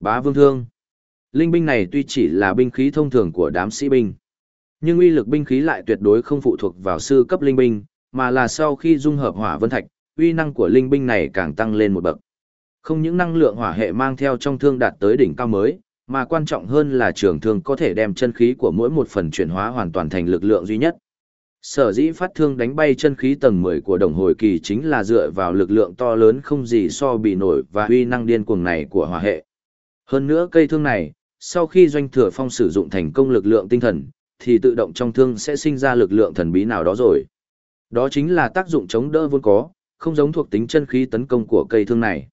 Bá vương thương. Linh binh này tuy chỉ là binh khí thông thường của đám sĩ binh, nhưng uy lực binh khí lại tuyệt đối không phụ thuộc vào sư cấp linh binh, mà là sau khi dung hợp hỏa vân thạch, uy năng của linh binh này càng tăng lên một bậc. Không những năng lượng hỏa hệ mang theo trong thương đạt tới đỉnh cao mới, mà quan trọng hơn là trường thương có thể đem chân khí của mỗi một phần chuyển hóa hoàn toàn thành lực lượng duy nhất. Sở dĩ phát thương đánh bay chân khí tầng 10 của đồng hồi kỳ chính là dựa vào lực lượng to lớn không gì so bị nổi và uy năng điên cuồng này của hỏa hệ. Hơn nữa cây thương này, sau khi doanh thừa phong sử dụng thành công lực lượng tinh thần, thì tự động trong thương sẽ sinh ra lực lượng thần bí nào đó rồi. Đó chính là tác dụng chống đỡ vốn có, không giống thuộc tính chân khí tấn công của cây thương này.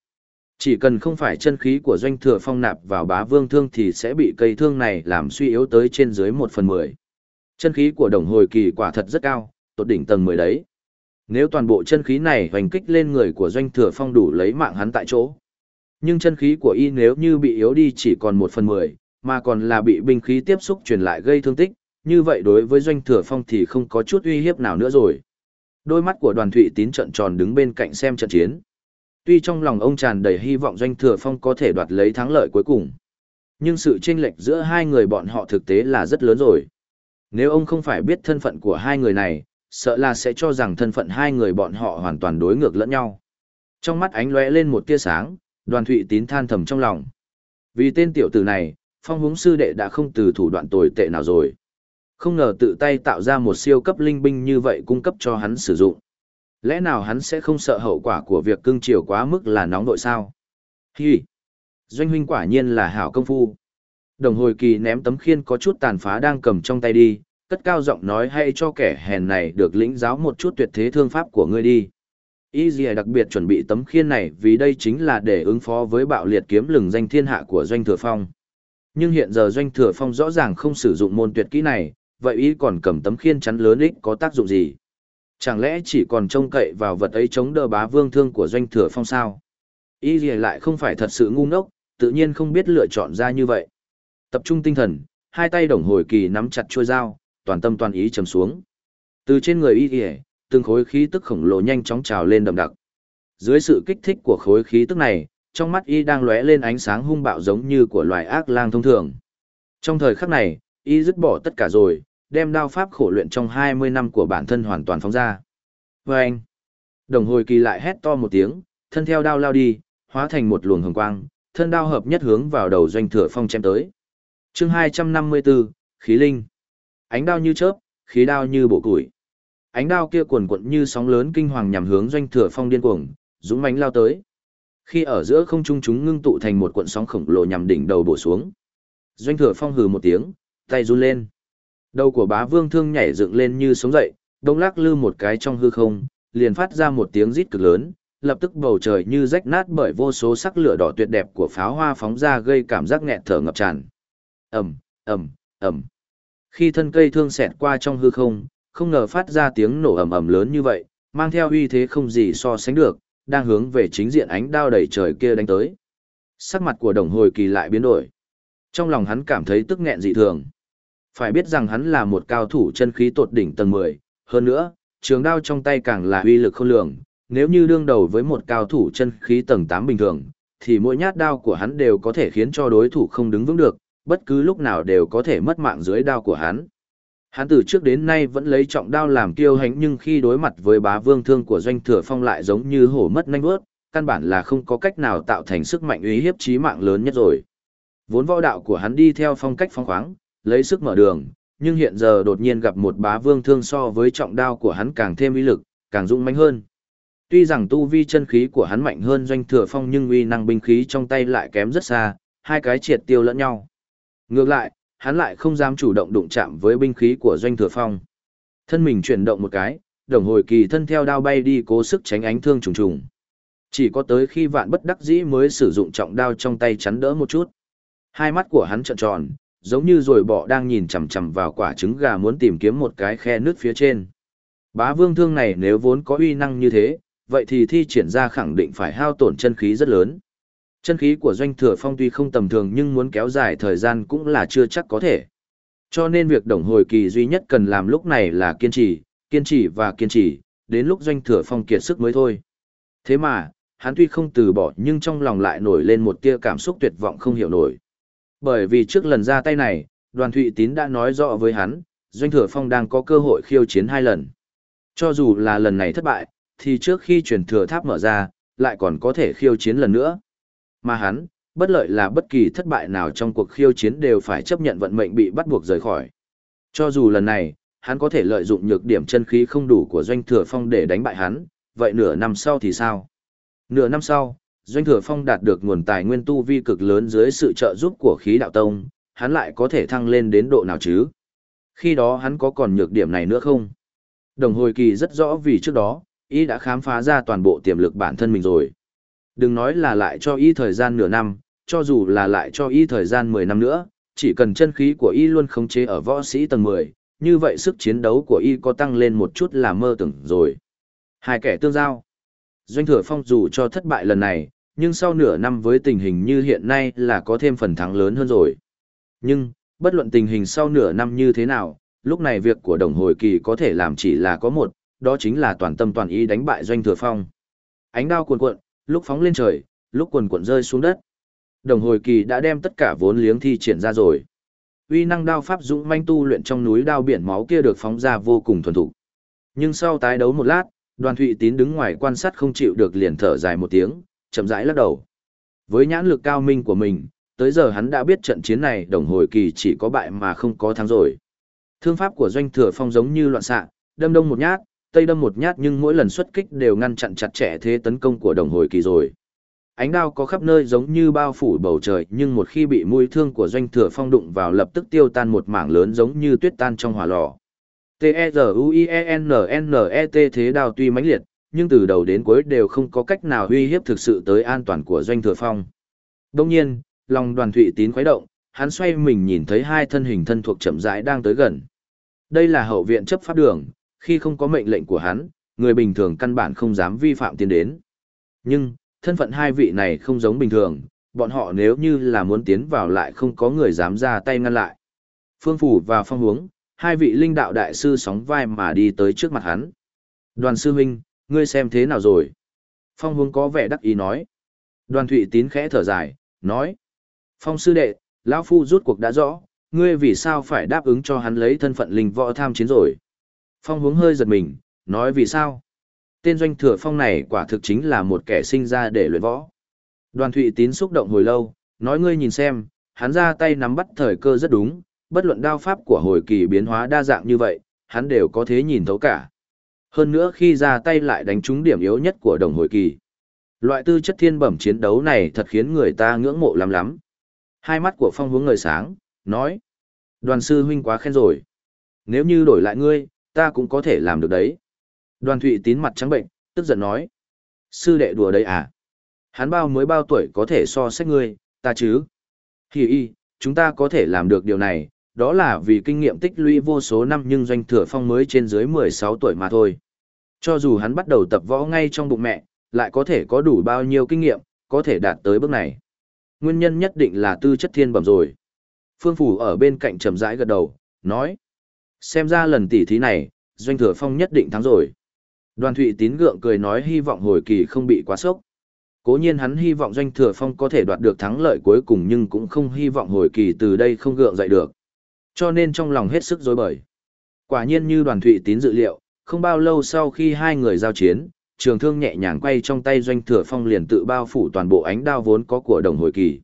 Chỉ cần không phải chân khí của doanh thừa phong nạp vào bá vương thương thì sẽ bị cây thương này làm suy yếu tới trên dưới 1 phần 10. Chân khí của đồng hồi kỳ quả thật rất cao, tột đỉnh tầng 10 đấy. Nếu toàn bộ chân khí này hoành kích lên người của doanh thừa phong đủ lấy mạng hắn tại chỗ. Nhưng chân khí của y nếu như bị yếu đi chỉ còn một phần 10, mà còn là bị binh khí tiếp xúc truyền lại gây thương tích, như vậy đối với doanh thừa phong thì không có chút uy hiếp nào nữa rồi. Đôi mắt của đoàn thụy tín trận tròn đứng bên cạnh xem trận chiến. Tuy trong lòng ông tràn đầy hy vọng doanh thừa phong có thể đoạt lấy thắng lợi cuối cùng. Nhưng sự chênh lệch giữa hai người bọn họ thực tế là rất lớn rồi. Nếu ông không phải biết thân phận của hai người này, sợ là sẽ cho rằng thân phận hai người bọn họ hoàn toàn đối ngược lẫn nhau. Trong mắt ánh lóe lên một tia sáng, đoàn thụy tín than thầm trong lòng. Vì tên tiểu tử này, phong húng sư đệ đã không từ thủ đoạn tồi tệ nào rồi. Không ngờ tự tay tạo ra một siêu cấp linh binh như vậy cung cấp cho hắn sử dụng. Lẽ nào hắn sẽ không sợ hậu quả của việc cưng chiều quá mức là nóng đội sao? Hi! Doanh huynh quả nhiên là hảo công phu. Đồng hồi kỳ ném tấm khiên có chút tàn phá đang cầm trong tay đi, cất cao giọng nói hay cho kẻ hèn này được lĩnh giáo một chút tuyệt thế thương pháp của ngươi đi. Y Dì đặc biệt chuẩn bị tấm khiên này vì đây chính là để ứng phó với bạo liệt kiếm lừng danh thiên hạ của Doanh Thừa Phong. Nhưng hiện giờ Doanh Thừa Phong rõ ràng không sử dụng môn tuyệt kỹ này, vậy ý còn cầm tấm khiên chắn lớn ích có tác dụng gì? Chẳng lẽ chỉ còn trông cậy vào vật ấy chống đỡ bá vương thương của Doanh Thừa Phong sao? Y Dì lại không phải thật sự ngu ngốc, tự nhiên không biết lựa chọn ra như vậy. Tập trung tinh thần, hai tay đồng hồi kỳ nắm chặt chuôi dao, toàn tâm toàn ý chầm xuống. Từ trên người y từng khối khí tức khổng lồ nhanh chóng trào lên đậm đặc. Dưới sự kích thích của khối khí tức này, trong mắt y đang lóe lên ánh sáng hung bạo giống như của loài ác lang thông thường. Trong thời khắc này, y dứt bỏ tất cả rồi, đem đao pháp khổ luyện trong 20 năm của bản thân hoàn toàn phóng ra. Vâng! anh, đồng hồi kỳ lại hét to một tiếng, thân theo đao lao đi, hóa thành một luồng hồng quang, thân đao hợp nhất hướng vào đầu doanh thừa phong chém tới chương 254, khí linh. Ánh đao như chớp, khí đao như bộ củi. Ánh đao kia cuồn cuộn như sóng lớn kinh hoàng nhằm hướng doanh thừa phong điên cuồng, dũng mãnh lao tới. Khi ở giữa không trung chúng ngưng tụ thành một cuộn sóng khổng lồ nhằm đỉnh đầu bổ xuống. Doanh thừa phong hừ một tiếng, tay run lên. Đầu của bá vương thương nhảy dựng lên như sống dậy, đông lắc lư một cái trong hư không, liền phát ra một tiếng rít cực lớn, lập tức bầu trời như rách nát bởi vô số sắc lửa đỏ tuyệt đẹp của pháo hoa phóng ra gây cảm giác nghẹt thở ngập tràn ầm ầm ầm khi thân cây thương xẹt qua trong hư không không ngờ phát ra tiếng nổ ầm ầm lớn như vậy, mang theo uy thế không gì so sánh được, đang hướng về chính diện ánh đao đầy trời kia đánh tới. Sắc mặt của đồng hồi kỳ lại biến đổi. Trong lòng hắn cảm thấy tức nghẹn dị thường. Phải biết rằng hắn là một cao thủ chân khí tột đỉnh tầng mười, hơn nữa, trường đao trong tay càng là uy lực không lường, nếu như đương đầu với một cao thủ chân khí tầng tám bình thường, thì mỗi nhát đao của hắn đều có thể khiến cho đối thủ không đứng vững được, bất cứ lúc nào đều có thể mất mạng dưới đao của hắn. Hắn từ trước đến nay vẫn lấy trọng đao làm kiêu hãnh nhưng khi đối mặt với bá vương thương của doanh thừa phong lại giống như hổ mất nanh vớt, căn bản là không có cách nào tạo thành sức mạnh uy hiếp chí mạng lớn nhất rồi. Vốn võ đạo của hắn đi theo phong cách phong khoáng, lấy sức mở đường, nhưng hiện giờ đột nhiên gặp một bá vương thương so với trọng đao của hắn càng thêm uy lực, càng dũng mãnh hơn. Tuy rằng tu vi chân khí của hắn mạnh hơn doanh thừa phong nhưng uy năng binh khí trong tay lại kém rất xa, hai cái triệt tiêu lẫn nhau. Ngược lại, hắn lại không dám chủ động đụng chạm với binh khí của doanh thừa phong. Thân mình chuyển động một cái, đồng hồi kỳ thân theo đao bay đi cố sức tránh ánh thương trùng trùng. Chỉ có tới khi vạn bất đắc dĩ mới sử dụng trọng đao trong tay chắn đỡ một chút. Hai mắt của hắn trợn tròn, giống như rồi bọ đang nhìn chằm chằm vào quả trứng gà muốn tìm kiếm một cái khe nước phía trên. Bá vương thương này nếu vốn có uy năng như thế, vậy thì thi triển ra khẳng định phải hao tổn chân khí rất lớn. Chân khí của doanh thừa phong tuy không tầm thường nhưng muốn kéo dài thời gian cũng là chưa chắc có thể. Cho nên việc đồng hồi kỳ duy nhất cần làm lúc này là kiên trì, kiên trì và kiên trì, đến lúc doanh thừa phong kiệt sức mới thôi. Thế mà, hắn tuy không từ bỏ nhưng trong lòng lại nổi lên một tia cảm xúc tuyệt vọng không hiểu nổi. Bởi vì trước lần ra tay này, đoàn Thụy Tín đã nói rõ với hắn, Doanh Thừa Phong đang có cơ hội khiêu chiến hai lần. Cho dù là lần này thất bại, thì trước khi truyền thừa tháp mở ra, lại còn có thể khiêu chiến lần nữa. Mà hắn, bất lợi là bất kỳ thất bại nào trong cuộc khiêu chiến đều phải chấp nhận vận mệnh bị bắt buộc rời khỏi. Cho dù lần này, hắn có thể lợi dụng nhược điểm chân khí không đủ của Doanh Thừa Phong để đánh bại hắn, vậy nửa năm sau thì sao? Nửa năm sau, Doanh Thừa Phong đạt được nguồn tài nguyên tu vi cực lớn dưới sự trợ giúp của khí đạo tông, hắn lại có thể thăng lên đến độ nào chứ? Khi đó hắn có còn nhược điểm này nữa không? Đồng hồi kỳ rất rõ vì trước đó, y đã khám phá ra toàn bộ tiềm lực bản thân mình rồi. Đừng nói là lại cho y thời gian nửa năm, cho dù là lại cho y thời gian 10 năm nữa, chỉ cần chân khí của y luôn khống chế ở võ sĩ tầng 10, như vậy sức chiến đấu của y có tăng lên một chút là mơ tưởng rồi. Hai kẻ tương giao. Doanh thừa phong dù cho thất bại lần này, nhưng sau nửa năm với tình hình như hiện nay là có thêm phần thắng lớn hơn rồi. Nhưng, bất luận tình hình sau nửa năm như thế nào, lúc này việc của đồng hồi kỳ có thể làm chỉ là có một, đó chính là toàn tâm toàn ý đánh bại doanh thừa phong. Ánh đao cuồn cuộn, lúc phóng lên trời, lúc cuồn cuộn rơi xuống đất. Đồng hồi kỳ đã đem tất cả vốn liếng thi triển ra rồi. Uy năng đao pháp dũng manh tu luyện trong núi đao biển máu kia được phóng ra vô cùng thuần thục. Nhưng sau tái đấu một lát, Đoàn Thụy Tín đứng ngoài quan sát không chịu được liền thở dài một tiếng, chậm rãi lắc đầu. Với nhãn lực cao minh của mình, tới giờ hắn đã biết trận chiến này đồng hồi kỳ chỉ có bại mà không có thắng rồi. Thương pháp của doanh thừa phong giống như loạn xạ, đâm đông một nhát, tây đâm một nhát nhưng mỗi lần xuất kích đều ngăn chặn chặt chẽ thế tấn công của đồng hồi kỳ rồi. Ánh đao có khắp nơi giống như bao phủ bầu trời nhưng một khi bị mũi thương của doanh thừa phong đụng vào lập tức tiêu tan một mảng lớn giống như tuyết tan trong hỏa lò. T-E-Z-U-I-E-N-N-E-T thế đao tuy mãnh liệt, nhưng từ đầu đến cuối đều không có cách nào uy hiếp thực sự tới an toàn của doanh thừa phong. Đông nhiên, lòng đoàn thụy tín khuấy động, hắn xoay mình nhìn thấy hai thân hình thân thuộc chậm rãi đang tới gần. Đây là hậu viện chấp pháp đường, khi không có mệnh lệnh của hắn, người bình thường căn bản không dám vi phạm tiến đến. Nhưng, thân phận hai vị này không giống bình thường, bọn họ nếu như là muốn tiến vào lại không có người dám ra tay ngăn lại. Phương Phủ và Phong Hướng, hai vị linh đạo đại sư sóng vai mà đi tới trước mặt hắn. Đoàn sư huynh, ngươi xem thế nào rồi? Phong Hướng có vẻ đắc ý nói. Đoàn Thụy Tín khẽ thở dài, nói. Phong sư đệ, lão Phu rút cuộc đã rõ, ngươi vì sao phải đáp ứng cho hắn lấy thân phận linh võ tham chiến rồi? Phong Hướng hơi giật mình, nói vì sao? Tên doanh thừa phong này quả thực chính là một kẻ sinh ra để luyện võ. Đoàn Thụy Tín xúc động hồi lâu, nói ngươi nhìn xem, hắn ra tay nắm bắt thời cơ rất đúng, bất luận đao pháp của hồi kỳ biến hóa đa dạng như vậy, hắn đều có thế nhìn thấu cả. Hơn nữa khi ra tay lại đánh trúng điểm yếu nhất của đồng hồi kỳ. Loại tư chất thiên bẩm chiến đấu này thật khiến người ta ngưỡng mộ lắm lắm. Hai mắt của phong hướng người sáng, nói. Đoàn sư huynh quá khen rồi. Nếu như đổi lại ngươi, ta cũng có thể làm được đấy. Đoàn thụy tín mặt trắng bệnh, tức giận nói. Sư đệ đùa đấy à? Hắn bao mới bao tuổi có thể so sách ngươi, ta chứ? Hì y, chúng ta có thể làm được điều này, đó là vì kinh nghiệm tích lũy vô số năm nhưng doanh thừa phong mới trên dưới 16 tuổi mà thôi. Cho dù hắn bắt đầu tập võ ngay trong bụng mẹ, lại có thể có đủ bao nhiêu kinh nghiệm, có thể đạt tới bước này. Nguyên nhân nhất định là tư chất thiên bẩm rồi. Phương Phủ ở bên cạnh trầm rãi gật đầu, nói. Xem ra lần tỉ thí này, doanh thừa phong nhất định thắng rồi. Đoàn Thụy Tín gượng cười nói hy vọng hồi kỳ không bị quá sốc. Cố nhiên hắn hy vọng doanh thừa phong có thể đoạt được thắng lợi cuối cùng nhưng cũng không hy vọng hồi kỳ từ đây không gượng dậy được. Cho nên trong lòng hết sức dối bời. Quả nhiên như đoàn Thụy Tín dự liệu, không bao lâu sau khi hai người giao chiến, trường thương nhẹ nhàng quay trong tay doanh thừa phong liền tự bao phủ toàn bộ ánh đao vốn có của đồng hồi kỳ.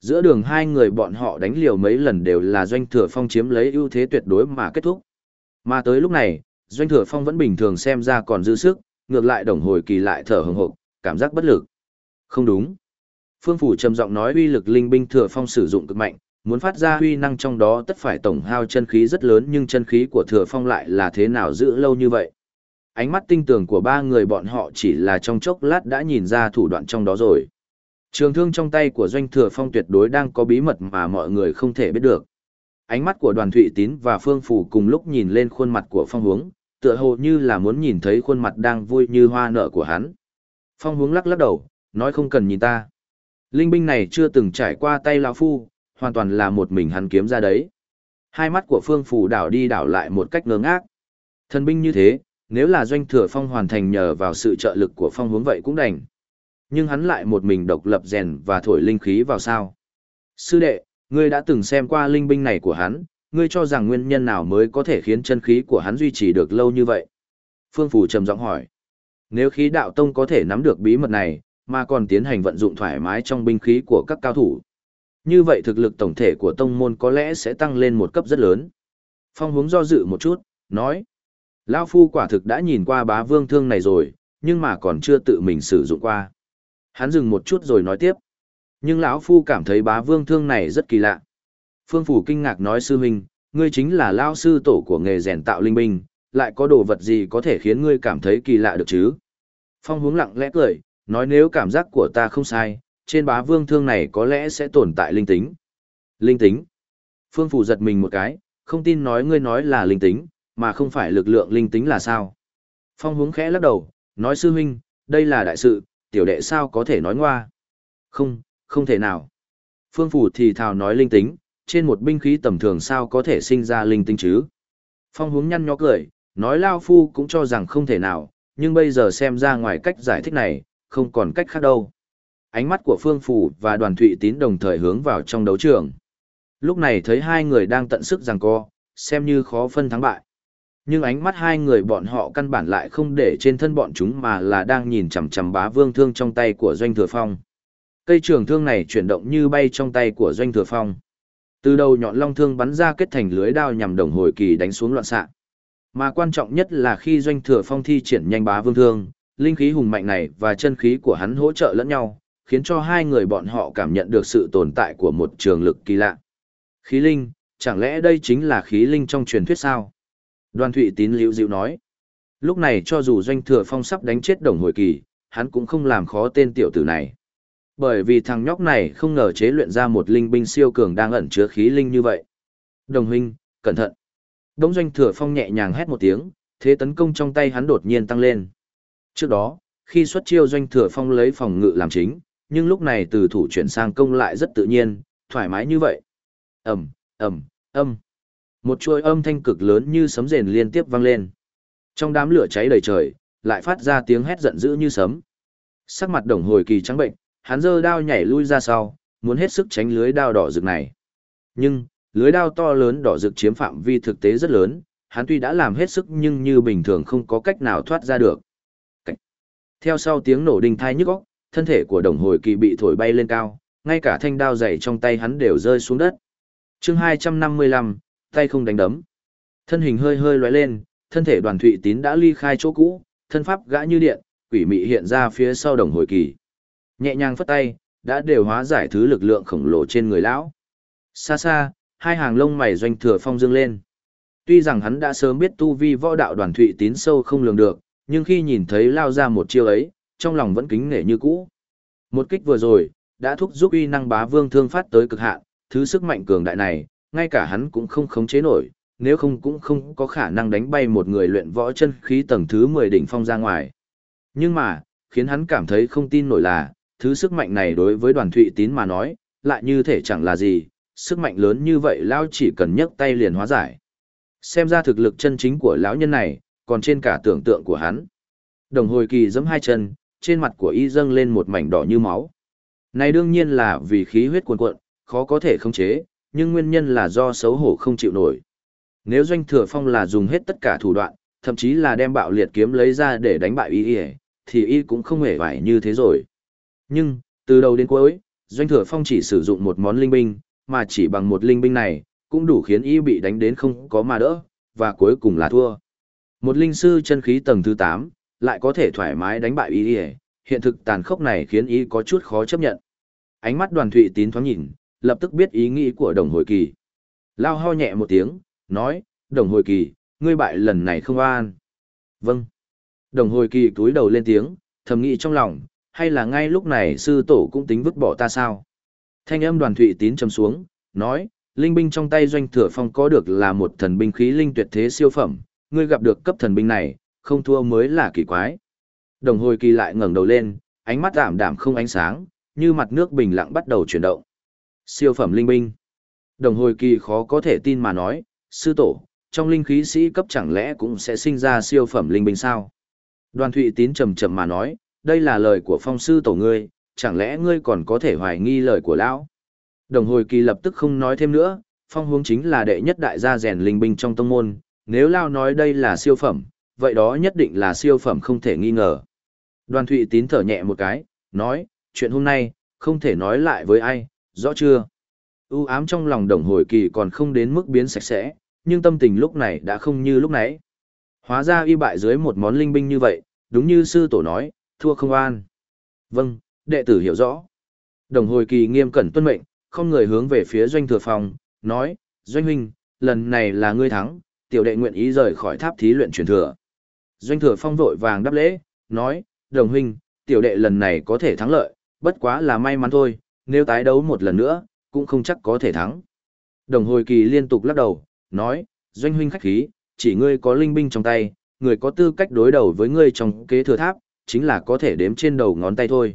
Giữa đường hai người bọn họ đánh liều mấy lần đều là doanh thừa phong chiếm lấy ưu thế tuyệt đối mà kết thúc. Mà tới lúc này, Doanh Thừa Phong vẫn bình thường xem ra còn dư sức, ngược lại đồng hồi kỳ lại thở hừng hực, cảm giác bất lực. Không đúng. Phương Phủ trầm giọng nói uy lực linh binh Thừa Phong sử dụng cực mạnh, muốn phát ra uy năng trong đó tất phải tổng hao chân khí rất lớn nhưng chân khí của Thừa Phong lại là thế nào giữ lâu như vậy. Ánh mắt tinh tường của ba người bọn họ chỉ là trong chốc lát đã nhìn ra thủ đoạn trong đó rồi. Trường thương trong tay của Doanh Thừa Phong tuyệt đối đang có bí mật mà mọi người không thể biết được. Ánh mắt của đoàn thụy tín và phương phủ cùng lúc nhìn lên khuôn mặt của phong Huống, tựa hồ như là muốn nhìn thấy khuôn mặt đang vui như hoa nở của hắn. Phong Huống lắc lắc đầu, nói không cần nhìn ta. Linh binh này chưa từng trải qua tay lão phu, hoàn toàn là một mình hắn kiếm ra đấy. Hai mắt của phương phủ đảo đi đảo lại một cách ngớ ngác. Thần binh như thế, nếu là doanh thừa phong hoàn thành nhờ vào sự trợ lực của phong hướng vậy cũng đành. Nhưng hắn lại một mình độc lập rèn và thổi linh khí vào sao. Sư đệ, ngươi đã từng xem qua linh binh này của hắn, ngươi cho rằng nguyên nhân nào mới có thể khiến chân khí của hắn duy trì được lâu như vậy? Phương Phủ trầm giọng hỏi. Nếu khí đạo tông có thể nắm được bí mật này, mà còn tiến hành vận dụng thoải mái trong binh khí của các cao thủ, như vậy thực lực tổng thể của tông môn có lẽ sẽ tăng lên một cấp rất lớn. Phong hướng do dự một chút, nói. Lao Phu quả thực đã nhìn qua bá vương thương này rồi, nhưng mà còn chưa tự mình sử dụng qua. Hắn dừng một chút rồi nói tiếp. Nhưng lão Phu cảm thấy bá vương thương này rất kỳ lạ. Phương Phủ kinh ngạc nói sư huynh, ngươi chính là lao sư tổ của nghề rèn tạo linh binh, lại có đồ vật gì có thể khiến ngươi cảm thấy kỳ lạ được chứ? Phong hướng lặng lẽ cười, nói nếu cảm giác của ta không sai, trên bá vương thương này có lẽ sẽ tồn tại linh tính. Linh tính. Phương Phủ giật mình một cái, không tin nói ngươi nói là linh tính, mà không phải lực lượng linh tính là sao. Phong hướng khẽ lắc đầu, nói sư huynh, đây là đại sự, tiểu đệ sao có thể nói ngoa. Không, không thể nào. Phương Phủ thì thào nói linh tính, trên một binh khí tầm thường sao có thể sinh ra linh tính chứ. Phong hướng nhăn nhó cười, nói Lao Phu cũng cho rằng không thể nào, nhưng bây giờ xem ra ngoài cách giải thích này, không còn cách khác đâu. Ánh mắt của Phương Phủ và đoàn Thụy Tín đồng thời hướng vào trong đấu trường. Lúc này thấy hai người đang tận sức giằng co, xem như khó phân thắng bại. Nhưng ánh mắt hai người bọn họ căn bản lại không để trên thân bọn chúng mà là đang nhìn chằm chằm bá vương thương trong tay của Doanh Thừa Phong. Cây trường thương này chuyển động như bay trong tay của Doanh Thừa Phong. Từ đầu nhọn long thương bắn ra kết thành lưới đao nhằm đồng hồi kỳ đánh xuống loạn xạ. Mà quan trọng nhất là khi Doanh Thừa Phong thi triển nhanh bá vương thương, linh khí hùng mạnh này và chân khí của hắn hỗ trợ lẫn nhau, khiến cho hai người bọn họ cảm nhận được sự tồn tại của một trường lực kỳ lạ. Khí linh, chẳng lẽ đây chính là khí linh trong truyền thuyết sao? Đoàn Thụy Tín liễu dịu nói. Lúc này cho dù Doanh Thừa Phong sắp đánh chết đồng hồi kỳ, hắn cũng không làm khó tên tiểu tử này. Bởi vì thằng nhóc này không ngờ chế luyện ra một linh binh siêu cường đang ẩn chứa khí linh như vậy. Đồng huynh, cẩn thận. Đống Doanh Thừa Phong nhẹ nhàng hét một tiếng, thế tấn công trong tay hắn đột nhiên tăng lên. Trước đó, khi xuất chiêu Doanh Thừa Phong lấy phòng ngự làm chính, nhưng lúc này từ thủ chuyển sang công lại rất tự nhiên, thoải mái như vậy. Ầm, ầm, âm. Một chuỗi âm thanh cực lớn như sấm rền liên tiếp vang lên. Trong đám lửa cháy đầy trời, lại phát ra tiếng hét giận dữ như sấm. Sắc mặt đồng hồi kỳ trắng bệnh, hắn giơ đao nhảy lui ra sau, muốn hết sức tránh lưới đao đỏ rực này. Nhưng, lưới đao to lớn đỏ rực chiếm phạm vi thực tế rất lớn, hắn tuy đã làm hết sức nhưng như bình thường không có cách nào thoát ra được. Cách. Theo sau tiếng nổ đinh thai nhức óc, thân thể của đồng hồi kỳ bị thổi bay lên cao, ngay cả thanh đao dày trong tay hắn đều rơi xuống đất. chương 255, tay không đánh đấm. Thân hình hơi hơi lóe lên, thân thể đoàn thụy tín đã ly khai chỗ cũ, thân pháp gã như điện, quỷ mị hiện ra phía sau đồng hồi kỳ. Nhẹ nhàng phất tay, đã đều hóa giải thứ lực lượng khổng lồ trên người lão. Xa xa, hai hàng lông mày doanh thừa phong dương lên. Tuy rằng hắn đã sớm biết tu vi võ đạo đoàn thụy tín sâu không lường được, nhưng khi nhìn thấy lao ra một chiêu ấy, trong lòng vẫn kính nể như cũ. Một kích vừa rồi, đã thúc giúp uy năng bá vương thương phát tới cực hạn, thứ sức mạnh cường đại này, ngay cả hắn cũng không khống chế nổi, nếu không cũng không có khả năng đánh bay một người luyện võ chân khí tầng thứ 10 đỉnh phong ra ngoài. Nhưng mà, khiến hắn cảm thấy không tin nổi là, thứ sức mạnh này đối với đoàn thụy tín mà nói, lại như thể chẳng là gì, sức mạnh lớn như vậy lão chỉ cần nhấc tay liền hóa giải. Xem ra thực lực chân chính của lão nhân này, còn trên cả tưởng tượng của hắn. Đồng hồi kỳ giẫm hai chân, trên mặt của y dâng lên một mảnh đỏ như máu. Này đương nhiên là vì khí huyết cuồn cuộn, khó có thể khống chế, nhưng nguyên nhân là do xấu hổ không chịu nổi. Nếu doanh thừa phong là dùng hết tất cả thủ đoạn, thậm chí là đem bạo liệt kiếm lấy ra để đánh bại y thì y cũng không hề vải như thế rồi. Nhưng, từ đầu đến cuối, doanh thừa phong chỉ sử dụng một món linh binh, mà chỉ bằng một linh binh này, cũng đủ khiến y bị đánh đến không có mà đỡ, và cuối cùng là thua. Một linh sư chân khí tầng thứ 8, lại có thể thoải mái đánh bại y hiện thực tàn khốc này khiến y có chút khó chấp nhận. Ánh mắt đoàn thụy tín thoáng nhìn, lập tức biết ý nghĩ của đồng hồi kỳ. Lao ho nhẹ một tiếng, nói, đồng hồi kỳ, ngươi bại lần này không an. Vâng. Đồng hồi kỳ túi đầu lên tiếng, thầm nghĩ trong lòng, hay là ngay lúc này sư tổ cũng tính vứt bỏ ta sao? Thanh âm đoàn thụy tín trầm xuống, nói, linh binh trong tay doanh thừa phong có được là một thần binh khí linh tuyệt thế siêu phẩm, ngươi gặp được cấp thần binh này, không thua mới là kỳ quái. Đồng hồi kỳ lại ngẩng đầu lên, ánh mắt ảm đạm không ánh sáng, như mặt nước bình lặng bắt đầu chuyển động. Siêu phẩm linh binh. Đồng hồi kỳ khó có thể tin mà nói, sư tổ, trong linh khí sĩ cấp chẳng lẽ cũng sẽ sinh ra siêu phẩm linh binh sao? Đoàn Thụy Tín trầm trầm mà nói, đây là lời của phong sư tổ ngươi, chẳng lẽ ngươi còn có thể hoài nghi lời của lão? Đồng hồi kỳ lập tức không nói thêm nữa, phong hướng chính là đệ nhất đại gia rèn linh binh trong tông môn, nếu lao nói đây là siêu phẩm, vậy đó nhất định là siêu phẩm không thể nghi ngờ. Đoàn Thụy tín thở nhẹ một cái, nói, chuyện hôm nay, không thể nói lại với ai, rõ chưa? U ám trong lòng đồng hồi kỳ còn không đến mức biến sạch sẽ, nhưng tâm tình lúc này đã không như lúc nãy. Hóa ra y bại dưới một món linh binh như vậy, đúng như sư tổ nói, thua không an. Vâng, đệ tử hiểu rõ. Đồng hồi kỳ nghiêm cẩn tuân mệnh, không người hướng về phía doanh thừa phòng, nói, doanh huynh, lần này là ngươi thắng, tiểu đệ nguyện ý rời khỏi tháp thí luyện truyền thừa. Doanh thừa phong vội vàng đáp lễ, nói, đồng huynh, tiểu đệ lần này có thể thắng lợi, bất quá là may mắn thôi, nếu tái đấu một lần nữa, cũng không chắc có thể thắng. Đồng hồi kỳ liên tục lắc đầu, nói, doanh huynh khách khí, chỉ ngươi có linh binh trong tay, người có tư cách đối đầu với ngươi trong kế thừa tháp, chính là có thể đếm trên đầu ngón tay thôi.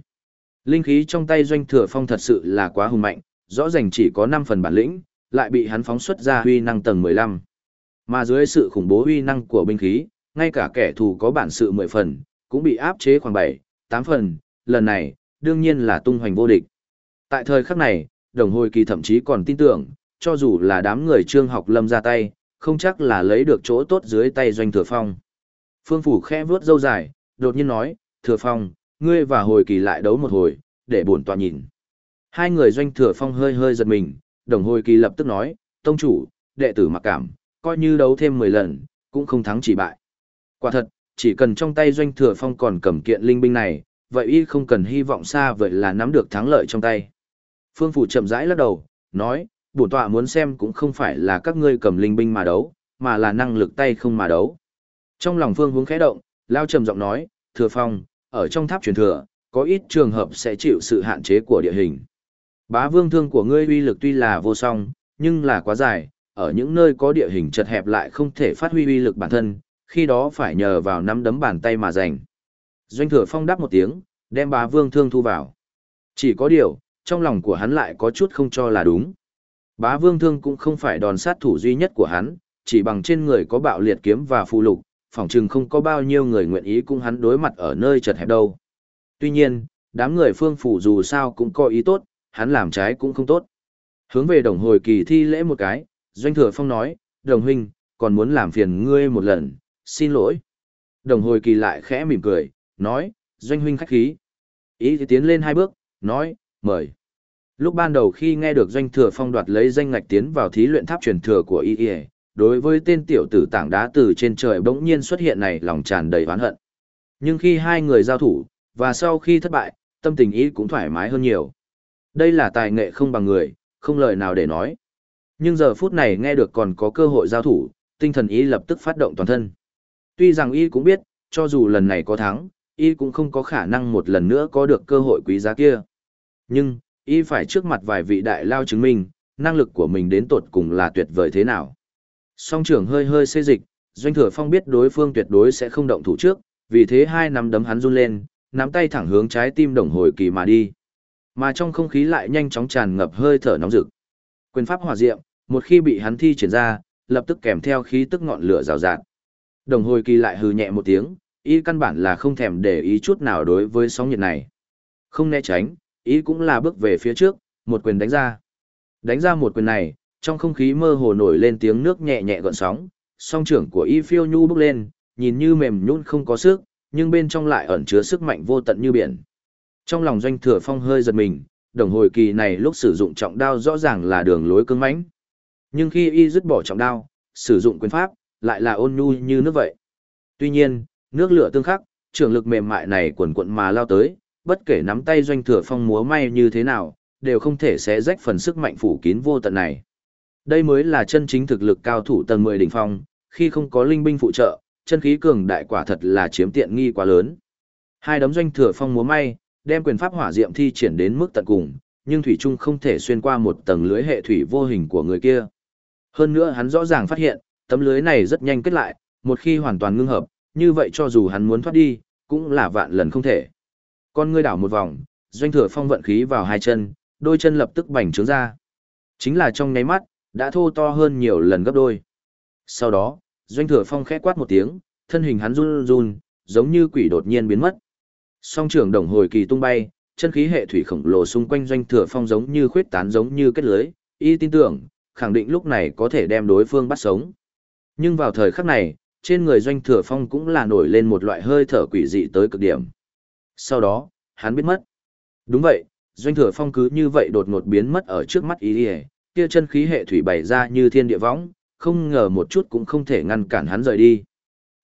Linh khí trong tay doanh thừa phong thật sự là quá hùng mạnh, rõ ràng chỉ có 5 phần bản lĩnh, lại bị hắn phóng xuất ra huy năng tầng 15. Mà dưới sự khủng bố huy năng của binh khí, ngay cả kẻ thù có bản sự 10 phần, cũng bị áp chế khoảng 7, 8 phần, lần này, đương nhiên là tung hoành vô địch. Tại thời khắc này, đồng hồi kỳ thậm chí còn tin tưởng, cho dù là đám người trương học lâm ra tay, không chắc là lấy được chỗ tốt dưới tay doanh thừa phong. Phương Phủ khẽ vướt dâu dài, đột nhiên nói, thừa phong, ngươi và hồi kỳ lại đấu một hồi, để bổn tọa nhìn. Hai người doanh thừa phong hơi hơi giật mình, đồng hồi kỳ lập tức nói, tông chủ, đệ tử mặc cảm, coi như đấu thêm 10 lần, cũng không thắng chỉ bại. Quả thật, chỉ cần trong tay doanh thừa phong còn cầm kiện linh binh này, vậy y không cần hy vọng xa vậy là nắm được thắng lợi trong tay. Phương Phủ chậm rãi lắc đầu, nói, bổn tọa muốn xem cũng không phải là các ngươi cầm linh binh mà đấu, mà là năng lực tay không mà đấu. Trong lòng Phương hướng khẽ động, lao trầm giọng nói, thừa phong, ở trong tháp truyền thừa, có ít trường hợp sẽ chịu sự hạn chế của địa hình. Bá vương thương của ngươi uy lực tuy là vô song, nhưng là quá dài, ở những nơi có địa hình chật hẹp lại không thể phát huy uy lực bản thân, khi đó phải nhờ vào nắm đấm bàn tay mà giành. Doanh thừa phong đáp một tiếng, đem bá vương thương thu vào. Chỉ có điều, trong lòng của hắn lại có chút không cho là đúng. Bá vương thương cũng không phải đòn sát thủ duy nhất của hắn, chỉ bằng trên người có bạo liệt kiếm và phù lục, phỏng chừng không có bao nhiêu người nguyện ý cùng hắn đối mặt ở nơi chật hẹp đâu. Tuy nhiên, đám người phương phủ dù sao cũng có ý tốt, hắn làm trái cũng không tốt. Hướng về đồng hồi kỳ thi lễ một cái, Doanh Thừa Phong nói, đồng huynh, còn muốn làm phiền ngươi một lần, xin lỗi. Đồng hồi kỳ lại khẽ mỉm cười, nói, Doanh huynh khách khí. Ý thì tiến lên hai bước, nói, mời. Lúc ban đầu khi nghe được Doanh Thừa Phong đoạt lấy danh ngạch tiến vào thí luyện tháp truyền thừa của Y đối với tên tiểu tử tảng đá từ trên trời bỗng nhiên xuất hiện này lòng tràn đầy oán hận. Nhưng khi hai người giao thủ, và sau khi thất bại, tâm tình ý cũng thoải mái hơn nhiều. Đây là tài nghệ không bằng người, không lời nào để nói. Nhưng giờ phút này nghe được còn có cơ hội giao thủ, tinh thần ý lập tức phát động toàn thân. Tuy rằng y cũng biết, cho dù lần này có thắng, y cũng không có khả năng một lần nữa có được cơ hội quý giá kia. Nhưng, y phải trước mặt vài vị đại lao chứng minh, năng lực của mình đến tột cùng là tuyệt vời thế nào. Song trưởng hơi hơi xê dịch, doanh thừa phong biết đối phương tuyệt đối sẽ không động thủ trước, vì thế hai nắm đấm hắn run lên, nắm tay thẳng hướng trái tim đồng hồi kỳ mà đi. Mà trong không khí lại nhanh chóng tràn ngập hơi thở nóng rực. Quyền pháp hỏa diệm, một khi bị hắn thi triển ra, lập tức kèm theo khí tức ngọn lửa rào rạt. Đồng hồi kỳ lại hừ nhẹ một tiếng, y căn bản là không thèm để ý chút nào đối với sóng nhiệt này. Không né tránh, ý cũng là bước về phía trước, một quyền đánh ra. Đánh ra một quyền này, trong không khí mơ hồ nổi lên tiếng nước nhẹ nhẹ gợn sóng, song trưởng của y phiêu nhu bước lên, nhìn như mềm nhũn không có sức, nhưng bên trong lại ẩn chứa sức mạnh vô tận như biển. Trong lòng doanh thừa phong hơi giật mình, đồng hồi kỳ này lúc sử dụng trọng đao rõ ràng là đường lối cứng mãnh. Nhưng khi y dứt bỏ trọng đao, sử dụng quyền pháp, lại là ôn nhu như nước vậy. Tuy nhiên, nước lửa tương khắc, trường lực mềm mại này quần quận mà lao tới, bất kể nắm tay doanh thừa phong múa may như thế nào, đều không thể xé rách phần sức mạnh phủ kín vô tận này. Đây mới là chân chính thực lực cao thủ tầng 10 đỉnh phong, khi không có linh binh phụ trợ, chân khí cường đại quả thật là chiếm tiện nghi quá lớn. Hai đấm doanh thừa phong múa may, đem quyền pháp hỏa diệm thi triển đến mức tận cùng, nhưng thủy trung không thể xuyên qua một tầng lưới hệ thủy vô hình của người kia. Hơn nữa hắn rõ ràng phát hiện, tấm lưới này rất nhanh kết lại, một khi hoàn toàn ngưng hợp, như vậy cho dù hắn muốn thoát đi, cũng là vạn lần không thể. Con ngươi đảo một vòng, doanh thừa phong vận khí vào hai chân, đôi chân lập tức bành trướng ra. Chính là trong nháy mắt, đã thô to hơn nhiều lần gấp đôi. Sau đó, doanh thừa phong khẽ quát một tiếng, thân hình hắn run run, giống như quỷ đột nhiên biến mất. Song trưởng đồng hồi kỳ tung bay, chân khí hệ thủy khổng lồ xung quanh doanh thừa phong giống như khuyết tán giống như kết lưới, y tin tưởng, khẳng định lúc này có thể đem đối phương bắt sống. Nhưng vào thời khắc này, trên người doanh thừa phong cũng là nổi lên một loại hơi thở quỷ dị tới cực điểm. Sau đó, hắn biết mất. Đúng vậy, doanh thừa phong cứ như vậy đột ngột biến mất ở trước mắt Y kia chân khí hệ thủy bày ra như thiên địa võng không ngờ một chút cũng không thể ngăn cản hắn rời đi.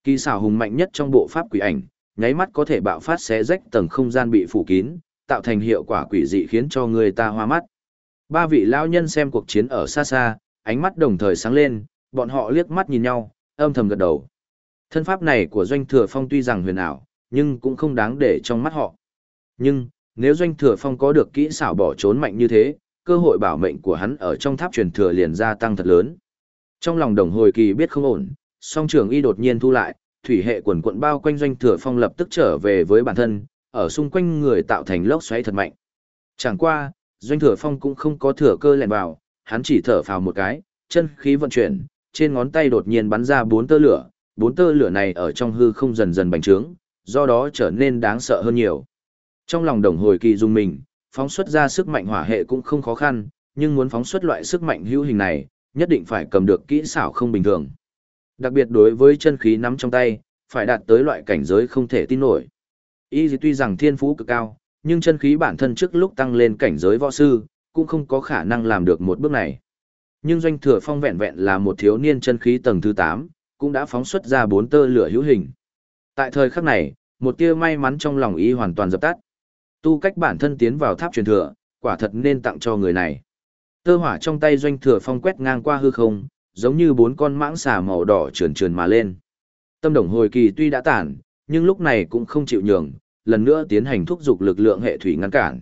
Kỳ xảo hùng mạnh nhất trong bộ pháp quỷ ảnh nháy mắt có thể bạo phát xé rách tầng không gian bị phủ kín tạo thành hiệu quả quỷ dị khiến cho người ta hoa mắt. Ba vị lão nhân xem cuộc chiến ở xa xa ánh mắt đồng thời sáng lên bọn họ liếc mắt nhìn nhau âm thầm gật đầu. Thân pháp này của doanh thừa phong tuy rằng huyền ảo nhưng cũng không đáng để trong mắt họ. Nhưng nếu doanh thừa phong có được kỹ xảo bỏ trốn mạnh như thế, cơ hội bảo mệnh của hắn ở trong tháp truyền thừa liền gia tăng thật lớn. Trong lòng đồng hồi kỳ biết không ổn, song trường y đột nhiên thu lại, thủy hệ quần quận bao quanh doanh thừa phong lập tức trở về với bản thân, ở xung quanh người tạo thành lốc xoáy thật mạnh. Chẳng qua, doanh thừa phong cũng không có thừa cơ lẹn vào, hắn chỉ thở phào một cái, chân khí vận chuyển, trên ngón tay đột nhiên bắn ra bốn tơ lửa, bốn tơ lửa này ở trong hư không dần dần bành trướng, do đó trở nên đáng sợ hơn nhiều. Trong lòng đồng hồi kỳ dùng mình, phóng xuất ra sức mạnh hỏa hệ cũng không khó khăn, nhưng muốn phóng xuất loại sức mạnh hữu hình này, nhất định phải cầm được kỹ xảo không bình thường. Đặc biệt đối với chân khí nắm trong tay, phải đạt tới loại cảnh giới không thể tin nổi. Y tuy rằng thiên phú cực cao, nhưng chân khí bản thân trước lúc tăng lên cảnh giới võ sư, cũng không có khả năng làm được một bước này. Nhưng doanh thừa phong vẹn vẹn là một thiếu niên chân khí tầng thứ 8, cũng đã phóng xuất ra bốn tơ lửa hữu hình. Tại thời khắc này, một tia may mắn trong lòng y hoàn toàn dập tắt. Tu cách bản thân tiến vào tháp truyền thừa, quả thật nên tặng cho người này. Tơ hỏa trong tay doanh thừa phong quét ngang qua hư không, giống như bốn con mãng xà màu đỏ trườn trườn mà lên. Tâm đồng hồi kỳ tuy đã tản, nhưng lúc này cũng không chịu nhường, lần nữa tiến hành thúc giục lực lượng hệ thủy ngăn cản.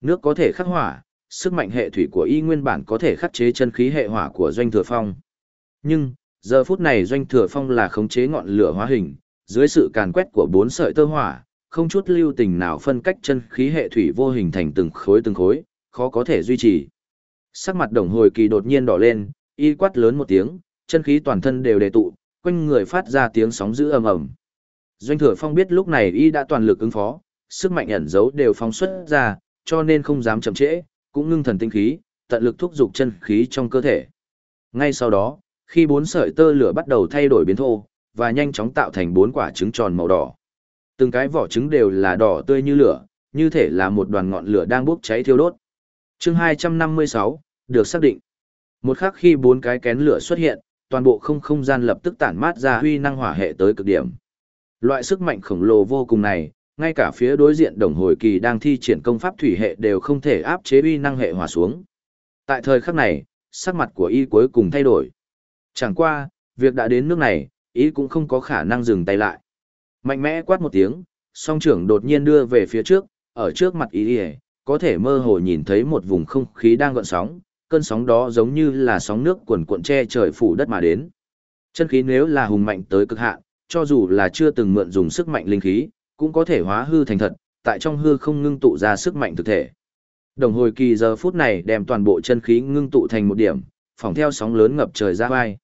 Nước có thể khắc hỏa, sức mạnh hệ thủy của y nguyên bản có thể khắc chế chân khí hệ hỏa của doanh thừa phong. Nhưng, giờ phút này doanh thừa phong là khống chế ngọn lửa hóa hình, dưới sự càn quét của bốn sợi tơ hỏa, không chút lưu tình nào phân cách chân khí hệ thủy vô hình thành từng khối từng khối, khó có thể duy trì. Sắc mặt đồng hồi kỳ đột nhiên đỏ lên, y quát lớn một tiếng, chân khí toàn thân đều đề tụ, quanh người phát ra tiếng sóng dữ ầm ầm. Doanh thừa phong biết lúc này y đã toàn lực ứng phó, sức mạnh ẩn giấu đều phóng xuất ra, cho nên không dám chậm trễ, cũng ngưng thần tinh khí, tận lực thúc giục chân khí trong cơ thể. Ngay sau đó, khi bốn sợi tơ lửa bắt đầu thay đổi biến thô, và nhanh chóng tạo thành bốn quả trứng tròn màu đỏ. Từng cái vỏ trứng đều là đỏ tươi như lửa, như thể là một đoàn ngọn lửa đang bốc cháy thiêu đốt. chương 256, được xác định. Một khắc khi bốn cái kén lửa xuất hiện, toàn bộ không không gian lập tức tản mát ra huy năng hỏa hệ tới cực điểm. Loại sức mạnh khổng lồ vô cùng này, ngay cả phía đối diện đồng hồi kỳ đang thi triển công pháp thủy hệ đều không thể áp chế uy năng hệ hỏa xuống. Tại thời khắc này, sắc mặt của y cuối cùng thay đổi. Chẳng qua, việc đã đến nước này, y cũng không có khả năng dừng tay lại. Mạnh mẽ quát một tiếng, song trưởng đột nhiên đưa về phía trước, ở trước mặt ý ỉa có thể mơ hồ nhìn thấy một vùng không khí đang gợn sóng cơn sóng đó giống như là sóng nước cuồn cuộn che trời phủ đất mà đến. Chân khí nếu là hùng mạnh tới cực hạn cho dù là chưa từng mượn dùng sức mạnh linh khí cũng có thể hóa hư thành thật tại trong hư không ngưng tụ ra sức mạnh thực thể. Đồng hồi kỳ giờ phút này đem toàn bộ chân khí ngưng tụ thành một điểm phỏng theo sóng lớn ngập trời ra vai.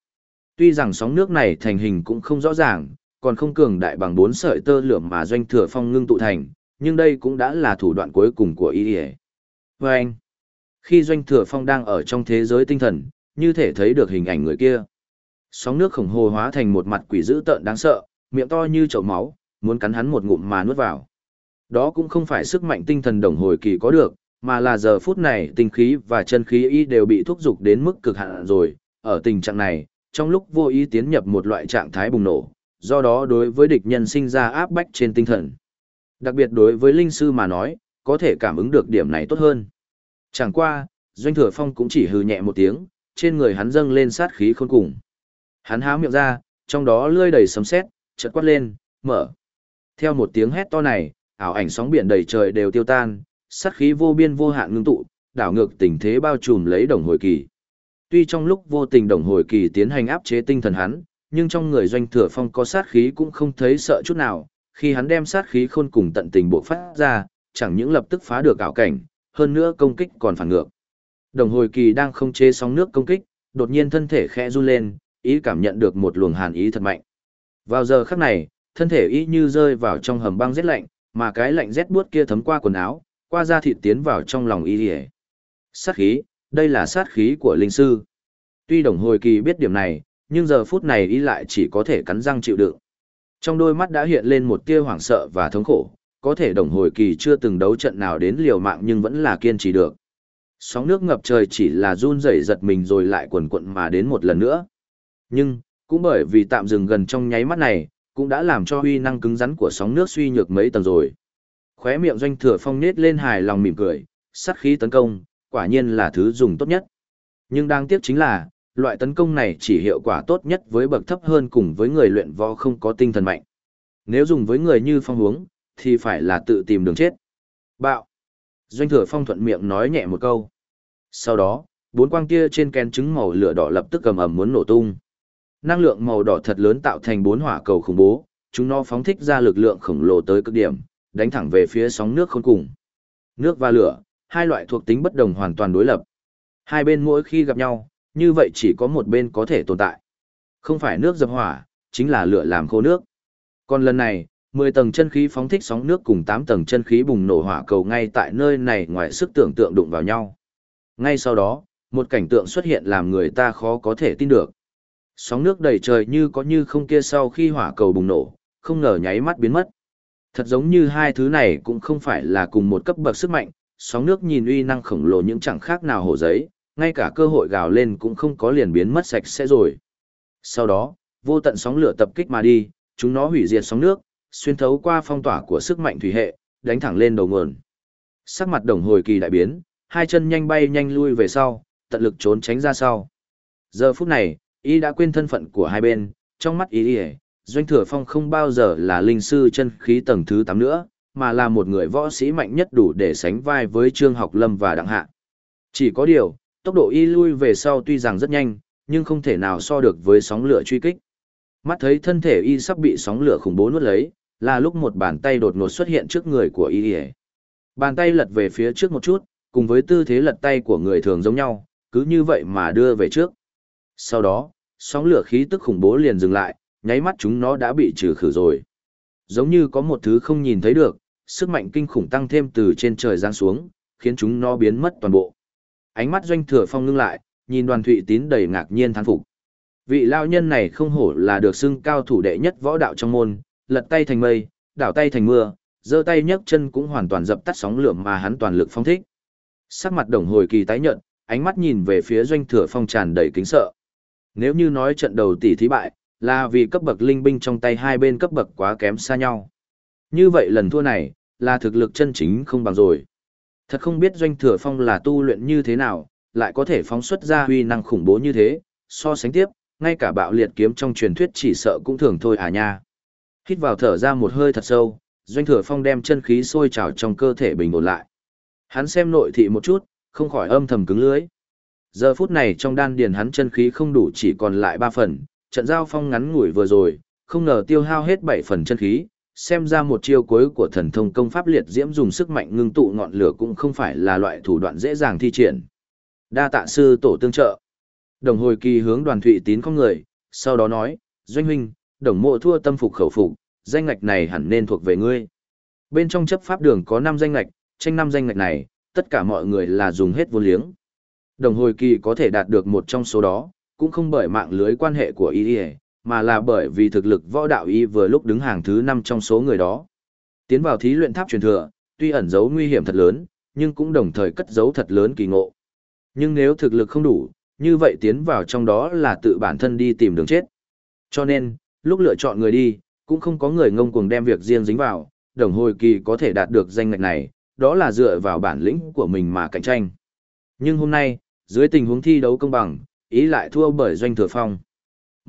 Tuy rằng sóng nước này thành hình cũng không rõ ràng còn không cường đại bằng bốn sợi tơ lửa mà doanh thừa phong ngưng tụ thành, nhưng đây cũng đã là thủ đoạn cuối cùng của y ỉa và anh khi doanh thừa phong đang ở trong thế giới tinh thần như thể thấy được hình ảnh người kia. Sóng nước khổng hồ hóa thành một mặt quỷ dữ tợn đáng sợ miệng to như chậu máu muốn cắn hắn một ngụm mà nuốt vào. Đó cũng không phải sức mạnh tinh thần đồng hồi kỳ có được mà là giờ phút này tinh khí và chân khí y đều bị thúc giục đến mức cực hạn rồi. Ở tình trạng này trong lúc vô ý tiến nhập một loại trạng thái bùng nổ do đó đối với địch nhân sinh ra áp bách trên tinh thần. Đặc biệt đối với linh sư mà nói, có thể cảm ứng được điểm này tốt hơn. Chẳng qua, Doanh Thừa Phong cũng chỉ hừ nhẹ một tiếng, trên người hắn dâng lên sát khí khôn cùng. Hắn há miệng ra, trong đó lươi đầy sấm sét, chợt quát lên, mở. Theo một tiếng hét to này, ảo ảnh sóng biển đầy trời đều tiêu tan, sát khí vô biên vô hạn ngưng tụ, đảo ngược tình thế bao trùm lấy đồng hồi kỳ. Tuy trong lúc vô tình đồng hồi kỳ tiến hành áp chế tinh thần hắn, nhưng trong người doanh thừa phong có sát khí cũng không thấy sợ chút nào, khi hắn đem sát khí khôn cùng tận tình bộ phát ra, chẳng những lập tức phá được ảo cảnh, hơn nữa công kích còn phản ngược. Đồng hồi kỳ đang không chế sóng nước công kích, đột nhiên thân thể khẽ run lên, ý cảm nhận được một luồng hàn ý thật mạnh. Vào giờ khắc này, thân thể ý như rơi vào trong hầm băng rét lạnh, mà cái lạnh rét buốt kia thấm qua quần áo, qua da thịt tiến vào trong lòng ý lìa. Sát khí, đây là sát khí của linh sư. Tuy đồng hồi kỳ biết điểm này, nhưng giờ phút này y lại chỉ có thể cắn răng chịu đựng. Trong đôi mắt đã hiện lên một tia hoảng sợ và thống khổ, có thể đồng hồi kỳ chưa từng đấu trận nào đến liều mạng nhưng vẫn là kiên trì được. Sóng nước ngập trời chỉ là run rẩy giật mình rồi lại quần quận mà đến một lần nữa. Nhưng, cũng bởi vì tạm dừng gần trong nháy mắt này, cũng đã làm cho huy năng cứng rắn của sóng nước suy nhược mấy tầng rồi. Khóe miệng doanh thừa phong nết lên hài lòng mỉm cười, sát khí tấn công, quả nhiên là thứ dùng tốt nhất. Nhưng đáng tiếc chính là, loại tấn công này chỉ hiệu quả tốt nhất với bậc thấp hơn cùng với người luyện võ không có tinh thần mạnh. Nếu dùng với người như phong hướng, thì phải là tự tìm đường chết. Bạo. Doanh thừa phong thuận miệng nói nhẹ một câu. Sau đó, bốn quang kia trên kén trứng màu lửa đỏ lập tức cầm ẩm muốn nổ tung. Năng lượng màu đỏ thật lớn tạo thành bốn hỏa cầu khủng bố, chúng nó phóng thích ra lực lượng khổng lồ tới cực điểm, đánh thẳng về phía sóng nước khôn cùng. Nước và lửa, hai loại thuộc tính bất đồng hoàn toàn đối lập. Hai bên mỗi khi gặp nhau, như vậy chỉ có một bên có thể tồn tại. Không phải nước dập hỏa, chính là lửa làm khô nước. Còn lần này, 10 tầng chân khí phóng thích sóng nước cùng 8 tầng chân khí bùng nổ hỏa cầu ngay tại nơi này ngoài sức tưởng tượng đụng vào nhau. Ngay sau đó, một cảnh tượng xuất hiện làm người ta khó có thể tin được. Sóng nước đầy trời như có như không kia sau khi hỏa cầu bùng nổ, không ngờ nháy mắt biến mất. Thật giống như hai thứ này cũng không phải là cùng một cấp bậc sức mạnh, sóng nước nhìn uy năng khổng lồ những chẳng khác nào hổ giấy, ngay cả cơ hội gào lên cũng không có liền biến mất sạch sẽ rồi. Sau đó, vô tận sóng lửa tập kích mà đi, chúng nó hủy diệt sóng nước, xuyên thấu qua phong tỏa của sức mạnh thủy hệ, đánh thẳng lên đầu nguồn. Sắc mặt đồng hồi kỳ đại biến, hai chân nhanh bay nhanh lui về sau, tận lực trốn tránh ra sau. Giờ phút này, y đã quên thân phận của hai bên, trong mắt y y doanh thừa phong không bao giờ là linh sư chân khí tầng thứ 8 nữa, mà là một người võ sĩ mạnh nhất đủ để sánh vai với Trương Học Lâm và Đặng Hạ. Chỉ có điều, tốc độ y lui về sau tuy rằng rất nhanh, nhưng không thể nào so được với sóng lửa truy kích. Mắt thấy thân thể y sắp bị sóng lửa khủng bố nuốt lấy, là lúc một bàn tay đột ngột xuất hiện trước người của y. Bàn tay lật về phía trước một chút, cùng với tư thế lật tay của người thường giống nhau, cứ như vậy mà đưa về trước. Sau đó, sóng lửa khí tức khủng bố liền dừng lại, nháy mắt chúng nó đã bị trừ khử rồi. Giống như có một thứ không nhìn thấy được, sức mạnh kinh khủng tăng thêm từ trên trời giáng xuống, khiến chúng nó biến mất toàn bộ. Ánh mắt doanh thừa phong ngưng lại, nhìn đoàn thụy tín đầy ngạc nhiên thán phục. Vị lao nhân này không hổ là được xưng cao thủ đệ nhất võ đạo trong môn, lật tay thành mây, đảo tay thành mưa, giơ tay nhấc chân cũng hoàn toàn dập tắt sóng lượm mà hắn toàn lực phong thích. Sắc mặt đồng hồi kỳ tái nhận, ánh mắt nhìn về phía doanh thừa phong tràn đầy kính sợ. Nếu như nói trận đầu tỷ thí bại, là vì cấp bậc linh binh trong tay hai bên cấp bậc quá kém xa nhau. Như vậy lần thua này, là thực lực chân chính không bằng rồi. Thật không biết doanh thừa phong là tu luyện như thế nào, lại có thể phóng xuất ra huy năng khủng bố như thế, so sánh tiếp, ngay cả bạo liệt kiếm trong truyền thuyết chỉ sợ cũng thường thôi à nha. Hít vào thở ra một hơi thật sâu, doanh thừa phong đem chân khí sôi trào trong cơ thể bình ổn lại. Hắn xem nội thị một chút, không khỏi âm thầm cứng lưới. Giờ phút này trong đan điền hắn chân khí không đủ chỉ còn lại 3 phần, trận giao phong ngắn ngủi vừa rồi, không ngờ tiêu hao hết 7 phần chân khí, xem ra một chiêu cuối của thần thông công pháp liệt diễm dùng sức mạnh ngưng tụ ngọn lửa cũng không phải là loại thủ đoạn dễ dàng thi triển. Đa tạ sư tổ tương trợ. Đồng hồi kỳ hướng đoàn thụy tín không người, sau đó nói, doanh huynh, đồng mộ thua tâm phục khẩu phục, danh ngạch này hẳn nên thuộc về ngươi. Bên trong chấp pháp đường có 5 danh ngạch, tranh 5 danh ngạch này, tất cả mọi người là dùng hết vô liếng. Đồng hồi kỳ có thể đạt được một trong số đó, cũng không bởi mạng lưới quan hệ của y mà là bởi vì thực lực võ đạo y vừa lúc đứng hàng thứ 5 trong số người đó. Tiến vào thí luyện tháp truyền thừa, tuy ẩn giấu nguy hiểm thật lớn, nhưng cũng đồng thời cất giấu thật lớn kỳ ngộ. Nhưng nếu thực lực không đủ, như vậy tiến vào trong đó là tự bản thân đi tìm đường chết. Cho nên, lúc lựa chọn người đi, cũng không có người ngông cuồng đem việc riêng dính vào, đồng hồi kỳ có thể đạt được danh ngạch này, đó là dựa vào bản lĩnh của mình mà cạnh tranh. Nhưng hôm nay, dưới tình huống thi đấu công bằng, ý lại thua bởi doanh thừa phong.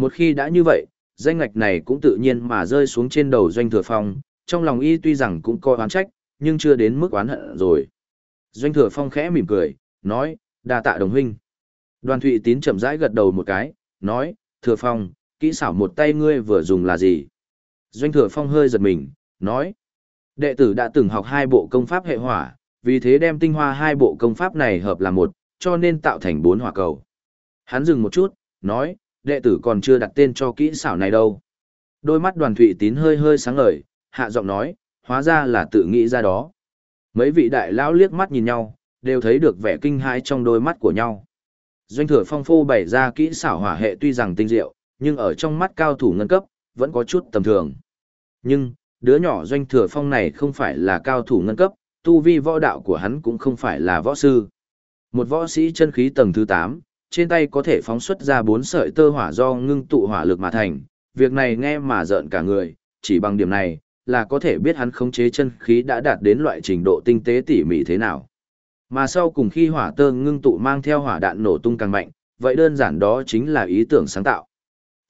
Một khi đã như vậy, danh ngạch này cũng tự nhiên mà rơi xuống trên đầu doanh thừa phong, trong lòng y tuy rằng cũng coi oán trách, nhưng chưa đến mức oán hận rồi. Doanh thừa phong khẽ mỉm cười, nói, đa tạ đồng huynh. Đoàn thụy tín chậm rãi gật đầu một cái, nói, thừa phong, kỹ xảo một tay ngươi vừa dùng là gì? Doanh thừa phong hơi giật mình, nói, đệ tử đã từng học hai bộ công pháp hệ hỏa, vì thế đem tinh hoa hai bộ công pháp này hợp làm một, cho nên tạo thành bốn hỏa cầu. Hắn dừng một chút, nói, đệ tử còn chưa đặt tên cho kỹ xảo này đâu. Đôi mắt đoàn thụy tín hơi hơi sáng ngời, hạ giọng nói, hóa ra là tự nghĩ ra đó. Mấy vị đại lão liếc mắt nhìn nhau, đều thấy được vẻ kinh hãi trong đôi mắt của nhau. Doanh thừa phong phô bày ra kỹ xảo hỏa hệ tuy rằng tinh diệu, nhưng ở trong mắt cao thủ ngân cấp, vẫn có chút tầm thường. Nhưng, đứa nhỏ doanh thừa phong này không phải là cao thủ ngân cấp, tu vi võ đạo của hắn cũng không phải là võ sư. Một võ sĩ chân khí tầng thứ 8, trên tay có thể phóng xuất ra bốn sợi tơ hỏa do ngưng tụ hỏa lực mà thành, việc này nghe mà giận cả người, chỉ bằng điểm này, là có thể biết hắn khống chế chân khí đã đạt đến loại trình độ tinh tế tỉ mỉ thế nào. Mà sau cùng khi hỏa tơ ngưng tụ mang theo hỏa đạn nổ tung càng mạnh, vậy đơn giản đó chính là ý tưởng sáng tạo.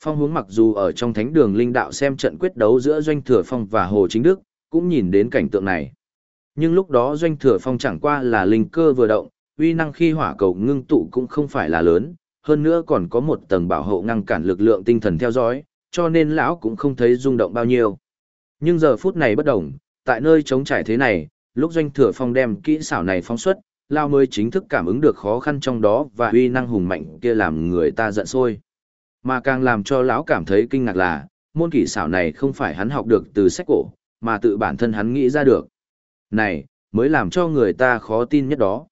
Phong hướng mặc dù ở trong thánh đường linh đạo xem trận quyết đấu giữa Doanh Thừa Phong và Hồ Chính Đức, cũng nhìn đến cảnh tượng này. Nhưng lúc đó Doanh Thừa Phong chẳng qua là linh cơ vừa động, uy năng khi hỏa cầu ngưng tụ cũng không phải là lớn, hơn nữa còn có một tầng bảo hộ ngăn cản lực lượng tinh thần theo dõi, cho nên lão cũng không thấy rung động bao nhiêu. Nhưng giờ phút này bất động, tại nơi trống trải thế này, lúc Doanh Thừa Phong đem kỹ xảo này phóng xuất, Lao mới chính thức cảm ứng được khó khăn trong đó và uy năng hùng mạnh kia làm người ta giận sôi. Mà càng làm cho lão cảm thấy kinh ngạc là môn kỹ xảo này không phải hắn học được từ sách cổ mà tự bản thân hắn nghĩ ra được. Này mới làm cho người ta khó tin nhất đó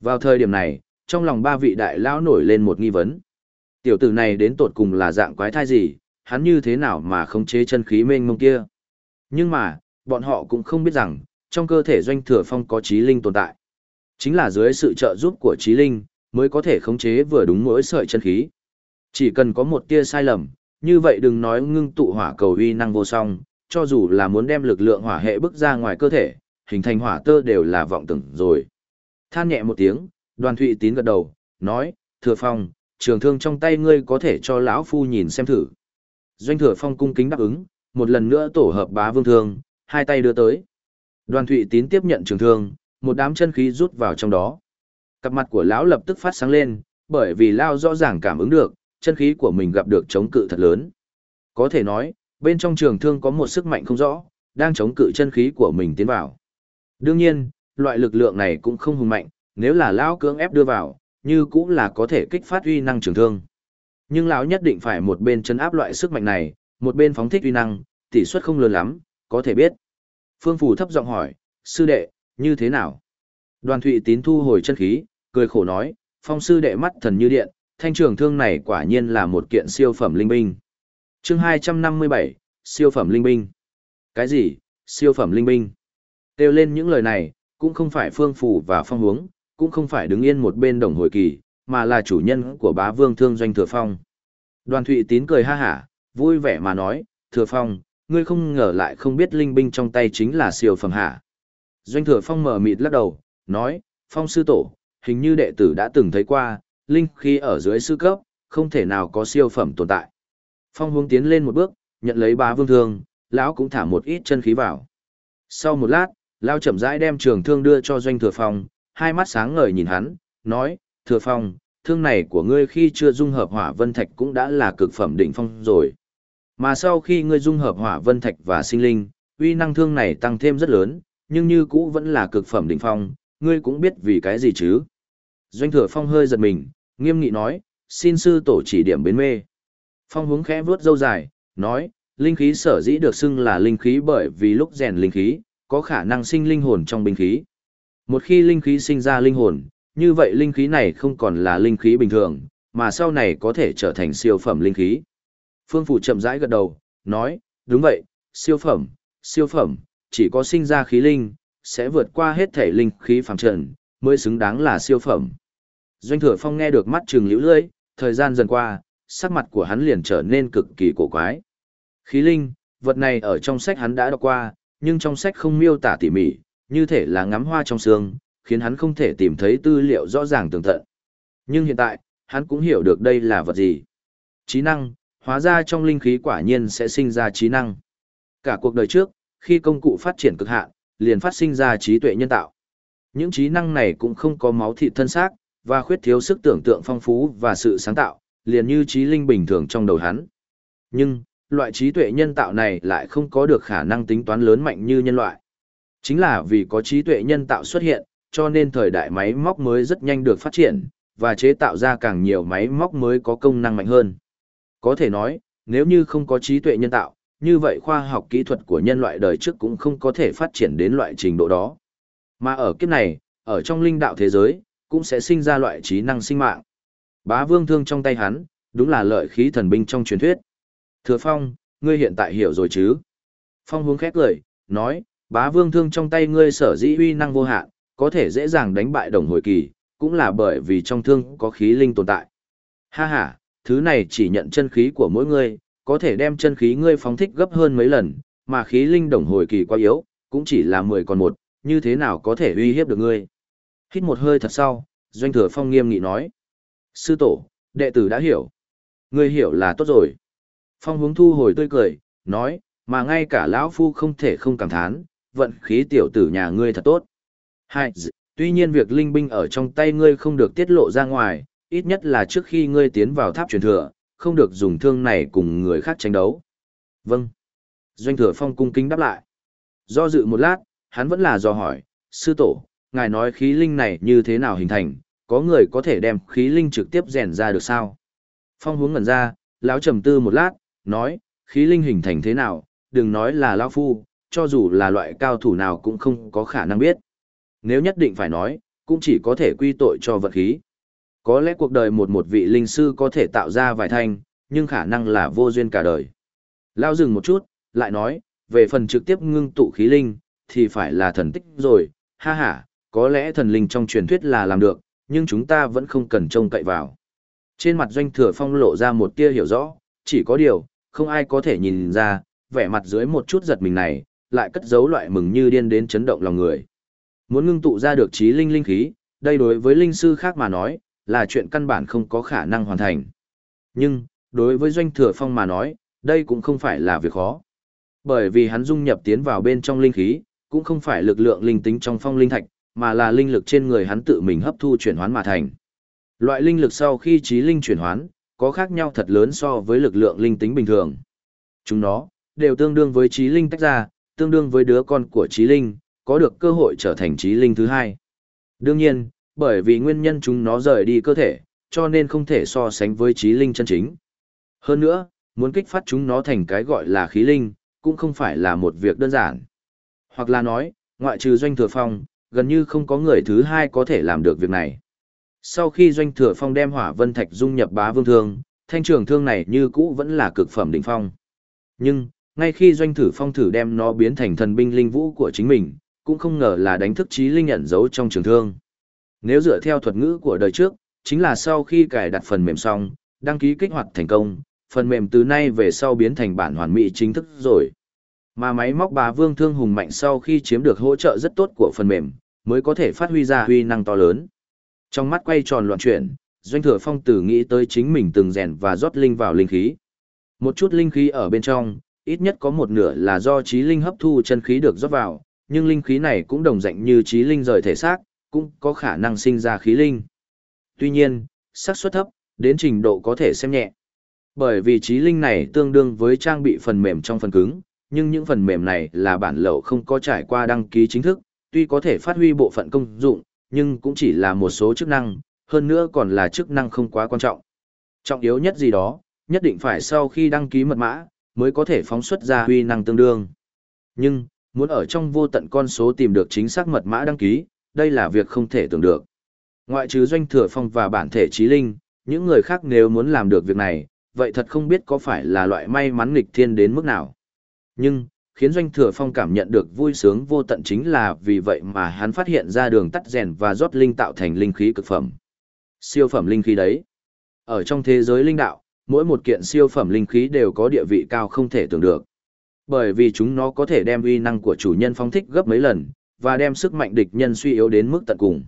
vào thời điểm này trong lòng ba vị đại lão nổi lên một nghi vấn tiểu tử này đến tột cùng là dạng quái thai gì hắn như thế nào mà khống chế chân khí mênh mông kia nhưng mà bọn họ cũng không biết rằng trong cơ thể doanh thừa phong có trí linh tồn tại Chính là dưới sự trợ giúp của trí linh, mới có thể khống chế vừa đúng mỗi sợi chân khí. Chỉ cần có một tia sai lầm, như vậy đừng nói ngưng tụ hỏa cầu uy năng vô song, cho dù là muốn đem lực lượng hỏa hệ bức ra ngoài cơ thể, hình thành hỏa tơ đều là vọng tưởng rồi. Than nhẹ một tiếng, đoàn thụy tín gật đầu, nói, thừa phong, trường thương trong tay ngươi có thể cho lão phu nhìn xem thử. Doanh thừa phong cung kính đáp ứng, một lần nữa tổ hợp bá vương thương, hai tay đưa tới. Đoàn thụy tín tiếp nhận trường thương, một đám chân khí rút vào trong đó. Cặp mặt của lão lập tức phát sáng lên, bởi vì lão rõ ràng cảm ứng được, chân khí của mình gặp được chống cự thật lớn. Có thể nói, bên trong trường thương có một sức mạnh không rõ, đang chống cự chân khí của mình tiến vào. Đương nhiên, loại lực lượng này cũng không hùng mạnh, nếu là lão cưỡng ép đưa vào, như cũng là có thể kích phát uy năng trường thương. Nhưng lão nhất định phải một bên chấn áp loại sức mạnh này, một bên phóng thích uy năng, tỷ suất không lớn lắm, có thể biết. Phương Phù thấp giọng hỏi, sư đệ, như thế nào? Đoàn Thụy Tín thu hồi chân khí, cười khổ nói, phong sư đệ mắt thần như điện, thanh trường thương này quả nhiên là một kiện siêu phẩm linh binh. chương 257, siêu phẩm linh binh. Cái gì, siêu phẩm linh binh? Têu lên những lời này, cũng không phải phương phủ và phong hướng, cũng không phải đứng yên một bên đồng hồi kỳ, mà là chủ nhân của bá vương thương doanh thừa phong. Đoàn Thụy Tín cười ha hả, vui vẻ mà nói, thừa phong, ngươi không ngờ lại không biết linh binh trong tay chính là siêu phẩm hả. Doanh thừa phong mở mịt lắc đầu, nói, phong sư tổ, hình như đệ tử đã từng thấy qua, linh khi ở dưới sư cấp, không thể nào có siêu phẩm tồn tại. Phong hướng tiến lên một bước, nhận lấy bá vương thương, lão cũng thả một ít chân khí vào. Sau một lát, Lao chậm rãi đem trường thương đưa cho doanh thừa phong, hai mắt sáng ngời nhìn hắn, nói, thừa phong, thương này của ngươi khi chưa dung hợp hỏa vân thạch cũng đã là cực phẩm đỉnh phong rồi. Mà sau khi ngươi dung hợp hỏa vân thạch và sinh linh, uy năng thương này tăng thêm rất lớn, nhưng như cũ vẫn là cực phẩm đỉnh phong, ngươi cũng biết vì cái gì chứ. Doanh thừa phong hơi giật mình, nghiêm nghị nói, xin sư tổ chỉ điểm bến mê. Phong hướng khẽ vuốt râu dài, nói, linh khí sở dĩ được xưng là linh khí bởi vì lúc rèn linh khí, có khả năng sinh linh hồn trong binh khí. Một khi linh khí sinh ra linh hồn, như vậy linh khí này không còn là linh khí bình thường, mà sau này có thể trở thành siêu phẩm linh khí. Phương Phủ chậm rãi gật đầu, nói, đúng vậy, siêu phẩm, siêu phẩm, chỉ có sinh ra khí linh, sẽ vượt qua hết thể linh khí phàm trần, mới xứng đáng là siêu phẩm. Doanh thừa phong nghe được mắt trừng liễu lưỡi, thời gian dần qua, sắc mặt của hắn liền trở nên cực kỳ cổ quái. Khí linh, vật này ở trong sách hắn đã đọc qua, nhưng trong sách không miêu tả tỉ mỉ, như thể là ngắm hoa trong sương, khiến hắn không thể tìm thấy tư liệu rõ ràng tường tận. Nhưng hiện tại, hắn cũng hiểu được đây là vật gì. Trí năng, hóa ra trong linh khí quả nhiên sẽ sinh ra trí năng. Cả cuộc đời trước, khi công cụ phát triển cực hạn, liền phát sinh ra trí tuệ nhân tạo. Những trí năng này cũng không có máu thịt thân xác, và khuyết thiếu sức tưởng tượng phong phú và sự sáng tạo, liền như trí linh bình thường trong đầu hắn. Nhưng, loại trí tuệ nhân tạo này lại không có được khả năng tính toán lớn mạnh như nhân loại. Chính là vì có trí tuệ nhân tạo xuất hiện, cho nên thời đại máy móc mới rất nhanh được phát triển, và chế tạo ra càng nhiều máy móc mới có công năng mạnh hơn. Có thể nói, nếu như không có trí tuệ nhân tạo, như vậy khoa học kỹ thuật của nhân loại đời trước cũng không có thể phát triển đến loại trình độ đó. Mà ở kiếp này, ở trong linh đạo thế giới, cũng sẽ sinh ra loại trí năng sinh mạng. Bá vương thương trong tay hắn, đúng là lợi khí thần binh trong truyền thuyết. Thừa Phong, ngươi hiện tại hiểu rồi chứ? Phong hướng khét lời, nói, bá vương thương trong tay ngươi sở dĩ uy năng vô hạn, có thể dễ dàng đánh bại đồng hồi kỳ, cũng là bởi vì trong thương có khí linh tồn tại. Ha ha, thứ này chỉ nhận chân khí của mỗi ngươi, có thể đem chân khí ngươi phóng thích gấp hơn mấy lần, mà khí linh đồng hồi kỳ quá yếu, cũng chỉ là 10 còn một, như thế nào có thể uy hiếp được ngươi. Hít một hơi thật sau, Doanh Thừa Phong nghiêm nghị nói. Sư tổ, đệ tử đã hiểu. Ngươi hiểu là tốt rồi. Phong hướng thu hồi tươi cười, nói, mà ngay cả lão phu không thể không cảm thán, vận khí tiểu tử nhà ngươi thật tốt. Hai, tuy nhiên việc linh binh ở trong tay ngươi không được tiết lộ ra ngoài, ít nhất là trước khi ngươi tiến vào tháp truyền thừa, không được dùng thương này cùng người khác tranh đấu. Vâng. Doanh thừa phong cung kính đáp lại. Do dự một lát, hắn vẫn là do hỏi, sư tổ, ngài nói khí linh này như thế nào hình thành, có người có thể đem khí linh trực tiếp rèn ra được sao? Phong hướng ngẩn ra, lão trầm tư một lát, nói, khí linh hình thành thế nào, đừng nói là lão phu, cho dù là loại cao thủ nào cũng không có khả năng biết. Nếu nhất định phải nói, cũng chỉ có thể quy tội cho vật khí. Có lẽ cuộc đời một một vị linh sư có thể tạo ra vài thanh, nhưng khả năng là vô duyên cả đời. Lao dừng một chút, lại nói, về phần trực tiếp ngưng tụ khí linh, thì phải là thần tích rồi, ha ha, có lẽ thần linh trong truyền thuyết là làm được, nhưng chúng ta vẫn không cần trông cậy vào. Trên mặt doanh thừa phong lộ ra một tia hiểu rõ, chỉ có điều, không ai có thể nhìn ra, vẻ mặt dưới một chút giật mình này, lại cất giấu loại mừng như điên đến chấn động lòng người. Muốn ngưng tụ ra được trí linh linh khí, đây đối với linh sư khác mà nói, là chuyện căn bản không có khả năng hoàn thành. Nhưng, đối với doanh thừa phong mà nói, đây cũng không phải là việc khó. Bởi vì hắn dung nhập tiến vào bên trong linh khí, cũng không phải lực lượng linh tính trong phong linh thạch, mà là linh lực trên người hắn tự mình hấp thu chuyển hoán mà thành. Loại linh lực sau khi trí linh chuyển hoán, có khác nhau thật lớn so với lực lượng linh tính bình thường. Chúng nó, đều tương đương với trí linh tách ra, tương đương với đứa con của trí linh, có được cơ hội trở thành trí linh thứ hai. Đương nhiên, bởi vì nguyên nhân chúng nó rời đi cơ thể, cho nên không thể so sánh với trí linh chân chính. Hơn nữa, muốn kích phát chúng nó thành cái gọi là khí linh, cũng không phải là một việc đơn giản. Hoặc là nói, ngoại trừ doanh thừa phong, gần như không có người thứ hai có thể làm được việc này. Sau khi doanh thừa phong đem hỏa vân thạch dung nhập bá vương thương, thanh trường thương này như cũ vẫn là cực phẩm đỉnh phong. Nhưng, ngay khi doanh thử phong thử đem nó biến thành thần binh linh vũ của chính mình, cũng không ngờ là đánh thức trí linh ẩn giấu trong trường thương. Nếu dựa theo thuật ngữ của đời trước, chính là sau khi cài đặt phần mềm xong, đăng ký kích hoạt thành công, phần mềm từ nay về sau biến thành bản hoàn mỹ chính thức rồi. Mà máy móc bá vương thương hùng mạnh sau khi chiếm được hỗ trợ rất tốt của phần mềm, mới có thể phát huy ra huy năng to lớn. Trong mắt quay tròn loạn chuyển, doanh thừa phong tử nghĩ tới chính mình từng rèn và rót linh vào linh khí. Một chút linh khí ở bên trong, ít nhất có một nửa là do trí linh hấp thu chân khí được rót vào, nhưng linh khí này cũng đồng dạng như trí linh rời thể xác, cũng có khả năng sinh ra khí linh. Tuy nhiên, xác suất thấp, đến trình độ có thể xem nhẹ. Bởi vì trí linh này tương đương với trang bị phần mềm trong phần cứng, nhưng những phần mềm này là bản lậu không có trải qua đăng ký chính thức, tuy có thể phát huy bộ phận công dụng, nhưng cũng chỉ là một số chức năng, hơn nữa còn là chức năng không quá quan trọng. Trọng yếu nhất gì đó, nhất định phải sau khi đăng ký mật mã, mới có thể phóng xuất ra huy năng tương đương. Nhưng, muốn ở trong vô tận con số tìm được chính xác mật mã đăng ký, đây là việc không thể tưởng được. Ngoại trừ doanh thừa phong và bản thể trí linh, những người khác nếu muốn làm được việc này, vậy thật không biết có phải là loại may mắn nghịch thiên đến mức nào. Nhưng, khiến doanh thừa phong cảm nhận được vui sướng vô tận chính là vì vậy mà hắn phát hiện ra đường tắt rèn và rót linh tạo thành linh khí cực phẩm. Siêu phẩm linh khí đấy. Ở trong thế giới linh đạo, mỗi một kiện siêu phẩm linh khí đều có địa vị cao không thể tưởng được. Bởi vì chúng nó có thể đem uy năng của chủ nhân phong thích gấp mấy lần, và đem sức mạnh địch nhân suy yếu đến mức tận cùng.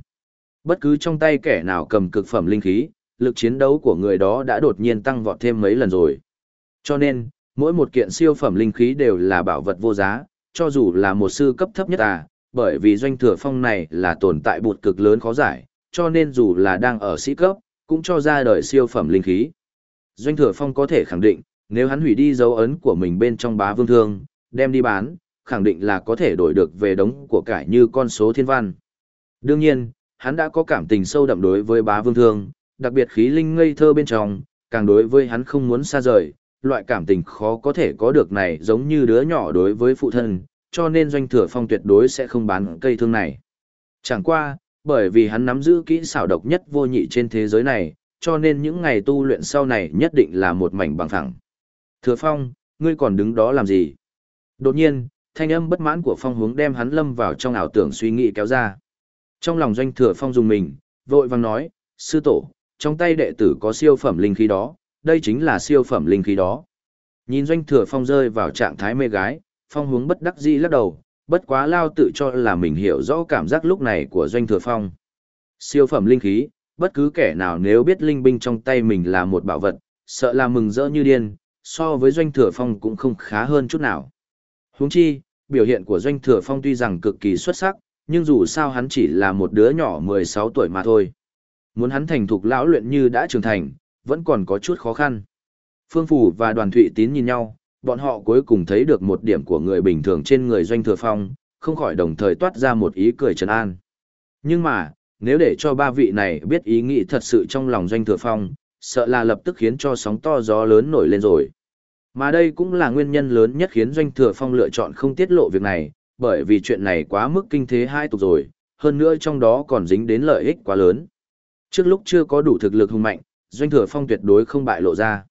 Bất cứ trong tay kẻ nào cầm cực phẩm linh khí, lực chiến đấu của người đó đã đột nhiên tăng vọt thêm mấy lần rồi. Cho nên, mỗi một kiện siêu phẩm linh khí đều là bảo vật vô giá, cho dù là một sư cấp thấp nhất à, bởi vì doanh thừa phong này là tồn tại bụt cực lớn khó giải, cho nên dù là đang ở sĩ cấp, cũng cho ra đời siêu phẩm linh khí. Doanh thừa phong có thể khẳng định, nếu hắn hủy đi dấu ấn của mình bên trong bá vương thương, đem đi bán, khẳng định là có thể đổi được về đống của cải như con số thiên văn. Đương nhiên, hắn đã có cảm tình sâu đậm đối với bá vương thương, đặc biệt khí linh ngây thơ bên trong, càng đối với hắn không muốn xa rời, loại cảm tình khó có thể có được này giống như đứa nhỏ đối với phụ thân, cho nên doanh thừa phong tuyệt đối sẽ không bán cây thương này. Chẳng qua, bởi vì hắn nắm giữ kỹ xảo độc nhất vô nhị trên thế giới này, cho nên những ngày tu luyện sau này nhất định là một mảnh bằng thẳng. Thừa phong, ngươi còn đứng đó làm gì? Đột nhiên, thanh âm bất mãn của phong hướng đem hắn lâm vào trong ảo tưởng suy nghĩ kéo ra. Trong lòng doanh thừa phong dùng mình, vội vàng nói, sư tổ, trong tay đệ tử có siêu phẩm linh khí đó, đây chính là siêu phẩm linh khí đó. Nhìn doanh thừa phong rơi vào trạng thái mê gái, phong hướng bất đắc dĩ lắc đầu, bất quá lao tự cho là mình hiểu rõ cảm giác lúc này của doanh thừa phong. Siêu phẩm linh khí, bất cứ kẻ nào nếu biết linh binh trong tay mình là một bảo vật, sợ là mừng rỡ như điên, so với doanh thừa phong cũng không khá hơn chút nào. Huống chi, biểu hiện của doanh thừa phong tuy rằng cực kỳ xuất sắc, nhưng dù sao hắn chỉ là một đứa nhỏ 16 tuổi mà thôi. Muốn hắn thành thục lão luyện như đã trưởng thành, vẫn còn có chút khó khăn. Phương Phủ và đoàn thụy tín nhìn nhau, bọn họ cuối cùng thấy được một điểm của người bình thường trên người doanh thừa phong, không khỏi đồng thời toát ra một ý cười trấn an. Nhưng mà, nếu để cho ba vị này biết ý nghĩ thật sự trong lòng doanh thừa phong, sợ là lập tức khiến cho sóng to gió lớn nổi lên rồi. Mà đây cũng là nguyên nhân lớn nhất khiến doanh thừa phong lựa chọn không tiết lộ việc này, bởi vì chuyện này quá mức kinh thế hai tục rồi, hơn nữa trong đó còn dính đến lợi ích quá lớn. Trước lúc chưa có đủ thực lực hùng mạnh, doanh thừa phong tuyệt đối không bại lộ ra.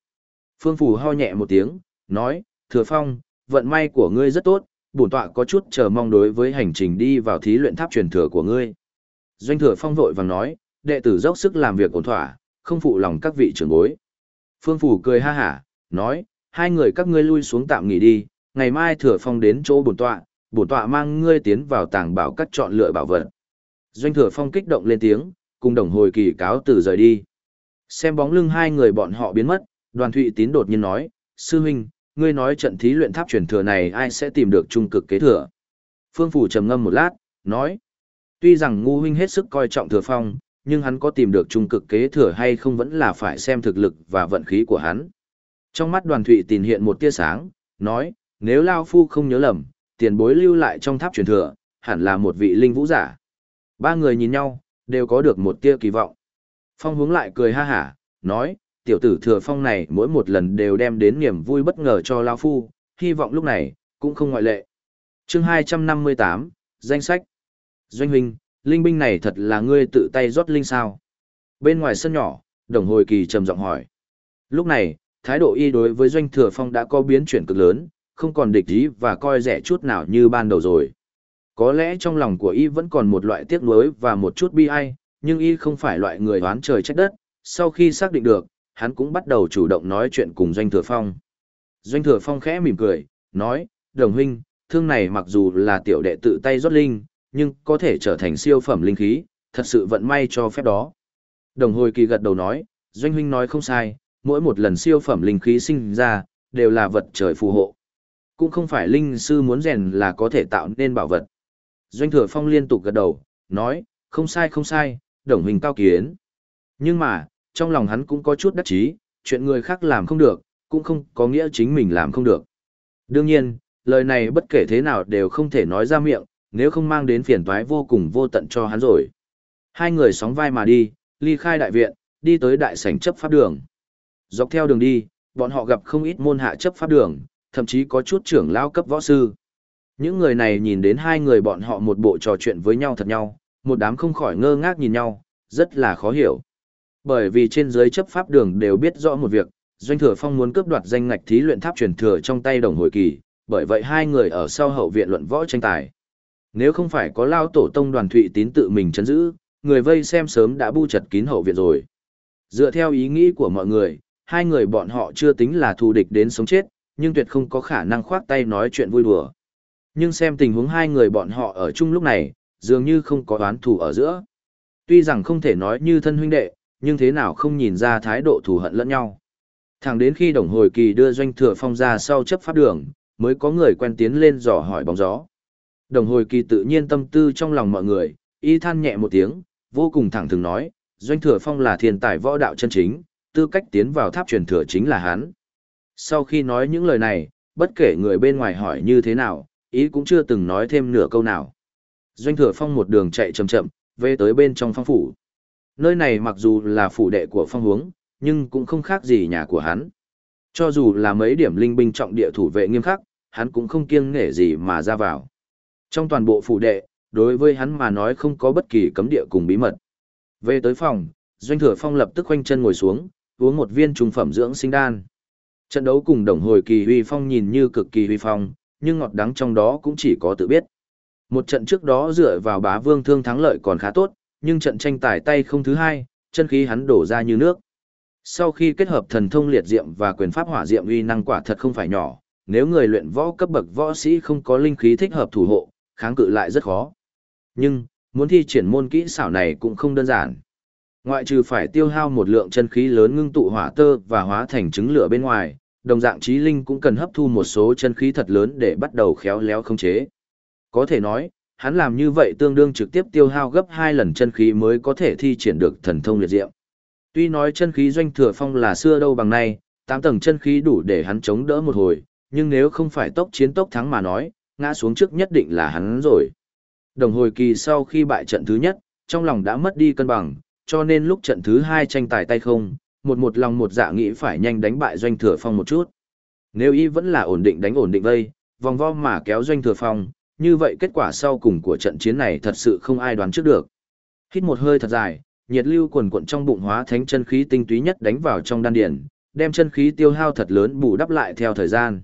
Phương Phủ ho nhẹ một tiếng, nói, thừa phong, vận may của ngươi rất tốt, bổn tọa có chút chờ mong đối với hành trình đi vào thí luyện tháp truyền thừa của ngươi. Doanh thừa phong vội vàng nói, đệ tử dốc sức làm việc ổn thỏa, không phụ lòng các vị trưởng bối. Phương Phủ cười ha hả, nói, hai người các ngươi lui xuống tạm nghỉ đi, ngày mai thừa phong đến chỗ bổn tọa, bổn tọa mang ngươi tiến vào tàng bảo cắt chọn lựa bảo vật. Doanh thừa phong kích động lên tiếng, cùng đồng hồi kỳ cáo từ rời đi. Xem bóng lưng hai người bọn họ biến mất, đoàn thụy tín đột nhiên nói, sư huynh, ngươi nói trận thí luyện tháp truyền thừa này ai sẽ tìm được trung cực kế thừa. Phương Phủ trầm ngâm một lát, nói, tuy rằng ngu huynh hết sức coi trọng thừa phong, nhưng hắn có tìm được trung cực kế thừa hay không vẫn là phải xem thực lực và vận khí của hắn. Trong mắt đoàn thụy tìm hiện một tia sáng, nói, nếu Lao Phu không nhớ lầm, tiền bối lưu lại trong tháp truyền thừa, hẳn là một vị linh vũ giả. Ba người nhìn nhau, đều có được một tia kỳ vọng. Phong hướng lại cười ha hả, nói, tiểu tử thừa phong này mỗi một lần đều đem đến niềm vui bất ngờ cho Lao Phu, hy vọng lúc này, cũng không ngoại lệ. chương 258, danh sách. Doanh huynh, linh binh này thật là ngươi tự tay rót linh sao. Bên ngoài sân nhỏ, đồng hồi kỳ trầm giọng hỏi. Lúc này, thái độ y đối với doanh thừa phong đã có biến chuyển cực lớn, không còn địch ý và coi rẻ chút nào như ban đầu rồi. Có lẽ trong lòng của y vẫn còn một loại tiếc nuối và một chút bi ai, nhưng y không phải loại người oán trời trách đất, sau khi xác định được, hắn cũng bắt đầu chủ động nói chuyện cùng Doanh Thừa Phong. Doanh Thừa Phong khẽ mỉm cười, nói, đồng huynh, thương này mặc dù là tiểu đệ tự tay rót linh, nhưng có thể trở thành siêu phẩm linh khí, thật sự vận may cho phép đó. Đồng hồi kỳ gật đầu nói, Doanh huynh nói không sai, mỗi một lần siêu phẩm linh khí sinh ra, đều là vật trời phù hộ. Cũng không phải linh sư muốn rèn là có thể tạo nên bảo vật. Doanh thừa phong liên tục gật đầu, nói, không sai không sai, đồng hình cao kiến. Nhưng mà, trong lòng hắn cũng có chút đắc chí, chuyện người khác làm không được, cũng không có nghĩa chính mình làm không được. Đương nhiên, lời này bất kể thế nào đều không thể nói ra miệng, nếu không mang đến phiền toái vô cùng vô tận cho hắn rồi. Hai người sóng vai mà đi, ly khai đại viện, đi tới đại sảnh chấp pháp đường. Dọc theo đường đi, bọn họ gặp không ít môn hạ chấp pháp đường, thậm chí có chút trưởng lao cấp võ sư. Những người này nhìn đến hai người bọn họ một bộ trò chuyện với nhau thật nhau, một đám không khỏi ngơ ngác nhìn nhau, rất là khó hiểu. Bởi vì trên dưới chấp pháp đường đều biết rõ một việc, Doanh Thừa Phong muốn cướp đoạt danh ngạch thí luyện tháp truyền thừa trong tay đồng hồi kỳ, bởi vậy hai người ở sau hậu viện luận võ tranh tài. Nếu không phải có lao tổ tông đoàn thụy tín tự mình chấn giữ, người vây xem sớm đã bu chặt kín hậu viện rồi. Dựa theo ý nghĩ của mọi người, hai người bọn họ chưa tính là thù địch đến sống chết, nhưng tuyệt không có khả năng khoác tay nói chuyện vui đùa. Nhưng xem tình huống hai người bọn họ ở chung lúc này, dường như không có oán thù ở giữa. Tuy rằng không thể nói như thân huynh đệ, nhưng thế nào không nhìn ra thái độ thù hận lẫn nhau. Thẳng đến khi đồng hồi kỳ đưa doanh thừa phong ra sau chấp pháp đường, mới có người quen tiến lên dò hỏi bóng gió. Đồng hồi kỳ tự nhiên tâm tư trong lòng mọi người, y than nhẹ một tiếng, vô cùng thẳng thừng nói, doanh thừa phong là thiên tài võ đạo chân chính, tư cách tiến vào tháp truyền thừa chính là hắn. Sau khi nói những lời này, bất kể người bên ngoài hỏi như thế nào, ý cũng chưa từng nói thêm nửa câu nào. Doanh thừa phong một đường chạy chậm chậm, về tới bên trong phong phủ. Nơi này mặc dù là phủ đệ của phong hướng, nhưng cũng không khác gì nhà của hắn. Cho dù là mấy điểm linh binh trọng địa thủ vệ nghiêm khắc, hắn cũng không kiêng nể gì mà ra vào. Trong toàn bộ phủ đệ, đối với hắn mà nói không có bất kỳ cấm địa cùng bí mật. Về tới phòng, Doanh Thừa Phong lập tức khoanh chân ngồi xuống, uống một viên trung phẩm dưỡng sinh đan. Trận đấu cùng đồng hồi kỳ huy phong nhìn như cực kỳ huy phong, nhưng ngọt đắng trong đó cũng chỉ có tự biết. Một trận trước đó dựa vào bá vương thương thắng lợi còn khá tốt, nhưng trận tranh tài tay không thứ hai, chân khí hắn đổ ra như nước. Sau khi kết hợp thần thông liệt diệm và quyền pháp hỏa diệm uy năng quả thật không phải nhỏ, nếu người luyện võ cấp bậc võ sĩ không có linh khí thích hợp thủ hộ, kháng cự lại rất khó. Nhưng, muốn thi triển môn kỹ xảo này cũng không đơn giản. Ngoại trừ phải tiêu hao một lượng chân khí lớn ngưng tụ hỏa tơ và hóa thành trứng lửa bên ngoài, đồng dạng trí linh cũng cần hấp thu một số chân khí thật lớn để bắt đầu khéo léo không chế. Có thể nói, hắn làm như vậy tương đương trực tiếp tiêu hao gấp hai lần chân khí mới có thể thi triển được thần thông liệt diệm. Tuy nói chân khí doanh thừa phong là xưa đâu bằng nay, tám tầng chân khí đủ để hắn chống đỡ một hồi, nhưng nếu không phải tốc chiến tốc thắng mà nói, ngã xuống trước nhất định là hắn rồi. Đồng hồi kỳ sau khi bại trận thứ nhất, trong lòng đã mất đi cân bằng, cho nên lúc trận thứ hai tranh tài tay không, một một lòng một dạ nghĩ phải nhanh đánh bại doanh thừa phong một chút. Nếu y vẫn là ổn định đánh ổn định vây, vòng vo mà kéo doanh thừa phong, như vậy kết quả sau cùng của trận chiến này thật sự không ai đoán trước được. Hít một hơi thật dài, nhiệt lưu quần cuộn trong bụng hóa thánh chân khí tinh túy nhất đánh vào trong đan điển, đem chân khí tiêu hao thật lớn bù đắp lại theo thời gian.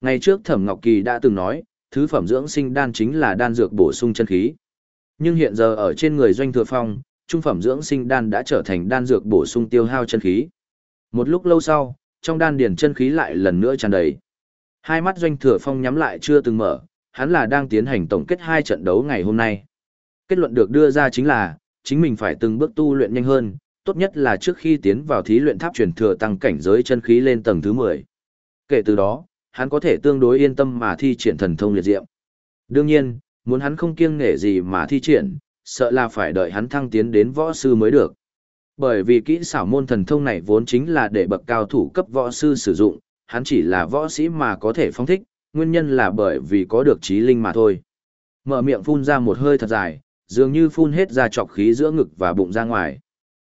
Ngày trước Thẩm Ngọc Kỳ đã từng nói, thứ phẩm dưỡng sinh đan chính là đan dược bổ sung chân khí. Nhưng hiện giờ ở trên người doanh thừa phong, trung phẩm dưỡng sinh đan đã trở thành đan dược bổ sung tiêu hao chân khí. Một lúc lâu sau, trong đan điển chân khí lại lần nữa tràn đầy. Hai mắt doanh thừa phong nhắm lại chưa từng mở, hắn là đang tiến hành tổng kết hai trận đấu ngày hôm nay. Kết luận được đưa ra chính là, chính mình phải từng bước tu luyện nhanh hơn, tốt nhất là trước khi tiến vào thí luyện tháp truyền thừa tăng cảnh giới chân khí lên tầng thứ 10. Kể từ đó, hắn có thể tương đối yên tâm mà thi triển thần thông liệt diệm. Đương nhiên, muốn hắn không kiêng nể gì mà thi triển, sợ là phải đợi hắn thăng tiến đến võ sư mới được. Bởi vì kỹ xảo môn thần thông này vốn chính là để bậc cao thủ cấp võ sư sử dụng, hắn chỉ là võ sĩ mà có thể phong thích, nguyên nhân là bởi vì có được trí linh mà thôi. Mở miệng phun ra một hơi thật dài, dường như phun hết ra trọc khí giữa ngực và bụng ra ngoài.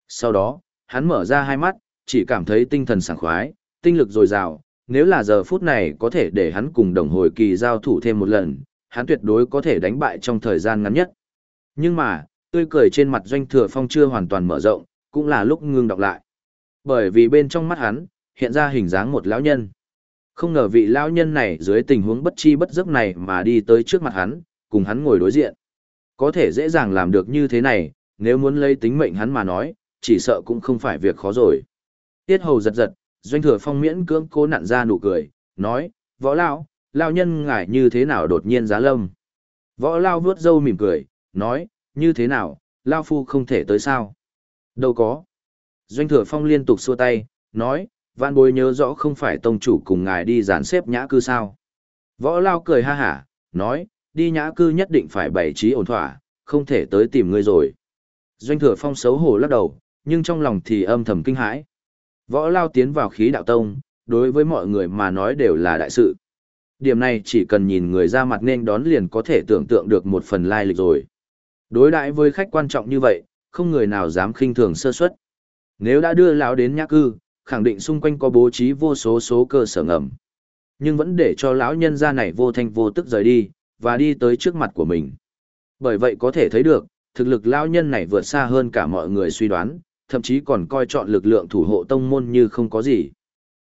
Sau đó, hắn mở ra hai mắt, chỉ cảm thấy tinh thần sảng khoái, tinh lực dồi dào, nếu là giờ phút này có thể để hắn cùng đồng hồi kỳ giao thủ thêm một lần, hắn tuyệt đối có thể đánh bại trong thời gian ngắn nhất. Nhưng mà, tươi cười trên mặt doanh thừa phong chưa hoàn toàn mở rộng, cũng là lúc ngưng đọc lại. Bởi vì bên trong mắt hắn, hiện ra hình dáng một lão nhân. Không ngờ vị lão nhân này dưới tình huống bất chi bất giấc này mà đi tới trước mặt hắn, cùng hắn ngồi đối diện. Có thể dễ dàng làm được như thế này, nếu muốn lấy tính mệnh hắn mà nói, chỉ sợ cũng không phải việc khó rồi. Tiết hầu giật giật, doanh thừa phong miễn cưỡng cố nặn ra nụ cười, nói, võ lão, lão nhân ngại như thế nào đột nhiên giá lâm. Võ lao vuốt râu mỉm cười, nói, như thế nào, lao phu không thể tới sao. Đâu có. Doanh thừa phong liên tục xua tay, nói, vạn bối nhớ rõ không phải tông chủ cùng ngài đi dàn xếp nhã cư sao. Võ lao cười ha hả, nói, đi nhã cư nhất định phải bày trí ổn thỏa, không thể tới tìm ngươi rồi. Doanh thừa phong xấu hổ lắc đầu, nhưng trong lòng thì âm thầm kinh hãi. Võ lao tiến vào khí đạo tông, đối với mọi người mà nói đều là đại sự. Điểm này chỉ cần nhìn người ra mặt nên đón liền có thể tưởng tượng được một phần lai lịch rồi. Đối đãi với khách quan trọng như vậy, không người nào dám khinh thường sơ suất. Nếu đã đưa lão đến nhã cư, khẳng định xung quanh có bố trí vô số số cơ sở ngầm. Nhưng vẫn để cho lão nhân gia này vô thanh vô tức rời đi, và đi tới trước mặt của mình. Bởi vậy có thể thấy được, thực lực lão nhân này vượt xa hơn cả mọi người suy đoán, thậm chí còn coi chọn lực lượng thủ hộ tông môn như không có gì.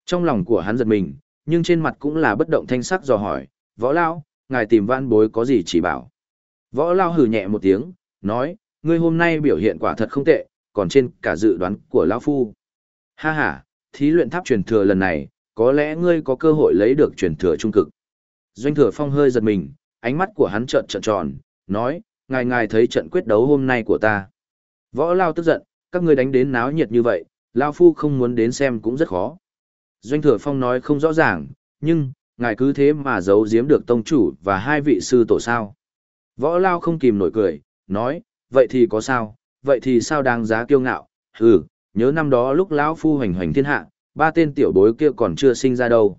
Trong lòng của hắn giật mình, nhưng trên mặt cũng là bất động thanh sắc dò hỏi, võ lao, ngài tìm văn bối có gì chỉ bảo. Võ lao hừ nhẹ một tiếng, nói, ngươi hôm nay biểu hiện quả thật không tệ, còn trên cả dự đoán của lão phu. Ha ha, thí luyện tháp truyền thừa lần này, có lẽ ngươi có cơ hội lấy được truyền thừa trung cực. Doanh thừa phong hơi giật mình, ánh mắt của hắn trợn trợn tròn, nói, ngài ngài thấy trận quyết đấu hôm nay của ta. Võ lao tức giận, các ngươi đánh đến náo nhiệt như vậy, lao phu không muốn đến xem cũng rất khó. Doanh thừa phong nói không rõ ràng, nhưng, ngài cứ thế mà giấu giếm được tông chủ và hai vị sư tổ sao. Võ lao không kìm nổi cười, nói, vậy thì có sao, vậy thì sao đáng giá kiêu ngạo, hừ, nhớ năm đó lúc lão phu hoành hoành thiên hạ, ba tên tiểu bối kia còn chưa sinh ra đâu.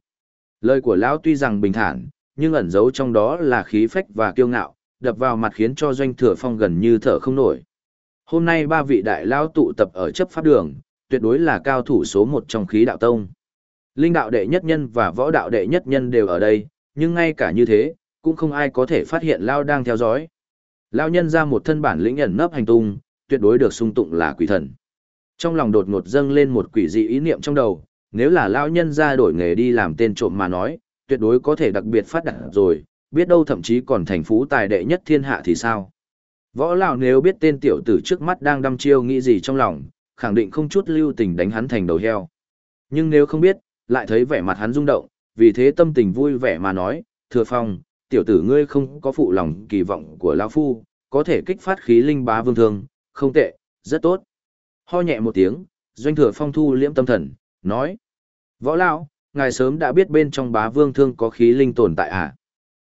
Lời của lão tuy rằng bình thản, nhưng ẩn giấu trong đó là khí phách và kiêu ngạo, đập vào mặt khiến cho doanh thừa phong gần như thở không nổi. Hôm nay ba vị đại lão tụ tập ở chấp pháp đường, tuyệt đối là cao thủ số một trong khí đạo tông. Linh đạo đệ nhất nhân và võ đạo đệ nhất nhân đều ở đây, nhưng ngay cả như thế, cũng không ai có thể phát hiện Lao đang theo dõi. Lao nhân ra một thân bản lĩnh ẩn nấp hành tung, tuyệt đối được sung tụng là quỷ thần. Trong lòng đột ngột dâng lên một quỷ dị ý niệm trong đầu, nếu là Lao nhân ra đổi nghề đi làm tên trộm mà nói, tuyệt đối có thể đặc biệt phát đạt rồi, biết đâu thậm chí còn thành phú tài đệ nhất thiên hạ thì sao. Võ Lão nếu biết tên tiểu tử trước mắt đang đăm chiêu nghĩ gì trong lòng, khẳng định không chút lưu tình đánh hắn thành đầu heo. Nhưng nếu không biết, lại thấy vẻ mặt hắn rung động, vì thế tâm tình vui vẻ mà nói, thừa phong, tiểu tử ngươi không có phụ lòng kỳ vọng của lão Phu, có thể kích phát khí linh bá vương thương, không tệ, rất tốt. Ho nhẹ một tiếng, doanh thừa phong thu liễm tâm thần, nói, võ Lão, ngài sớm đã biết bên trong bá vương thương có khí linh tồn tại à?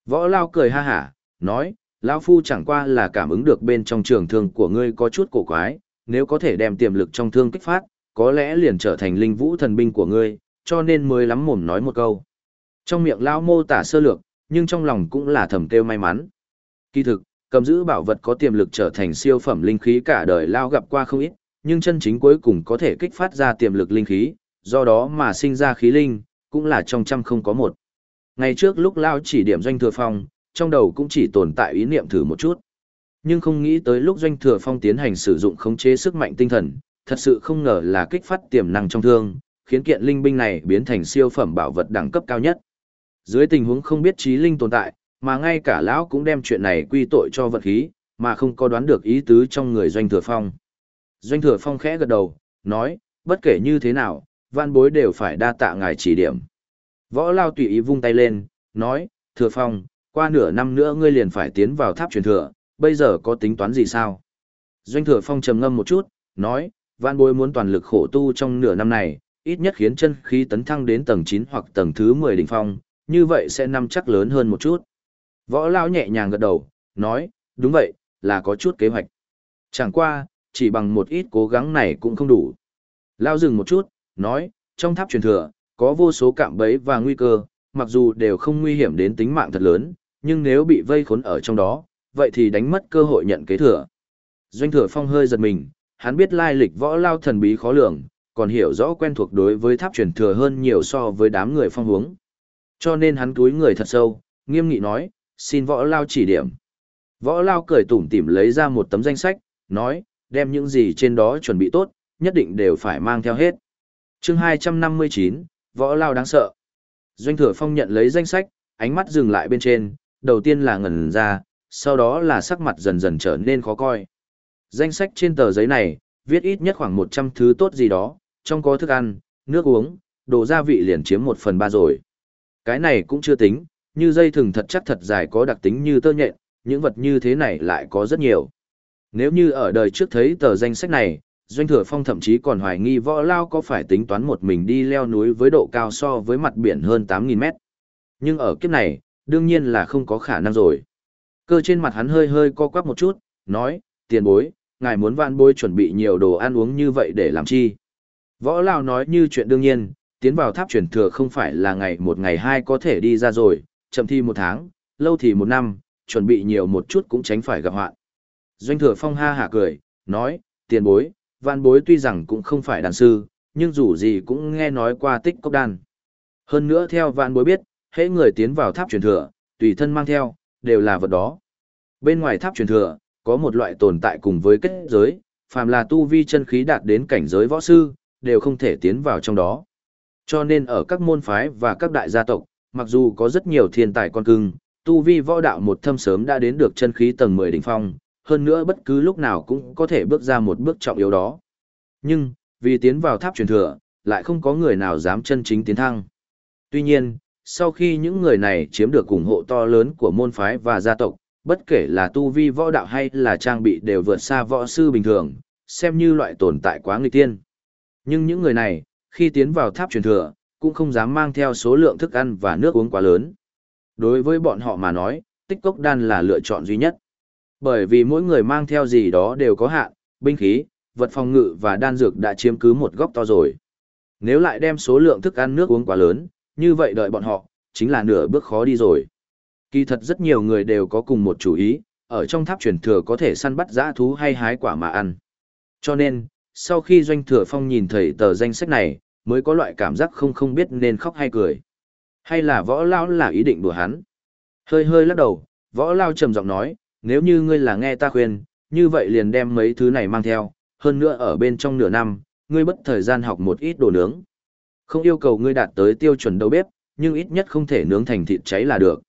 Võ Lão cười ha hả, nói, lão Phu chẳng qua là cảm ứng được bên trong trường thương của ngươi có chút cổ quái, nếu có thể đem tiềm lực trong thương kích phát, có lẽ liền trở thành linh vũ thần binh của ngươi, cho nên mới lắm mồm nói một câu. Trong miệng lão mô tả sơ lược, nhưng trong lòng cũng là thầm kêu may mắn. Kỳ thực, cầm giữ bảo vật có tiềm lực trở thành siêu phẩm linh khí cả đời lao gặp qua không ít, nhưng chân chính cuối cùng có thể kích phát ra tiềm lực linh khí, do đó mà sinh ra khí linh, cũng là trong trăm không có một. Ngày trước lúc lao chỉ điểm doanh thừa phong, trong đầu cũng chỉ tồn tại ý niệm thử một chút. Nhưng không nghĩ tới lúc doanh thừa phong tiến hành sử dụng khống chế sức mạnh tinh thần, thật sự không ngờ là kích phát tiềm năng trong thương, khiến kiện linh binh này biến thành siêu phẩm bảo vật đẳng cấp cao nhất. Dưới tình huống không biết trí linh tồn tại, mà ngay cả lão cũng đem chuyện này quy tội cho vật khí, mà không có đoán được ý tứ trong người doanh thừa phong. Doanh thừa phong khẽ gật đầu, nói, bất kể như thế nào, văn bối đều phải đa tạ ngài chỉ điểm. Võ lao tùy ý vung tay lên, nói, thừa phong, qua nửa năm nữa ngươi liền phải tiến vào tháp truyền thừa, bây giờ có tính toán gì sao? Doanh thừa phong trầm ngâm một chút, nói, văn bối muốn toàn lực khổ tu trong nửa năm này, ít nhất khiến chân khí tấn thăng đến tầng 9 hoặc tầng thứ 10 đỉnh phong, như vậy sẽ năm chắc lớn hơn một chút. Võ Lao nhẹ nhàng gật đầu, nói, đúng vậy, là có chút kế hoạch. Chẳng qua, chỉ bằng một ít cố gắng này cũng không đủ. Lao dừng một chút, nói, trong tháp truyền thừa, có vô số cạm bẫy và nguy cơ, mặc dù đều không nguy hiểm đến tính mạng thật lớn, nhưng nếu bị vây khốn ở trong đó, vậy thì đánh mất cơ hội nhận kế thừa. Doanh thừa phong hơi giật mình, hắn biết lai lịch võ lao thần bí khó lường, còn hiểu rõ quen thuộc đối với tháp truyền thừa hơn nhiều so với đám người phong hướng. Cho nên hắn túi người thật sâu, nghiêm nghị nói, xin võ lao chỉ điểm. Võ lao cười tủm tỉm lấy ra một tấm danh sách, nói, đem những gì trên đó chuẩn bị tốt, nhất định đều phải mang theo hết. chương 259, võ lao đáng sợ. Doanh thừa phong nhận lấy danh sách, ánh mắt dừng lại bên trên, đầu tiên là ngẩn ra, sau đó là sắc mặt dần dần trở nên khó coi. Danh sách trên tờ giấy này, viết ít nhất khoảng 100 thứ tốt gì đó, trong có thức ăn, nước uống, đồ gia vị liền chiếm một phần ba rồi. Cái này cũng chưa tính, như dây thừng thật chắc thật dài có đặc tính như tơ nhện, những vật như thế này lại có rất nhiều. Nếu như ở đời trước thấy tờ danh sách này, Doanh Thừa Phong thậm chí còn hoài nghi võ lao có phải tính toán một mình đi leo núi với độ cao so với mặt biển hơn 8.000 mét. Nhưng ở kiếp này, đương nhiên là không có khả năng rồi. Cơ trên mặt hắn hơi hơi co quắp một chút, nói, tiền bối, ngài muốn vạn bối chuẩn bị nhiều đồ ăn uống như vậy để làm chi. Võ Lao nói như chuyện đương nhiên, tiến vào tháp truyền thừa không phải là ngày một ngày hai có thể đi ra rồi, chậm thi một tháng, lâu thì một năm, chuẩn bị nhiều một chút cũng tránh phải gặp hoạn. Doanh thừa phong ha hả cười, nói, tiền bối, văn bối tuy rằng cũng không phải đàn sư, nhưng dù gì cũng nghe nói qua tích cốc đan. Hơn nữa theo văn bối biết, hễ người tiến vào tháp truyền thừa, tùy thân mang theo, đều là vật đó. Bên ngoài tháp truyền thừa, có một loại tồn tại cùng với kết giới, phàm là tu vi chân khí đạt đến cảnh giới võ sư, đều không thể tiến vào trong đó. Cho nên ở các môn phái và các đại gia tộc, mặc dù có rất nhiều thiên tài con cưng, tu vi võ đạo một thâm sớm đã đến được chân khí tầng 10 đỉnh phong, hơn nữa bất cứ lúc nào cũng có thể bước ra một bước trọng yếu đó. Nhưng, vì tiến vào tháp truyền thừa, lại không có người nào dám chân chính tiến thăng. Tuy nhiên, sau khi những người này chiếm được ủng hộ to lớn của môn phái và gia tộc, bất kể là tu vi võ đạo hay là trang bị đều vượt xa võ sư bình thường, xem như loại tồn tại quá nguy tiên. Nhưng những người này, khi tiến vào tháp truyền thừa, cũng không dám mang theo số lượng thức ăn và nước uống quá lớn. Đối với bọn họ mà nói, tích cốc đan là lựa chọn duy nhất. Bởi vì mỗi người mang theo gì đó đều có hạn, binh khí, vật phòng ngự và đan dược đã chiếm cứ một góc to rồi. Nếu lại đem số lượng thức ăn nước uống quá lớn, như vậy đợi bọn họ, chính là nửa bước khó đi rồi. Kỳ thật rất nhiều người đều có cùng một chủ ý, ở trong tháp truyền thừa có thể săn bắt dã thú hay hái quả mà ăn. Cho nên, sau khi doanh thừa phong nhìn thấy tờ danh sách này, mới có loại cảm giác không không biết nên khóc hay cười. Hay là võ lao là ý định đùa hắn? Hơi hơi lắc đầu, võ lao trầm giọng nói, nếu như ngươi là nghe ta khuyên, như vậy liền đem mấy thứ này mang theo, hơn nữa ở bên trong nửa năm, ngươi bất thời gian học một ít đồ nướng. Không yêu cầu ngươi đạt tới tiêu chuẩn đầu bếp, nhưng ít nhất không thể nướng thành thịt cháy là được.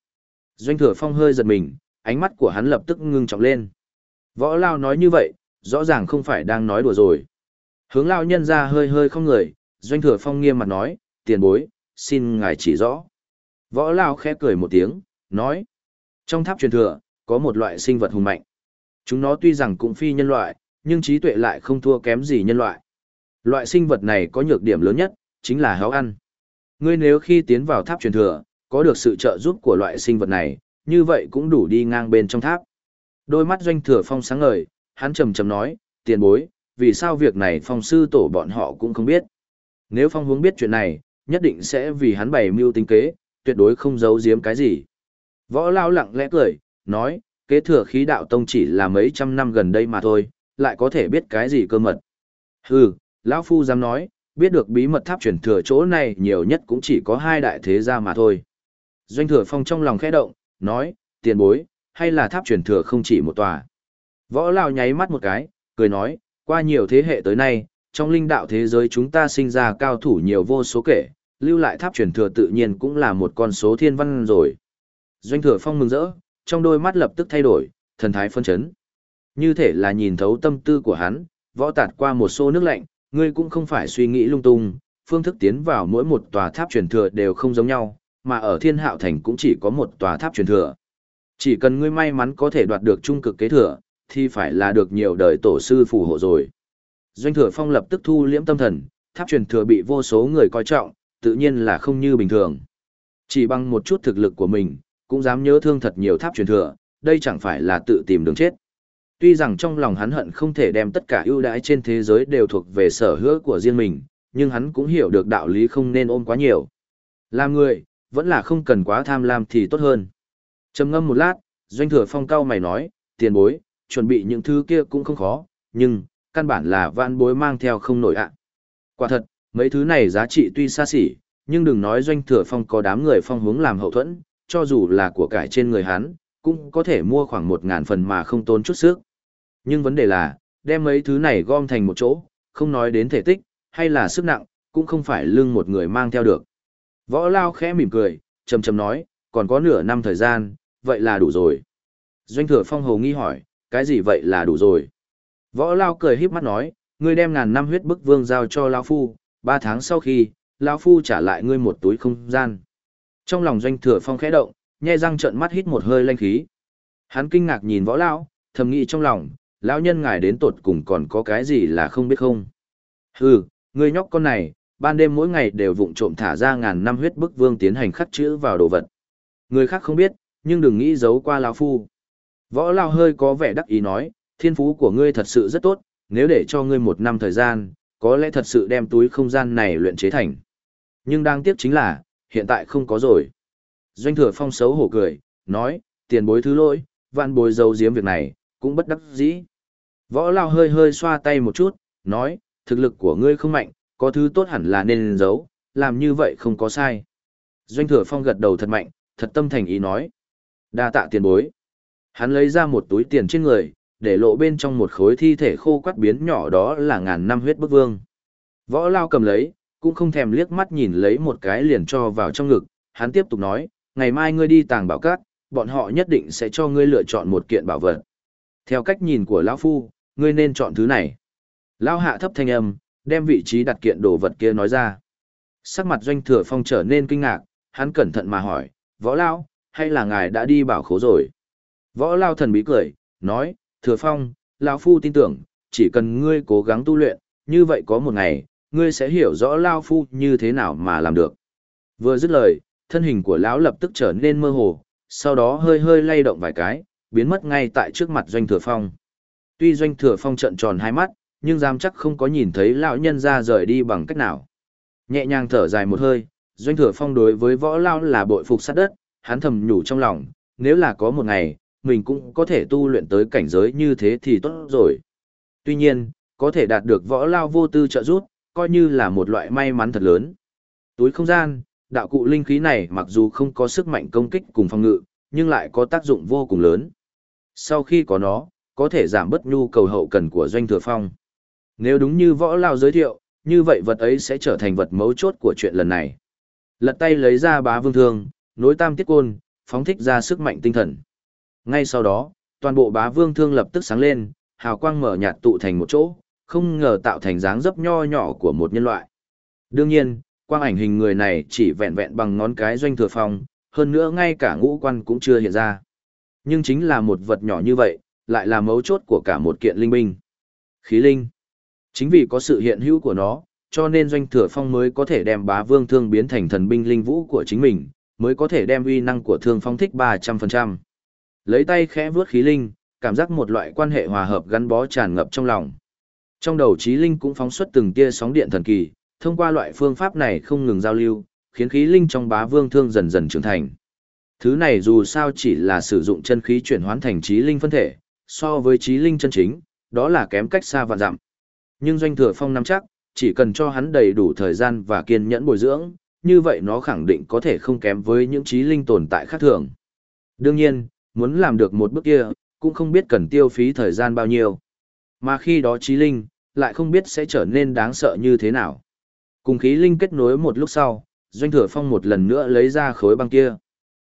Doanh thừa phong hơi giật mình, ánh mắt của hắn lập tức ngưng trọng lên. Võ lao nói như vậy, rõ ràng không phải đang nói đùa rồi. Hướng lao nhân ra hơi hơi không người, doanh thừa phong nghiêm mặt nói, tiền bối, xin ngài chỉ rõ. Võ lao khẽ cười một tiếng, nói, trong tháp truyền thừa, có một loại sinh vật hùng mạnh. Chúng nó tuy rằng cũng phi nhân loại, nhưng trí tuệ lại không thua kém gì nhân loại. Loại sinh vật này có nhược điểm lớn nhất, chính là héo ăn. Ngươi nếu khi tiến vào tháp truyền thừa, có được sự trợ giúp của loại sinh vật này, như vậy cũng đủ đi ngang bên trong tháp. Đôi mắt doanh thừa phong sáng ngời, hắn trầm trầm nói, tiền bối, vì sao việc này phong sư tổ bọn họ cũng không biết. Nếu phong hướng biết chuyện này, nhất định sẽ vì hắn bày mưu tính kế, tuyệt đối không giấu giếm cái gì. Võ lao lặng lẽ cười, nói, kế thừa khí đạo tông chỉ là mấy trăm năm gần đây mà thôi, lại có thể biết cái gì cơ mật. Hừ, lão phu dám nói, biết được bí mật tháp chuyển thừa chỗ này nhiều nhất cũng chỉ có hai đại thế gia mà thôi. Doanh thừa phong trong lòng khẽ động, nói, tiền bối, hay là tháp chuyển thừa không chỉ một tòa. Võ Lao nháy mắt một cái, cười nói, qua nhiều thế hệ tới nay, trong linh đạo thế giới chúng ta sinh ra cao thủ nhiều vô số kể, lưu lại tháp truyền thừa tự nhiên cũng là một con số thiên văn rồi. Doanh thừa phong mừng rỡ, trong đôi mắt lập tức thay đổi, thần thái phân chấn. Như thể là nhìn thấu tâm tư của hắn, võ tạt qua một xô nước lạnh, ngươi cũng không phải suy nghĩ lung tung, phương thức tiến vào mỗi một tòa tháp truyền thừa đều không giống nhau, mà ở Thiên Hạo Thành cũng chỉ có một tòa tháp truyền thừa. Chỉ cần ngươi may mắn có thể đoạt được trung cực kế thừa, thì phải là được nhiều đời tổ sư phù hộ rồi. Doanh thừa phong lập tức thu liễm tâm thần, tháp truyền thừa bị vô số người coi trọng, tự nhiên là không như bình thường. Chỉ bằng một chút thực lực của mình, cũng dám nhớ thương thật nhiều tháp truyền thừa, đây chẳng phải là tự tìm đường chết. Tuy rằng trong lòng hắn hận không thể đem tất cả ưu đãi trên thế giới đều thuộc về sở hữu của riêng mình, nhưng hắn cũng hiểu được đạo lý không nên ôm quá nhiều. Làm người, vẫn là không cần quá tham lam thì tốt hơn. trầm ngâm một lát, doanh thừa phong cao mày nói, tiền bối, chuẩn bị những thứ kia cũng không khó, nhưng, căn bản là vạn bối mang theo không nổi ạ. Quả thật, mấy thứ này giá trị tuy xa xỉ, nhưng đừng nói doanh thừa phong có đám người phong hướng làm hậu thuẫn, cho dù là của cải trên người hắn, cũng có thể mua khoảng một ngàn phần mà không tốn chút sức. Nhưng vấn đề là, đem mấy thứ này gom thành một chỗ, không nói đến thể tích, hay là sức nặng, cũng không phải lưng một người mang theo được. Võ Lao khẽ mỉm cười, trầm trầm nói, còn có nửa năm thời gian, vậy là đủ rồi. Doanh thừa phong hầu nghi hỏi, cái gì vậy là đủ rồi? Võ Lao cười híp mắt nói, ngươi đem ngàn năm huyết bức vương giao cho Lao Phu, ba tháng sau khi, Lao Phu trả lại ngươi một túi không gian. Trong lòng doanh thừa phong khẽ động, nhe răng trợn mắt hít một hơi lanh khí. Hắn kinh ngạc nhìn võ lão, thầm nghĩ trong lòng, lão nhân ngài đến tột cùng còn có cái gì là không biết không? Hừ, người nhóc con này, ban đêm mỗi ngày đều vụng trộm thả ra ngàn năm huyết bức vương tiến hành khắc chữ vào đồ vật. Người khác không biết, nhưng đừng nghĩ giấu qua lão phu. Võ Lao hơi có vẻ đắc ý nói, thiên phú của ngươi thật sự rất tốt, nếu để cho ngươi một năm thời gian, có lẽ thật sự đem túi không gian này luyện chế thành. Nhưng đáng tiếc chính là, hiện tại không có rồi. Doanh thừa phong xấu hổ cười, nói, tiền bối thứ lỗi, vạn bối giấu giếm việc này, cũng bất đắc dĩ. Võ Lao hơi hơi xoa tay một chút, nói, thực lực của ngươi không mạnh, có thứ tốt hẳn là nên giấu, làm như vậy không có sai. Doanh thừa phong gật đầu thật mạnh, thật tâm thành ý nói. đa tạ tiền bối. Hắn lấy ra một túi tiền trên người, để lộ bên trong một khối thi thể khô quắt biến nhỏ đó là ngàn năm huyết bức vương. Võ Lao cầm lấy, cũng không thèm liếc mắt nhìn lấy một cái liền cho vào trong ngực, hắn tiếp tục nói, ngày mai ngươi đi tàng bảo cát, bọn họ nhất định sẽ cho ngươi lựa chọn một kiện bảo vật. Theo cách nhìn của lão phu, ngươi nên chọn thứ này. Lão hạ thấp thanh âm, đem vị trí đặt kiện đồ vật kia nói ra. Sắc mặt doanh thừa phong trở nên kinh ngạc, hắn cẩn thận mà hỏi, võ lao, hay là ngài đã đi bảo khố rồi? Võ lao thần bí cười, nói, thừa phong, lão phu tin tưởng, chỉ cần ngươi cố gắng tu luyện, như vậy có một ngày, ngươi sẽ hiểu rõ lao phu như thế nào mà làm được. Vừa dứt lời, thân hình của lão lập tức trở nên mơ hồ, sau đó hơi hơi lay động vài cái, biến mất ngay tại trước mặt doanh thừa phong. Tuy doanh thừa phong trợn tròn hai mắt, nhưng dám chắc không có nhìn thấy lão nhân ra rời đi bằng cách nào. Nhẹ nhàng thở dài một hơi, doanh thừa phong đối với võ lao là bội phục sát đất, hắn thầm nhủ trong lòng, nếu là có một ngày, mình cũng có thể tu luyện tới cảnh giới như thế thì tốt rồi. Tuy nhiên, có thể đạt được võ lao vô tư trợ giúp, coi như là một loại may mắn thật lớn. Túi không gian, đạo cụ linh khí này mặc dù không có sức mạnh công kích cùng phòng ngự, nhưng lại có tác dụng vô cùng lớn. Sau khi có nó, có thể giảm bớt nhu cầu hậu cần của doanh thừa phong. Nếu đúng như võ lao giới thiệu, như vậy vật ấy sẽ trở thành vật mấu chốt của chuyện lần này. Lật tay lấy ra bá vương thương, nối tam tiết côn, phóng thích ra sức mạnh tinh thần. Ngay sau đó, toàn bộ bá vương thương lập tức sáng lên, hào quang mở nhạt tụ thành một chỗ, không ngờ tạo thành dáng dấp nho nhỏ của một nhân loại. Đương nhiên, quang ảnh hình người này chỉ vẹn vẹn bằng ngón cái doanh thừa phong, hơn nữa ngay cả ngũ quan cũng chưa hiện ra. Nhưng chính là một vật nhỏ như vậy, lại là mấu chốt của cả một kiện linh binh. Khí linh. Chính vì có sự hiện hữu của nó, cho nên doanh thừa phong mới có thể đem bá vương thương biến thành thần binh linh vũ của chính mình, mới có thể đem uy năng của thương phong thích 300%. Lấy tay khẽ vuốt khí linh, cảm giác một loại quan hệ hòa hợp gắn bó tràn ngập trong lòng. Trong đầu trí linh cũng phóng xuất từng tia sóng điện thần kỳ, thông qua loại phương pháp này không ngừng giao lưu, khiến khí linh trong bá vương thương dần dần trưởng thành. Thứ này dù sao chỉ là sử dụng chân khí chuyển hóa thành trí linh phân thể, so với trí linh chân chính, đó là kém cách xa và dặm. Nhưng doanh thừa phong nắm chắc, chỉ cần cho hắn đầy đủ thời gian và kiên nhẫn bồi dưỡng, như vậy nó khẳng định có thể không kém với những trí linh tồn tại khác thường. Đương nhiên, muốn làm được một bước kia, cũng không biết cần tiêu phí thời gian bao nhiêu. Mà khi đó trí linh, lại không biết sẽ trở nên đáng sợ như thế nào. Cùng khí linh kết nối một lúc sau, doanh thừa phong một lần nữa lấy ra khối băng kia.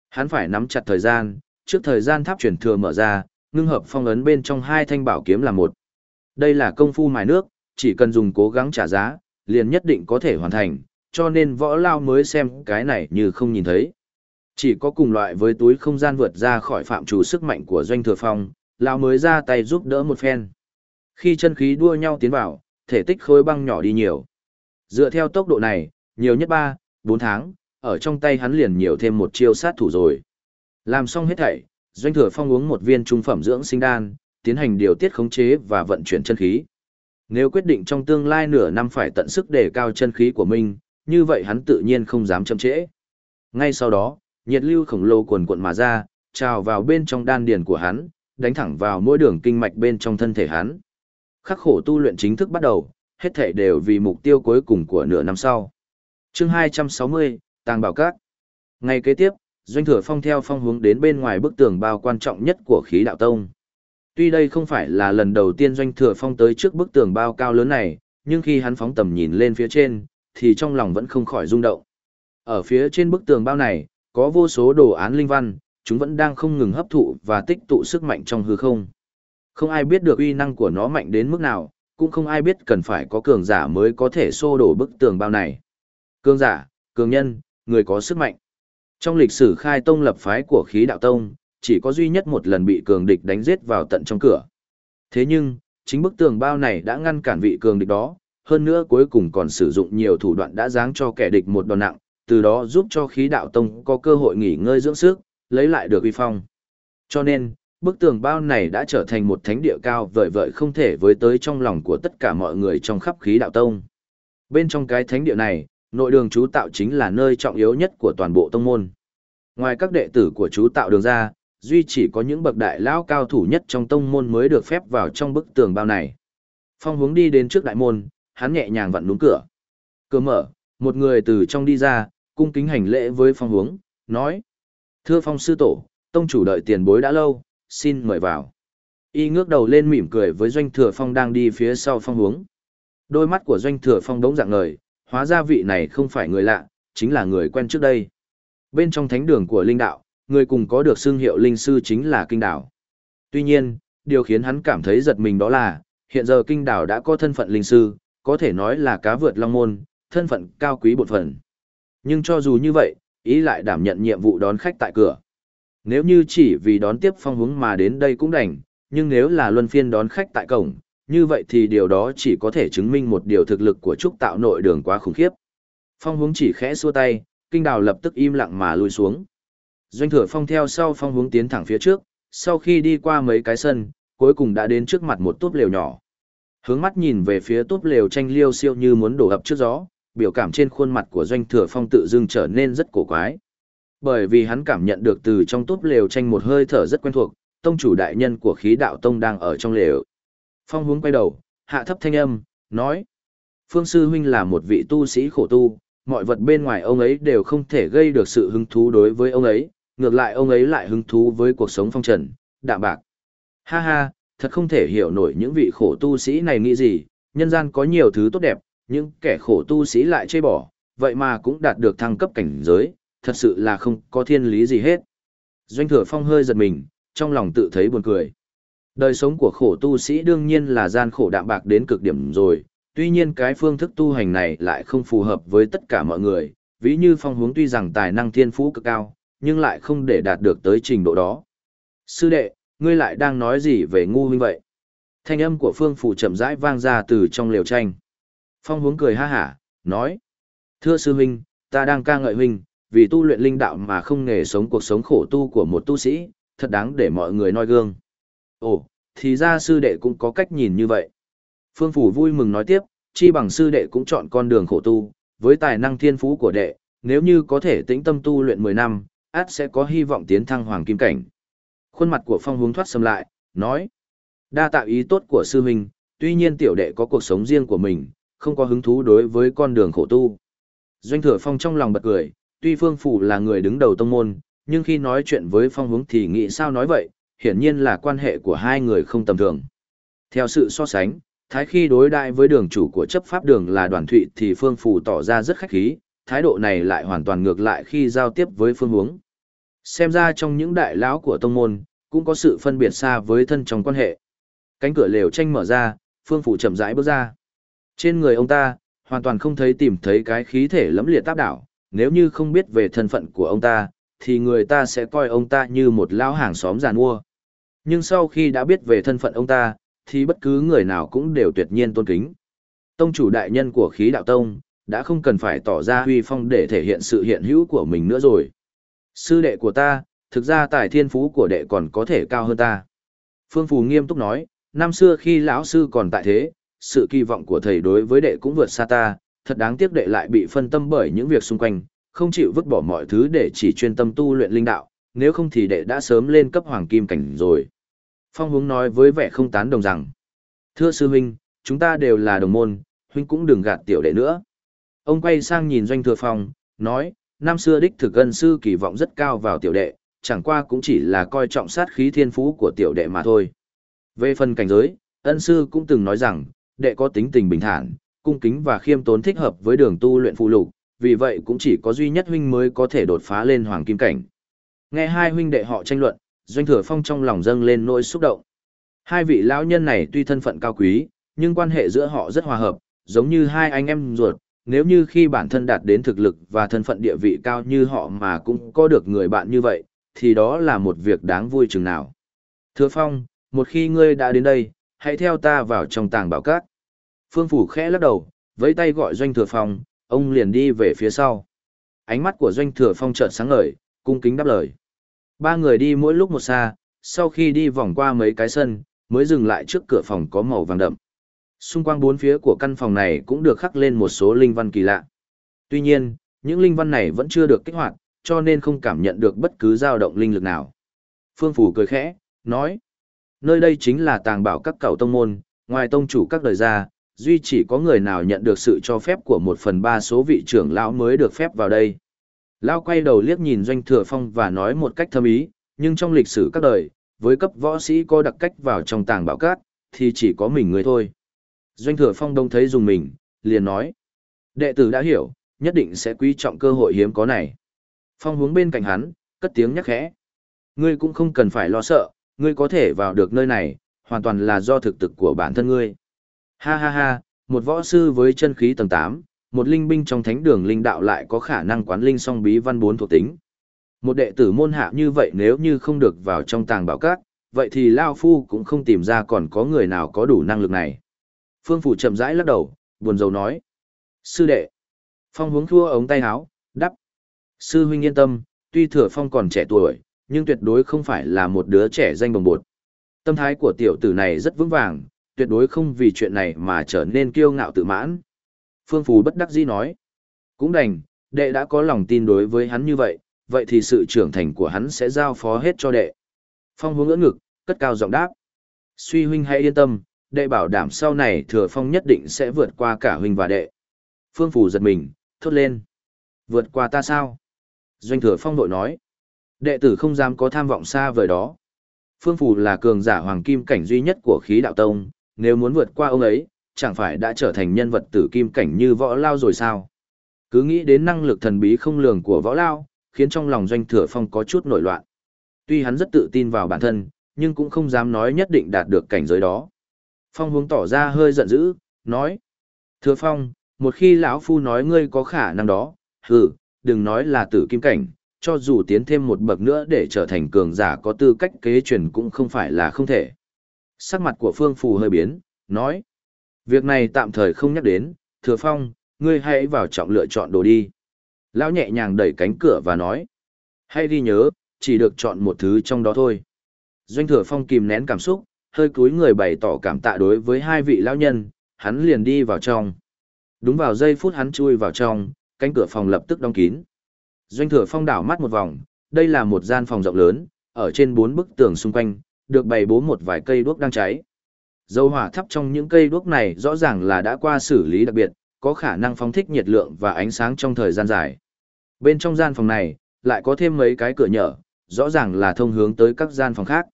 Hắn phải nắm chặt thời gian, trước thời gian tháp chuyển thừa mở ra, ngưng hợp phong ấn bên trong hai thanh bảo kiếm là một. Đây là công phu mài nước, chỉ cần dùng cố gắng trả giá, liền nhất định có thể hoàn thành, cho nên võ lao mới xem cái này như không nhìn thấy. Chỉ có cùng loại với túi không gian vượt ra khỏi phạm chủ sức mạnh của doanh thừa phong, lao mới ra tay giúp đỡ một phen. Khi chân khí đua nhau tiến vào, thể tích khối băng nhỏ đi nhiều. Dựa theo tốc độ này, nhiều nhất 3, 4 tháng, ở trong tay hắn liền nhiều thêm một chiêu sát thủ rồi. Làm xong hết thảy, doanh thừa phong uống một viên trung phẩm dưỡng sinh đan, tiến hành điều tiết khống chế và vận chuyển chân khí. Nếu quyết định trong tương lai nửa năm phải tận sức để cao chân khí của mình, như vậy hắn tự nhiên không dám chậm trễ. Ngay sau đó, nhiệt lưu khổng lồ cuồn cuộn mà ra, trào vào bên trong đan điền của hắn, đánh thẳng vào mỗi đường kinh mạch bên trong thân thể hắn. Khắc khổ tu luyện chính thức bắt đầu, hết thể đều vì mục tiêu cuối cùng của nửa năm sau. Chương 260, Tàng Bảo Các. Ngày kế tiếp, Doanh Thừa Phong theo phong hướng đến bên ngoài bức tường bao quan trọng nhất của khí đạo tông. Tuy đây không phải là lần đầu tiên Doanh Thừa Phong tới trước bức tường bao cao lớn này, nhưng khi hắn phóng tầm nhìn lên phía trên, thì trong lòng vẫn không khỏi rung động. Ở phía trên bức tường bao này, có vô số đồ án linh văn, chúng vẫn đang không ngừng hấp thụ và tích tụ sức mạnh trong hư không. Không ai biết được uy năng của nó mạnh đến mức nào, cũng không ai biết cần phải có cường giả mới có thể xô đổ bức tường bao này. Cường giả, cường nhân, người có sức mạnh. Trong lịch sử khai tông lập phái của khí đạo tông, chỉ có duy nhất một lần bị cường địch đánh giết vào tận trong cửa. Thế nhưng, chính bức tường bao này đã ngăn cản vị cường địch đó, hơn nữa cuối cùng còn sử dụng nhiều thủ đoạn đã giáng cho kẻ địch một đòn nặng, từ đó giúp cho khí đạo tông có cơ hội nghỉ ngơi dưỡng sức, lấy lại được uy phong. Cho nên, bức tường bao này đã trở thành một thánh địa cao vời vợi không thể với tới trong lòng của tất cả mọi người trong khắp khí đạo tông. Bên trong cái thánh địa này, nội đường chú tạo chính là nơi trọng yếu nhất của toàn bộ tông môn. Ngoài các đệ tử của chú tạo đường ra, duy chỉ có những bậc đại lão cao thủ nhất trong tông môn mới được phép vào trong bức tường bao này. Phong hướng đi đến trước đại môn, hắn nhẹ nhàng vặn đúng cửa. Cửa mở, một người từ trong đi ra, cung kính hành lễ với phong hướng, nói. Thưa phong sư tổ, tông chủ đợi tiền bối đã lâu, xin mời vào. Y ngước đầu lên mỉm cười với doanh thừa phong đang đi phía sau phong hướng. Đôi mắt của doanh thừa phong đống dạng ngời, hóa ra vị này không phải người lạ, chính là người quen trước đây. Bên trong thánh đường của linh đạo, người cùng có được xương hiệu linh sư chính là kinh đảo. Tuy nhiên, điều khiến hắn cảm thấy giật mình đó là, hiện giờ kinh đảo đã có thân phận linh sư, có thể nói là cá vượt long môn, thân phận cao quý bột phần. Nhưng cho dù như vậy, ý lại đảm nhận nhiệm vụ đón khách tại cửa. Nếu như chỉ vì đón tiếp phong hướng mà đến đây cũng đành, nhưng nếu là luân phiên đón khách tại cổng, như vậy thì điều đó chỉ có thể chứng minh một điều thực lực của trúc tạo nội đường quá khủng khiếp. Phong hướng chỉ khẽ xua tay, kinh đào lập tức im lặng mà lùi xuống. Doanh thừa phong theo sau phong hướng tiến thẳng phía trước, sau khi đi qua mấy cái sân, cuối cùng đã đến trước mặt một túp lều nhỏ. Hướng mắt nhìn về phía túp lều tranh liêu siêu như muốn đổ ập trước gió, biểu cảm trên khuôn mặt của doanh thừa phong tự dưng trở nên rất cổ quái. Bởi vì hắn cảm nhận được từ trong túp lều tranh một hơi thở rất quen thuộc, tông chủ đại nhân của khí đạo tông đang ở trong lều. Phong hướng quay đầu, hạ thấp thanh âm, nói. Phương Sư Huynh là một vị tu sĩ khổ tu, mọi vật bên ngoài ông ấy đều không thể gây được sự hứng thú đối với ông ấy, ngược lại ông ấy lại hứng thú với cuộc sống phong trần, đạm bạc. Ha ha, thật không thể hiểu nổi những vị khổ tu sĩ này nghĩ gì, nhân gian có nhiều thứ tốt đẹp, những kẻ khổ tu sĩ lại chê bỏ, vậy mà cũng đạt được thăng cấp cảnh giới, thật sự là không có thiên lý gì hết. Doanh thừa phong hơi giật mình, trong lòng tự thấy buồn cười. Đời sống của khổ tu sĩ đương nhiên là gian khổ đạm bạc đến cực điểm rồi, tuy nhiên cái phương thức tu hành này lại không phù hợp với tất cả mọi người, ví như phong hướng tuy rằng tài năng thiên phú cực cao, nhưng lại không để đạt được tới trình độ đó. Sư đệ, ngươi lại đang nói gì về ngu huynh vậy? Thanh âm của phương phủ chậm rãi vang ra từ trong liều tranh. Phong hướng cười ha hả, nói. Thưa sư huynh, ta đang ca ngợi huynh, vì tu luyện linh đạo mà không nghề sống cuộc sống khổ tu của một tu sĩ, thật đáng để mọi người noi gương. Ồ, thì ra sư đệ cũng có cách nhìn như vậy. Phương Phủ vui mừng nói tiếp, chi bằng sư đệ cũng chọn con đường khổ tu, với tài năng thiên phú của đệ, nếu như có thể tĩnh tâm tu luyện 10 năm, át sẽ có hy vọng tiến thăng hoàng kim cảnh. Khuôn mặt của Phong hướng thoát xâm lại, nói, đa tạo ý tốt của sư huynh, tuy nhiên tiểu đệ có cuộc sống riêng của mình, không có hứng thú đối với con đường khổ tu. Doanh thừa Phong trong lòng bật cười, tuy Phương Phủ là người đứng đầu tông môn, nhưng khi nói chuyện với Phong hướng thì nghĩ sao nói vậy, hiển nhiên là quan hệ của hai người không tầm thường. Theo sự so sánh, thái khi đối đại với đường chủ của chấp pháp đường là đoàn thụy thì Phương Phủ tỏ ra rất khách khí, thái độ này lại hoàn toàn ngược lại khi giao tiếp với phương hướng. Xem ra trong những đại lão của tông môn, cũng có sự phân biệt xa với thân trong quan hệ. Cánh cửa lều tranh mở ra, Phương Phủ chậm rãi bước ra. Trên người ông ta, hoàn toàn không thấy tìm thấy cái khí thể lẫm liệt tác đảo, nếu như không biết về thân phận của ông ta, thì người ta sẽ coi ông ta như một lão hàng xóm giàn mua. Nhưng sau khi đã biết về thân phận ông ta, thì bất cứ người nào cũng đều tuyệt nhiên tôn kính. Tông chủ đại nhân của khí đạo tông, đã không cần phải tỏ ra huy phong để thể hiện sự hiện hữu của mình nữa rồi. Sư đệ của ta, thực ra tài thiên phú của đệ còn có thể cao hơn ta. Phương Phù nghiêm túc nói, năm xưa khi lão sư còn tại thế, sự kỳ vọng của thầy đối với đệ cũng vượt xa ta, thật đáng tiếc đệ lại bị phân tâm bởi những việc xung quanh, không chịu vứt bỏ mọi thứ để chỉ chuyên tâm tu luyện linh đạo, nếu không thì đệ đã sớm lên cấp hoàng kim cảnh rồi. Phong hướng nói với vẻ không tán đồng rằng, Thưa sư huynh, chúng ta đều là đồng môn, huynh cũng đừng gạt tiểu đệ nữa. Ông quay sang nhìn doanh thừa phong, nói, năm xưa đích thực ân sư kỳ vọng rất cao vào tiểu đệ, chẳng qua cũng chỉ là coi trọng sát khí thiên phú của tiểu đệ mà thôi. Về phần cảnh giới, ân sư cũng từng nói rằng, đệ có tính tình bình thản, cung kính và khiêm tốn thích hợp với đường tu luyện phụ lục, vì vậy cũng chỉ có duy nhất huynh mới có thể đột phá lên hoàng kim cảnh. Nghe hai huynh đệ họ tranh luận, Doanh Thừa Phong trong lòng dâng lên nỗi xúc động. Hai vị lão nhân này tuy thân phận cao quý, nhưng quan hệ giữa họ rất hòa hợp, giống như hai anh em ruột, nếu như khi bản thân đạt đến thực lực và thân phận địa vị cao như họ mà cũng có được người bạn như vậy, thì đó là một việc đáng vui chừng nào. Thừa Phong, một khi ngươi đã đến đây, hãy theo ta vào trong tàng bảo cát. Phương Phủ khẽ lắc đầu, với tay gọi Doanh Thừa Phong, ông liền đi về phía sau. Ánh mắt của Doanh Thừa Phong chợt sáng ngời, cung kính đáp lời. Ba người đi mỗi lúc một xa, sau khi đi vòng qua mấy cái sân, mới dừng lại trước cửa phòng có màu vàng đậm. Xung quanh bốn phía của căn phòng này cũng được khắc lên một số linh văn kỳ lạ. Tuy nhiên, những linh văn này vẫn chưa được kích hoạt, cho nên không cảm nhận được bất cứ dao động linh lực nào. Phương Phủ cười khẽ, nói, nơi đây chính là tàng bảo các cậu tông môn, ngoài tông chủ các đời ra, duy chỉ có người nào nhận được sự cho phép của một phần ba số vị trưởng lão mới được phép vào đây. Lão quay đầu liếc nhìn Doanh Thừa Phong và nói một cách thâm ý, nhưng trong lịch sử các đời, với cấp võ sĩ có đặc cách vào trong tàng bảo cát, thì chỉ có mình người thôi. Doanh Thừa Phong đông thấy dùng mình, liền nói. Đệ tử đã hiểu, nhất định sẽ quý trọng cơ hội hiếm có này. Phong hướng bên cạnh hắn, cất tiếng nhắc khẽ. Ngươi cũng không cần phải lo sợ, ngươi có thể vào được nơi này, hoàn toàn là do thực lực của bản thân ngươi. Ha ha ha, một võ sư với chân khí tầng 8, một linh binh trong thánh đường linh đạo lại có khả năng quán linh song bí văn bốn thuộc tính. Một đệ tử môn hạ như vậy nếu như không được vào trong tàng bảo các, vậy thì Lao Phu cũng không tìm ra còn có người nào có đủ năng lực này. Phương Phủ chậm rãi lắc đầu, buồn rầu nói. Sư đệ. Phong hướng thua ống tay áo, đắp. Sư huynh yên tâm, tuy thừa Phong còn trẻ tuổi, nhưng tuyệt đối không phải là một đứa trẻ danh bồng bột. Tâm thái của tiểu tử này rất vững vàng, tuyệt đối không vì chuyện này mà trở nên kiêu ngạo tự mãn. Phương Phù bất đắc dĩ nói. Cũng đành, đệ đã có lòng tin đối với hắn như vậy, vậy thì sự trưởng thành của hắn sẽ giao phó hết cho đệ. Phong hướng ngỡ ngực, cất cao giọng đáp. Suy huynh hãy yên tâm, đệ bảo đảm sau này thừa phong nhất định sẽ vượt qua cả huynh và đệ. Phương Phù giật mình, thốt lên. Vượt qua ta sao? Doanh thừa phong đội nói. Đệ tử không dám có tham vọng xa vời đó. Phương Phù là cường giả hoàng kim cảnh duy nhất của khí đạo tông, nếu muốn vượt qua ông ấy, chẳng phải đã trở thành nhân vật tử kim cảnh như võ lao rồi sao? Cứ nghĩ đến năng lực thần bí không lường của võ lao, khiến trong lòng doanh thừa phong có chút nổi loạn. Tuy hắn rất tự tin vào bản thân, nhưng cũng không dám nói nhất định đạt được cảnh giới đó. Phong hướng tỏ ra hơi giận dữ, nói. Thừa phong, một khi lão phu nói ngươi có khả năng đó, hừ, đừng nói là tử kim cảnh, cho dù tiến thêm một bậc nữa để trở thành cường giả có tư cách kế truyền cũng không phải là không thể. Sắc mặt của Phương Phù hơi biến, nói. Việc này tạm thời không nhắc đến, thừa phong, ngươi hãy vào trọng lựa chọn đồ đi. Lão nhẹ nhàng đẩy cánh cửa và nói. Hãy đi nhớ, chỉ được chọn một thứ trong đó thôi. Doanh thừa phong kìm nén cảm xúc, hơi cúi người bày tỏ cảm tạ đối với hai vị lão nhân, hắn liền đi vào trong. Đúng vào giây phút hắn chui vào trong, cánh cửa phòng lập tức đóng kín. Doanh thừa phong đảo mắt một vòng, đây là một gian phòng rộng lớn, ở trên bốn bức tường xung quanh, được bày bố một vài cây đuốc đang cháy. Dầu hỏa thấp trong những cây đuốc này rõ ràng là đã qua xử lý đặc biệt, có khả năng phóng thích nhiệt lượng và ánh sáng trong thời gian dài. Bên trong gian phòng này, lại có thêm mấy cái cửa nhỏ, rõ ràng là thông hướng tới các gian phòng khác.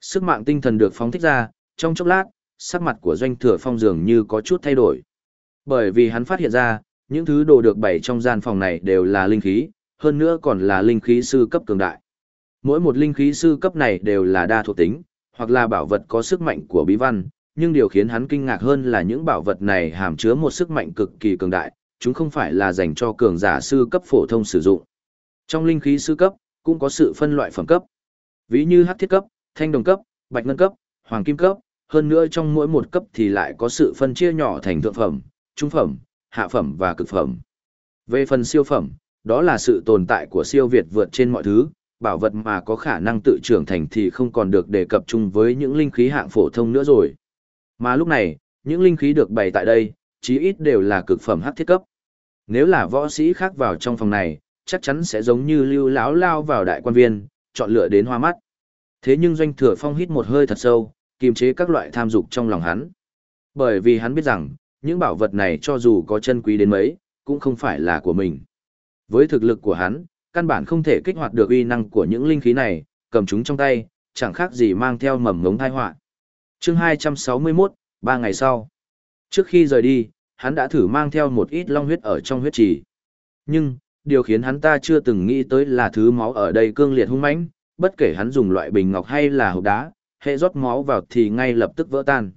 Sức mạng tinh thần được phóng thích ra, trong chốc lát, sắc mặt của doanh thừa phong dường như có chút thay đổi. Bởi vì hắn phát hiện ra, những thứ đồ được bày trong gian phòng này đều là linh khí, hơn nữa còn là linh khí sư cấp cường đại. Mỗi một linh khí sư cấp này đều là đa thuộc tính, hoặc là bảo vật có sức mạnh của bí văn, nhưng điều khiến hắn kinh ngạc hơn là những bảo vật này hàm chứa một sức mạnh cực kỳ cường đại, chúng không phải là dành cho cường giả sư cấp phổ thông sử dụng. Trong linh khí sư cấp, cũng có sự phân loại phẩm cấp. Ví như hắc thiết cấp, thanh đồng cấp, bạch ngân cấp, hoàng kim cấp, hơn nữa trong mỗi một cấp thì lại có sự phân chia nhỏ thành thượng phẩm, trung phẩm, hạ phẩm và cực phẩm. Về phần siêu phẩm, đó là sự tồn tại của siêu việt vượt trên mọi thứ, bảo vật mà có khả năng tự trưởng thành thì không còn được đề cập chung với những linh khí hạng phổ thông nữa rồi. Mà lúc này, những linh khí được bày tại đây, chí ít đều là cực phẩm hắc thiết cấp. Nếu là võ sĩ khác vào trong phòng này, chắc chắn sẽ giống như lưu lão lao vào đại quan viên, chọn lựa đến hoa mắt. Thế nhưng doanh thừa phong hít một hơi thật sâu, kiềm chế các loại tham dục trong lòng hắn. Bởi vì hắn biết rằng, những bảo vật này cho dù có chân quý đến mấy, cũng không phải là của mình. Với thực lực của hắn, căn bản không thể kích hoạt được uy năng của những linh khí này, cầm chúng trong tay, chẳng khác gì mang theo mầm ngống thai họa. Chương 261, ba ngày sau. Trước khi rời đi, hắn đã thử mang theo một ít long huyết ở trong huyết trì. Nhưng, điều khiến hắn ta chưa từng nghĩ tới là thứ máu ở đây cương liệt hung mãnh, bất kể hắn dùng loại bình ngọc hay là hộp đá, hệ rót máu vào thì ngay lập tức vỡ tan.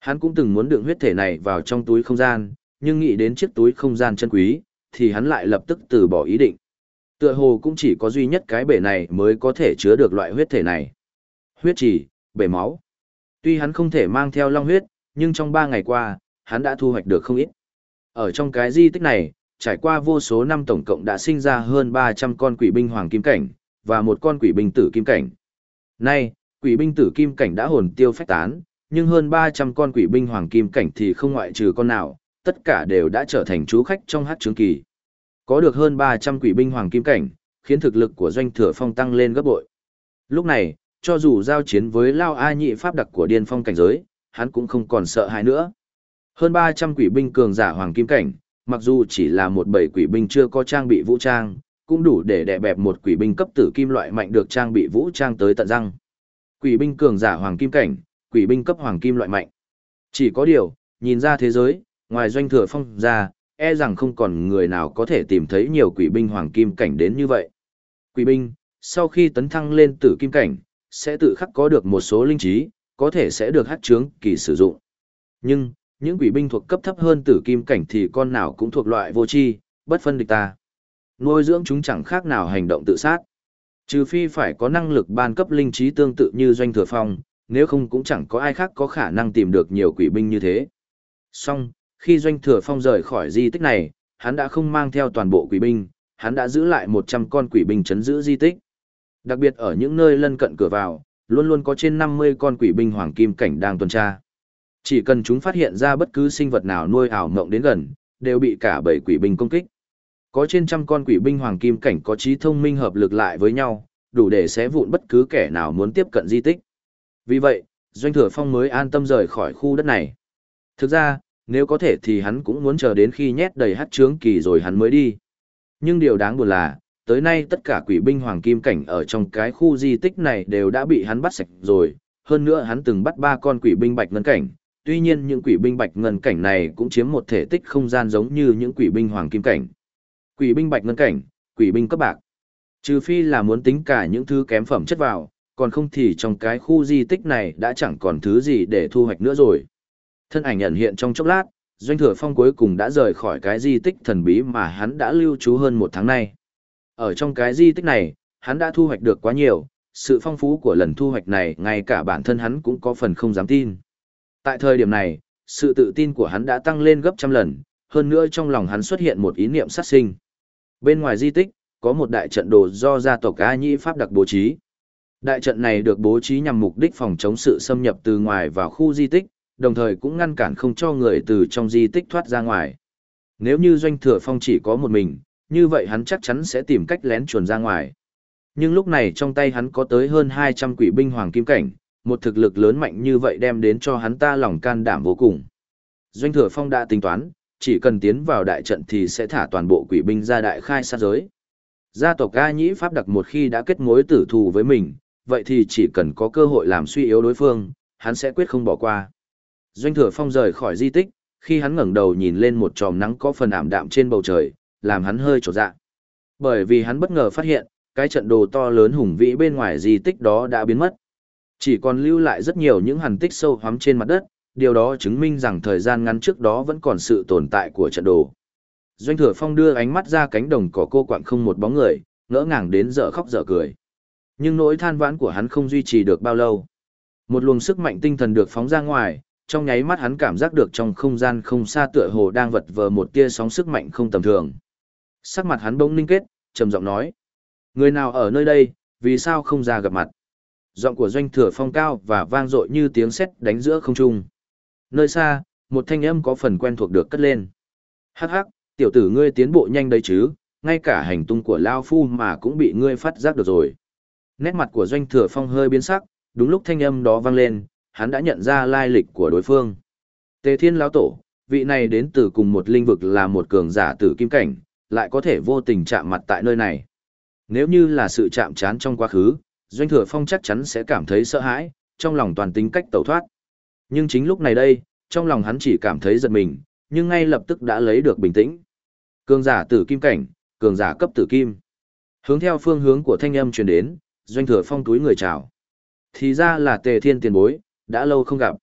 Hắn cũng từng muốn đựng huyết thể này vào trong túi không gian, nhưng nghĩ đến chiếc túi không gian chân quý, thì hắn lại lập tức từ bỏ ý định. Tựa hồ cũng chỉ có duy nhất cái bể này mới có thể chứa được loại huyết thể này. Huyết trì, bể máu. Tuy hắn không thể mang theo long huyết, nhưng trong ba ngày qua, hắn đã thu hoạch được không ít. Ở trong cái di tích này, trải qua vô số năm tổng cộng đã sinh ra hơn 300 con quỷ binh hoàng kim cảnh, và một con quỷ binh tử kim cảnh. Nay, quỷ binh tử kim cảnh đã hồn tiêu phách tán, nhưng hơn 300 con quỷ binh hoàng kim cảnh thì không ngoại trừ con nào, tất cả đều đã trở thành chú khách trong hát trướng kỳ. Có được hơn 300 quỷ binh hoàng kim cảnh, khiến thực lực của doanh thừa phong tăng lên gấp bội. Lúc này, cho dù giao chiến với Lao A nhị pháp đặc của điên phong cảnh giới, hắn cũng không còn sợ hãi nữa. Hơn 300 quỷ binh cường giả hoàng kim cảnh, mặc dù chỉ là một bầy quỷ binh chưa có trang bị vũ trang, cũng đủ để đè bẹp một quỷ binh cấp tử kim loại mạnh được trang bị vũ trang tới tận răng. Quỷ binh cường giả hoàng kim cảnh, quỷ binh cấp hoàng kim loại mạnh. Chỉ có điều, nhìn ra thế giới, ngoài doanh thừa phong ra, e rằng không còn người nào có thể tìm thấy nhiều quỷ binh hoàng kim cảnh đến như vậy. Quỷ binh, sau khi tấn thăng lên tử kim cảnh, sẽ tự khắc có được một số linh trí, có thể sẽ được hát trướng kỳ sử dụng. Nhưng, những quỷ binh thuộc cấp thấp hơn tử kim cảnh thì con nào cũng thuộc loại vô tri, bất phân địch ta. Nuôi dưỡng chúng chẳng khác nào hành động tự sát. Trừ phi phải có năng lực ban cấp linh trí tương tự như doanh thừa phong, nếu không cũng chẳng có ai khác có khả năng tìm được nhiều quỷ binh như thế. Song, khi doanh thừa phong rời khỏi di tích này, hắn đã không mang theo toàn bộ quỷ binh, hắn đã giữ lại 100 con quỷ binh chấn giữ di tích. Đặc biệt ở những nơi lân cận cửa vào, luôn luôn có trên 50 con quỷ binh hoàng kim cảnh đang tuần tra. Chỉ cần chúng phát hiện ra bất cứ sinh vật nào nuôi ảo mộng đến gần, đều bị cả bảy quỷ binh công kích. Có trên trăm con quỷ binh hoàng kim cảnh có trí thông minh hợp lực lại với nhau, đủ để xé vụn bất cứ kẻ nào muốn tiếp cận di tích. Vì vậy, Doanh Thừa Phong mới an tâm rời khỏi khu đất này. Thực ra, nếu có thể thì hắn cũng muốn chờ đến khi nhét đầy hát trướng kỳ rồi hắn mới đi. Nhưng điều đáng buồn là, tới nay tất cả quỷ binh hoàng kim cảnh ở trong cái khu di tích này đều đã bị hắn bắt sạch rồi, hơn nữa hắn từng bắt ba con quỷ binh bạch ngân cảnh, tuy nhiên những quỷ binh bạch ngân cảnh này cũng chiếm một thể tích không gian giống như những quỷ binh hoàng kim cảnh. Quỷ binh bạch ngân cảnh, quỷ binh cấp bạc. Trừ phi là muốn tính cả những thứ kém phẩm chất vào, còn không thì trong cái khu di tích này đã chẳng còn thứ gì để thu hoạch nữa rồi. Thân ảnh ẩn hiện trong chốc lát, Doanh Thừa Phong cuối cùng đã rời khỏi cái di tích thần bí mà hắn đã lưu trú hơn một tháng nay. Ở trong cái di tích này, hắn đã thu hoạch được quá nhiều, sự phong phú của lần thu hoạch này ngay cả bản thân hắn cũng có phần không dám tin. Tại thời điểm này, sự tự tin của hắn đã tăng lên gấp trăm lần, hơn nữa trong lòng hắn xuất hiện một ý niệm sát sinh. Bên ngoài di tích, có một đại trận đồ do gia tộc A Nhĩ Pháp đặc bố trí. Đại trận này được bố trí nhằm mục đích phòng chống sự xâm nhập từ ngoài vào khu di tích, đồng thời cũng ngăn cản không cho người từ trong di tích thoát ra ngoài. Nếu như doanh thừa phong chỉ có một mình, như vậy hắn chắc chắn sẽ tìm cách lén chuồn ra ngoài. Nhưng lúc này trong tay hắn có tới hơn 200 quỷ binh hoàng kim cảnh, một thực lực lớn mạnh như vậy đem đến cho hắn ta lòng can đảm vô cùng. Doanh thừa phong đã tính toán, chỉ cần tiến vào đại trận thì sẽ thả toàn bộ quỷ binh ra đại khai sát giới. Gia tộc ca nhĩ pháp đặc một khi đã kết mối tử thù với mình, vậy thì chỉ cần có cơ hội làm suy yếu đối phương, hắn sẽ quyết không bỏ qua. Doanh thừa phong rời khỏi di tích, khi hắn ngẩng đầu nhìn lên một tròm nắng có phần ảm đạm trên bầu trời, làm hắn hơi trột dạ. Bởi vì hắn bất ngờ phát hiện, cái trận đồ to lớn hùng vĩ bên ngoài di tích đó đã biến mất. Chỉ còn lưu lại rất nhiều những hằn tích sâu hoắm trên mặt đất, điều đó chứng minh rằng thời gian ngắn trước đó vẫn còn sự tồn tại của trận đồ. Doanh thừa phong đưa ánh mắt ra cánh đồng cỏ cô quạng không một bóng người, ngỡ ngàng đến dở khóc dở cười. Nhưng nỗi than vãn của hắn không duy trì được bao lâu. Một luồng sức mạnh tinh thần được phóng ra ngoài, trong nháy mắt hắn cảm giác được trong không gian không xa tựa hồ đang vật vờ một tia sóng sức mạnh không tầm thường. Sắc mặt hắn bỗng ninh kết, trầm giọng nói: "Người nào ở nơi đây, vì sao không ra gặp mặt?" Giọng của doanh thừa phong cao và vang dội như tiếng sét đánh giữa không trung. Nơi xa, một thanh âm có phần quen thuộc được cất lên. "Hắc hắc, tiểu tử ngươi tiến bộ nhanh đấy chứ, ngay cả hành tung của Lao Phu mà cũng bị ngươi phát giác được rồi." Nét mặt của doanh thừa phong hơi biến sắc, đúng lúc thanh âm đó vang lên, hắn đã nhận ra lai lịch của đối phương. Tề Thiên lão tổ, vị này đến từ cùng một linh vực là một cường giả tử kim cảnh, lại có thể vô tình chạm mặt tại nơi này. Nếu như là sự chạm trán trong quá khứ, Doanh Thừa Phong chắc chắn sẽ cảm thấy sợ hãi, trong lòng toàn tính cách tẩu thoát. Nhưng chính lúc này đây, trong lòng hắn chỉ cảm thấy giật mình, nhưng ngay lập tức đã lấy được bình tĩnh. Cường giả tử kim cảnh, cường giả cấp tử kim. Hướng theo phương hướng của thanh âm truyền đến, Doanh Thừa Phong túi người chào. Thì ra là Tề Thiên tiền bối, đã lâu không gặp.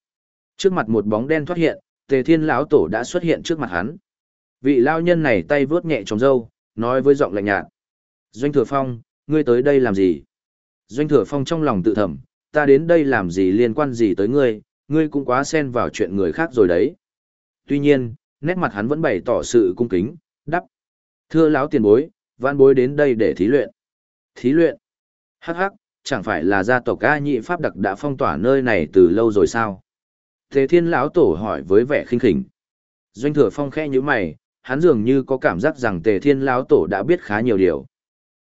Trước mặt một bóng đen thoát hiện, Tề Thiên lão tổ đã xuất hiện trước mặt hắn. Vị lao nhân này tay vướt nhẹ trong râu, nói với giọng lạnh nhạt. Doanh Thừa Phong, ngươi tới đây làm gì? Doanh Thừa Phong trong lòng tự thầm, ta đến đây làm gì liên quan gì tới ngươi, ngươi cũng quá xen vào chuyện người khác rồi đấy. Tuy nhiên, nét mặt hắn vẫn bày tỏ sự cung kính, đáp Thưa lão tiền bối, vãn bối đến đây để thí luyện. Thí luyện? Hắc hắc, chẳng phải là gia tộc A nhị pháp đặc đã phong tỏa nơi này từ lâu rồi sao? Thế thiên lão tổ hỏi với vẻ khinh khỉnh. Doanh thừa phong khẽ như mày, hắn dường như có cảm giác rằng tề thiên lão tổ đã biết khá nhiều điều.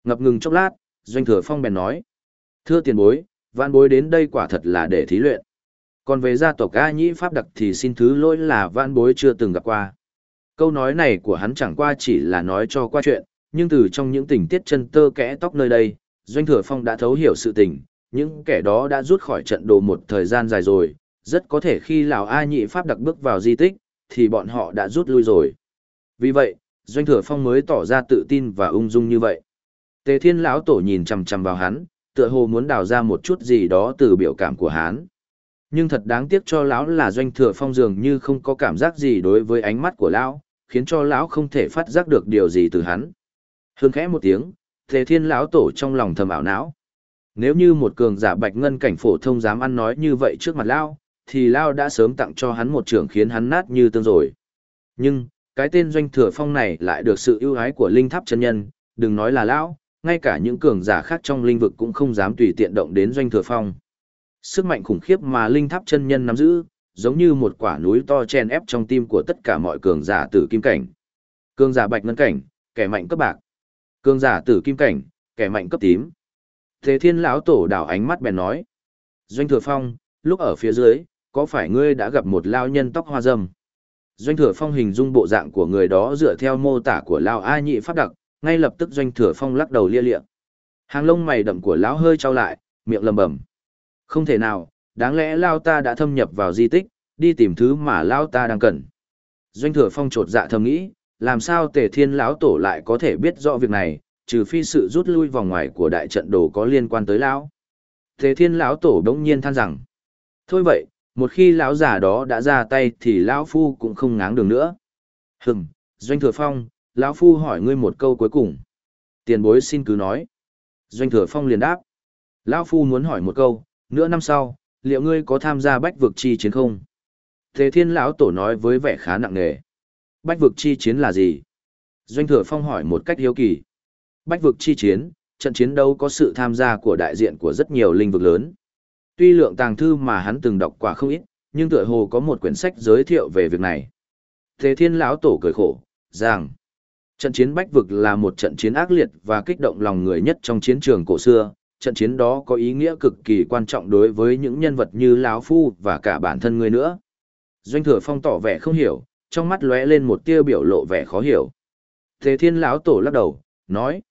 Ngập ngừng chốc lát, doanh thừa phong bèn nói. Thưa tiền bối, vạn bối đến đây quả thật là để thí luyện. Còn về gia tộc A nhĩ pháp đặc thì xin thứ lỗi là vạn bối chưa từng gặp qua. Câu nói này của hắn chẳng qua chỉ là nói cho qua chuyện, nhưng từ trong những tình tiết chân tơ kẽ tóc nơi đây, Doanh Thừa Phong đã thấu hiểu sự tình, những kẻ đó đã rút khỏi trận đồ một thời gian dài rồi, rất có thể khi Lào A nhị Pháp đặc bước vào di tích, thì bọn họ đã rút lui rồi. Vì vậy, Doanh Thừa Phong mới tỏ ra tự tin và ung dung như vậy. Tề Thiên lão tổ nhìn chằm chằm vào hắn, tựa hồ muốn đào ra một chút gì đó từ biểu cảm của hắn. Nhưng thật đáng tiếc cho lão là Doanh Thừa Phong dường như không có cảm giác gì đối với ánh mắt của lão, khiến cho lão không thể phát giác được điều gì từ hắn. Hương khẽ một tiếng, Tề Thiên lão tổ trong lòng thầm ảo não. Nếu như một cường giả bạch ngân cảnh phổ thông dám ăn nói như vậy trước mặt lão, thì lão đã sớm tặng cho hắn một trưởng khiến hắn nát như tương rồi. Nhưng, cái tên doanh thừa phong này lại được sự ưu ái của linh tháp chân nhân, đừng nói là lão, ngay cả những cường giả khác trong linh vực cũng không dám tùy tiện động đến doanh thừa phong. Sức mạnh khủng khiếp mà linh tháp chân nhân nắm giữ, giống như một quả núi to chen ép trong tim của tất cả mọi cường giả tử kim cảnh. Cường giả bạch ngân cảnh, kẻ mạnh cấp bạc cương giả tử kim cảnh, kẻ mạnh cấp tím. Thế thiên lão tổ đảo ánh mắt bèn nói. Doanh thừa phong, lúc ở phía dưới, có phải ngươi đã gặp một lao nhân tóc hoa dâm? Doanh thừa phong hình dung bộ dạng của người đó dựa theo mô tả của lao A nhị pháp đặc, ngay lập tức doanh thừa phong lắc đầu lia lịa. Hàng lông mày đậm của lão hơi trao lại, miệng lầm bầm. Không thể nào, đáng lẽ lao ta đã thâm nhập vào di tích, đi tìm thứ mà lao ta đang cần. Doanh thừa phong trột dạ thầm nghĩ, làm sao tề thiên lão tổ lại có thể biết rõ việc này, trừ phi sự rút lui vòng ngoài của đại trận đồ có liên quan tới lão. Tề thiên lão tổ đống nhiên than rằng, thôi vậy, một khi lão già đó đã ra tay thì lão phu cũng không ngáng đường nữa. Hừm, Doanh Thừa Phong, lão phu hỏi ngươi một câu cuối cùng. Tiền bối xin cứ nói. Doanh Thừa Phong liền đáp. Lão phu muốn hỏi một câu, nửa năm sau, liệu ngươi có tham gia bách vực chi chiến không? tề thiên lão tổ nói với vẻ khá nặng nề. Bách vực chi chiến là gì? Doanh Thừa Phong hỏi một cách hiếu kỳ. Bách vực chi chiến, trận chiến đấu có sự tham gia của đại diện của rất nhiều lĩnh vực lớn. Tuy lượng tàng thư mà hắn từng đọc quả không ít, nhưng tựa hồ có một quyển sách giới thiệu về việc này. Thế thiên lão tổ cười khổ, rằng, trận chiến bách vực là một trận chiến ác liệt và kích động lòng người nhất trong chiến trường cổ xưa. Trận chiến đó có ý nghĩa cực kỳ quan trọng đối với những nhân vật như lão phu và cả bản thân người nữa. Doanh thừa phong tỏ vẻ không hiểu, trong mắt lóe lên một tia biểu lộ vẻ khó hiểu. Thế thiên lão tổ lắc đầu, nói.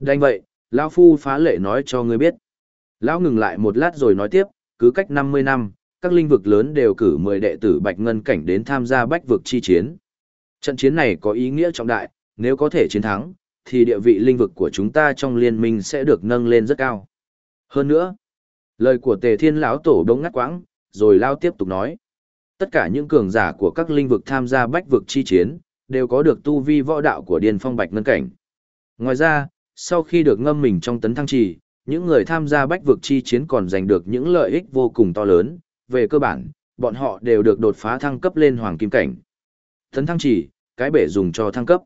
Đành vậy, lão phu phá lệ nói cho ngươi biết. Lão ngừng lại một lát rồi nói tiếp, cứ cách 50 năm, các linh vực lớn đều cử 10 đệ tử Bạch Ngân Cảnh đến tham gia bách vực chi chiến. Trận chiến này có ý nghĩa trọng đại, nếu có thể chiến thắng, thì địa vị linh vực của chúng ta trong liên minh sẽ được nâng lên rất cao. Hơn nữa, lời của Tề Thiên lão tổ đống ngắt quãng, rồi lao tiếp tục nói: Tất cả những cường giả của các linh vực tham gia bách vực chi chiến, đều có được tu vi võ đạo của Điền Phong Bạch Ngân cảnh. Ngoài ra, sau khi được ngâm mình trong tấn thăng trì, những người tham gia bách vực chi chiến còn giành được những lợi ích vô cùng to lớn, về cơ bản, bọn họ đều được đột phá thăng cấp lên hoàng kim cảnh. Tấn thăng chỉ, cái bể dùng cho thăng cấp.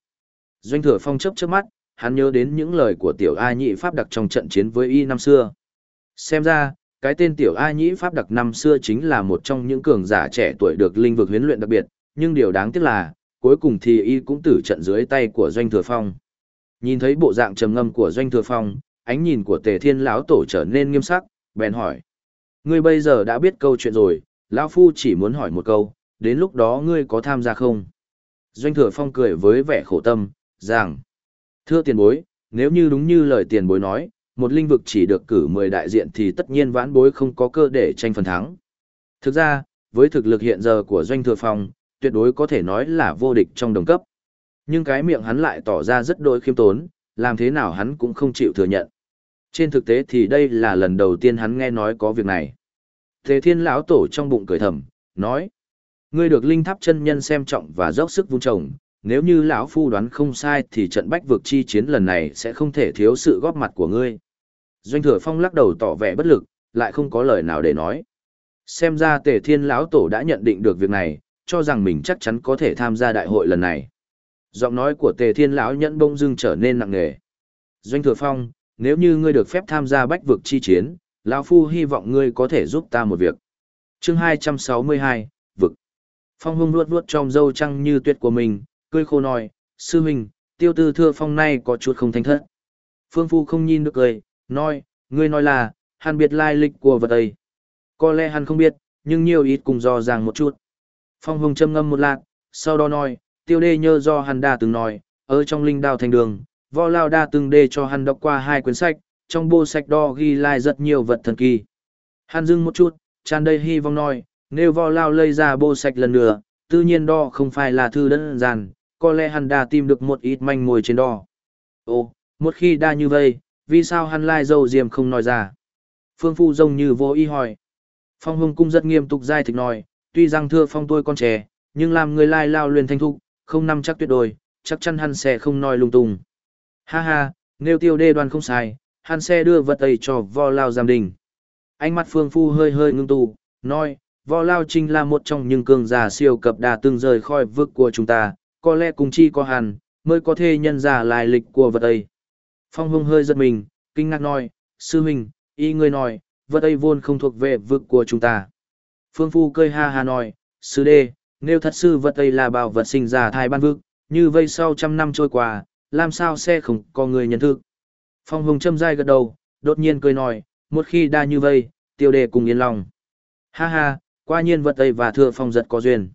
Doanh thừa phong chấp trước mắt, hắn nhớ đến những lời của tiểu A nhị pháp đặc trong trận chiến với y năm xưa. Xem ra, cái tên tiểu A nhĩ pháp đặc năm xưa chính là một trong những cường giả trẻ tuổi được linh vực huấn luyện đặc biệt, nhưng điều đáng tiếc là, cuối cùng thì y cũng tử trận dưới tay của doanh thừa phong. Nhìn thấy bộ dạng trầm ngâm của doanh thừa phong, ánh nhìn của tề thiên lão tổ trở nên nghiêm sắc, bèn hỏi. Ngươi bây giờ đã biết câu chuyện rồi, lão phu chỉ muốn hỏi một câu, đến lúc đó ngươi có tham gia không? Doanh thừa phong cười với vẻ khổ tâm, rằng, thưa tiền bối, nếu như đúng như lời tiền bối nói, một linh vực chỉ được cử 10 đại diện thì tất nhiên vãn bối không có cơ để tranh phần thắng. Thực ra, với thực lực hiện giờ của doanh thừa phong, tuyệt đối có thể nói là vô địch trong đồng cấp. Nhưng cái miệng hắn lại tỏ ra rất đôi khiêm tốn, làm thế nào hắn cũng không chịu thừa nhận. Trên thực tế thì đây là lần đầu tiên hắn nghe nói có việc này. Thế thiên lão tổ trong bụng cười thầm, nói. Ngươi được linh tháp chân nhân xem trọng và dốc sức vun trồng, nếu như lão phu đoán không sai thì trận bách vực chi chiến lần này sẽ không thể thiếu sự góp mặt của ngươi. Doanh thừa phong lắc đầu tỏ vẻ bất lực, lại không có lời nào để nói. Xem ra tề thiên lão tổ đã nhận định được việc này, cho rằng mình chắc chắn có thể tham gia đại hội lần này. Giọng nói của tề thiên lão nhẫn bông dưng trở nên nặng nề. Doanh thừa phong, nếu như ngươi được phép tham gia bách vực chi chiến, lão phu hy vọng ngươi có thể giúp ta một việc. Chương 262, vực. Phong hung nuốt nuốt trong dâu trăng như tuyết của mình, cười khô nói, sư huynh, tiêu tư thưa phong nay có chút không thanh thất. Phương phu không nhìn được cười, nói, ngươi nói là, hắn biết lai lịch của vật ấy. Có lẽ hắn không biết, nhưng nhiều ít cùng do ràng một chút. Phong hung châm ngâm một lát, sau đó nói, tiêu đê nhơ do hắn đã từng nói, ở trong linh đao thành đường, vo lao đa từng đê cho hắn đọc qua hai quyển sách, trong bộ sách đo ghi lại rất nhiều vật thần kỳ. Hắn dưng một chút, tràn đầy hy vọng nói, nếu vo lao lây ra bộ sách lần nữa, tự nhiên đo không phải là thư đơn giản, có lẽ hắn đã tìm được một ít manh mối trên đo. Ồ, một khi đa như vậy, vì sao hắn lai dâu diêm không nói ra? Phương Phu dông như vô ý hỏi. Phong hùng cung rất nghiêm túc dai thịch nói, tuy rằng thưa phong tôi con trẻ, nhưng làm người lai lao luyện thanh thục, không năm chắc tuyệt đối, chắc chắn hắn sẽ không nói lung tung. Ha ha, nếu tiêu đê đoan không sai, hắn sẽ đưa vật ấy cho vo lao giam đình. Ánh mắt phương phu hơi hơi ngưng tù, nói, vo lao trinh là một trong những cường giả siêu cập đà từng rời khỏi vực của chúng ta, có lẽ cùng chi có hàn mới có thể nhân giả lai lịch của vật ấy. Phong hung hơi giật mình, kinh ngạc nói, sư huynh, y ngươi nói, vật ấy vốn không thuộc về vực của chúng ta. Phương phu cười ha ha nói, sư đê, nếu thật sự vật ấy là bảo vật sinh ra thai ban vực, như vây sau trăm năm trôi qua, làm sao sẽ không có người nhận thức. Phong hùng châm dai gật đầu, đột nhiên cười nói, một khi đa như vây, tiêu đề cùng yên lòng. Ha ha, qua nhiên vật ấy và Thừa Phong giật có duyên.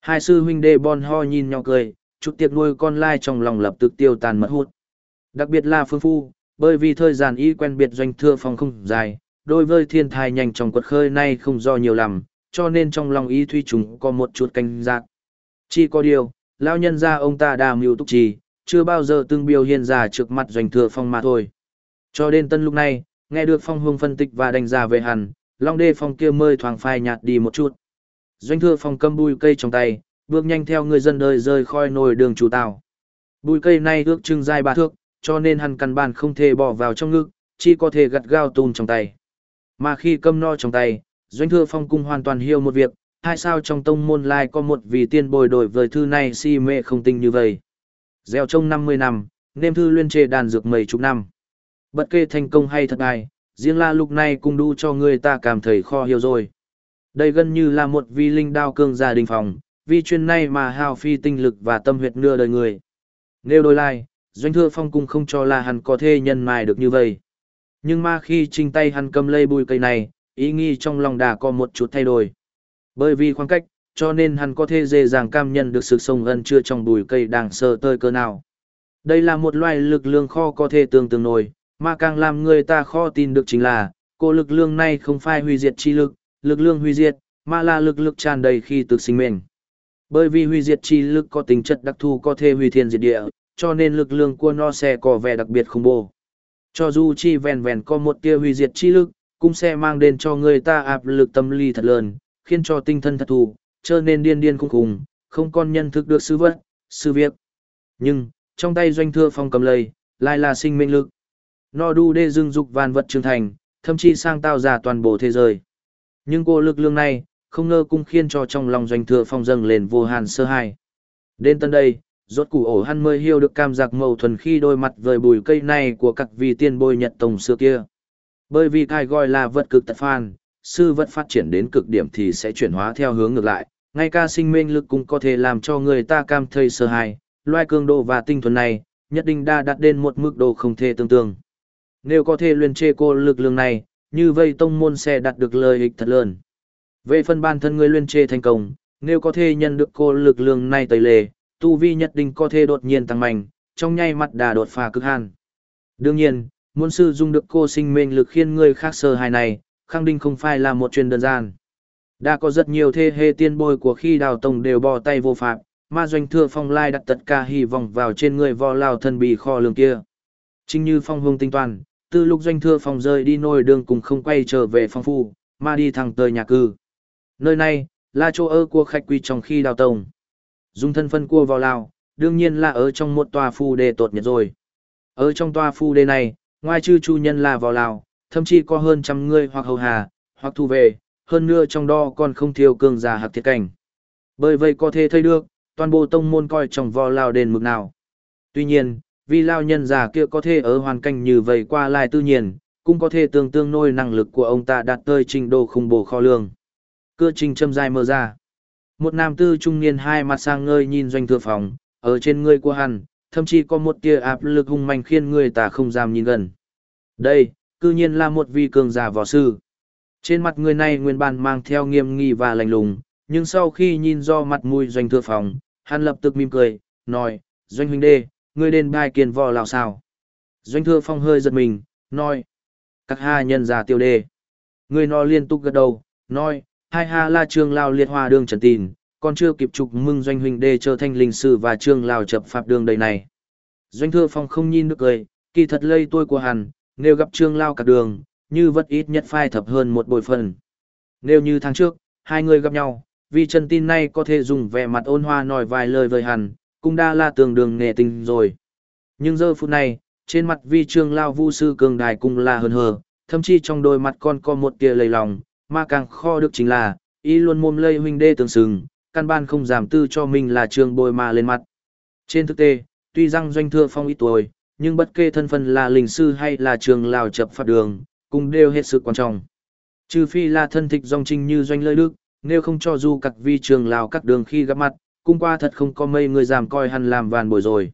Hai sư huynh đệ bon ho nhìn nhau cười, chút tiệc nuôi con lai trong lòng lập tức tiêu tàn mất hút. Đặc biệt là Phương Phu, bởi vì thời gian y quen biệt doanh Thừa Phong không dài, đôi với thiên thai nhanh trong quật khơi nay không do nhiều lắm, cho nên trong lòng y thuy chúng có một chút canh giác. Chỉ có điều, lao nhân ra ông ta đà mưu túc trì, chưa bao giờ từng biểu hiện ra trước mặt doanh Thừa Phong mà thôi. Cho đến tân lúc này, nghe được Phong Hương phân tích và đánh giá về hẳn, Long Đê Phong kia mơi thoáng phai nhạt đi một chút. Doanh Thừa Phong cầm bùi cây trong tay, bước nhanh theo người dân đời rơi khoi nồi đường chủ tàu. Bùi cây này ước trưng dài ba thước, cho nên hắn căn bản không thể bỏ vào trong ngực, chỉ có thể gặt gao tùn trong tay. Mà khi cầm no trong tay, Doanh Thừa Phong cung hoàn toàn hiểu một việc, hai sao trong tông môn lai có một vị tiên bồi đổi với thư này si mê không tinh như vậy. Gieo trông 50 năm, nêm thư luyên trề đàn dược mấy chục năm. Bất kể thành công hay thất bại, riêng là lúc này cũng đu cho người ta cảm thấy kho hiểu rồi. Đây gần như là một vi linh đao cương gia đình phòng, vì chuyên này mà hao phi tinh lực và tâm huyệt nửa đời người. Nếu đôi lai, doanh thừa phong cung không cho là hắn có thể nhân mài được như vậy. Nhưng mà khi trinh tay hắn cầm lấy bùi cây này, ý nghĩ trong lòng đã có một chút thay đổi. Bởi vì khoảng cách, cho nên hắn có thể dễ dàng cam nhận được sự sông ân chưa trong bùi cây đang sơ tơi cơ nào. Đây là một loài lực lượng kho có thể tương tương nổi, mà càng làm người ta khó tin được chính là, cô lực lượng này không phải hủy diệt chi lực, lực lượng hủy diệt, mà là lực lực tràn đầy khi tự sinh mệnh. Bởi vì hủy diệt chi lực có tính chất đặc thù có thể hủy thiên diệt địa, cho nên lực lượng của nó sẽ có vẻ đặc biệt khủng bố. Cho dù chi vẹn vẹn có một tia hủy diệt chi lực, cũng sẽ mang đến cho người ta áp lực tâm lý thật lớn, khiến cho tinh thần thật thù, trở nên điên điên khủng khủng, không còn nhận thức được sự vật, sự việc. Nhưng, trong tay doanh thưa phong cầm lây, lại là sinh mệnh lực. No đu đê dương dục vạn vật trưởng thành, thậm chí sang tạo ra toàn bộ thế giới. Nhưng cô lực lượng này, không ngờ cũng khiến cho trong lòng doanh thừa phong dâng lên vô hàn sơ hài. Đến tận đây, rốt củ ổ hăn mới hiểu được cảm giác mâu thuần khi đôi mặt vời bùi cây này của các vị tiên bôi nhật tổng xưa kia. Bởi vì cái gọi là vật cực tật phan, sư vật phát triển đến cực điểm thì sẽ chuyển hóa theo hướng ngược lại, ngay cả sinh mệnh lực cũng có thể làm cho người ta cam thấy sơ hài, loài cường độ và tinh thuần này, nhất định đã đạt đến một mức độ không thể tương tương. Nếu có thể luyện chế cô lực lượng này, như vậy tông môn sẽ đạt được lợi ích thật lớn. Về phần bản thân người luyện chế thành công, nếu có thể nhận được cô lực lượng này tẩy lề, tu vi nhất định có thể đột nhiên tăng mạnh, trong nháy mắt đã đột phá cực hạn. Đương nhiên, môn sư dung được cô sinh mệnh lực khiên người khác sơ hài này, khẳng định không phải là một chuyện đơn giản. Đã có rất nhiều thế hệ tiên bồi của khi đào tông đều bỏ tay vô phạm, mà doanh thừa phong lai đặt tất cả hy vọng vào trên người vò lao thân bị kho lường kia. Chính như phong hương tinh toàn, từ lúc doanh thừa phong rơi đi nôi đường cùng không quay trở về phong phu, mà đi thẳng tới nhà cư. Nơi này, là chỗ ở của khách quy trong khi đào tông. Dùng thân phân cua vào lao, đương nhiên là ở trong một tòa phu đề tột nhật rồi. Ở trong tòa phu đề này, ngoài chư chu nhân là vào lao, thậm chí có hơn trăm người hoặc hầu hà, hoặc thu về, hơn nữa trong đó còn không thiếu cường giả hạc thiệt cảnh. Bởi vậy có thể thấy được, toàn bộ tông môn coi trong vào lao đến mực nào. Tuy nhiên, vì lao nhân già kia có thể ở hoàn cảnh như vậy qua lại tự nhiên, cũng có thể tương tương nôi năng lực của ông ta đạt tới trình độ khủng bố kho lương. Cơ trình châm dài mở ra. Một nam tư trung niên hai mặt sang ngơi nhìn doanh thừa phòng, ở trên người của hắn, thậm chí có một tia áp lực hung manh khiến người ta không dám nhìn gần. Đây, cư nhiên là một vị cường giả võ sư. Trên mặt người này nguyên bản mang theo nghiêm nghị và lạnh lùng, nhưng sau khi nhìn do mặt mũi doanh thừa phòng, hắn lập tức mỉm cười, nói, doanh huynh đê, ngươi đến bài kiền vò lào sao. Doanh thừa phong hơi giật mình, nói, các hạ nhân giả tiêu đê. Người nó liên tục gật đầu, nói, hai ha la trương lao liệt hoa đương trần tin, còn chưa kịp trục mừng doanh huynh đê trở thành linh sư và trương lao chập phạp đường đầy này. Doanh thừa phong không nhìn được cười, kỳ thật lây tôi của hắn, nếu gặp trương lao cả đường, như vật ít nhất phai thập hơn một bội phần. Nếu như tháng trước, hai người gặp nhau, vì trần tin này có thể dùng vẻ mặt ôn hoa nói vài lời với hắn, cũng đã là tường đường nghệ tình rồi. Nhưng giờ phút này, trên mặt vi trương lao vu sư cường đài cũng là hơn hờ, thậm chí trong đôi mặt con có một tia lầy lòng, mà càng kho được chính là, y luôn mồm lây huynh đê tương sừng, căn ban không giảm tư cho mình là trường bôi mà lên mặt. Trên thực tế, tuy rằng doanh thừa phong ít tuổi, nhưng bất kể thân phận là linh sư hay là trường lào chập phạt đường, cũng đều hết sức quan trọng. Trừ phi là thân thích dòng trinh như doanh lợi đức, nếu không cho du các vi trường lào các đường khi gặp mặt, cung qua thật không có mây người giảm coi hắn làm vàn bồi rồi.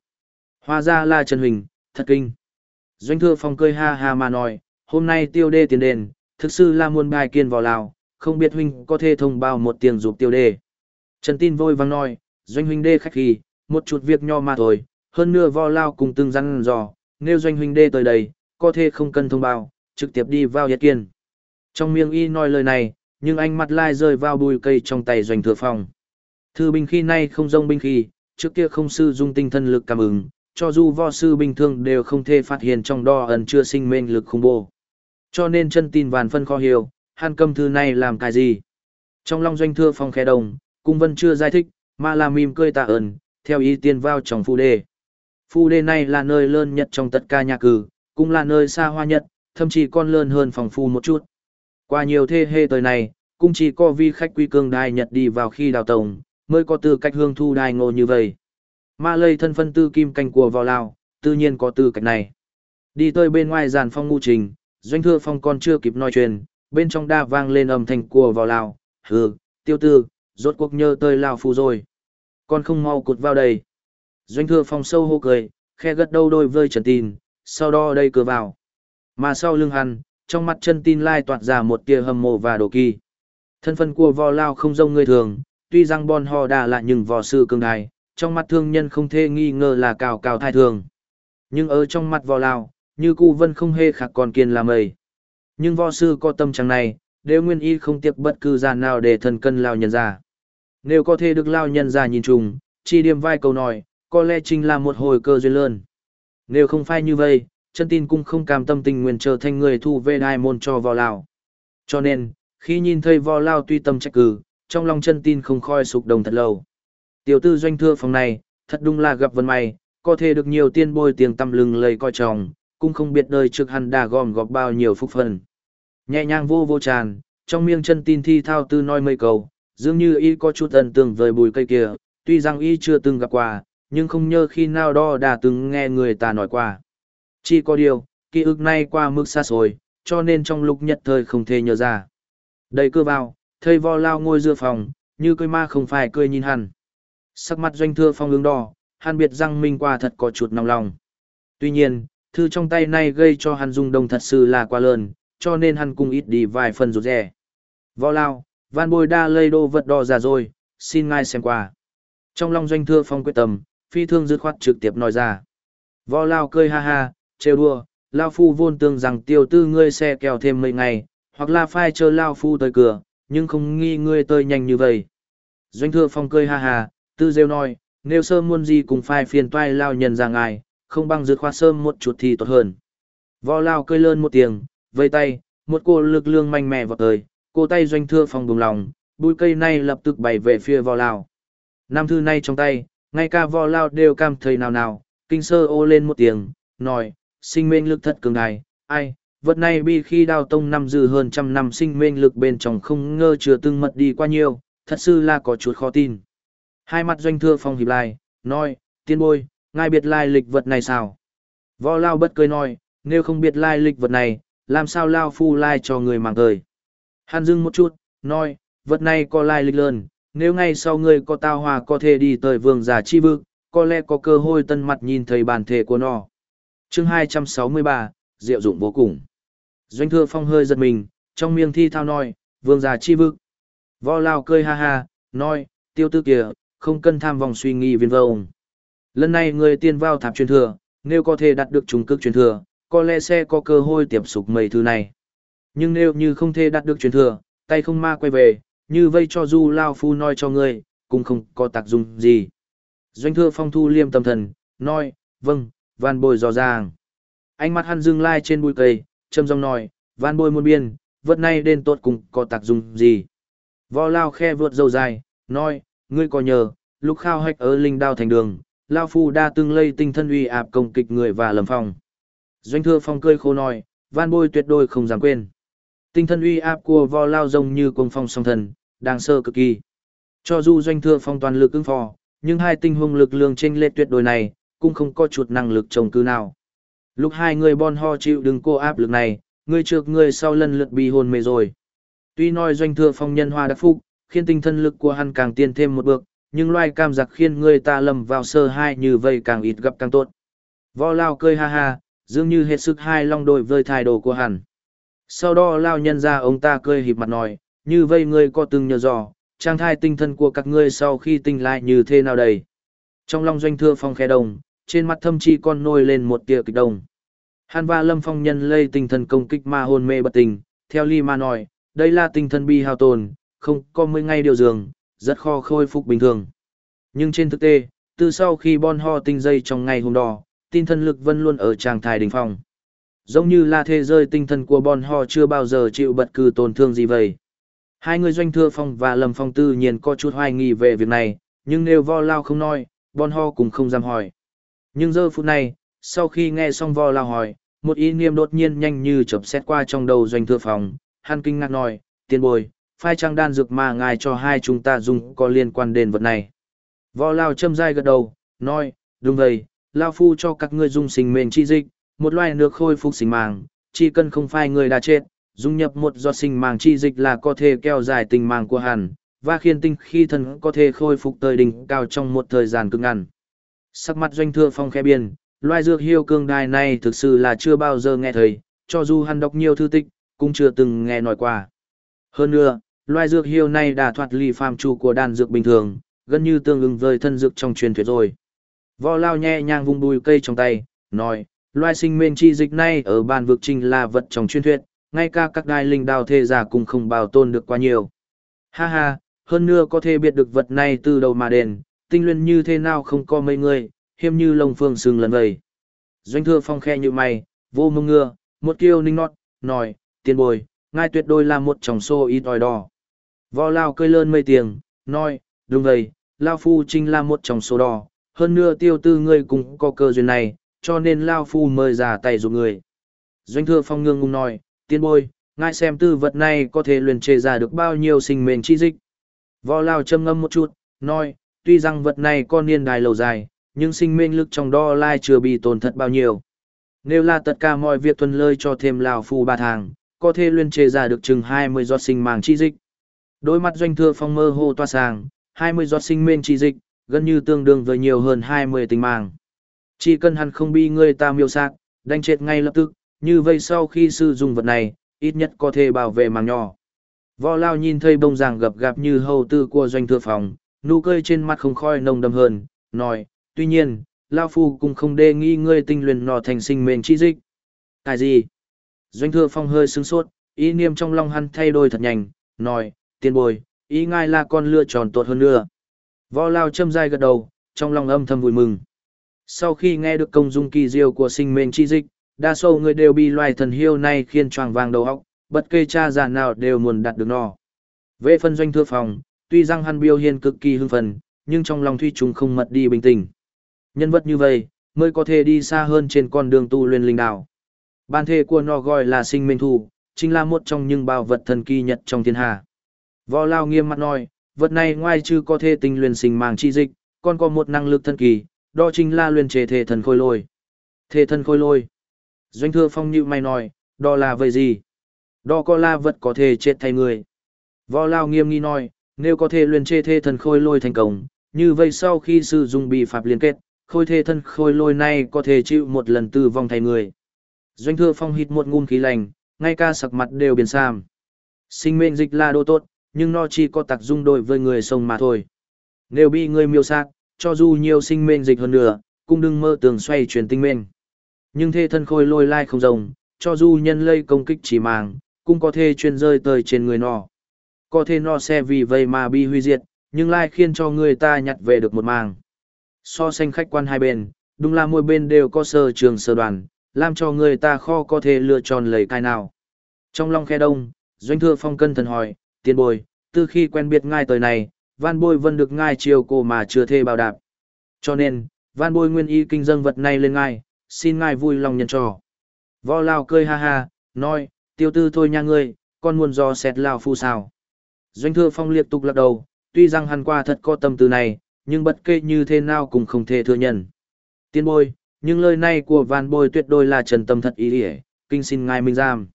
Hóa ra là Trần Huỳnh, thật kinh. Doanh thừa phong cười ha ha mà nói, hôm nay tiêu đê tiền đền, thực sự là muôn bài kiên vào lào, không biết huynh có thể thông báo một tiền dục tiêu đề. Trần tin vôi vang nói, doanh huynh đê khách khi, một chút việc nho mà thôi, hơn nữa vo lao cùng từng răn dò, nếu doanh huynh đê tới đây, có thể không cần thông báo, trực tiếp đi vào yết kiên. Trong miệng y nói lời này, nhưng anh mặt lai rơi vào bùi cây trong tay doanh thừa phòng Thư binh khi nay không rông binh khi, trước kia không sư dung tinh thần lực cảm ứng, cho dù vo sư bình thường đều không thể phát hiện trong đo ẩn chưa sinh mệnh lực khủng bố. Cho nên chân tin vàn phân kho hiểu, hàn cầm thư này làm cái gì? Trong long doanh thưa phong khe đồng, cung vân chưa giải thích, mà là mìm cười tạ ơn, theo ý tiên vào trong phu đê. Phu đê này là nơi lớn nhất trong tất cả nhà cử, cũng là nơi xa hoa nhất, thậm chí còn lớn hơn phòng phu một chút. Qua nhiều thế hệ tới này, cũng chỉ có vi khách quy cương đài nhật đi vào khi đào tổng, mới có tư cách hương thu đài ngộ như vậy. Ma lây thân phân tư kim canh của vào lao, tự nhiên có tư cách này. Đi tới bên ngoài giàn phong ngu trình, doanh thưa phong còn chưa kịp nói chuyện, bên trong đa vang lên âm thanh của vào lao, hừ, tiêu tư, rốt cuộc nhơ tơi lao phu rồi. Con không mau cụt vào đây. Doanh thưa phong sâu hô cười, khe gật đầu đôi vơi trần tin, sau đó đây cửa vào. Mà sau lưng hắn, trong mắt chân tin lai toạt ra một tia hâm mộ và đồ kỳ. Thân phận của vò lao không giống người thường, tuy rằng bon ho đà là nhưng vò sư cường đài, trong mắt thương nhân không thể nghi ngờ là cao cao thai thường. Nhưng ở trong mắt vò lao, như cu vân không hề khạc còn kiên là mây. Nhưng võ sư có tâm trạng này, đều nguyên y không tiếc bất cứ gian nào để thần cân lao nhân ra. Nếu có thể được lao nhân ra nhìn chung, chỉ điểm vai câu nói, có lẽ chính là một hồi cơ duyên lớn. Nếu không phải như vậy, chân tin cũng không cam tâm tình nguyện trở thành người thu về đai môn cho vào lao. Cho nên, khi nhìn thấy vò lao tuy tâm trách cử, trong lòng chân tin không khoi sụp đồng thật lâu. Tiểu tư doanh thưa phòng này, thật đúng là gặp vận may, có thể được nhiều tiên bôi tiền tâm lưng lầy coi trọng, cũng không biết đời trước hắn đã gom góp bao nhiêu phúc phần. Nhẹ nhàng vô vô tràn, trong miệng chân tin thi thao tư nói mây cầu, dường như y có chút ẩn tưởng với bùi cây kia, tuy rằng y chưa từng gặp qua, nhưng không nhớ khi nào đó đã từng nghe người ta nói qua. Chỉ có điều, ký ức này qua mức xa xôi, cho nên trong lúc nhất thời không thể nhớ ra. Đầy cơ vào, thầy vo lao ngồi dưa phòng, như cười ma không phải cười nhìn hắn. Sắc mặt doanh thưa phong ứng đỏ, hắn biết rằng minh qua thật có chút nòng lòng. Tuy nhiên, thư trong tay này gây cho hắn rung động thật sự là quá lớn, cho nên hắn cũng ít đi vài phần rụt rẻ. Võ lao, van Bôi đa lây đô vật đỏ ra rồi, xin ngài xem qua. Trong lòng doanh thưa phong quyết tâm, phi thương dứt khoát trực tiếp nói ra. Võ lao cười ha ha, trêu đua, lao phu vôn tương rằng tiêu tư ngươi xe kèo thêm mấy ngày, hoặc là phai chờ lao phu tới cửa, nhưng không nghi ngươi tới nhanh như vậy. Doanh thưa phong cười ha ha, tư rêu nói, nếu sơ muôn gì cùng phai phiền toai lao nhân ra ngài, không bằng dứt khoa sớm một chút thì tốt hơn. Vo lao cười lớn một tiếng, vây tay, một cô lực lương mạnh mẽ vào tới, cô tay doanh thưa phòng bùng lòng, bụi cây này lập tức bày về phía vo lao. Nam thư này trong tay, ngay cả vo lao đều cảm thấy nào nào, kinh sơ ô lên một tiếng, nói, sinh mệnh lực thật cường đại, ai, vật này bi khi đào tông năm dư hơn trăm năm sinh mệnh lực bên trong không ngơ chưa từng mật đi qua nhiều, thật sự là có chút khó tin. Hai mặt doanh thưa phong hiệp lai, nói, tiên bôi, ngài biết lai lịch vật này sao? Võ lao bất cười nói, nếu không biết lai lịch vật này, làm sao lao phu lai cho người mang cười. Hàn dưng một chút, nói, vật này có lai lịch lớn, nếu ngay sau người có tao hòa có thể đi tới vương giả chi vực, có lẽ có cơ hội tân mặt nhìn thấy bản thể của nó chương 263, diệu dụng vô cùng. Doanh thừa phong hơi giật mình, trong miệng thi thao nói, vương giả chi vực. võ lao cười ha ha, nói, tiêu tư kìa, không cần tham vòng suy nghĩ viên vông. Lần này người tiên vào tháp truyền thừa, nếu có thể đạt được trung cực truyền thừa, có lẽ sẽ có cơ hội tiếp xúc mấy thứ này. Nhưng nếu như không thể đạt được truyền thừa, tay không ma quay về, như vây cho du lao phu nói cho ngươi, cũng không có tác dụng gì. Doanh thừa phong thu liêm tâm thần, nói, vâng, van bôi dò dàng. Ánh mắt hắn dừng lai trên bụi cây, châm rong nói, van bôi muôn biên, vật này đến tốt cùng có tác dụng gì. Vò lao khe vượt dâu dài, nói, ngươi có nhờ, lúc khao hạch ở linh đao thành đường, lao phu đa tương lây tinh thân uy ạp công kịch người và lầm phong. Doanh thưa phong cơi khô nói, van bôi tuyệt đối không dám quên. Tinh thân uy áp của vo lao rồng như cuồng phong song thần, đang sơ cực kỳ. Cho dù doanh thưa phong toàn lực ứng phò, nhưng hai tinh hùng lực lượng trên lệ tuyệt đối này, cũng không có chuột năng lực trồng cư nào. Lúc hai người bon ho chịu đừng cô áp lực này, người trước người sau lần lượt bị hồn mê rồi. Tuy nói doanh thừa phong nhân hoa đắc phúc, khiến tinh thần lực của hắn càng tiên thêm một bước, nhưng loài cam giặc khiên người ta lầm vào sơ hai như vậy càng ít gặp càng tốt. Vo lao cười ha ha, dường như hết sức hai long đôi vơi thái độ của hắn. Sau đó lao nhân ra ông ta cười hịp mặt nói, như vây ngươi có từng nhờ dò, trang thai tinh thần của các ngươi sau khi tinh lại như thế nào đây? Trong lòng doanh thưa phong khe đồng, trên mặt thâm chi con nôi lên một tia kịch đồng. Hàn và lâm phong nhân lây tinh thần công kích ma hôn mê bất tình, theo Ly Ma nói, đây là tinh thần bi hao tồn, không có mươi ngày điều dường, rất khó khôi phục bình thường. Nhưng trên thực tế, từ sau khi bon ho tinh dây trong ngày hôm đó, tinh thần lực vẫn luôn ở trạng thái đỉnh phong. Giống như là thế giới tinh thần của bon ho chưa bao giờ chịu bất cứ tổn thương gì vậy. Hai người doanh thừa phong và lâm phong tự nhiên có chút hoài nghi về việc này, nhưng nếu vo lao không nói, bon ho cũng không dám hỏi. Nhưng giờ phút này, sau khi nghe xong vo lao hỏi, một ý niệm đột nhiên nhanh như chớp xét qua trong đầu doanh thừa phong, hắn kinh ngạc nói, tiên bồi, phai trang đan dược mà ngài cho hai chúng ta dùng có liên quan đến vật này. Võ lao châm dai gật đầu, nói, đúng vậy, lao phu cho các ngươi dùng sinh mệnh chi dịch, một loài nước khôi phục sinh mạng, chỉ cần không phải người đã chết, dung nhập một giọt sinh mạng chi dịch là có thể kéo dài tình mạng của hắn, và khiến tinh khi thần có thể khôi phục tới đỉnh cao trong một thời gian cực ngắn. Sắc mặt doanh thừa phong khẽ biên, loài dược hiêu cương đài này thực sự là chưa bao giờ nghe thấy, cho dù hắn đọc nhiều thư tịch, cũng chưa từng nghe nói qua. Hơn nữa, loài dược hiêu này đã thoát ly phàm chu của đan dược bình thường, gần như tương ứng với thân dược trong truyền thuyết rồi. Võ lao nhẹ nhàng vung đùi cây trong tay, nói, loài sinh mệnh chi dịch này ở bàn vực trình là vật trong truyền thuyết, ngay cả các đai linh đào thê giả cũng không bảo tồn được quá nhiều. Ha ha, hơn nữa có thể biết được vật này từ đầu mà đền, tinh luyện như thế nào không có mấy người, hiếm như lông phương sừng lần vậy. Doanh thừa phong khe như mày, vô mông ngựa, một kiêu ninh nọt, nói, tiền bồi, ngài tuyệt đối là một trong số ít ỏi đỏ. Võ lao cơi lơn mây tiếng, nói, đúng vậy, Lao Phu chính là một trong số đo, hơn nữa tiêu tư ngươi cũng có cơ duyên này, cho nên Lao Phu mời ra tay giúp người. Doanh thừa phong ngương ngung nói, tiên bôi, ngài xem tư vật này có thể luyện chế ra được bao nhiêu sinh mệnh chi dịch. Võ Lao châm ngâm một chút, nói, tuy rằng vật này có niên đài lâu dài, nhưng sinh mệnh lực trong đo lai chưa bị tổn thất bao nhiêu. Nếu là tất cả mọi việc thuần lợi cho thêm Lao Phu ba tháng, có thể luyện chế ra được chừng 20 giọt sinh mạng chi dịch. Đôi mắt doanh thừa phong mơ hồ toa sàng, 20 giọt sinh mệnh chi dịch, gần như tương đương với nhiều hơn 20 tình mạng. Chỉ cần hắn không bị người ta miêu sát, đánh chết ngay lập tức, như vậy sau khi sử dụng vật này, ít nhất có thể bảo vệ mạng nhỏ. Võ lao nhìn thấy bông ràng gập gạp như hầu tư của doanh thừa phòng, nụ cười trên mặt không khói nồng đầm hơn, nói, tuy nhiên, Lao Phu cũng không đề nghi ngươi tinh luyện nọ thành sinh mệnh chi dịch. Tại gì? Doanh thừa phong hơi sướng sốt, ý niệm trong lòng hắn thay đổi thật nhanh, nói, tiên bồi, ý ngai là con lựa tròn tốt hơn nữa. Vo lao châm dài gật đầu, trong lòng âm thầm vui mừng. Sau khi nghe được công dung kỳ diệu của sinh mệnh chi dịch, đa số người đều bị loài thần hiêu này khiến choàng vàng đầu óc, bất kể cha già nào đều muốn đạt được nó. Về phân doanh thừa phòng, tuy rằng hắn biểu hiện cực kỳ hưng phấn, nhưng trong lòng Thuy Trung không mật đi bình tĩnh. Nhân vật như vậy, mới có thể đi xa hơn trên con đường tu luyện linh đạo. Ban thể của nó gọi là sinh mệnh thù, chính là một trong những bảo vật thần kỳ nhất trong thiên hạ. Vo lao nghiêm mặt nói, vật này ngoài chứ có thể tinh luyện sinh mang chi dịch, còn có một năng lực thần kỳ, đó chính là luyện chế thể thần khôi lôi. Thể thần khôi lôi. Doanh thừa phong như mày nói, đó là vậy gì? Đó có là vật có thể chết thay người. Vo lao nghiêm nghi nói, nếu có thể luyện chế thể thần khôi lôi thành công, như vậy sau khi sử dụng bị pháp liên kết, khôi thể thần khôi lôi này có thể chịu một lần tử vong thay người. Doanh thừa phong hít một ngụm khí lành, ngay cả sặc mặt đều biến sam. Sinh mệnh dịch là đồ tốt, nhưng nó chỉ có tác dụng đối với người sống mà thôi. Nếu bị người miêu sát, cho dù nhiều sinh mệnh dịch hơn nữa, cũng đừng mơ tưởng xoay chuyển tinh mệnh. Nhưng thê thân khôi lôi lai không rồng, cho dù nhân lây công kích chỉ màng, cũng có thể chuyên rơi tới trên người nó. Có thể nó sẽ vì vậy mà bị huy diệt, nhưng lai khiến cho người ta nhặt về được một màng. So sánh khách quan hai bên, đúng là mỗi bên đều có sơ trường sơ đoàn, làm cho người ta khó có thể lựa chọn lấy cái nào. Trong long khe đông, doanh thừa phong cân thần hỏi, tiên bồi, từ khi quen biết ngài tới này, van bôi vân được ngài chiều cô mà chưa thê bảo đạp. Cho nên, van bôi nguyên y kinh dâng vật này lên ngài, xin ngài vui lòng nhận trò. Võ lao cười ha ha, nói, tiêu tư thôi nha ngươi, con muốn do xét lao phu sao. Doanh thừa phong liệt tục lắc đầu, tuy rằng hắn qua thật có tâm tư này, nhưng bất kể như thế nào cũng không thể thừa nhận. Tiên bôi, nhưng lời này của van bôi tuyệt đối là trần tâm thật ý ỉa kinh xin ngài minh giam.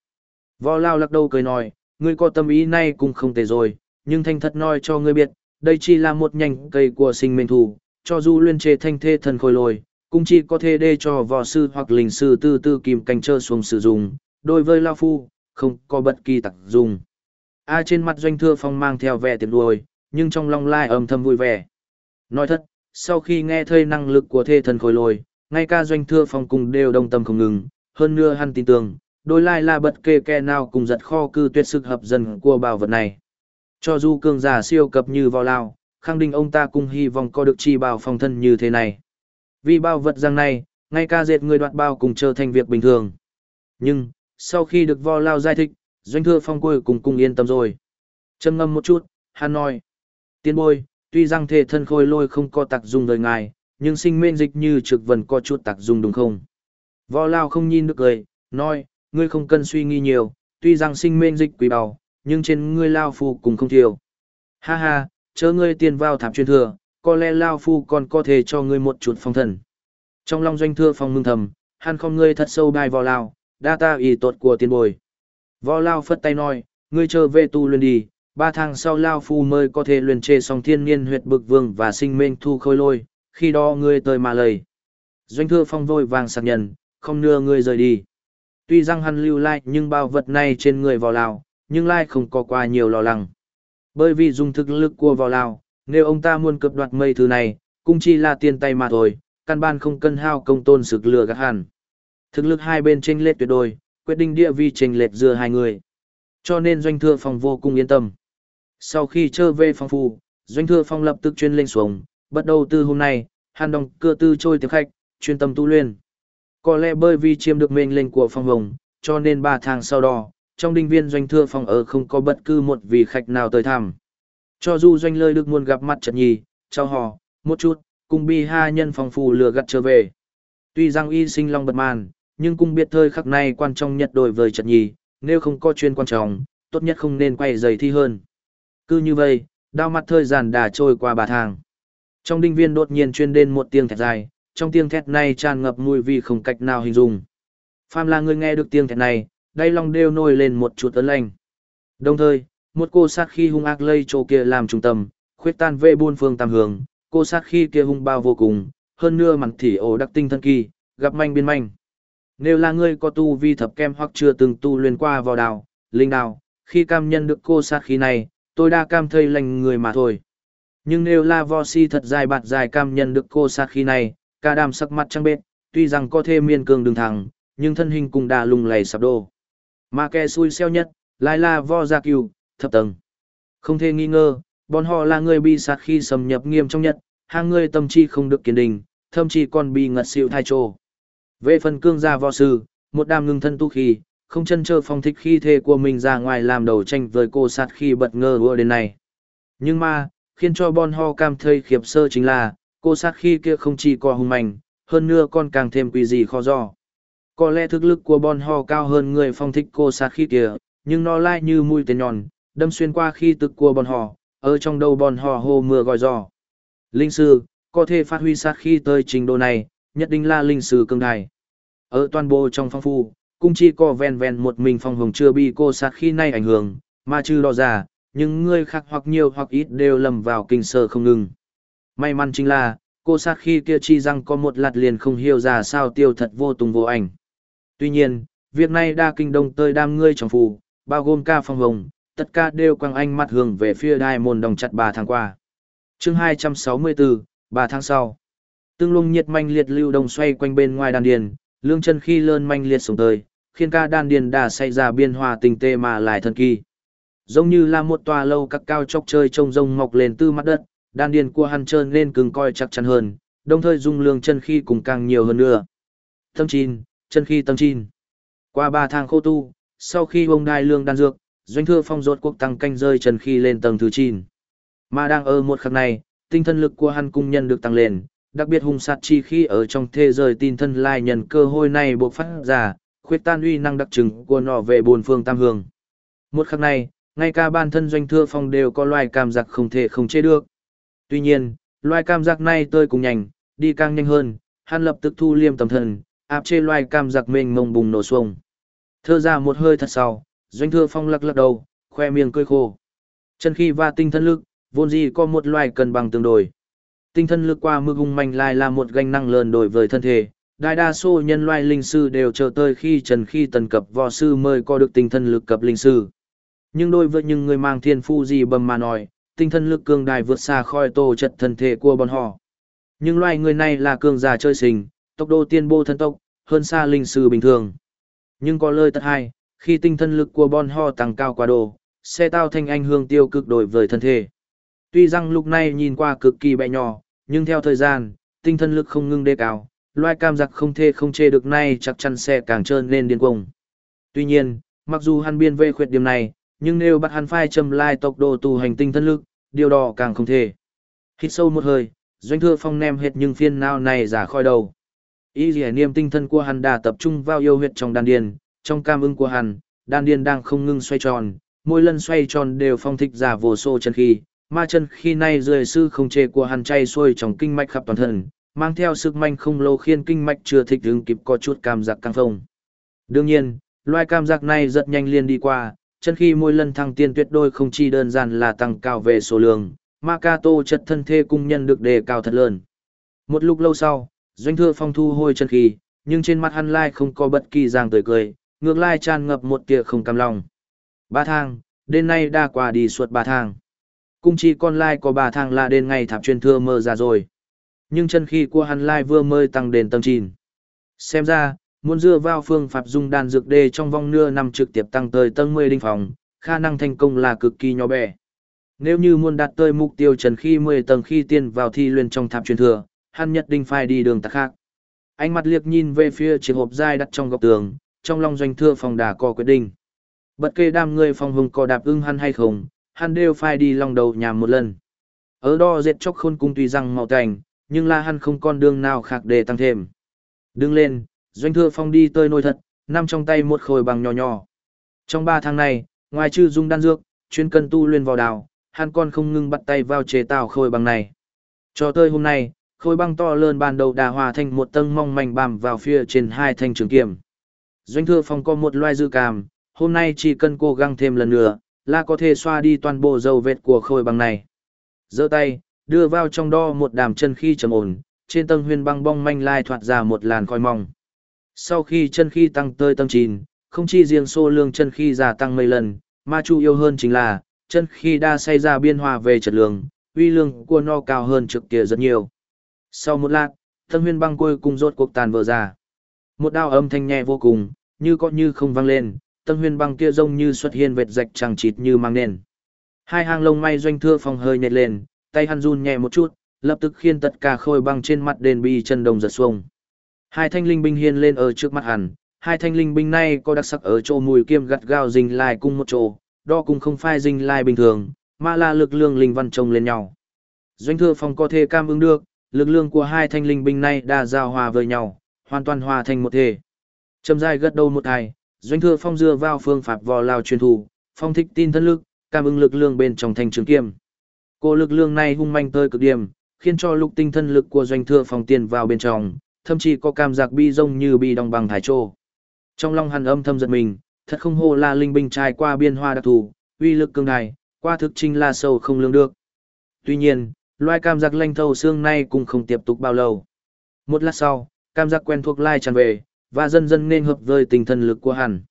Võ lao lắc đầu cười nói, ngươi có tâm ý này cũng không tệ rồi, nhưng thanh thật nói cho ngươi biết, đây chỉ là một nhành cây của sinh mệnh thù, cho dù luyên chế thanh thê thần khôi lồi, cũng chỉ có thể để cho võ sư hoặc linh sư tư tư kìm canh chơ xuống sử dụng, đối với Lao Phu, không có bất kỳ tác dụng. A trên mặt doanh thưa phong mang theo vẻ tiệt đuôi, nhưng trong lòng lai âm thầm vui vẻ. Nói thật, sau khi nghe thơi năng lực của thê thần khôi lôi, ngay cả doanh thưa phong cùng đều đồng tâm không ngừng, hơn nữa hắn tin tưởng, đôi lai là bật kê kè nào cùng giật kho cư tuyệt sức hợp dần của bảo vật này. Cho dù cường giả siêu cập như vào lao, khẳng định ông ta cũng hy vọng có được chi bảo phòng thân như thế này. Vì bao vật rằng này, ngay ca dệt người đoạt bao cùng trở thành việc bình thường. Nhưng, sau khi được vo lao giải thích, doanh thừa phong cuối cùng cùng yên tâm rồi. Châm ngâm một chút, hắn nói. Tiên bôi, tuy rằng thể thân khôi lôi không có tác dụng đời ngài, nhưng sinh mệnh dịch như trực vần có chút tác dụng đúng không? Vo lao không nhìn được cười, nói, ngươi không cần suy nghĩ nhiều, tuy rằng sinh mệnh dịch quý bào, nhưng trên ngươi lao phu cũng không thiếu. Ha ha, chớ ngươi tiền vào tháp truyền thừa, có lẽ lao phu còn có thể cho ngươi một chút phong thần. Trong lòng doanh thừa phong mừng thầm, hắn không ngươi thật sâu đai vào lao, đa ta ý tốt của tiền bồi. Võ lao phất tay nói, ngươi chờ về tu luyện đi, ba tháng sau lao phu mới có thể luyện chế song thiên niên huyệt bực vương và sinh mệnh thu khôi lôi, khi đó ngươi tới mà lời. Doanh thừa phong vội vàng sạc nhận, không nưa ngươi rời đi. Tuy rằng hắn lưu lai nhưng bao vật này trên người vào lao, nhưng lai không có qua nhiều lo lắng. Bởi vì dùng thực lực của vào lao, nếu ông ta muốn cướp đoạt mây thứ này, cũng chỉ là tiền tay mà thôi, căn ban không cân hao công tôn sực lừa gạt hẳn. Thực lực hai bên tranh lệch tuyệt đối, quyết định địa vi tranh lệch giữa hai người. Cho nên doanh thừa phong vô cùng yên tâm. Sau khi trở về phong phu, doanh thừa phong lập tức chuyên lên xuống, bắt đầu từ hôm nay, hàn đồng cơ tư trôi tiếp khách, chuyên tâm tu luyện. Có lẽ bởi vì chiếm được mệnh lệnh của phong hồng, cho nên ba tháng sau đó, trong đinh viên doanh thừa phong ở không có bất cứ một vị khách nào tới thăm. Cho dù doanh lời được muốn gặp mặt chật nhì, trao hò, một chút, cùng bi ha nhân phong phù lừa gạt trở về. Tuy rằng y sinh long bật màn, nhưng cũng biết thời khắc này quan trọng nhất đối với chật nhì, nếu không có chuyên quan trọng, tốt nhất không nên quay giày thi hơn. Cứ như vậy, đao mặt thời gian đã trôi qua ba tháng. Trong đinh viên đột nhiên chuyên đến một tiếng thẹt dài, trong tiếng thét này tràn ngập mùi vị không cách nào hình dung. pham là người nghe được tiếng thét này, đáy lòng đều nổi lên một chút ấn lành. Đồng thời, một cô sát khi hung ác lây chỗ kia làm trung tâm, khuyết tan về buôn phương tam hướng, cô sát khi kia hung bao vô cùng, hơn nữa mặn thì ổ đặc tinh thân kỳ, gặp manh biên manh. Nếu là ngươi có tu vi thập kem hoặc chưa từng tu luyện qua vào đào, linh đào, khi cam nhân được cô sát khí này, tôi đã cam thây lành người mà thôi. Nhưng nếu là vo si thật dài bạt dài cam nhân được cô sát khí này, ca đam sắc mặt trăng bệt, tuy rằng có thêm miên cường đường thẳng, nhưng thân hình cũng đã lùng lầy sập đô. Mà kẻ xui xeo nhất, lại là vo gia cừu, thập tầng. Không thể nghi ngờ, bọn họ là người bị sát khi xâm nhập nghiêm trong nhất, hàng người tâm chi không được kiên định, thậm chí còn bị ngật xịu thai trô. Về phần cương gia võ sư, một đám ngưng thân tu khi, không chân chờ phong thích khi thê của mình ra ngoài làm đầu tranh với cô sát khi bật ngờ đua đến này. Nhưng mà, khiến cho bọn ho cam thây khiếp sơ chính là, cô sát khi kia không chỉ có hung mạnh, hơn nữa còn càng thêm quý gì khó do. Có lẽ thực lực của bon ho cao hơn người phong thích cô sát khi kia, nhưng nó lại như mũi tên nhọn, đâm xuyên qua khi tức của bon ho, ở trong đầu bon ho hô mưa gọi gió. Linh sư, có thể phát huy sát khi tới trình độ này, nhất định là linh sư cường đại. Ở toàn bộ trong phong phu, cung chi có ven ven một mình phong hồng chưa bị cô sát khi nay ảnh hưởng, mà trừ đo ra, nhưng người khác hoặc nhiều hoặc ít đều lầm vào kinh sơ không ngừng. May mắn chính là, cô sát khi kia chi rằng có một lạt liền không hiểu ra sao tiêu thật vô tùng vô ảnh. Tuy nhiên, việc này đa kinh đông tơi đam ngươi trong phù, bao gồm ca phong hồng, tất cả đều quăng anh mặt hướng về phía đai môn đồng chặt ba tháng qua. chương 264, 3 tháng sau. Tương lung nhiệt manh liệt lưu đồng xoay quanh bên ngoài đan điền, lương chân khi lơn manh liệt sống tơi, khiến ca đan điền đà say ra biên hòa tình tê mà lại thần kỳ. Giống như là một tòa lâu các cao chọc chơi trông rông mọc lên từ mặt đất, đan điền của hắn trơn nên cứng coi chắc chắn hơn, đồng thời dung lượng chân khí cùng càng nhiều hơn nữa. Tâm chín, chân khí tâm chín. Qua ba tháng khô tu, sau khi ông đai lương đan dược, doanh thừa phong rốt cuộc tăng canh rơi chân khí lên tầng thứ chín. Mà đang ở một khắc này, tinh thần lực của hắn cung nhân được tăng lên, đặc biệt hung sát chi khi ở trong thế giới tin thân lai nhân cơ hội này buộc phát ra, khuyết tan uy năng đặc trưng của nó về bốn phương tam hương. Một khắc này, ngay cả bản thân doanh thừa phong đều có loài cảm giác không thể không chế được. Tuy nhiên, loài cam giác này tơi cùng nhanh, đi càng nhanh hơn, hắn lập tức thu liêm tầm thần, áp chế loài cam giác mình mông bùng nổ xuông. Thơ ra một hơi thật sau, doanh thừa phong lắc lắc đầu, khoe miệng cười khô. Chân khi và tinh thần lực, vốn gì có một loài cân bằng tương đối. Tinh thần lực qua mưa hung manh lại là một gánh năng lớn đối với thân thể. Đại đa số nhân loại linh sư đều chờ tới khi trần khi tần cập võ sư mới có được tinh thần lực cập linh sư. Nhưng đôi với những người mang thiên phu gì bầm mà nói, tinh thần lực cương đài vượt xa khỏi tô chất thân thể của bọn họ. Nhưng loài người này là cương già chơi sinh, tốc độ tiên bô thân tốc, hơn xa linh sư bình thường. Nhưng có lời tất hai, khi tinh thần lực của bọn họ tăng cao quá độ, sẽ tạo thành ảnh hưởng tiêu cực đối với thân thể. Tuy rằng lúc này nhìn qua cực kỳ bé nhỏ, nhưng theo thời gian, tinh thần lực không ngừng đề cao, loài cam giặc không thể không chê được nay chắc chắn sẽ càng trơn lên điên cuồng. Tuy nhiên, mặc dù hắn biên về khuyết điểm này, nhưng nếu bắt hắn phai châm lai tốc độ tu hành tinh thân lực, điều đó càng không thể. Hít sâu một hơi, doanh thừa phong nem hết nhưng phiên nào này giả khỏi đầu. Ý gì niêm tinh thần của hắn đã tập trung vào yêu huyệt trong đan điền, trong cam ưng của hắn, đan điền đang không ngừng xoay tròn, mỗi lần xoay tròn đều phong thích ra vô số chân khí, ma chân khi nay rời sư không chê của hắn chay xuôi trong kinh mạch khắp toàn thân, mang theo sức mạnh không lâu khiến kinh mạch chưa thích ứng kịp có chút cảm giác căng phồng. Đương nhiên, loài cảm giác này rất nhanh liền đi qua, chân khi mỗi lần thăng tiên tuyệt đối không chỉ đơn giản là tăng cao về số lượng, Makato chất thân thể cung nhân được đề cao thật lớn. Một lúc lâu sau, doanh thừa phong thu hôi chân khí, nhưng trên mặt hắn lai không có bất kỳ giang tươi cười, ngược lai tràn ngập một tia không cam lòng. Ba thang, đêm nay đã qua đi suốt ba thang. Cung chi con lai có ba thang là đến ngày thạp chuyên thưa mơ ra rồi. Nhưng chân khí của hắn lai vừa mới tăng đến tầng chín. Xem ra, muốn dựa vào phương pháp dung đan dược đê trong vòng nửa năm trực tiếp tăng tới tầng 10 đinh phòng, khả năng thành công là cực kỳ nhỏ bé. Nếu như muốn đạt tới mục tiêu trần khi 10 tầng khi tiên vào thi luyện trong tháp truyền thừa, hắn nhất định phải đi đường tắc khác. Ánh mặt liếc nhìn về phía chiếc hộp dai đặt trong góc tường, trong lòng doanh thừa phòng đà có quyết định. Bất kể đam người phòng hùng có đáp ứng hắn hay không, hắn đều phải đi lòng đầu nhà một lần. Ở đó dệt chóc khôn cung tuy rằng màu thành, nhưng là hắn không con đường nào khác để tăng thêm. Đứng lên, doanh thừa phong đi tơi nôi thật, nằm trong tay một khối bằng nhỏ nhỏ. Trong ba tháng này, ngoài trừ dung đan dược, chuyên cân tu luyện vào đào, hắn còn không ngừng bắt tay vào chế tạo khối bằng này. Cho tới hôm nay, khối băng to lớn ban đầu đà hòa thành một tầng mong manh bàm vào phía trên hai thanh trường kiếm. Doanh thừa phong có một loài dư cảm, hôm nay chỉ cần cố gắng thêm lần nữa, là có thể xoa đi toàn bộ dầu vết của khối băng này. giơ tay, đưa vào trong đo một đàm chân khi trầm ổn, trên tầng huyền băng bong manh lai thoạt ra một làn khói mỏng. Sau khi chân khi tăng tới tầng 9, không chỉ riêng số lượng chân khi gia tăng mấy lần, mà chủ yếu hơn chính là, chân khi đa say ra biên hòa về chất lượng, uy lương của no cao hơn trước kia rất nhiều. Sau một lát, thân huyền băng cuối cùng rốt cuộc tàn vỡ ra. Một đao âm thanh nhẹ vô cùng, như có như không vang lên, tân huyền băng kia rông như xuất hiện vệt rạch chẳng chịt như mang nền. Hai hàng lông may doanh thưa phòng hơi nhệt lên, tay hắn run nhẹ một chút, lập tức khiến tất cả khôi băng trên mặt đền bi chân đồng giật xuông. Hai thanh linh binh hiên lên ở trước mặt hắn, hai thanh linh binh này có đặc sắc ở chỗ mùi kiêm gắt gao dình lai cung một chỗ, đo cùng không phai dình lai bình thường, mà là lực lượng linh văn chồng lên nhau. Doanh thừa phong có thể cam ứng được, lực lượng của hai thanh linh binh này đã giao hòa với nhau, hoàn toàn hòa thành một thể. Trầm dài gật đầu một thai, doanh thừa phong dựa vào phương pháp vò lao truyền thủ, phong thích tin thân lực, cảm ứng lực lượng bên trong thanh trường kiếm. Cô lực lượng này hung manh tới cực điểm, khiến cho lục tinh thân lực của doanh thừa phong tiền vào bên trong, thậm chí có cảm giác bi rông như bi đong bằng thái trô. Trong lòng hắn âm thầm giật mình, thật không hô là linh binh trai qua biên hoa đặc thù, uy lực cường đại, qua thực trinh là sâu không lường được. Tuy nhiên, loài cảm giác lanh thâu xương nay cũng không tiếp tục bao lâu. Một lát sau, cảm giác quen thuộc lai tràn về, và dần dần nên hợp với tinh thần lực của hắn.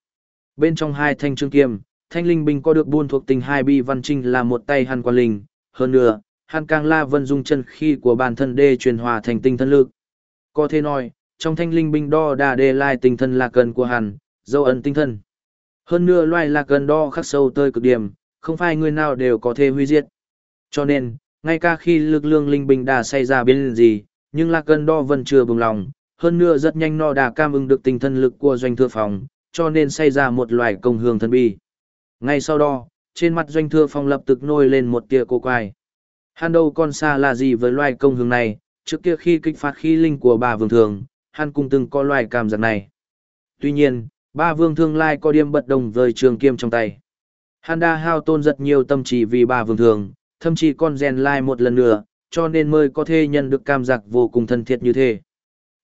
Bên trong hai thanh trương kiêm, thanh linh binh có được buôn thuộc tình hai bi văn trinh là một tay hắn quan linh, hơn nữa, hắn càng la vân dung chân khi của bản thân đê truyền hòa thành tinh thần lực, có thể nói, trong thanh linh binh đo đà đề lai tinh thần là cần của hắn, dấu ấn tinh thần. Hơn nữa loài là cần đo khắc sâu tới cực điểm, không phải người nào đều có thể huy diệt. Cho nên, ngay cả khi lực lượng linh binh đã xảy ra biến gì, nhưng là cần đo vẫn chưa bùng lòng, hơn nữa rất nhanh nó đã cam ứng được tinh thần lực của doanh thừa phòng, cho nên xảy ra một loài công hương thần bi. Ngay sau đó, trên mặt doanh thừa phòng lập tức nổi lên một tia cô quai. hàn đâu còn xa là gì với loài công hương này, trước kia khi kích phát khí linh của bà vương thường, hắn cung từng có loài cảm giác này. Tuy nhiên, ba vương thương lai có điểm bất đồng với trường kiếm trong tay. Hắn đã hao tôn rất nhiều tâm trí vì ba vương thường, thậm chí con rèn lai một lần nữa, cho nên mới có thể nhận được cảm giác vô cùng thân thiết như thế.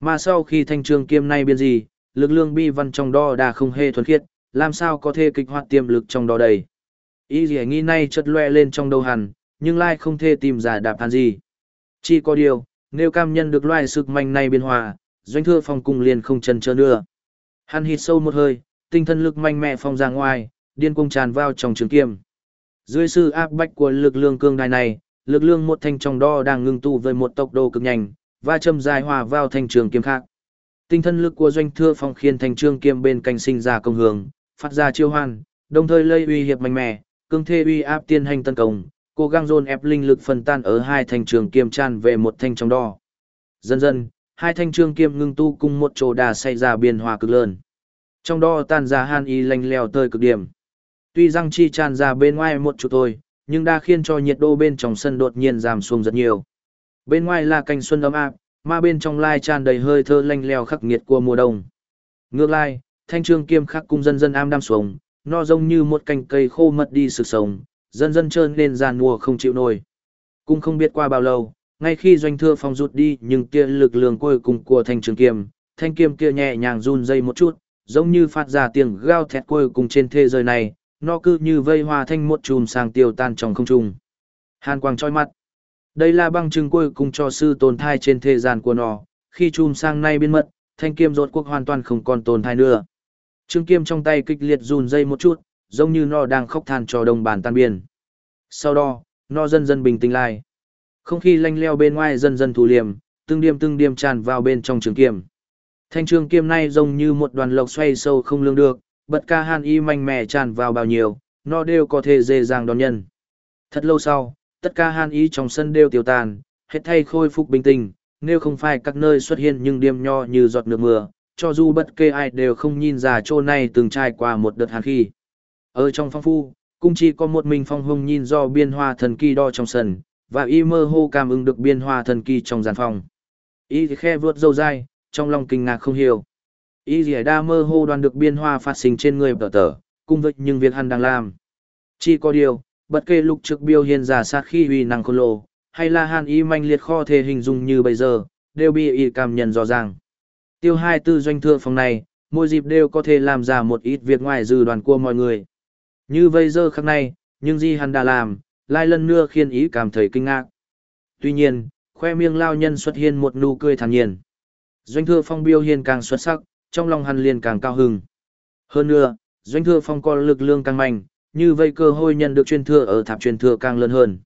Mà sau khi thanh trường kiếm này biên gì, lực lượng bi văn trong đó đã không hề thuần khiết, làm sao có thể kích hoạt tiềm lực trong đó đầy. Ý gì nghi này chợt loe lên trong đầu hắn, nhưng lai không thể tìm ra đáp án gì. Chỉ có điều, nếu cam nhân được loài sức mạnh này biến hòa, doanh thừa phong cùng liền không chân chờ nữa. Hắn hít sâu một hơi, tinh thần lực mạnh mẽ phong ra ngoài, điên cuồng tràn vào trong trường kiếm. Dưới sự áp bách của lực lượng cương đài này, lực lượng một thanh trong đo đang ngưng tụ với một tốc độ cực nhanh, và châm dài hòa vào thanh trường kiếm khác. Tinh thần lực của doanh thưa phong khiến thanh trường kiếm bên cạnh sinh ra công hướng, phát ra chiêu hoan, đồng thời lây uy hiệp mạnh mẽ, cương thê uy áp tiên hành tấn công, Cô gắng dồn ép linh lực phân tan ở hai thanh trường kiếm tràn về một thanh trong đo. Dần dần, hai thanh trường kiếm ngưng tu cùng một chỗ đà xảy ra biên hòa cực lớn. Trong đó tan ra han y lanh leo tới cực điểm. Tuy răng chi tràn ra bên ngoài một chút thôi, nhưng đã khiến cho nhiệt độ bên trong sân đột nhiên giảm xuống rất nhiều. Bên ngoài là canh xuân ấm áp, mà bên trong lai tràn đầy hơi thơ lanh leo khắc nghiệt của mùa đông. Ngược lại, thanh trương kiêm khắc cung dân dân am đam xuống, nó giống như một cành cây khô mất đi sự sống, dân dân trơn nên giàn mua không chịu nổi. cũng không biết qua bao lâu, ngay khi doanh thưa phong rút đi nhưng kia lực lượng cuối cùng của thanh trường kiếm, thanh kiếm kia nhẹ nhàng run dây một chút, giống như phát ra tiếng gao thét cuối cùng trên thế giới này, nó cứ như vây hoa thanh một chùm sang tiêu tan trong không trung. Hàn quang trói mắt. Đây là băng chứng cuối cùng cho sư tồn thai trên thế gian của nó, khi chùm sang nay biến mất, thanh kiếm rốt cuộc hoàn toàn không còn tồn thai nữa. Trương kiếm trong tay kịch liệt run dây một chút, giống như nó đang khóc than cho đồng bàn tan biên. Sau đó, nó dần dần bình tĩnh lại. Không khí lanh leo bên ngoài dần dần thu liềm, từng điềm từng điềm tràn vào bên trong trường kiếm. Thanh trường kiếm này giống như một đoàn lộc xoay sâu không lường được, bật ca han y manh mẻ tràn vào bao nhiêu, nó đều có thể dễ dàng đón nhân. Thật lâu sau, tất cả han y trong sân đều tiêu tan, hết thay khôi phục bình tĩnh, nếu không phải các nơi xuất hiện những điềm nho như giọt nước mưa, cho dù bất kể ai đều không nhìn ra chỗ này từng trải qua một đợt hàn khi. Ở trong phong phu, cung chỉ có một mình phong hông nhìn do biên hoa thần kỳ đo trong sân, và y mơ hô cảm ứng được biên hoa thần kỳ trong gian phòng. Y khe vượt dâu dai, trong lòng kinh ngạc không hiểu. Y dì đa mơ hô đoàn được biên hoa phát sinh trên người tờ tờ, cùng với những việc hắn đang làm. Chỉ có điều, bất kể lục trực biểu hiện giả sát khi uy năng khôn lồ, hay là hàn y manh liệt kho thể hình dung như bây giờ, đều bị y cảm nhận rõ ràng. Tiêu hai tư doanh thưa phòng này, mỗi dịp đều có thể làm ra một ít việc ngoài dự đoàn của mọi người. Như vây giờ khắc này, nhưng gì hắn đã làm, lai lần nữa khiến ý cảm thấy kinh ngạc. Tuy nhiên, khoe miệng lao nhân xuất hiện một nụ cười thản nhiên. Doanh thừa phong biểu hiện càng xuất sắc, trong lòng hắn liền càng cao hứng. Hơn nữa, doanh thừa phong có lực lượng càng mạnh, như vậy cơ hội nhận được truyền thừa ở tháp truyền thừa càng lớn hơn.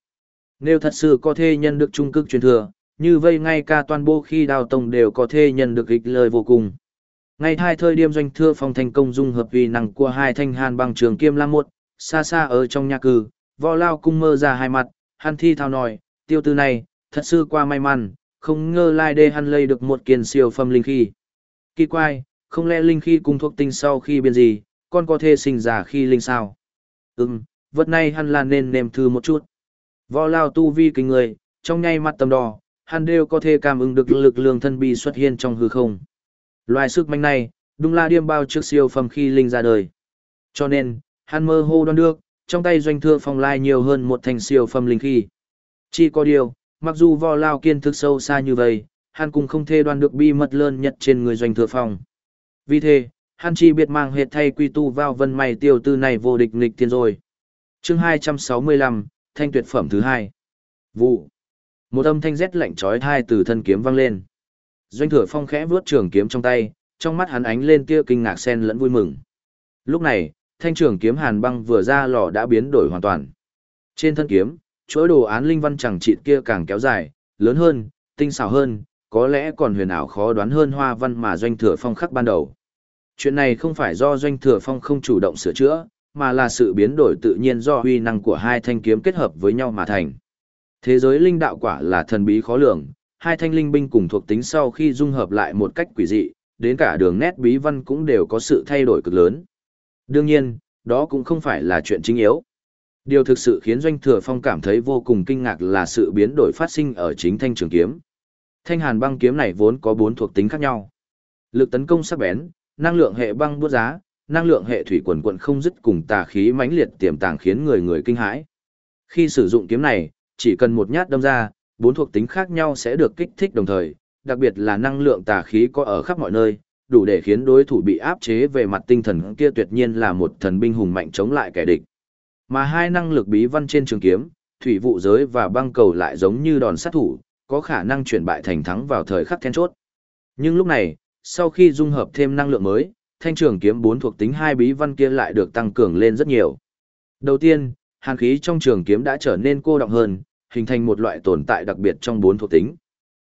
Nếu thật sự có thể nhận được trung cực truyền thừa, như vậy ngay cả toàn bộ khi đào tông đều có thể nhận được ích lời vô cùng. Ngay hai thời điểm doanh thưa phong thành công dung hợp vì năng của hai thanh hàn bằng trường kiêm lam một, xa xa ở trong nhà cử, vò lao cung mơ ra hai mặt, hắn thi thao nòi, tiêu tư này, thật sự qua may mắn, không ngờ lai đê hắn lấy được một kiền siêu phẩm linh khí. Kỳ quái, không lẽ linh khí cùng thuốc tinh sau khi biến gì, còn có thể sinh giả khi linh sao? Ừm, vật này hắn là nên nềm thư một chút. Vò lao tu vi kinh người, trong nhay mắt tầm đỏ, hắn đều có thể cảm ứng được lực lượng thân bi xuất hiện trong hư không. Loài sức mạnh này, đúng là điềm bao trước siêu phẩm khi linh ra đời. Cho nên, hắn mơ hô đoan được, trong tay doanh thưa phong lai nhiều hơn một thành siêu phẩm linh khí. Chỉ có điều, mặc dù vò lao kiên thức sâu xa như vậy, hắn cũng không thể đoán được bi mật lớn nhất trên người doanh thừa phong. Vì thế, hắn chỉ biết mang hệt thay quy tu vào vân mày tiêu tư này vô địch nghịch thiên rồi. chương 265, thanh tuyệt phẩm thứ hai. Vụ. Một âm thanh rét lạnh trói thai từ thân kiếm vang lên. Doanh thừa phong khẽ vuốt trường kiếm trong tay, trong mắt hắn ánh lên tia kinh ngạc sen lẫn vui mừng. Lúc này, thanh trường kiếm hàn băng vừa ra lò đã biến đổi hoàn toàn. Trên thân kiếm, chuỗi đồ án linh văn chẳng chịt kia càng kéo dài, lớn hơn, tinh xảo hơn, có lẽ còn huyền ảo khó đoán hơn hoa văn mà doanh thừa phong khắc ban đầu. Chuyện này không phải do doanh thừa phong không chủ động sửa chữa, mà là sự biến đổi tự nhiên do huy năng của hai thanh kiếm kết hợp với nhau mà thành. Thế giới linh đạo quả là thần bí khó lường, hai thanh linh binh cùng thuộc tính sau khi dung hợp lại một cách quỷ dị, đến cả đường nét bí văn cũng đều có sự thay đổi cực lớn. Đương nhiên, đó cũng không phải là chuyện chính yếu. Điều thực sự khiến Doanh Thừa Phong cảm thấy vô cùng kinh ngạc là sự biến đổi phát sinh ở chính thanh trường kiếm. Thanh hàn băng kiếm này vốn có bốn thuộc tính khác nhau. Lực tấn công sắc bén, năng lượng hệ băng bút giá, năng lượng hệ thủy quần quận không dứt cùng tà khí mãnh liệt tiềm tàng khiến người người kinh hãi. Khi sử dụng kiếm này, chỉ cần một nhát đâm ra, bốn thuộc tính khác nhau sẽ được kích thích đồng thời, đặc biệt là năng lượng tà khí có ở khắp mọi nơi, đủ để khiến đối thủ bị áp chế về mặt tinh thần kia tuyệt nhiên là một thần binh hùng mạnh chống lại kẻ địch. Mà hai năng lực bí văn trên trường kiếm, thủy vụ giới và băng cầu lại giống như đòn sát thủ, có khả năng chuyển bại thành thắng vào thời khắc then chốt. Nhưng lúc này, sau khi dung hợp thêm năng lượng mới, thanh trường kiếm bốn thuộc tính hai bí văn kia lại được tăng cường lên rất nhiều. Đầu tiên, hàn khí trong trường kiếm đã trở nên cô động hơn, hình thành một loại tồn tại đặc biệt trong bốn thuộc tính.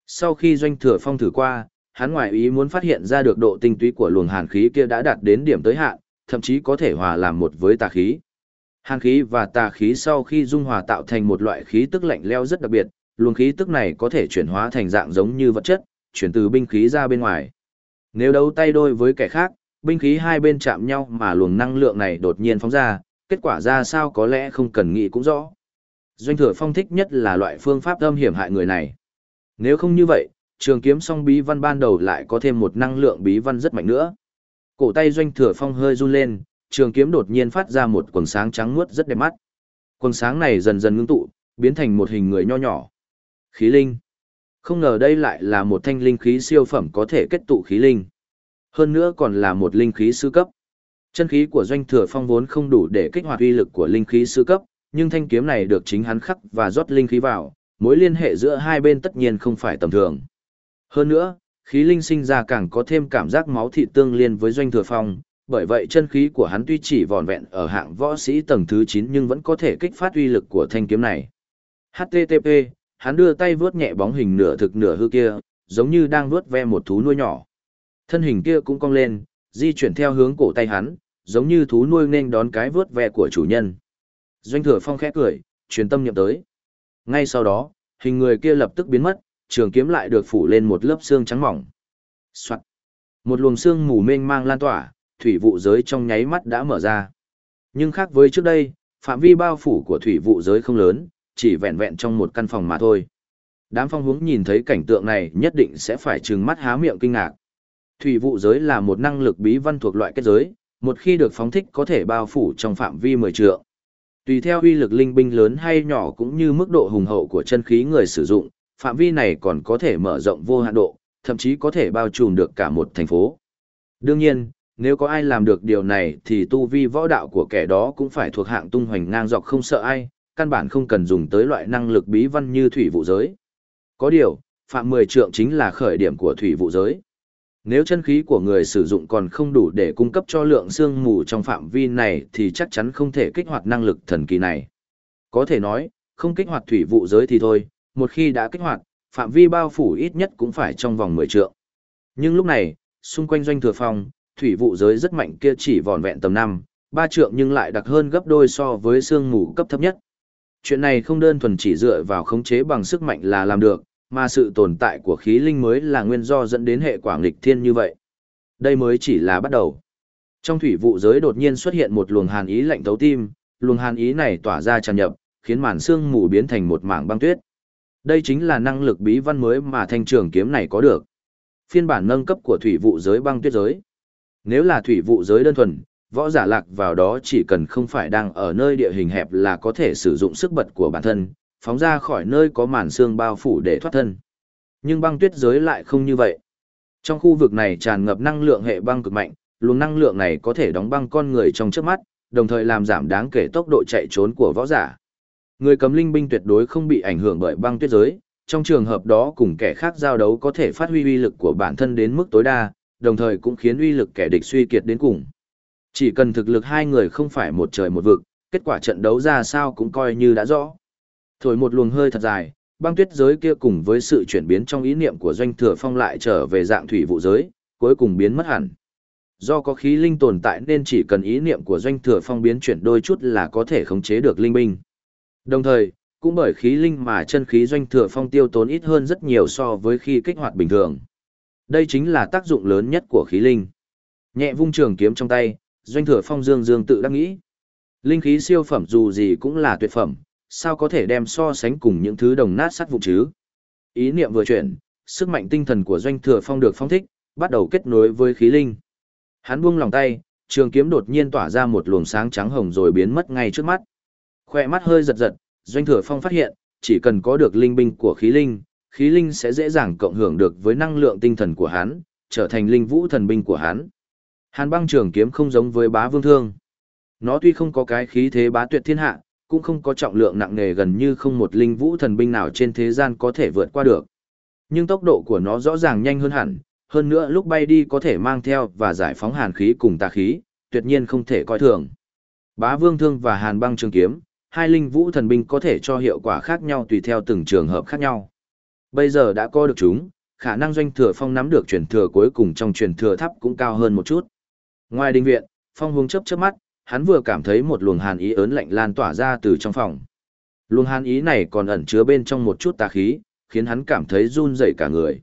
Sau khi doanh thừa phong thử qua, hắn ngoại ý muốn phát hiện ra được độ tinh túy của luồng hàn khí kia đã đạt đến điểm tới hạn, thậm chí có thể hòa làm một với tà khí. Hàn khí và tà khí sau khi dung hòa tạo thành một loại khí tức lạnh leo rất đặc biệt, luồng khí tức này có thể chuyển hóa thành dạng giống như vật chất, chuyển từ binh khí ra bên ngoài. Nếu đấu tay đôi với kẻ khác, binh khí hai bên chạm nhau mà luồng năng lượng này đột nhiên phóng ra, kết quả ra sao có lẽ không cần nghĩ cũng rõ. Doanh thừa phong thích nhất là loại phương pháp âm hiểm hại người này. Nếu không như vậy, trường kiếm song bí văn ban đầu lại có thêm một năng lượng bí văn rất mạnh nữa. Cổ tay doanh thừa phong hơi run lên, trường kiếm đột nhiên phát ra một quần sáng trắng muốt rất đẹp mắt. Quần sáng này dần dần ngưng tụ, biến thành một hình người nho nhỏ. Khí linh. Không ngờ đây lại là một thanh linh khí siêu phẩm có thể kết tụ khí linh. Hơn nữa còn là một linh khí sư cấp. Chân khí của doanh thừa phong vốn không đủ để kích hoạt uy lực của linh khí sư cấp, nhưng thanh kiếm này được chính hắn khắc và rót linh khí vào, mối liên hệ giữa hai bên tất nhiên không phải tầm thường. Hơn nữa, khí linh sinh ra càng có thêm cảm giác máu thịt tương liên với doanh thừa phong, bởi vậy chân khí của hắn tuy chỉ vòn vẹn ở hạng võ sĩ tầng thứ 9 nhưng vẫn có thể kích phát uy lực của thanh kiếm này. HTTP, hắn đưa tay vướt nhẹ bóng hình nửa thực nửa hư kia, giống như đang vướt ve một thú nuôi nhỏ. Thân hình kia cũng cong lên, di chuyển theo hướng cổ tay hắn, giống như thú nuôi nên đón cái vướt ve của chủ nhân. Doanh thừa phong khẽ cười, truyền tâm nhậm tới. Ngay sau đó, hình người kia lập tức biến mất, trường kiếm lại được phủ lên một lớp xương trắng mỏng. Soạn. Một luồng xương mù mênh mang lan tỏa, thủy vụ giới trong nháy mắt đã mở ra. Nhưng khác với trước đây, phạm vi bao phủ của thủy vụ giới không lớn, chỉ vẹn vẹn trong một căn phòng mà thôi. Đám phong hướng nhìn thấy cảnh tượng này nhất định sẽ phải trừng mắt há miệng kinh ngạc. Thủy vụ giới là một năng lực bí văn thuộc loại kết giới, một khi được phóng thích có thể bao phủ trong phạm vi 10 trượng. Tùy theo uy lực linh binh lớn hay nhỏ cũng như mức độ hùng hậu của chân khí người sử dụng, phạm vi này còn có thể mở rộng vô hạn độ, thậm chí có thể bao trùm được cả một thành phố. Đương nhiên, nếu có ai làm được điều này thì tu vi võ đạo của kẻ đó cũng phải thuộc hạng tung hoành ngang dọc không sợ ai, căn bản không cần dùng tới loại năng lực bí văn như thủy vụ giới. Có điều, phạm 10 trượng chính là khởi điểm của thủy vụ giới. Nếu chân khí của người sử dụng còn không đủ để cung cấp cho lượng xương mù trong phạm vi này thì chắc chắn không thể kích hoạt năng lực thần kỳ này. Có thể nói, không kích hoạt thủy vụ giới thì thôi, một khi đã kích hoạt, phạm vi bao phủ ít nhất cũng phải trong vòng 10 trượng. Nhưng lúc này, xung quanh doanh thừa phong, thủy vụ giới rất mạnh kia chỉ vòn vẹn tầm 5, 3 trượng nhưng lại đặc hơn gấp đôi so với xương mù cấp thấp nhất. Chuyện này không đơn thuần chỉ dựa vào khống chế bằng sức mạnh là làm được, mà sự tồn tại của khí linh mới là nguyên do dẫn đến hệ quả nghịch thiên như vậy. Đây mới chỉ là bắt đầu. Trong thủy vụ giới đột nhiên xuất hiện một luồng hàn ý lạnh thấu tim, luồng hàn ý này tỏa ra tràn nhập, khiến màn xương mù biến thành một mảng băng tuyết. Đây chính là năng lực bí văn mới mà thanh trường kiếm này có được. Phiên bản nâng cấp của thủy vụ giới băng tuyết giới. Nếu là thủy vụ giới đơn thuần, võ giả lạc vào đó chỉ cần không phải đang ở nơi địa hình hẹp là có thể sử dụng sức bật của bản thân, phóng ra khỏi nơi có màn xương bao phủ để thoát thân. Nhưng băng tuyết giới lại không như vậy. Trong khu vực này tràn ngập năng lượng hệ băng cực mạnh, luồng năng lượng này có thể đóng băng con người trong trước mắt, đồng thời làm giảm đáng kể tốc độ chạy trốn của võ giả. Người cầm linh binh tuyệt đối không bị ảnh hưởng bởi băng tuyết giới, trong trường hợp đó cùng kẻ khác giao đấu có thể phát huy uy lực của bản thân đến mức tối đa, đồng thời cũng khiến uy lực kẻ địch suy kiệt đến cùng. Chỉ cần thực lực hai người không phải một trời một vực, kết quả trận đấu ra sao cũng coi như đã rõ. Thổi một luồng hơi thật dài, băng tuyết giới kia cùng với sự chuyển biến trong ý niệm của doanh thừa phong lại trở về dạng thủy vụ giới, cuối cùng biến mất hẳn. Do có khí linh tồn tại nên chỉ cần ý niệm của doanh thừa phong biến chuyển đôi chút là có thể khống chế được linh binh. Đồng thời, cũng bởi khí linh mà chân khí doanh thừa phong tiêu tốn ít hơn rất nhiều so với khi kích hoạt bình thường. Đây chính là tác dụng lớn nhất của khí linh. Nhẹ vung trường kiếm trong tay, doanh thừa phong dương dương tự đắc nghĩ. Linh khí siêu phẩm dù gì cũng là tuyệt phẩm, sao có thể đem so sánh cùng những thứ đồng nát sắt vụ chứ? Ý niệm vừa chuyển, sức mạnh tinh thần của doanh thừa phong được phong thích, bắt đầu kết nối với khí linh. Hắn buông lòng tay, trường kiếm đột nhiên tỏa ra một luồng sáng trắng hồng rồi biến mất ngay trước mắt. Khoe mắt hơi giật giật, doanh thừa phong phát hiện, chỉ cần có được linh binh của khí linh, khí linh sẽ dễ dàng cộng hưởng được với năng lượng tinh thần của hắn, trở thành linh vũ thần binh của hắn. Hàn băng trường kiếm không giống với bá vương thương. Nó tuy không có cái khí thế bá tuyệt thiên hạ, cũng không có trọng lượng nặng nề gần như không một linh vũ thần binh nào trên thế gian có thể vượt qua được. Nhưng tốc độ của nó rõ ràng nhanh hơn hẳn, hơn nữa lúc bay đi có thể mang theo và giải phóng hàn khí cùng tà khí, tuyệt nhiên không thể coi thường. Bá Vương Thương và Hàn Băng Trường Kiếm, hai linh vũ thần binh có thể cho hiệu quả khác nhau tùy theo từng trường hợp khác nhau. Bây giờ đã có được chúng, khả năng doanh thừa phong nắm được truyền thừa cuối cùng trong truyền thừa tháp cũng cao hơn một chút. Ngoài đình viện, phong hướng chớp chớp mắt, hắn vừa cảm thấy một luồng hàn ý ớn lạnh lan tỏa ra từ trong phòng. Luồng hàn ý này còn ẩn chứa bên trong một chút tà khí, khiến hắn cảm thấy run rẩy cả người.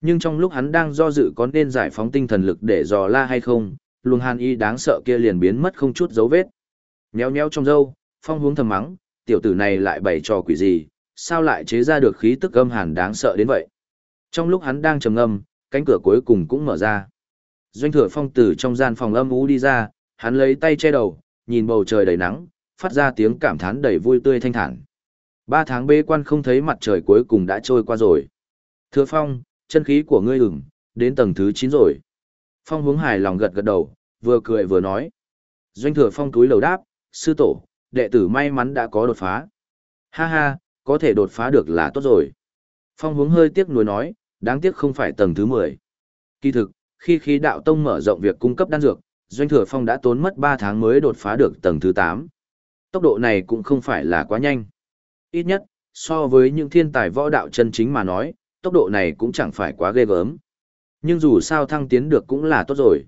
Nhưng trong lúc hắn đang do dự có nên giải phóng tinh thần lực để dò la hay không, luồng hàn ý đáng sợ kia liền biến mất không chút dấu vết. Nhéo nhéo trong râu, phong hướng thầm mắng, tiểu tử này lại bày trò quỷ gì, sao lại chế ra được khí tức âm hàn đáng sợ đến vậy. Trong lúc hắn đang trầm ngâm, cánh cửa cuối cùng cũng mở ra. Doanh thừa phong tử trong gian phòng âm ú đi ra, hắn lấy tay che đầu, nhìn bầu trời đầy nắng, phát ra tiếng cảm thán đầy vui tươi thanh thản. Ba tháng bế quan không thấy mặt trời cuối cùng đã trôi qua rồi. Thừa phong, chân khí của ngươi ửng, đến tầng thứ 9 rồi. Phong hướng hài lòng gật gật đầu, vừa cười vừa nói. Doanh thừa phong túi lầu đáp, sư tổ, đệ tử may mắn đã có đột phá. Ha ha, có thể đột phá được là tốt rồi. Phong hướng hơi tiếc nuối nói, đáng tiếc không phải tầng thứ 10. Kỳ thực, khi khí đạo tông mở rộng việc cung cấp đan dược, Doanh Thừa Phong đã tốn mất 3 tháng mới đột phá được tầng thứ 8. Tốc độ này cũng không phải là quá nhanh. Ít nhất, so với những thiên tài võ đạo chân chính mà nói, tốc độ này cũng chẳng phải quá ghê gớm. Nhưng dù sao thăng tiến được cũng là tốt rồi.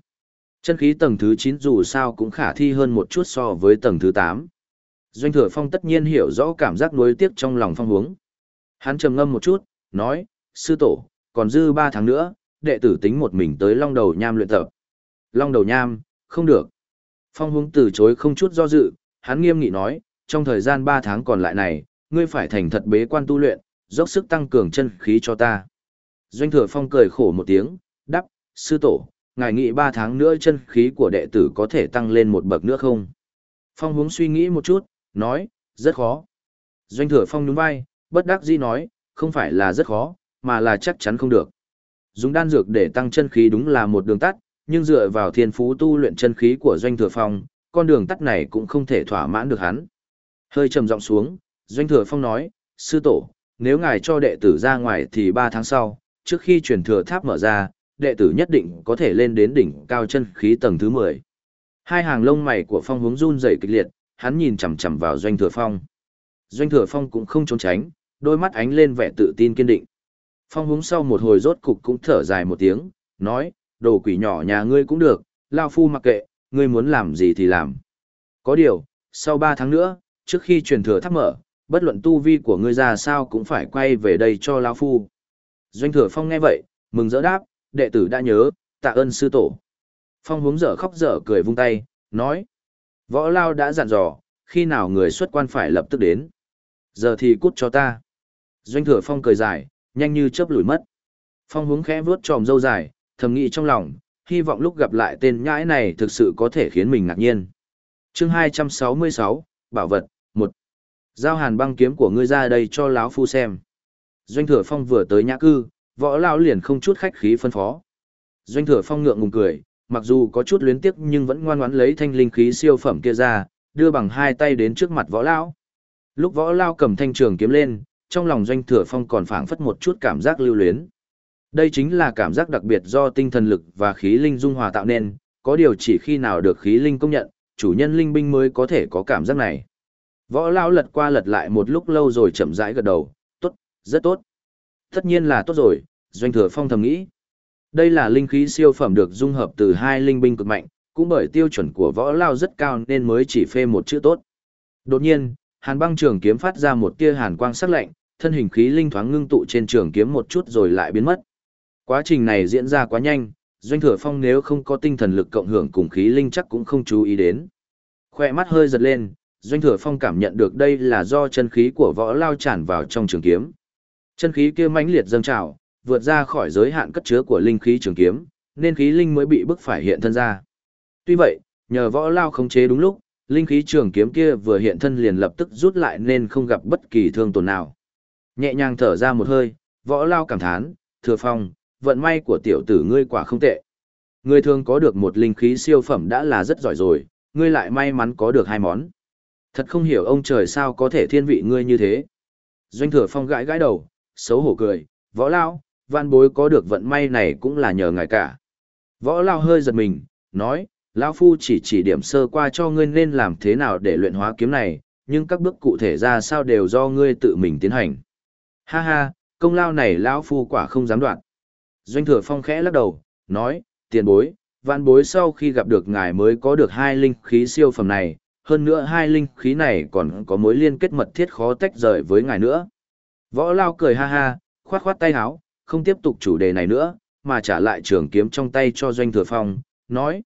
Chân khí tầng thứ 9 dù sao cũng khả thi hơn một chút so với tầng thứ 8. Doanh Thừa Phong tất nhiên hiểu rõ cảm giác nuối tiếc trong lòng phong hướng. Hắn trầm ngâm một chút, nói, sư tổ, còn dư 3 tháng nữa, đệ tử tính một mình tới Long Đầu Nham luyện tập. Long Đầu Nham, không được. Phong hướng từ chối không chút do dự, hắn nghiêm nghị nói, trong thời gian 3 tháng còn lại này, ngươi phải thành thật bế quan tu luyện, dốc sức tăng cường chân khí cho ta. Doanh thừa phong cười khổ một tiếng, đắp, sư tổ, ngài nghĩ 3 tháng nữa chân khí của đệ tử có thể tăng lên một bậc nữa không? Phong hướng suy nghĩ một chút, nói, rất khó. Doanh thừa phong nhún vai, bất đắc dĩ nói, không phải là rất khó, mà là chắc chắn không được. Dùng đan dược để tăng chân khí đúng là một đường tắt, nhưng dựa vào thiên phú tu luyện chân khí của Doanh Thừa Phong, con đường tắt này cũng không thể thỏa mãn được hắn. Hơi trầm giọng xuống, Doanh Thừa Phong nói, sư tổ, nếu ngài cho đệ tử ra ngoài thì 3 tháng sau, trước khi truyền thừa tháp mở ra, đệ tử nhất định có thể lên đến đỉnh cao chân khí tầng thứ 10. Hai hàng lông mày của Phong hướng run rẩy kịch liệt, hắn nhìn chằm chằm vào Doanh Thừa Phong. Doanh Thừa Phong cũng không trốn tránh, đôi mắt ánh lên vẻ tự tin kiên định. Phong hướng sau một hồi rốt cục cũng thở dài một tiếng, nói, đồ quỷ nhỏ nhà ngươi cũng được, lao phu mặc kệ, ngươi muốn làm gì thì làm. Có điều, sau 3 tháng nữa, trước khi truyền thừa thắp mở, bất luận tu vi của ngươi ra sao cũng phải quay về đây cho lao phu. Doanh thừa phong nghe vậy, mừng rỡ đáp, đệ tử đã nhớ, tạ ơn sư tổ. Phong hướng dở khóc dở cười vung tay, nói. Võ lao đã dặn dò, khi nào người xuất quan phải lập tức đến. Giờ thì cút cho ta. Doanh thừa phong cười dài, nhanh như chớp lùi mất. Phong hướng khẽ vuốt tròm dâu dài, thầm nghĩ trong lòng, hy vọng lúc gặp lại tên nhãi này thực sự có thể khiến mình ngạc nhiên. chương 266, Bảo vật, 1. Giao hàn băng kiếm của ngươi ra đây cho lão phu xem. Doanh thừa phong vừa tới nhã cư, võ lão liền không chút khách khí phân phó. Doanh thừa phong ngượng ngùng cười, mặc dù có chút luyến tiếc nhưng vẫn ngoan ngoãn lấy thanh linh khí siêu phẩm kia ra, đưa bằng hai tay đến trước mặt võ lão. Lúc võ lão cầm thanh trường kiếm lên, trong lòng doanh thừa phong còn phảng phất một chút cảm giác lưu luyến. Đây chính là cảm giác đặc biệt do tinh thần lực và khí linh dung hòa tạo nên, có điều chỉ khi nào được khí linh công nhận, chủ nhân linh binh mới có thể có cảm giác này. Võ lão lật qua lật lại một lúc lâu rồi chậm rãi gật đầu, tốt, rất tốt. Tất nhiên là tốt rồi, doanh thừa phong thầm nghĩ. Đây là linh khí siêu phẩm được dung hợp từ hai linh binh cực mạnh, cũng bởi tiêu chuẩn của võ lao rất cao nên mới chỉ phê một chữ tốt. Đột nhiên, hàn băng trường kiếm phát ra một tia hàn quang sắc lạnh, thân hình khí linh thoáng ngưng tụ trên trường kiếm một chút rồi lại biến mất. Quá trình này diễn ra quá nhanh, Doanh Thừa Phong nếu không có tinh thần lực cộng hưởng cùng khí linh chắc cũng không chú ý đến. Khoe mắt hơi giật lên, Doanh Thừa Phong cảm nhận được đây là do chân khí của võ lao tràn vào trong trường kiếm. Chân khí kia mãnh liệt dâng trào, vượt ra khỏi giới hạn cất chứa của linh khí trường kiếm, nên khí linh mới bị bức phải hiện thân ra. Tuy vậy, nhờ võ lao khống chế đúng lúc, linh khí trường kiếm kia vừa hiện thân liền lập tức rút lại nên không gặp bất kỳ thương tổn nào. Nhẹ nhàng thở ra một hơi, võ lao cảm thán, thừa phong, vận may của tiểu tử ngươi quả không tệ. Ngươi thường có được một linh khí siêu phẩm đã là rất giỏi rồi, ngươi lại may mắn có được hai món. Thật không hiểu ông trời sao có thể thiên vị ngươi như thế. Doanh thừa phong gãi gãi đầu, xấu hổ cười, võ lao, văn bối có được vận may này cũng là nhờ ngài cả. Võ Lao hơi giật mình, nói, Lão Phu chỉ chỉ điểm sơ qua cho ngươi nên làm thế nào để luyện hóa kiếm này, nhưng các bước cụ thể ra sao đều do ngươi tự mình tiến hành. Ha ha, công lao này Lão Phu quả không dám đoạn. Doanh thừa phong khẽ lắc đầu, nói, tiền bối, vạn bối sau khi gặp được ngài mới có được hai linh khí siêu phẩm này, hơn nữa hai linh khí này còn có mối liên kết mật thiết khó tách rời với ngài nữa. Võ Lao cười ha ha, khoát khoát tay háo, không tiếp tục chủ đề này nữa, mà trả lại trường kiếm trong tay cho Doanh Thừa Phong, nói.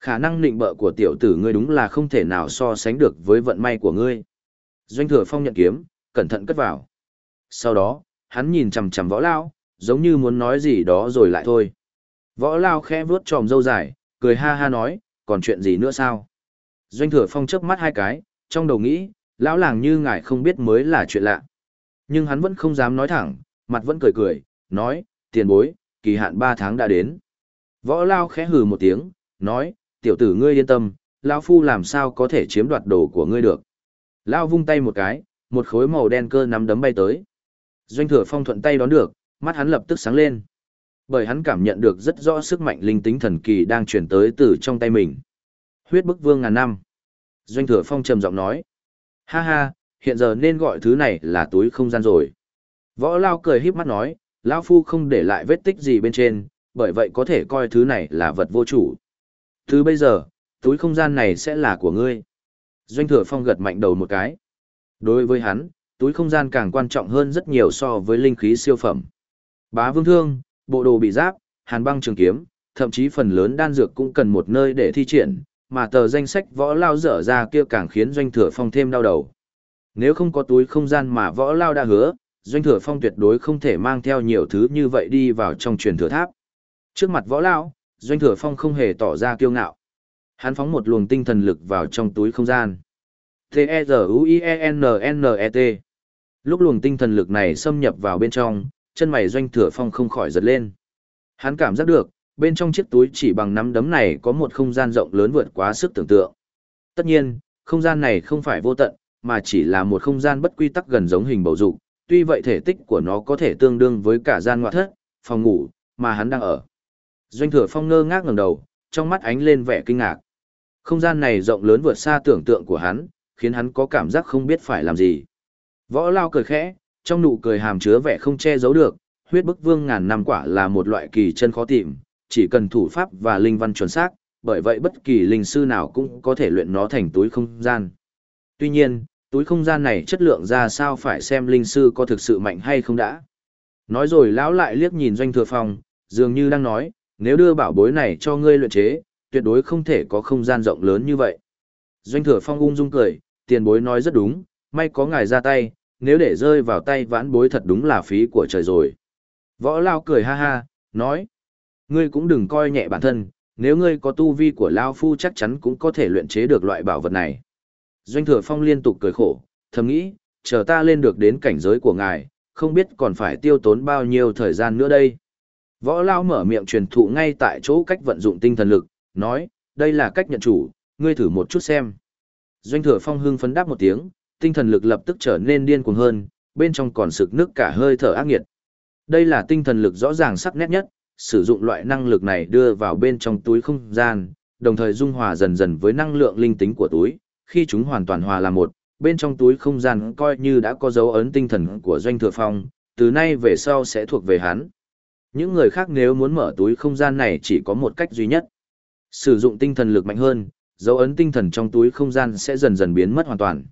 Khả năng định bợ của tiểu tử ngươi đúng là không thể nào so sánh được với vận may của ngươi. Doanh Thừa Phong nhận kiếm, cẩn thận cất vào. Sau đó, hắn nhìn chằm chằm võ lao, giống như muốn nói gì đó rồi lại thôi. Võ lao khẽ vuốt tròm râu dài, cười ha ha nói, còn chuyện gì nữa sao? Doanh Thừa Phong chớp mắt hai cái, trong đầu nghĩ, lão làng như ngài không biết mới là chuyện lạ. Nhưng hắn vẫn không dám nói thẳng, mặt vẫn cười cười, nói, tiền bối, kỳ hạn 3 tháng đã đến. Võ Lao khẽ hừ một tiếng, nói, tiểu tử ngươi yên tâm, Lao Phu làm sao có thể chiếm đoạt đồ của ngươi được. Lao vung tay một cái, một khối màu đen cơ nắm đấm bay tới. Doanh thừa phong thuận tay đón được, mắt hắn lập tức sáng lên. Bởi hắn cảm nhận được rất rõ sức mạnh linh tính thần kỳ đang chuyển tới từ trong tay mình. Huyết bức vương ngàn năm. Doanh thừa phong trầm giọng nói. Ha ha, hiện giờ nên gọi thứ này là túi không gian rồi. Võ Lao cười híp mắt nói, Lao Phu không để lại vết tích gì bên trên, bởi vậy có thể coi thứ này là vật vô chủ. Thứ bây giờ, túi không gian này sẽ là của ngươi. Doanh thừa phong gật mạnh đầu một cái. Đối với hắn, túi không gian càng quan trọng hơn rất nhiều so với linh khí siêu phẩm. Bá vương thương, bộ đồ bị giáp, hàn băng trường kiếm, thậm chí phần lớn đan dược cũng cần một nơi để thi triển, mà tờ danh sách võ lao dở ra kia càng khiến doanh thừa phong thêm đau đầu. Nếu không có túi không gian mà võ lao đã hứa, doanh thừa phong tuyệt đối không thể mang theo nhiều thứ như vậy đi vào trong truyền thừa tháp. Trước mặt võ lao, doanh thừa phong không hề tỏ ra kiêu ngạo. Hắn phóng một luồng tinh thần lực vào trong túi không gian. T-E-Z-U-I-E-N-N-E-T Lúc luồng tinh thần lực này xâm nhập vào bên trong, chân mày doanh thừa phong không khỏi giật lên. Hắn cảm giác được, bên trong chiếc túi chỉ bằng nắm đấm này có một không gian rộng lớn vượt quá sức tưởng tượng. Tất nhiên, không gian này không phải vô tận, mà chỉ là một không gian bất quy tắc gần giống hình bầu dục, tuy vậy thể tích của nó có thể tương đương với cả gian ngoại thất, phòng ngủ, mà hắn đang ở. Doanh thừa phong ngơ ngác ngẩng đầu, trong mắt ánh lên vẻ kinh ngạc. Không gian này rộng lớn vượt xa tưởng tượng của hắn, khiến hắn có cảm giác không biết phải làm gì. Võ lao cười khẽ, trong nụ cười hàm chứa vẻ không che giấu được, huyết bức vương ngàn năm quả là một loại kỳ chân khó tìm, chỉ cần thủ pháp và linh văn chuẩn xác, bởi vậy bất kỳ linh sư nào cũng có thể luyện nó thành túi không gian. Tuy nhiên, túi không gian này chất lượng ra sao phải xem linh sư có thực sự mạnh hay không đã. Nói rồi lão lại liếc nhìn doanh thừa phong, dường như đang nói, nếu đưa bảo bối này cho ngươi luyện chế, tuyệt đối không thể có không gian rộng lớn như vậy. Doanh thừa phong ung dung cười, tiền bối nói rất đúng, may có ngài ra tay, nếu để rơi vào tay vãn bối thật đúng là phí của trời rồi. Võ lao cười ha ha, nói, ngươi cũng đừng coi nhẹ bản thân, nếu ngươi có tu vi của lao phu chắc chắn cũng có thể luyện chế được loại bảo vật này. Doanh thừa phong liên tục cười khổ, thầm nghĩ, chờ ta lên được đến cảnh giới của ngài, không biết còn phải tiêu tốn bao nhiêu thời gian nữa đây. Võ Lao mở miệng truyền thụ ngay tại chỗ cách vận dụng tinh thần lực, nói, đây là cách nhận chủ, ngươi thử một chút xem. Doanh thừa phong hưng phấn đáp một tiếng, tinh thần lực lập tức trở nên điên cuồng hơn, bên trong còn sực nước cả hơi thở ác nghiệt. Đây là tinh thần lực rõ ràng sắc nét nhất, sử dụng loại năng lực này đưa vào bên trong túi không gian, đồng thời dung hòa dần dần với năng lượng linh tính của túi, khi chúng hoàn toàn hòa làm một, bên trong túi không gian coi như đã có dấu ấn tinh thần của doanh thừa phong, từ nay về sau sẽ thuộc về hắn. Những người khác nếu muốn mở túi không gian này chỉ có một cách duy nhất. Sử dụng tinh thần lực mạnh hơn, dấu ấn tinh thần trong túi không gian sẽ dần dần biến mất hoàn toàn.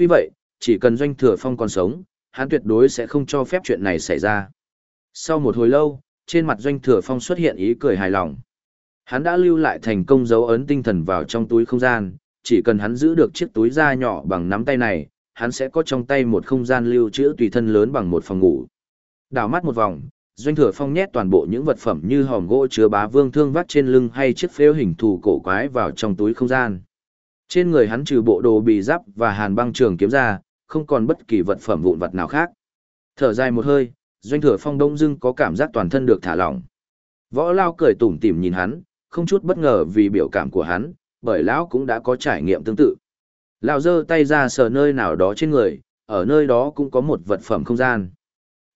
Tuy vậy, chỉ cần doanh thừa phong còn sống, hắn tuyệt đối sẽ không cho phép chuyện này xảy ra. Sau một hồi lâu, trên mặt doanh thừa phong xuất hiện ý cười hài lòng. Hắn đã lưu lại thành công dấu ấn tinh thần vào trong túi không gian, chỉ cần hắn giữ được chiếc túi da nhỏ bằng nắm tay này, hắn sẽ có trong tay một không gian lưu trữ tùy thân lớn bằng một phòng ngủ. Đảo mắt một vòng, Doanh Thừa Phong nhét toàn bộ những vật phẩm như hòm gỗ chứa bá vương thương vắt trên lưng hay chiếc phếu hình thù cổ quái vào trong túi không gian. Trên người hắn trừ bộ đồ bị giáp và hàn băng trường kiếm ra, không còn bất kỳ vật phẩm vụn vật nào khác. Thở dài một hơi, Doanh Thừa Phong đông dưng có cảm giác toàn thân được thả lỏng. Võ Lao cười tủm tỉm nhìn hắn, không chút bất ngờ vì biểu cảm của hắn, bởi lão cũng đã có trải nghiệm tương tự. Lão giơ tay ra sờ nơi nào đó trên người, ở nơi đó cũng có một vật phẩm không gian.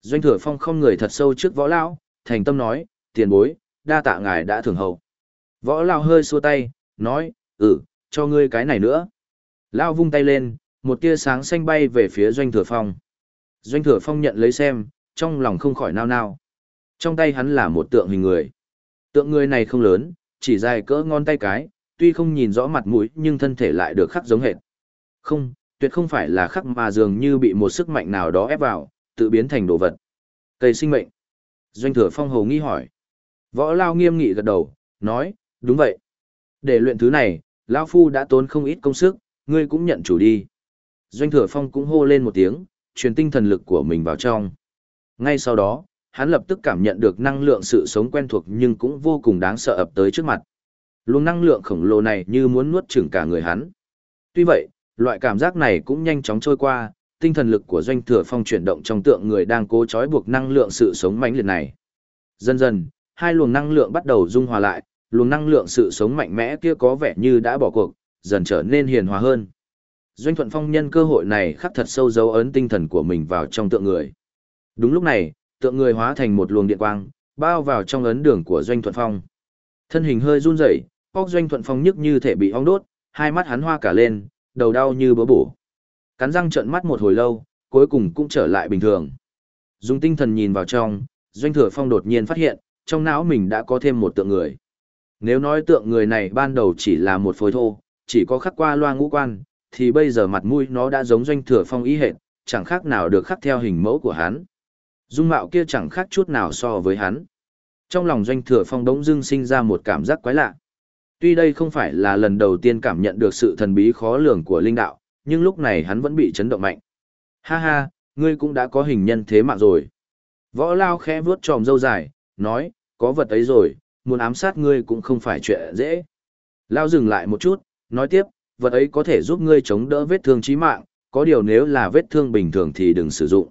Doanh thừa phong không người thật sâu trước võ lão, thành tâm nói, tiền bối, đa tạ ngài đã thường hậu. Võ lão hơi xua tay, nói, ừ, cho ngươi cái này nữa. Lão vung tay lên, một tia sáng xanh bay về phía doanh thừa phong. Doanh thừa phong nhận lấy xem, trong lòng không khỏi nao nao. Trong tay hắn là một tượng hình người. Tượng người này không lớn, chỉ dài cỡ ngón tay cái, tuy không nhìn rõ mặt mũi nhưng thân thể lại được khắc giống hệt. Không, tuyệt không phải là khắc mà dường như bị một sức mạnh nào đó ép vào, tự biến thành đồ vật. Cây sinh mệnh. Doanh thừa phong hầu nghi hỏi. Võ Lao nghiêm nghị gật đầu, nói, đúng vậy. Để luyện thứ này, Lão Phu đã tốn không ít công sức, ngươi cũng nhận chủ đi. Doanh thừa phong cũng hô lên một tiếng, truyền tinh thần lực của mình vào trong. Ngay sau đó, hắn lập tức cảm nhận được năng lượng sự sống quen thuộc nhưng cũng vô cùng đáng sợ ập tới trước mặt. Luồng năng lượng khổng lồ này như muốn nuốt chửng cả người hắn. Tuy vậy, loại cảm giác này cũng nhanh chóng trôi qua, tinh thần lực của doanh thừa phong chuyển động trong tượng người đang cố trói buộc năng lượng sự sống mãnh liệt này. Dần dần, hai luồng năng lượng bắt đầu dung hòa lại, luồng năng lượng sự sống mạnh mẽ kia có vẻ như đã bỏ cuộc, dần trở nên hiền hòa hơn. Doanh Thuận Phong nhân cơ hội này khắc thật sâu dấu ấn tinh thần của mình vào trong tượng người. Đúng lúc này, tượng người hóa thành một luồng điện quang, bao vào trong ấn đường của Doanh Thuận Phong. Thân hình hơi run rẩy, óc Doanh Thuận Phong nhức như thể bị ong đốt, hai mắt hắn hoa cả lên, đầu đau như bữa bổ. Cắn răng trợn mắt một hồi lâu, cuối cùng cũng trở lại bình thường. Dùng tinh thần nhìn vào trong, Doanh Thừa Phong đột nhiên phát hiện, trong não mình đã có thêm một tượng người. Nếu nói tượng người này ban đầu chỉ là một phối thô, chỉ có khắc qua loa ngũ quan, thì bây giờ mặt mũi nó đã giống Doanh Thừa Phong ý hệt, chẳng khác nào được khắc theo hình mẫu của hắn. Dung mạo kia chẳng khác chút nào so với hắn. Trong lòng Doanh Thừa Phong đống dưng sinh ra một cảm giác quái lạ. Tuy đây không phải là lần đầu tiên cảm nhận được sự thần bí khó lường của linh đạo, nhưng lúc này hắn vẫn bị chấn động mạnh. Ha ha, ngươi cũng đã có hình nhân thế mạng rồi. Võ Lao khẽ vuốt tròm dâu dài, nói, có vật ấy rồi, muốn ám sát ngươi cũng không phải chuyện dễ. Lao dừng lại một chút, nói tiếp, vật ấy có thể giúp ngươi chống đỡ vết thương chí mạng, có điều nếu là vết thương bình thường thì đừng sử dụng.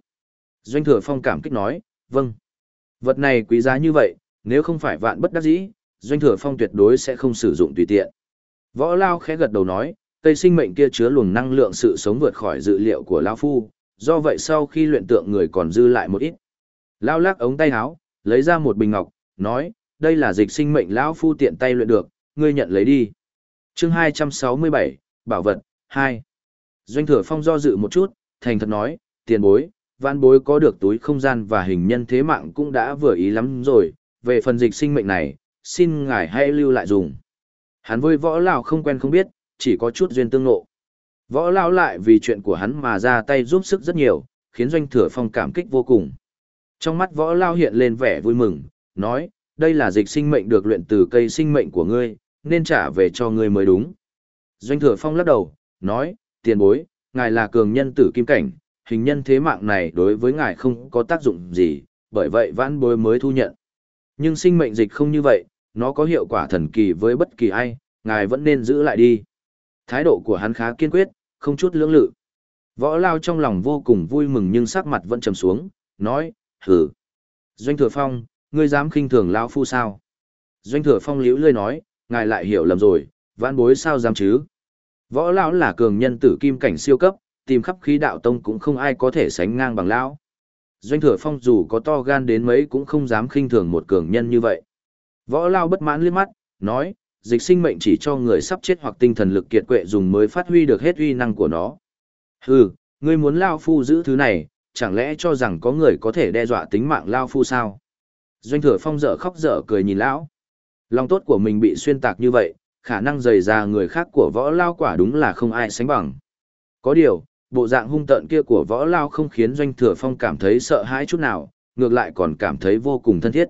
Doanh thừa phong cảm kích nói, vâng. Vật này quý giá như vậy, nếu không phải vạn bất đắc dĩ, doanh thừa phong tuyệt đối sẽ không sử dụng tùy tiện. Võ Lao khẽ gật đầu nói, cây sinh mệnh kia chứa luồng năng lượng sự sống vượt khỏi dự liệu của Lao Phu, do vậy sau khi luyện tượng người còn dư lại một ít. Lao lắc ống tay áo, lấy ra một bình ngọc, nói, đây là dịch sinh mệnh Lão Phu tiện tay luyện được, ngươi nhận lấy đi. chương 267, Bảo vật, 2. Doanh thừa phong do dự một chút, thành thật nói, tiền bối, văn bối có được túi không gian và hình nhân thế mạng cũng đã vừa ý lắm rồi, về phần dịch sinh mệnh này, xin ngài hãy lưu lại dùng. Hắn với võ lão không quen không biết, chỉ có chút duyên tương ngộ. Võ lão lại vì chuyện của hắn mà ra tay giúp sức rất nhiều, khiến doanh thừa phong cảm kích vô cùng. Trong mắt võ lão hiện lên vẻ vui mừng, nói, đây là dịch sinh mệnh được luyện từ cây sinh mệnh của ngươi, nên trả về cho ngươi mới đúng. Doanh thừa phong lắc đầu, nói, tiền bối, ngài là cường nhân tử kim cảnh, hình nhân thế mạng này đối với ngài không có tác dụng gì, bởi vậy vãn bối mới thu nhận. Nhưng sinh mệnh dịch không như vậy, nó có hiệu quả thần kỳ với bất kỳ ai, ngài vẫn nên giữ lại đi. Thái độ của hắn khá kiên quyết, không chút lưỡng lự. Võ Lao trong lòng vô cùng vui mừng nhưng sắc mặt vẫn trầm xuống, nói, hử. Doanh Thừa Phong, ngươi dám khinh thường lão Phu sao? Doanh Thừa Phong liễu lươi nói, ngài lại hiểu lầm rồi, vãn bối sao dám chứ? Võ Lão là cường nhân tử kim cảnh siêu cấp, tìm khắp khí đạo tông cũng không ai có thể sánh ngang bằng Lão. Doanh Thừa Phong dù có to gan đến mấy cũng không dám khinh thường một cường nhân như vậy. Võ Lao bất mãn liếc mắt, nói, dịch sinh mệnh chỉ cho người sắp chết hoặc tinh thần lực kiệt quệ dùng mới phát huy được hết uy năng của nó. Hừ, ngươi muốn Lao Phu giữ thứ này, chẳng lẽ cho rằng có người có thể đe dọa tính mạng Lao Phu sao? Doanh thừa phong dở khóc dở cười nhìn Lão. Lòng tốt của mình bị xuyên tạc như vậy, khả năng dày ra người khác của võ Lao quả đúng là không ai sánh bằng. Có điều, bộ dạng hung tợn kia của võ Lao không khiến Doanh thừa phong cảm thấy sợ hãi chút nào, ngược lại còn cảm thấy vô cùng thân thiết.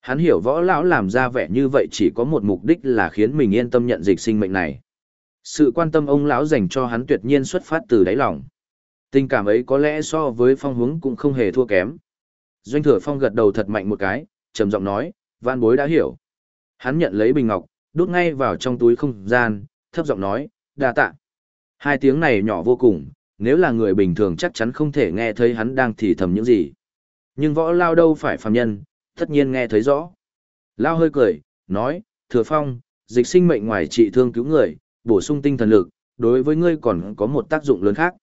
Hắn hiểu võ lão làm ra vẻ như vậy chỉ có một mục đích là khiến mình yên tâm nhận dịch sinh mệnh này. Sự quan tâm ông lão dành cho hắn tuyệt nhiên xuất phát từ đáy lòng. Tình cảm ấy có lẽ so với phong hướng cũng không hề thua kém. Doanh thừa phong gật đầu thật mạnh một cái, trầm giọng nói, vạn bối đã hiểu. Hắn nhận lấy bình ngọc, đút ngay vào trong túi không gian, thấp giọng nói, đa tạ. Hai tiếng này nhỏ vô cùng, nếu là người bình thường chắc chắn không thể nghe thấy hắn đang thì thầm những gì. Nhưng võ lao đâu phải phàm nhân, tất nhiên nghe thấy rõ. Lao hơi cười, nói, thừa phong, dịch sinh mệnh ngoài trị thương cứu người, bổ sung tinh thần lực, đối với ngươi còn có một tác dụng lớn khác.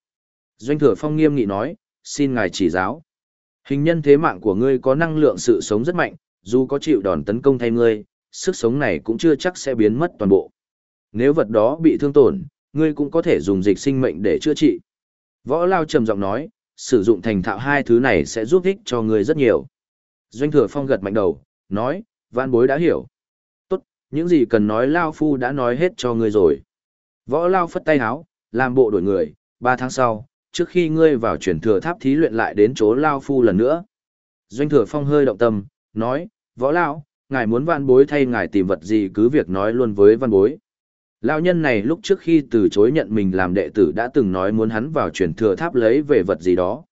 Doanh thừa phong nghiêm nghị nói, xin ngài chỉ giáo. Hình nhân thế mạng của ngươi có năng lượng sự sống rất mạnh, dù có chịu đòn tấn công thay ngươi, sức sống này cũng chưa chắc sẽ biến mất toàn bộ. Nếu vật đó bị thương tổn, ngươi cũng có thể dùng dịch sinh mệnh để chữa trị. Võ Lao trầm giọng nói, sử dụng thành thạo hai thứ này sẽ giúp ích cho ngươi rất nhiều. Doanh thừa phong gật mạnh đầu, nói, vạn bối đã hiểu. Tốt, những gì cần nói Lao Phu đã nói hết cho ngươi rồi. Võ Lao phất tay háo, làm bộ đổi người, ba tháng sau, trước khi ngươi vào chuyển thừa tháp thí luyện lại đến chỗ Lao Phu lần nữa. Doanh thừa phong hơi động tâm, nói, Võ Lao, ngài muốn văn bối thay ngài tìm vật gì cứ việc nói luôn với văn bối. Lão nhân này lúc trước khi từ chối nhận mình làm đệ tử đã từng nói muốn hắn vào chuyển thừa tháp lấy về vật gì đó.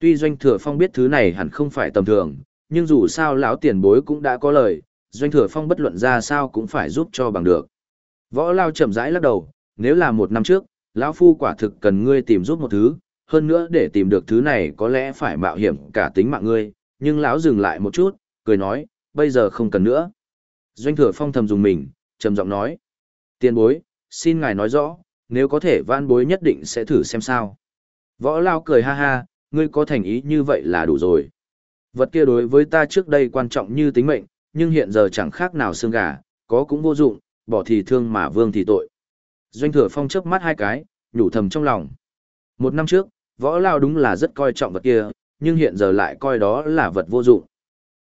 Tuy doanh thừa phong biết thứ này hẳn không phải tầm thường, nhưng dù sao lão tiền bối cũng đã có lời, doanh thừa phong bất luận ra sao cũng phải giúp cho bằng được. Võ lao chậm rãi lắc đầu, nếu là một năm trước, lão phu quả thực cần ngươi tìm giúp một thứ, hơn nữa để tìm được thứ này có lẽ phải mạo hiểm cả tính mạng ngươi, nhưng lão dừng lại một chút, cười nói, bây giờ không cần nữa. Doanh thừa phong thầm dùng mình, trầm giọng nói, tiền bối, xin ngài nói rõ, nếu có thể van bối nhất định sẽ thử xem sao. Võ lao cười ha ha, ngươi có thành ý như vậy là đủ rồi. Vật kia đối với ta trước đây quan trọng như tính mệnh, nhưng hiện giờ chẳng khác nào xương gà, có cũng vô dụng, bỏ thì thương mà vương thì tội. Doanh thừa phong chớp mắt hai cái, nhủ thầm trong lòng. Một năm trước, võ lao đúng là rất coi trọng vật kia, nhưng hiện giờ lại coi đó là vật vô dụng.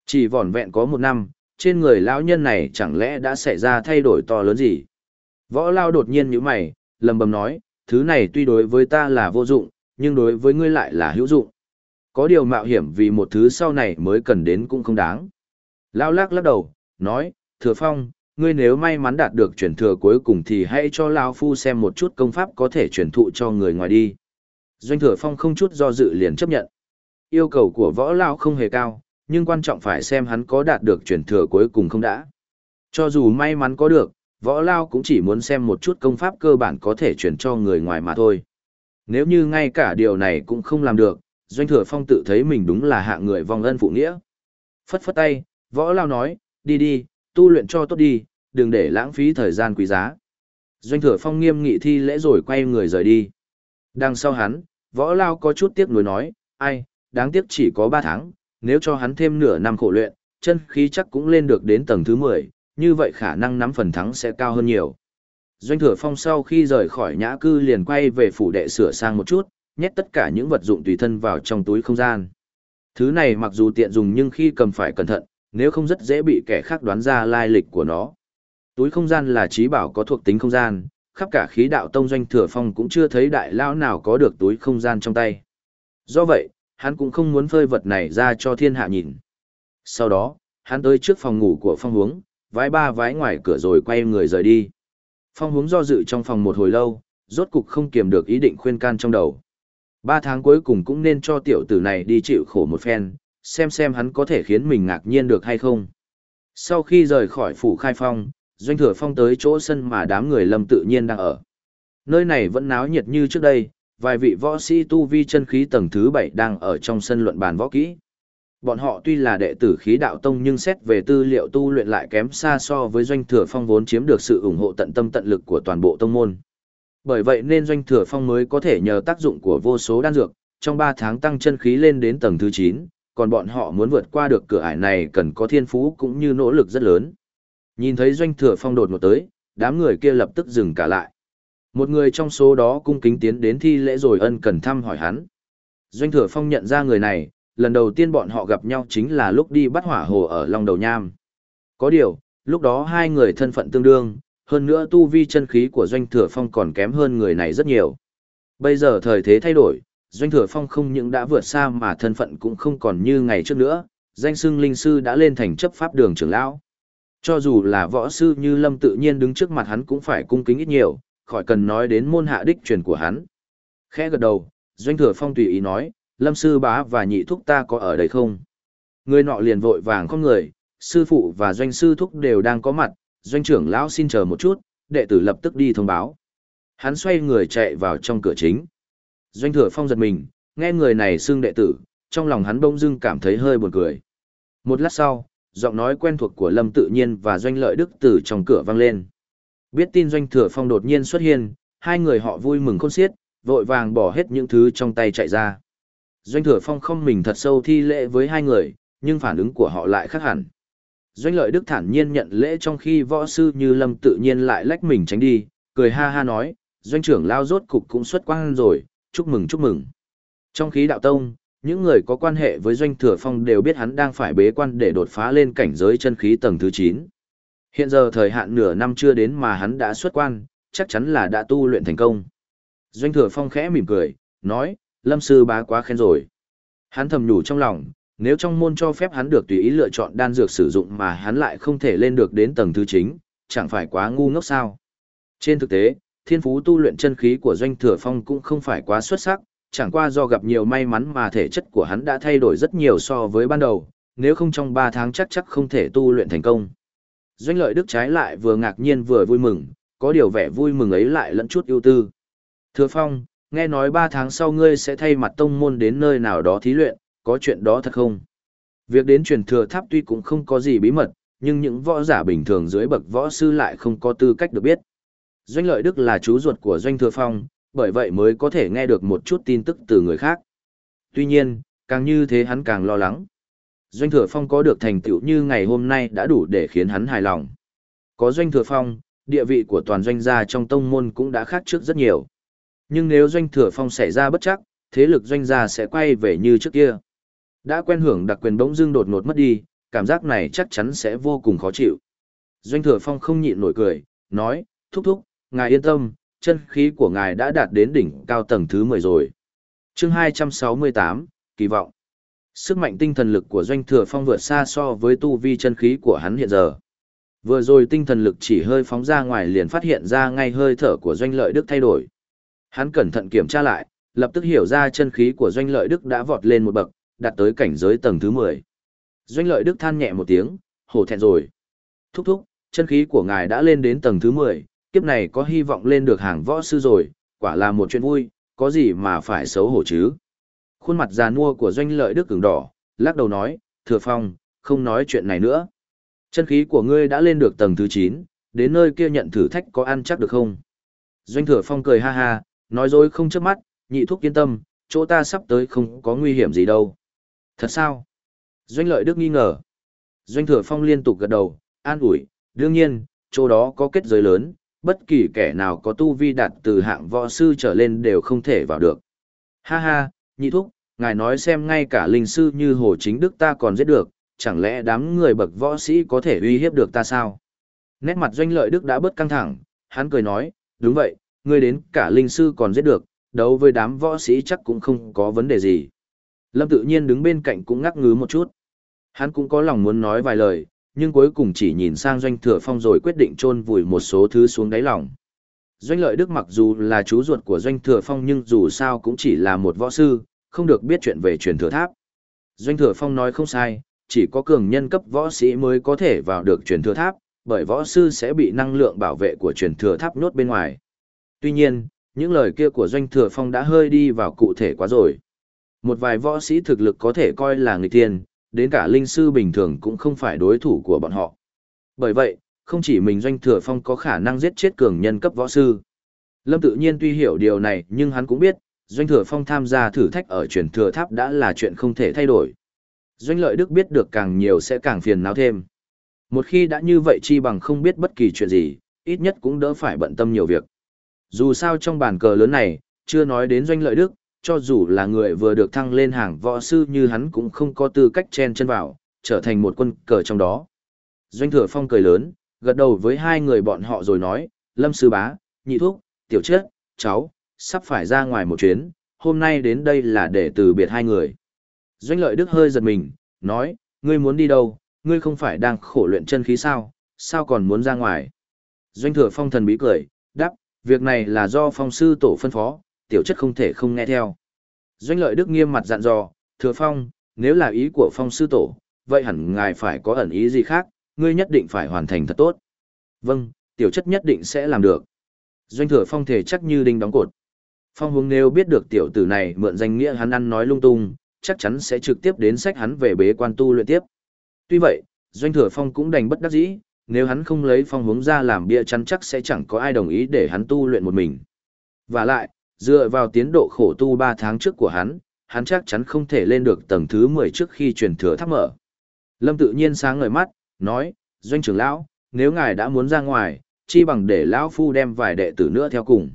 Chỉ vỏn vẹn có một năm, trên người lão nhân này chẳng lẽ đã xảy ra thay đổi to lớn gì? Võ lao đột nhiên như mày, lầm bầm nói, thứ này tuy đối với ta là vô dụng, nhưng đối với ngươi lại là hữu dụng. Có điều mạo hiểm vì một thứ sau này mới cần đến cũng không đáng. Lao lắc lắc đầu, nói, thừa phong, ngươi nếu may mắn đạt được chuyển thừa cuối cùng thì hãy cho Lão Phu xem một chút công pháp có thể truyền thụ cho người ngoài đi. Doanh thừa phong không chút do dự liền chấp nhận. Yêu cầu của võ lão không hề cao, nhưng quan trọng phải xem hắn có đạt được chuyển thừa cuối cùng không đã. Cho dù may mắn có được, võ Lao cũng chỉ muốn xem một chút công pháp cơ bản có thể chuyển cho người ngoài mà thôi. Nếu như ngay cả điều này cũng không làm được, Doanh Thừa Phong tự thấy mình đúng là hạng người vong ân phụ nghĩa. Phất phất tay, võ lao nói, đi đi, tu luyện cho tốt đi, đừng để lãng phí thời gian quý giá. Doanh Thừa Phong nghiêm nghị thi lễ rồi quay người rời đi. Đằng sau hắn, võ lao có chút tiếc nuối nói, ai, đáng tiếc chỉ có 3 tháng, nếu cho hắn thêm nửa năm khổ luyện, chân khí chắc cũng lên được đến tầng thứ 10, như vậy khả năng nắm phần thắng sẽ cao hơn nhiều. Doanh Thừa Phong sau khi rời khỏi nhã cư liền quay về phủ đệ sửa sang một chút, nhét tất cả những vật dụng tùy thân vào trong túi không gian. Thứ này mặc dù tiện dùng nhưng khi cầm phải cẩn thận, nếu không rất dễ bị kẻ khác đoán ra lai lịch của nó. Túi không gian là trí bảo có thuộc tính không gian, khắp cả khí đạo tông doanh thừa phong cũng chưa thấy đại lão nào có được túi không gian trong tay. Do vậy, hắn cũng không muốn phơi vật này ra cho thiên hạ nhìn. Sau đó, hắn tới trước phòng ngủ của phong hướng, vái ba vái ngoài cửa rồi quay người rời đi. Phong hướng do dự trong phòng một hồi lâu, rốt cục không kiềm được ý định khuyên can trong đầu. Ba tháng cuối cùng cũng nên cho tiểu tử này đi chịu khổ một phen, xem xem hắn có thể khiến mình ngạc nhiên được hay không. Sau khi rời khỏi phủ khai phong, doanh thừa phong tới chỗ sân mà đám người lâm tự nhiên đang ở. Nơi này vẫn náo nhiệt như trước đây, vài vị võ sĩ tu vi chân khí tầng thứ bảy đang ở trong sân luận bàn võ kỹ. Bọn họ tuy là đệ tử khí đạo tông nhưng xét về tư liệu tu luyện lại kém xa so với doanh thừa phong vốn chiếm được sự ủng hộ tận tâm tận lực của toàn bộ tông môn. Bởi vậy nên doanh thừa phong mới có thể nhờ tác dụng của vô số đan dược, trong ba tháng tăng chân khí lên đến tầng thứ chín, còn bọn họ muốn vượt qua được cửa ải này cần có thiên phú cũng như nỗ lực rất lớn. Nhìn thấy doanh thừa phong đột một tới, đám người kia lập tức dừng cả lại. Một người trong số đó cung kính tiến đến thi lễ rồi ân cần thăm hỏi hắn. Doanh thừa phong nhận ra người này, lần đầu tiên bọn họ gặp nhau chính là lúc đi bắt hỏa hồ ở Long Đầu Nham. Có điều, lúc đó hai người thân phận tương đương, hơn nữa tu vi chân khí của Doanh Thừa Phong còn kém hơn người này rất nhiều. Bây giờ thời thế thay đổi, Doanh Thừa Phong không những đã vượt xa mà thân phận cũng không còn như ngày trước nữa, danh xưng linh sư đã lên thành chấp pháp đường trưởng lão. Cho dù là võ sư như Lâm tự nhiên đứng trước mặt hắn cũng phải cung kính ít nhiều, khỏi cần nói đến môn hạ đích truyền của hắn. Khẽ gật đầu, Doanh Thừa Phong tùy ý nói, Lâm sư bá và nhị thúc ta có ở đây không? Người nọ liền vội vàng không người, sư phụ và doanh sư thúc đều đang có mặt, doanh trưởng lão xin chờ một chút, đệ tử lập tức đi thông báo. Hắn xoay người chạy vào trong cửa chính. Doanh thừa phong giật mình, nghe người này xưng đệ tử, trong lòng hắn bỗng dưng cảm thấy hơi buồn cười. Một lát sau, giọng nói quen thuộc của Lâm Tự Nhiên và Doanh Lợi Đức từ trong cửa vang lên. Biết tin Doanh Thừa Phong đột nhiên xuất hiện, hai người họ vui mừng khôn xiết, vội vàng bỏ hết những thứ trong tay chạy ra. Doanh thừa phong không mình thật sâu thi lễ với hai người, nhưng phản ứng của họ lại khác hẳn. Doanh lợi đức thản nhiên nhận lễ trong khi võ sư như lâm tự nhiên lại lách mình tránh đi, cười ha ha nói, doanh trưởng lao rốt cục cũng xuất quang rồi, chúc mừng chúc mừng. Trong khí đạo tông, những người có quan hệ với doanh thừa phong đều biết hắn đang phải bế quan để đột phá lên cảnh giới chân khí tầng thứ 9. Hiện giờ thời hạn nửa năm chưa đến mà hắn đã xuất quan, chắc chắn là đã tu luyện thành công. Doanh thừa phong khẽ mỉm cười, nói, lâm sư bá quá khen rồi. Hắn thầm nhủ trong lòng, nếu trong môn cho phép hắn được tùy ý lựa chọn đan dược sử dụng mà hắn lại không thể lên được đến tầng thứ chính, chẳng phải quá ngu ngốc sao. Trên thực tế, thiên phú tu luyện chân khí của Doanh Thừa Phong cũng không phải quá xuất sắc, chẳng qua do gặp nhiều may mắn mà thể chất của hắn đã thay đổi rất nhiều so với ban đầu, nếu không trong 3 tháng chắc chắc không thể tu luyện thành công. Doanh lợi đức trái lại vừa ngạc nhiên vừa vui mừng, có điều vẻ vui mừng ấy lại lẫn chút ưu tư. Thừa Phong, nghe nói 3 tháng sau ngươi sẽ thay mặt tông môn đến nơi nào đó thí luyện, có chuyện đó thật không? Việc đến truyền thừa tháp tuy cũng không có gì bí mật, nhưng những võ giả bình thường dưới bậc võ sư lại không có tư cách được biết. Doanh lợi đức là chú ruột của Doanh Thừa Phong, bởi vậy mới có thể nghe được một chút tin tức từ người khác. Tuy nhiên, càng như thế hắn càng lo lắng. Doanh Thừa Phong có được thành tựu như ngày hôm nay đã đủ để khiến hắn hài lòng. Có Doanh Thừa Phong, địa vị của toàn doanh gia trong tông môn cũng đã khác trước rất nhiều. Nhưng nếu Doanh Thừa Phong xảy ra bất chắc, thế lực doanh gia sẽ quay về như trước kia. Đã quen hưởng đặc quyền bỗng dưng đột ngột mất đi, cảm giác này chắc chắn sẽ vô cùng khó chịu. Doanh Thừa Phong không nhịn nổi cười, nói, thúc thúc, ngài yên tâm, chân khí của ngài đã đạt đến đỉnh cao tầng thứ 10 rồi. chương 268, kỳ vọng. Sức mạnh tinh thần lực của Doanh Thừa Phong vượt xa so với tu vi chân khí của hắn hiện giờ. Vừa rồi tinh thần lực chỉ hơi phóng ra ngoài liền phát hiện ra ngay hơi thở của Doanh Lợi Đức thay đổi. Hắn cẩn thận kiểm tra lại, lập tức hiểu ra chân khí của Doanh Lợi Đức đã vọt lên một bậc, đạt tới cảnh giới tầng thứ 10. Doanh Lợi Đức than nhẹ một tiếng, hổ thẹn rồi. Thúc thúc, chân khí của ngài đã lên đến tầng thứ 10, kiếp này có hy vọng lên được hàng võ sư rồi, quả là một chuyện vui, có gì mà phải xấu hổ chứ. Khuôn mặt già nua của doanh lợi đức cứng đỏ, lắc đầu nói, thừa phong, không nói chuyện này nữa. Chân khí của ngươi đã lên được tầng thứ 9, đến nơi kia nhận thử thách có ăn chắc được không? Doanh thừa phong cười ha ha, nói dối không chớp mắt, nhị thúc yên tâm, chỗ ta sắp tới không có nguy hiểm gì đâu. Thật sao? Doanh lợi đức nghi ngờ. Doanh thừa phong liên tục gật đầu, an ủi, đương nhiên, chỗ đó có kết giới lớn, bất kỳ kẻ nào có tu vi đạt từ hạng võ sư trở lên đều không thể vào được. Ha ha, nhị thúc, ngài nói xem ngay cả linh sư như Hồ Chính Đức ta còn giết được, chẳng lẽ đám người bậc võ sĩ có thể uy hiếp được ta sao? Nét mặt doanh lợi Đức đã bớt căng thẳng, hắn cười nói, đúng vậy, ngươi đến cả linh sư còn giết được, đấu với đám võ sĩ chắc cũng không có vấn đề gì. Lâm tự nhiên đứng bên cạnh cũng ngắc ngứ một chút. Hắn cũng có lòng muốn nói vài lời, nhưng cuối cùng chỉ nhìn sang doanh thừa phong rồi quyết định chôn vùi một số thứ xuống đáy lòng. Doanh lợi đức mặc dù là chú ruột của doanh thừa phong nhưng dù sao cũng chỉ là một võ sư, không được biết chuyện về truyền thừa tháp. Doanh thừa phong nói không sai, chỉ có cường nhân cấp võ sĩ mới có thể vào được truyền thừa tháp, bởi võ sư sẽ bị năng lượng bảo vệ của truyền thừa tháp nhốt bên ngoài. Tuy nhiên, những lời kia của doanh thừa phong đã hơi đi vào cụ thể quá rồi. Một vài võ sĩ thực lực có thể coi là người tiên, đến cả linh sư bình thường cũng không phải đối thủ của bọn họ. Bởi vậy, không chỉ mình doanh thừa phong có khả năng giết chết cường nhân cấp võ sư. Lâm tự nhiên tuy hiểu điều này nhưng hắn cũng biết, doanh thừa phong tham gia thử thách ở truyền thừa tháp đã là chuyện không thể thay đổi. Doanh lợi đức biết được càng nhiều sẽ càng phiền não thêm. Một khi đã như vậy chi bằng không biết bất kỳ chuyện gì, ít nhất cũng đỡ phải bận tâm nhiều việc. Dù sao trong bàn cờ lớn này, chưa nói đến doanh lợi đức, cho dù là người vừa được thăng lên hàng võ sư như hắn cũng không có tư cách chen chân vào, trở thành một quân cờ trong đó. Doanh thừa phong cười lớn, gật đầu với hai người bọn họ rồi nói, Lâm Sư Bá, Nhị Thúc, Tiểu Chết, cháu, sắp phải ra ngoài một chuyến, hôm nay đến đây là để từ biệt hai người. Doanh lợi đức hơi giật mình, nói, ngươi muốn đi đâu, ngươi không phải đang khổ luyện chân khí sao, sao còn muốn ra ngoài. Doanh thừa phong thần bí cười, đáp, việc này là do phong sư tổ phân phó, tiểu chất không thể không nghe theo. Doanh lợi đức nghiêm mặt dặn dò, thừa phong, nếu là ý của phong sư tổ, vậy hẳn ngài phải có ẩn ý gì khác, ngươi nhất định phải hoàn thành thật tốt. Vâng, tiểu chất nhất định sẽ làm được. Doanh thừa phong thể chắc như đinh đóng cột. Phong hướng nếu biết được tiểu tử này mượn danh nghĩa hắn ăn nói lung tung, chắc chắn sẽ trực tiếp đến sách hắn về bế quan tu luyện tiếp. Tuy vậy, doanh thừa phong cũng đành bất đắc dĩ, nếu hắn không lấy phong hướng ra làm bia chắn chắc sẽ chẳng có ai đồng ý để hắn tu luyện một mình. Và lại, dựa vào tiến độ khổ tu 3 tháng trước của hắn, hắn chắc chắn không thể lên được tầng thứ 10 trước khi truyền thừa tháp mở. Lâm tự nhiên sáng ngời mắt, nói, doanh trưởng lão, nếu ngài đã muốn ra ngoài, chi bằng để lão phu đem vài đệ tử nữa theo cùng.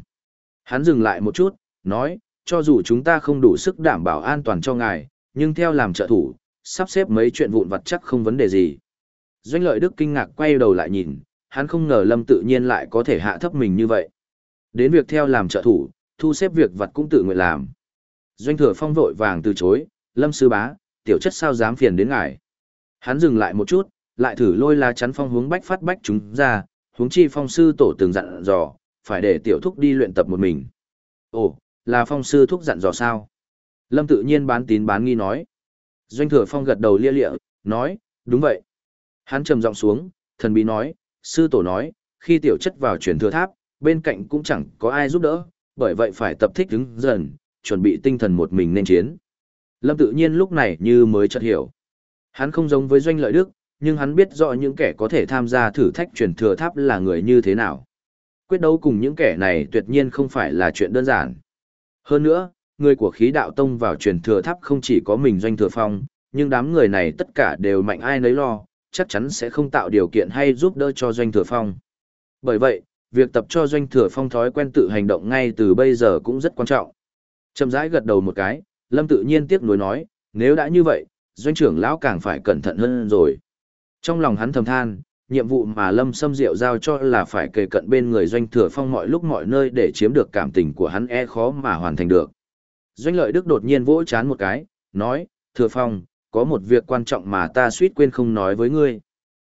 Hắn dừng lại một chút, nói, cho dù chúng ta không đủ sức đảm bảo an toàn cho ngài, nhưng theo làm trợ thủ, sắp xếp mấy chuyện vụn vặt chắc không vấn đề gì. Doanh lợi đức kinh ngạc quay đầu lại nhìn, hắn không ngờ Lâm tự nhiên lại có thể hạ thấp mình như vậy. Đến việc theo làm trợ thủ, thu xếp việc vặt cũng tự nguyện làm. Doanh thừa phong vội vàng từ chối, Lâm sư bá, tiểu chất sao dám phiền đến ngài. Hắn dừng lại một chút, lại thử lôi lá chắn phong hướng bách phát bách chúng ra, hướng chi phong sư tổ từng dặn dò, phải để tiểu thúc đi luyện tập một mình. Ồ, là phong sư thúc dặn dò sao? Lâm tự nhiên bán tín bán nghi nói. Doanh thừa phong gật đầu lia lịa, nói, đúng vậy. Hắn trầm giọng xuống, thần bí nói, sư tổ nói, khi tiểu chất vào truyền thừa tháp, bên cạnh cũng chẳng có ai giúp đỡ, bởi vậy phải tập thích đứng dần, chuẩn bị tinh thần một mình nên chiến. Lâm tự nhiên lúc này như mới chợt hiểu. Hắn không giống với doanh lợi đức, nhưng hắn biết rõ những kẻ có thể tham gia thử thách truyền thừa tháp là người như thế nào. Quyết đấu cùng những kẻ này tuyệt nhiên không phải là chuyện đơn giản. Hơn nữa, người của khí đạo tông vào truyền thừa tháp không chỉ có mình doanh thừa phong, nhưng đám người này tất cả đều mạnh ai nấy lo, chắc chắn sẽ không tạo điều kiện hay giúp đỡ cho doanh thừa phong. Bởi vậy, việc tập cho doanh thừa phong thói quen tự hành động ngay từ bây giờ cũng rất quan trọng. Chậm rãi gật đầu một cái, Lâm tự nhiên tiếc nuối nói, nếu đã như vậy, doanh trưởng lão càng phải cẩn thận hơn rồi. Trong lòng hắn thầm than, nhiệm vụ mà Lâm Sâm Diệu giao cho là phải kề cận bên người doanh thừa phong mọi lúc mọi nơi để chiếm được cảm tình của hắn e khó mà hoàn thành được. Doanh lợi đức đột nhiên vỗ chán một cái, nói, thừa phong, có một việc quan trọng mà ta suýt quên không nói với ngươi.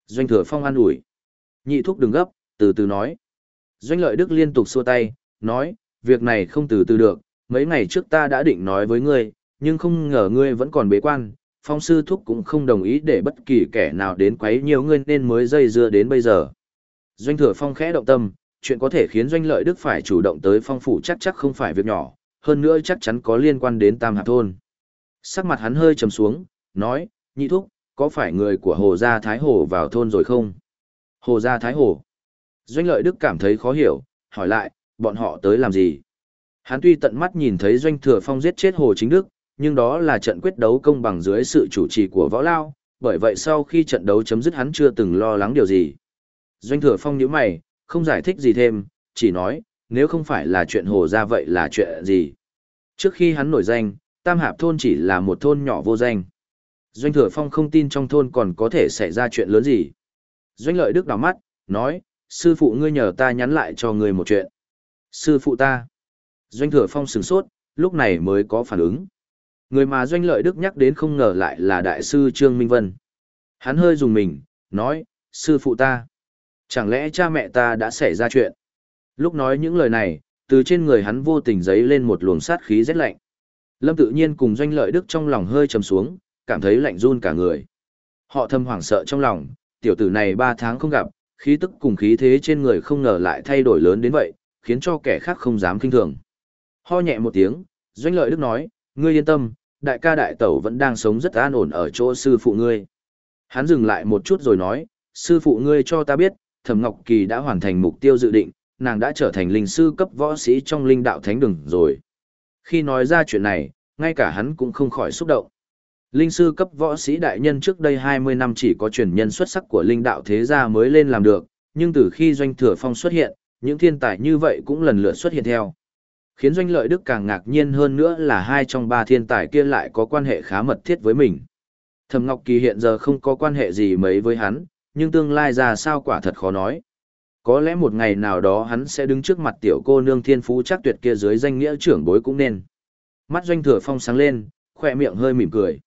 Doanh thừa phong an ủi. Nhị thúc đừng gấp, từ từ nói. Doanh lợi đức liên tục xua tay, nói, việc này không từ từ được, mấy ngày trước ta đã định nói với ngươi, nhưng không ngờ ngươi vẫn còn bế quan, phong sư thúc cũng không đồng ý để bất kỳ kẻ nào đến quấy nhiều ngươi nên mới dây dưa đến bây giờ. Doanh thừa phong khẽ động tâm, chuyện có thể khiến doanh lợi đức phải chủ động tới phong phủ chắc chắc không phải việc nhỏ, hơn nữa chắc chắn có liên quan đến tam hạp thôn. Sắc mặt hắn hơi trầm xuống, nói, nhị thúc, có phải người của Hồ Gia Thái Hồ vào thôn rồi không? Hồ Gia Thái Hồ. Doanh lợi đức cảm thấy khó hiểu, hỏi lại, bọn họ tới làm gì? Hắn tuy tận mắt nhìn thấy Doanh Thừa Phong giết chết Hồ Chính Đức, nhưng đó là trận quyết đấu công bằng dưới sự chủ trì của võ lao, bởi vậy sau khi trận đấu chấm dứt hắn chưa từng lo lắng điều gì. Doanh Thừa Phong nhíu mày, không giải thích gì thêm, chỉ nói, nếu không phải là chuyện Hồ ra vậy là chuyện gì? Trước khi hắn nổi danh, Tam Hạp Thôn chỉ là một thôn nhỏ vô danh. Doanh Thừa Phong không tin trong thôn còn có thể xảy ra chuyện lớn gì. Doanh Lợi Đức đảo mắt, nói, sư phụ ngươi nhờ ta nhắn lại cho ngươi một chuyện. Sư phụ ta. Doanh Thừa Phong sửng sốt, lúc này mới có phản ứng. Người mà Doanh Lợi Đức nhắc đến không ngờ lại là Đại sư Trương Minh Vân. Hắn hơi dùng mình, nói, sư phụ ta. Chẳng lẽ cha mẹ ta đã xảy ra chuyện? Lúc nói những lời này, từ trên người hắn vô tình giấy lên một luồng sát khí rét lạnh. Lâm tự nhiên cùng Doanh Lợi Đức trong lòng hơi trầm xuống, cảm thấy lạnh run cả người. Họ thâm hoảng sợ trong lòng, tiểu tử này ba tháng không gặp, khí tức cùng khí thế trên người không ngờ lại thay đổi lớn đến vậy, khiến cho kẻ khác không dám kinh thường. Ho nhẹ một tiếng, Doanh Lợi Đức nói, ngươi yên tâm, đại ca đại tẩu vẫn đang sống rất an ổn ở chỗ sư phụ ngươi. Hắn dừng lại một chút rồi nói, sư phụ ngươi cho ta biết, Thẩm Ngọc Kỳ đã hoàn thành mục tiêu dự định, nàng đã trở thành linh sư cấp võ sĩ trong linh đạo thánh đường rồi. Khi nói ra chuyện này, ngay cả hắn cũng không khỏi xúc động. Linh sư cấp võ sĩ đại nhân trước đây 20 năm chỉ có truyền nhân xuất sắc của linh đạo thế gia mới lên làm được, nhưng từ khi doanh thừa phong xuất hiện, những thiên tài như vậy cũng lần lượt xuất hiện theo. Khiến doanh lợi đức càng ngạc nhiên hơn nữa là hai trong ba thiên tài kia lại có quan hệ khá mật thiết với mình. Thẩm Ngọc Kỳ hiện giờ không có quan hệ gì mấy với hắn, nhưng tương lai ra sao quả thật khó nói. Có lẽ một ngày nào đó hắn sẽ đứng trước mặt tiểu cô nương thiên phú chắc tuyệt kia dưới danh nghĩa trưởng bối cũng nên. Mắt doanh thừa phong sáng lên, khỏe miệng hơi mỉm cười.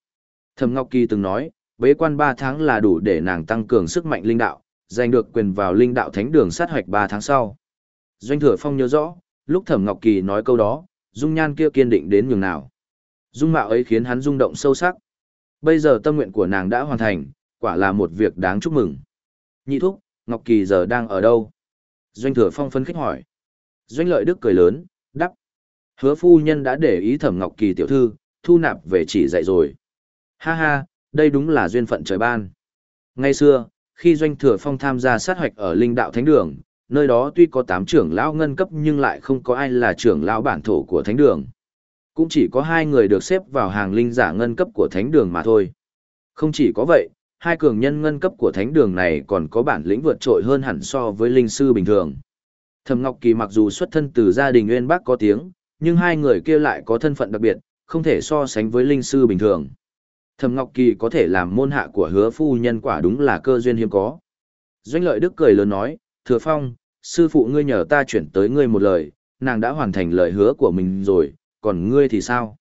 Thẩm Ngọc Kỳ từng nói, bế quan 3 tháng là đủ để nàng tăng cường sức mạnh linh đạo, giành được quyền vào linh đạo thánh đường sát hoạch 3 tháng sau. Doanh Thừa Phong nhớ rõ, lúc Thẩm Ngọc Kỳ nói câu đó, dung nhan kia kiên định đến nhường nào. Dung mạo ấy khiến hắn rung động sâu sắc. Bây giờ tâm nguyện của nàng đã hoàn thành, quả là một việc đáng chúc mừng. Nhị thúc, Ngọc Kỳ giờ đang ở đâu? Doanh Thừa Phong phấn khích hỏi. Doanh Lợi Đức cười lớn, đắp. Hứa phu nhân đã để ý Thẩm Ngọc Kỳ tiểu thư, thu nạp về chỉ dạy rồi. Ha ha, đây đúng là duyên phận trời ban. Ngày xưa, khi Doanh Thừa Phong tham gia sát hoạch ở Linh Đạo Thánh Đường, nơi đó tuy có 8 trưởng lão ngân cấp nhưng lại không có ai là trưởng lão bản thổ của Thánh Đường. cũng chỉ có hai người được xếp vào hàng linh giả ngân cấp của thánh đường mà thôi. Không chỉ có vậy, hai cường nhân ngân cấp của thánh đường này còn có bản lĩnh vượt trội hơn hẳn so với linh sư bình thường. Thẩm Ngọc Kỳ mặc dù xuất thân từ gia đình nguyên bác có tiếng, nhưng hai người kia lại có thân phận đặc biệt, không thể so sánh với linh sư bình thường. Thẩm Ngọc Kỳ có thể làm môn hạ của hứa phu nhân quả đúng là cơ duyên hiếm có. Doanh lợi đức cười lớn nói, thừa phong, sư phụ ngươi nhờ ta chuyển tới ngươi một lời, nàng đã hoàn thành lời hứa của mình rồi, còn ngươi thì sao?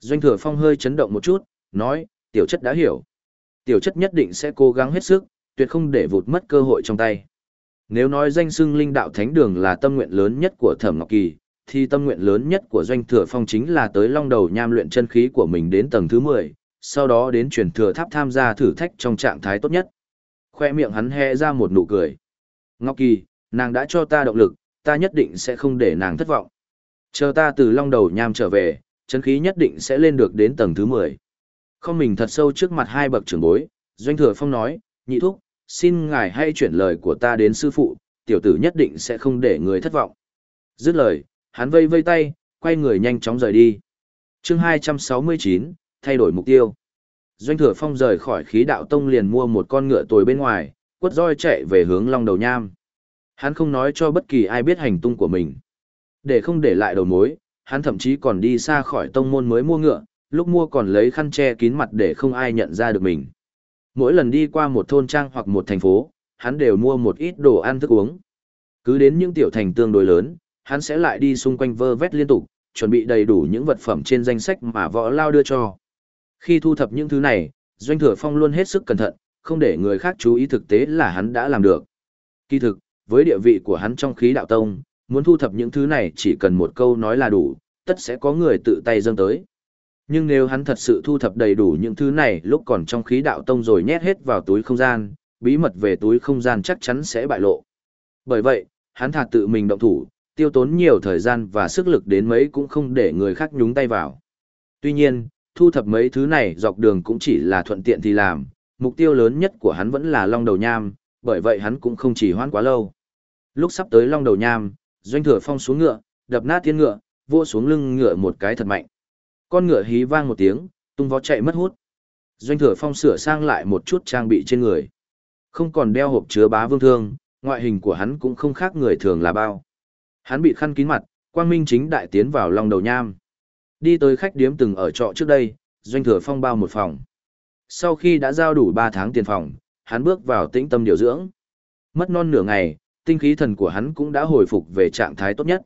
Doanh thừa phong hơi chấn động một chút, nói, tiểu chất đã hiểu. Tiểu chất nhất định sẽ cố gắng hết sức, tuyệt không để vụt mất cơ hội trong tay. Nếu nói danh xưng linh đạo thánh đường là tâm nguyện lớn nhất của Thẩm Ngọc Kỳ, thì tâm nguyện lớn nhất của Doanh Thừa Phong chính là tới long đầu nham luyện chân khí của mình đến tầng thứ 10, sau đó đến truyền thừa tháp tham gia thử thách trong trạng thái tốt nhất. Khoe miệng hắn hé ra một nụ cười. Ngọc Kỳ, nàng đã cho ta động lực, ta nhất định sẽ không để nàng thất vọng. Chờ ta từ long đầu nham trở về, chân khí nhất định sẽ lên được đến tầng thứ 10. Không mình thật sâu trước mặt hai bậc trưởng bối, Doanh Thừa Phong nói, nhị thúc, xin ngài hãy chuyển lời của ta đến sư phụ, tiểu tử nhất định sẽ không để người thất vọng. Dứt lời, hắn vây vây tay, quay người nhanh chóng rời đi. chương 269, thay đổi mục tiêu. Doanh thừa phong rời khỏi khí đạo tông liền mua một con ngựa tồi bên ngoài, quất roi chạy về hướng long đầu nham. Hắn không nói cho bất kỳ ai biết hành tung của mình. Để không để lại đầu mối, hắn thậm chí còn đi xa khỏi tông môn mới mua ngựa, lúc mua còn lấy khăn che kín mặt để không ai nhận ra được mình. Mỗi lần đi qua một thôn trang hoặc một thành phố, hắn đều mua một ít đồ ăn thức uống. Cứ đến những tiểu thành tương đối lớn, hắn sẽ lại đi xung quanh vơ vét liên tục, chuẩn bị đầy đủ những vật phẩm trên danh sách mà võ lao đưa cho. Khi thu thập những thứ này, Doanh Thừa Phong luôn hết sức cẩn thận, không để người khác chú ý thực tế là hắn đã làm được. Kỳ thực, với địa vị của hắn trong khí đạo tông, muốn thu thập những thứ này chỉ cần một câu nói là đủ, tất sẽ có người tự tay dâng tới. Nhưng nếu hắn thật sự thu thập đầy đủ những thứ này lúc còn trong khí đạo tông rồi nhét hết vào túi không gian, bí mật về túi không gian chắc chắn sẽ bại lộ. Bởi vậy, hắn thà tự mình động thủ, tiêu tốn nhiều thời gian và sức lực đến mấy cũng không để người khác nhúng tay vào. Tuy nhiên, thu thập mấy thứ này dọc đường cũng chỉ là thuận tiện thì làm, mục tiêu lớn nhất của hắn vẫn là Long Đầu Nham, bởi vậy hắn cũng không chỉ hoãn quá lâu. Lúc sắp tới Long Đầu Nham, Doanh Thừa Phong xuống ngựa, đập nát thiên ngựa, vua xuống lưng ngựa một cái thật mạnh. Con ngựa hí vang một tiếng, tung vó chạy mất hút. Doanh Thừa Phong sửa sang lại một chút trang bị trên người. Không còn đeo hộp chứa bá vương thương, ngoại hình của hắn cũng không khác người thường là bao. Hắn bị khăn kín mặt, quang minh chính đại tiến vào Long Đầu Nham. Đi tới khách điếm từng ở trọ trước đây, doanh thừa phong bao một phòng. Sau khi đã giao đủ 3 tháng tiền phòng, hắn bước vào tĩnh tâm điều dưỡng. Mất non nửa ngày, tinh khí thần của hắn cũng đã hồi phục về trạng thái tốt nhất.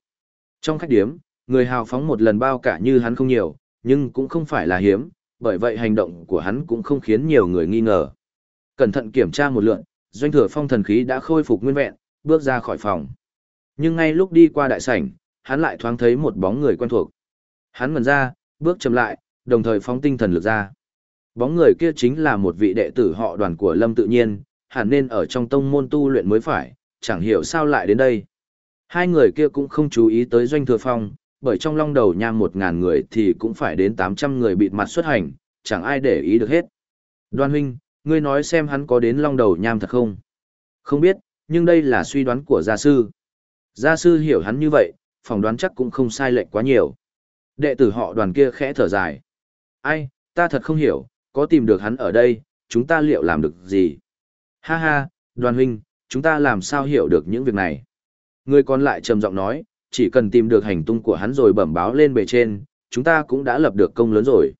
Trong khách điếm, người hào phóng một lần bao cả như hắn không nhiều, nhưng cũng không phải là hiếm, bởi vậy hành động của hắn cũng không khiến nhiều người nghi ngờ. Cẩn thận kiểm tra một lượt, doanh thừa phong thần khí đã khôi phục nguyên vẹn, bước ra khỏi phòng. Nhưng ngay lúc đi qua đại sảnh, hắn lại thoáng thấy một bóng người quen thuộc. Hắn ngần ra, bước chậm lại, đồng thời phóng tinh thần lực ra. Bóng người kia chính là một vị đệ tử họ đoàn của Lâm tự nhiên, hẳn nên ở trong tông môn tu luyện mới phải, chẳng hiểu sao lại đến đây. Hai người kia cũng không chú ý tới doanh thừa phong, bởi trong long đầu nham một ngàn người thì cũng phải đến tám trăm người bịt mặt xuất hành, chẳng ai để ý được hết. Đoan huynh, ngươi nói xem hắn có đến long đầu nham thật không? Không biết, nhưng đây là suy đoán của gia sư. Gia sư hiểu hắn như vậy, phỏng đoán chắc cũng không sai lệch quá nhiều. Đệ tử họ đoàn kia khẽ thở dài. Ai, ta thật không hiểu, có tìm được hắn ở đây, chúng ta liệu làm được gì? Ha ha, đoàn huynh, chúng ta làm sao hiểu được những việc này? Người còn lại trầm giọng nói, chỉ cần tìm được hành tung của hắn rồi bẩm báo lên bề trên, chúng ta cũng đã lập được công lớn rồi.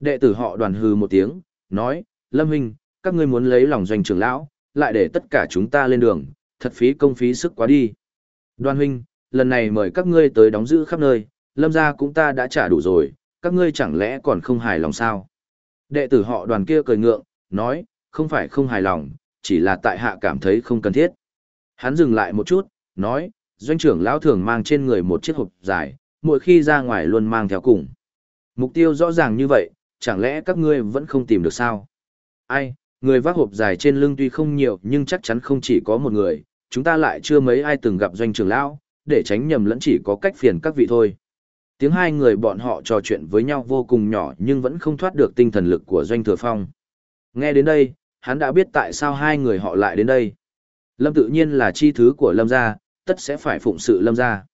Đệ tử họ đoàn hư một tiếng, nói, Lâm huynh, các ngươi muốn lấy lòng doanh trưởng lão, lại để tất cả chúng ta lên đường, thật phí công phí sức quá đi. Đoàn huynh, lần này mời các ngươi tới đóng giữ khắp nơi, lâm gia cũng ta đã trả đủ rồi, các ngươi chẳng lẽ còn không hài lòng sao? Đệ tử họ đoàn kia cười ngượng, nói, không phải không hài lòng, chỉ là tại hạ cảm thấy không cần thiết. Hắn dừng lại một chút, nói, doanh trưởng lão thường mang trên người một chiếc hộp dài, mỗi khi ra ngoài luôn mang theo cùng. Mục tiêu rõ ràng như vậy, chẳng lẽ các ngươi vẫn không tìm được sao? Ai, người vác hộp dài trên lưng tuy không nhiều nhưng chắc chắn không chỉ có một người, chúng ta lại chưa mấy ai từng gặp doanh trưởng lão, để tránh nhầm lẫn chỉ có cách phiền các vị thôi. Tiếng hai người bọn họ trò chuyện với nhau vô cùng nhỏ nhưng vẫn không thoát được tinh thần lực của Doanh Thừa Phong. Nghe đến đây, hắn đã biết tại sao hai người họ lại đến đây. Lâm tự nhiên là chi thứ của Lâm gia, tất sẽ phải phụng sự Lâm gia.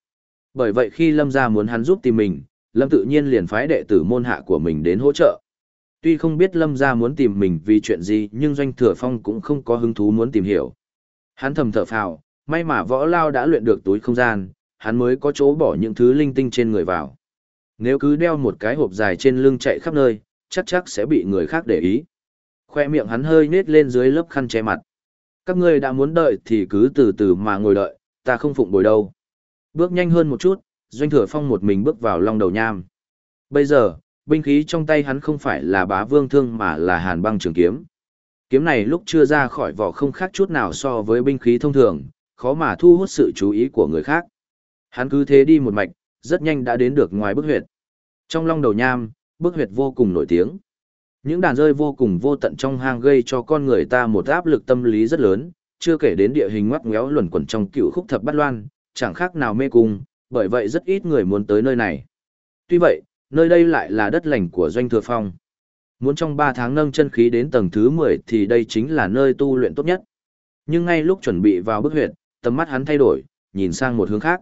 Bởi vậy khi Lâm gia muốn hắn giúp tìm mình, Lâm tự nhiên liền phái đệ tử môn hạ của mình đến hỗ trợ. Tuy không biết Lâm gia muốn tìm mình vì chuyện gì nhưng Doanh Thừa Phong cũng không có hứng thú muốn tìm hiểu. Hắn thầm thở phào, may mà võ lao đã luyện được túi không gian, hắn mới có chỗ bỏ những thứ linh tinh trên người vào. Nếu cứ đeo một cái hộp dài trên lưng chạy khắp nơi, chắc chắc sẽ bị người khác để ý. Khoe miệng hắn hơi nết lên dưới lớp khăn che mặt. Các ngươi đã muốn đợi thì cứ từ từ mà ngồi đợi, ta không phụng bồi đâu. Bước nhanh hơn một chút, Doanh Thừa Phong một mình bước vào long đầu nham. Bây giờ, binh khí trong tay hắn không phải là bá vương thương mà là hàn băng trường kiếm. Kiếm này lúc chưa ra khỏi vỏ không khác chút nào so với binh khí thông thường, khó mà thu hút sự chú ý của người khác. Hắn cứ thế đi một mạch, rất nhanh đã đến được ngoài bức huyệt. Trong long đầu nham, bức huyệt vô cùng nổi tiếng. Những đàn rơi vô cùng vô tận trong hang gây cho con người ta một áp lực tâm lý rất lớn, chưa kể đến địa hình ngoắc ngoéo luẩn quẩn trong cựu khúc thập bát loan, chẳng khác nào mê cung, bởi vậy rất ít người muốn tới nơi này. Tuy vậy, nơi đây lại là đất lành của doanh thừa phong. Muốn trong 3 tháng nâng chân khí đến tầng thứ 10 thì đây chính là nơi tu luyện tốt nhất. Nhưng ngay lúc chuẩn bị vào bức huyệt, tầm mắt hắn thay đổi, nhìn sang một hướng khác.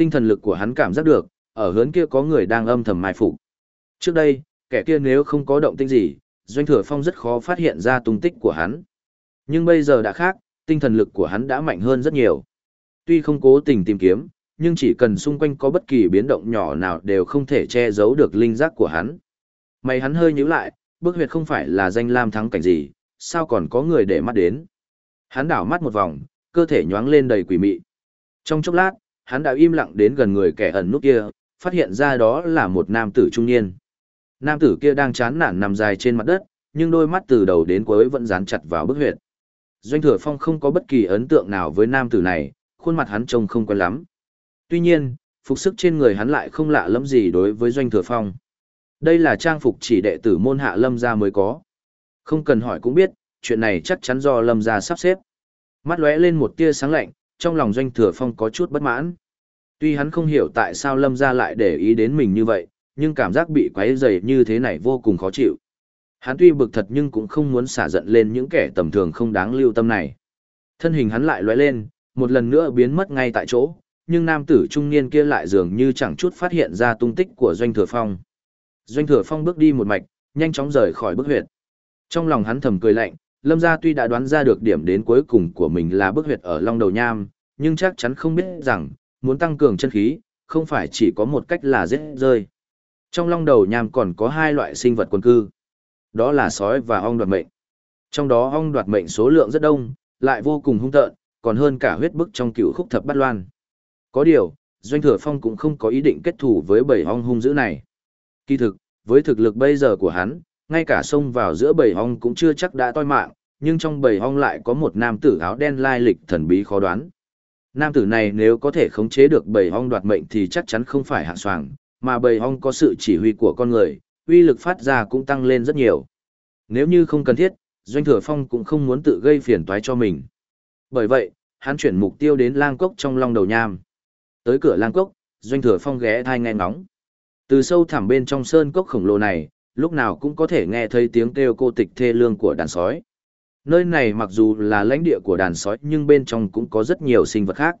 Tinh thần lực của hắn cảm giác được, ở hướng kia có người đang âm thầm mai phục. Trước đây, kẻ kia nếu không có động tĩnh gì, Doanh Thừa Phong rất khó phát hiện ra tung tích của hắn. Nhưng bây giờ đã khác, tinh thần lực của hắn đã mạnh hơn rất nhiều. Tuy không cố tình tìm kiếm, nhưng chỉ cần xung quanh có bất kỳ biến động nhỏ nào đều không thể che giấu được linh giác của hắn. Mày hắn hơi nhíu lại, bước huyệt không phải là danh lam thắng cảnh gì, sao còn có người để mắt đến. Hắn đảo mắt một vòng, cơ thể nhoáng lên đầy quỷ mị. Trong chốc lát, hắn đã im lặng đến gần người kẻ ẩn nút kia, phát hiện ra đó là một nam tử trung niên. Nam tử kia đang chán nản nằm dài trên mặt đất, nhưng đôi mắt từ đầu đến cuối vẫn dán chặt vào bức huyệt. Doanh thừa phong không có bất kỳ ấn tượng nào với nam tử này, khuôn mặt hắn trông không quen lắm. Tuy nhiên, phục sức trên người hắn lại không lạ lắm gì đối với doanh thừa phong. Đây là trang phục chỉ đệ tử môn hạ lâm gia mới có. Không cần hỏi cũng biết, chuyện này chắc chắn do lâm gia sắp xếp. Mắt lóe lên một tia sáng lạnh, trong lòng doanh thừa phong có chút bất mãn. Tuy hắn không hiểu tại sao lâm gia lại để ý đến mình như vậy, nhưng cảm giác bị quấy rầy như thế này vô cùng khó chịu. Hắn tuy bực thật nhưng cũng không muốn xả giận lên những kẻ tầm thường không đáng lưu tâm này. Thân hình hắn lại lóe lên, một lần nữa biến mất ngay tại chỗ, nhưng nam tử trung niên kia lại dường như chẳng chút phát hiện ra tung tích của Doanh Thừa Phong. Doanh Thừa Phong bước đi một mạch, nhanh chóng rời khỏi bức huyệt. Trong lòng hắn thầm cười lạnh, Lâm gia tuy đã đoán ra được điểm đến cuối cùng của mình là bức huyệt ở Long Đầu Nham, nhưng chắc chắn không biết rằng, muốn tăng cường chân khí, không phải chỉ có một cách là giết rơi. Trong Long Đầu Nham còn có hai loại sinh vật quân cư. Đó là sói và ong đoạt mệnh. Trong đó ong đoạt mệnh số lượng rất đông, lại vô cùng hung tợn, còn hơn cả huyết bức trong cựu khúc thập bát loan. Có điều, Doanh Thừa Phong cũng không có ý định kết thủ với bầy ong hung dữ này. Kỳ thực, với thực lực bây giờ của hắn, ngay cả xông vào giữa bầy ong cũng chưa chắc đã toi mạng, nhưng trong bầy ong lại có một nam tử áo đen lai lịch thần bí khó đoán. Nam tử này nếu có thể khống chế được bầy ong đoạt mệnh thì chắc chắn không phải hạng soàng, mà bầy ong có sự chỉ huy của con người, uy lực phát ra cũng tăng lên rất nhiều. Nếu như không cần thiết, Doanh Thừa Phong cũng không muốn tự gây phiền toái cho mình. Bởi vậy, hắn chuyển mục tiêu đến lang cốc trong long đầu nham. Tới cửa lang cốc, Doanh Thừa Phong ghé thai nghe ngóng. Từ sâu thẳm bên trong sơn cốc khổng lồ này, lúc nào cũng có thể nghe thấy tiếng kêu cô tịch thê lương của đàn sói. Nơi này mặc dù là lãnh địa của đàn sói nhưng bên trong cũng có rất nhiều sinh vật khác.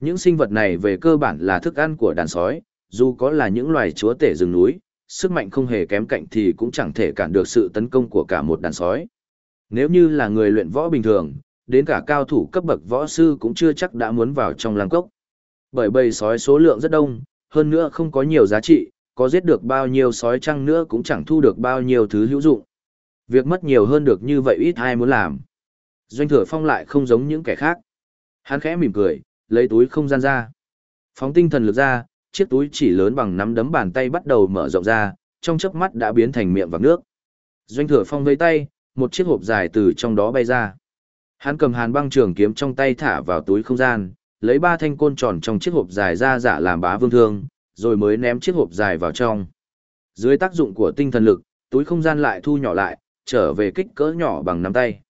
Những sinh vật này về cơ bản là thức ăn của đàn sói, dù có là những loài chúa tể rừng núi, sức mạnh không hề kém cạnh thì cũng chẳng thể cản được sự tấn công của cả một đàn sói. Nếu như là người luyện võ bình thường, đến cả cao thủ cấp bậc võ sư cũng chưa chắc đã muốn vào trong làng cốc. Bởi bầy sói số lượng rất đông, hơn nữa không có nhiều giá trị, có giết được bao nhiêu sói chăng nữa cũng chẳng thu được bao nhiêu thứ hữu dụng. Việc mất nhiều hơn được như vậy ít ai muốn làm. Doanh thừa phong lại không giống những kẻ khác. Hắn khẽ mỉm cười, lấy túi không gian ra. Phóng tinh thần lực ra, chiếc túi chỉ lớn bằng nắm đấm bàn tay bắt đầu mở rộng ra, trong chớp mắt đã biến thành miệng vạc nước. Doanh thừa phong vây tay, một chiếc hộp dài từ trong đó bay ra. Hắn cầm hàn băng trường kiếm trong tay thả vào túi không gian, lấy ba thanh côn tròn trong chiếc hộp dài ra giả làm bá vương thương, rồi mới ném chiếc hộp dài vào trong. Dưới tác dụng của tinh thần lực, túi không gian lại thu nhỏ lại, trở về kích cỡ nhỏ bằng nắm tay.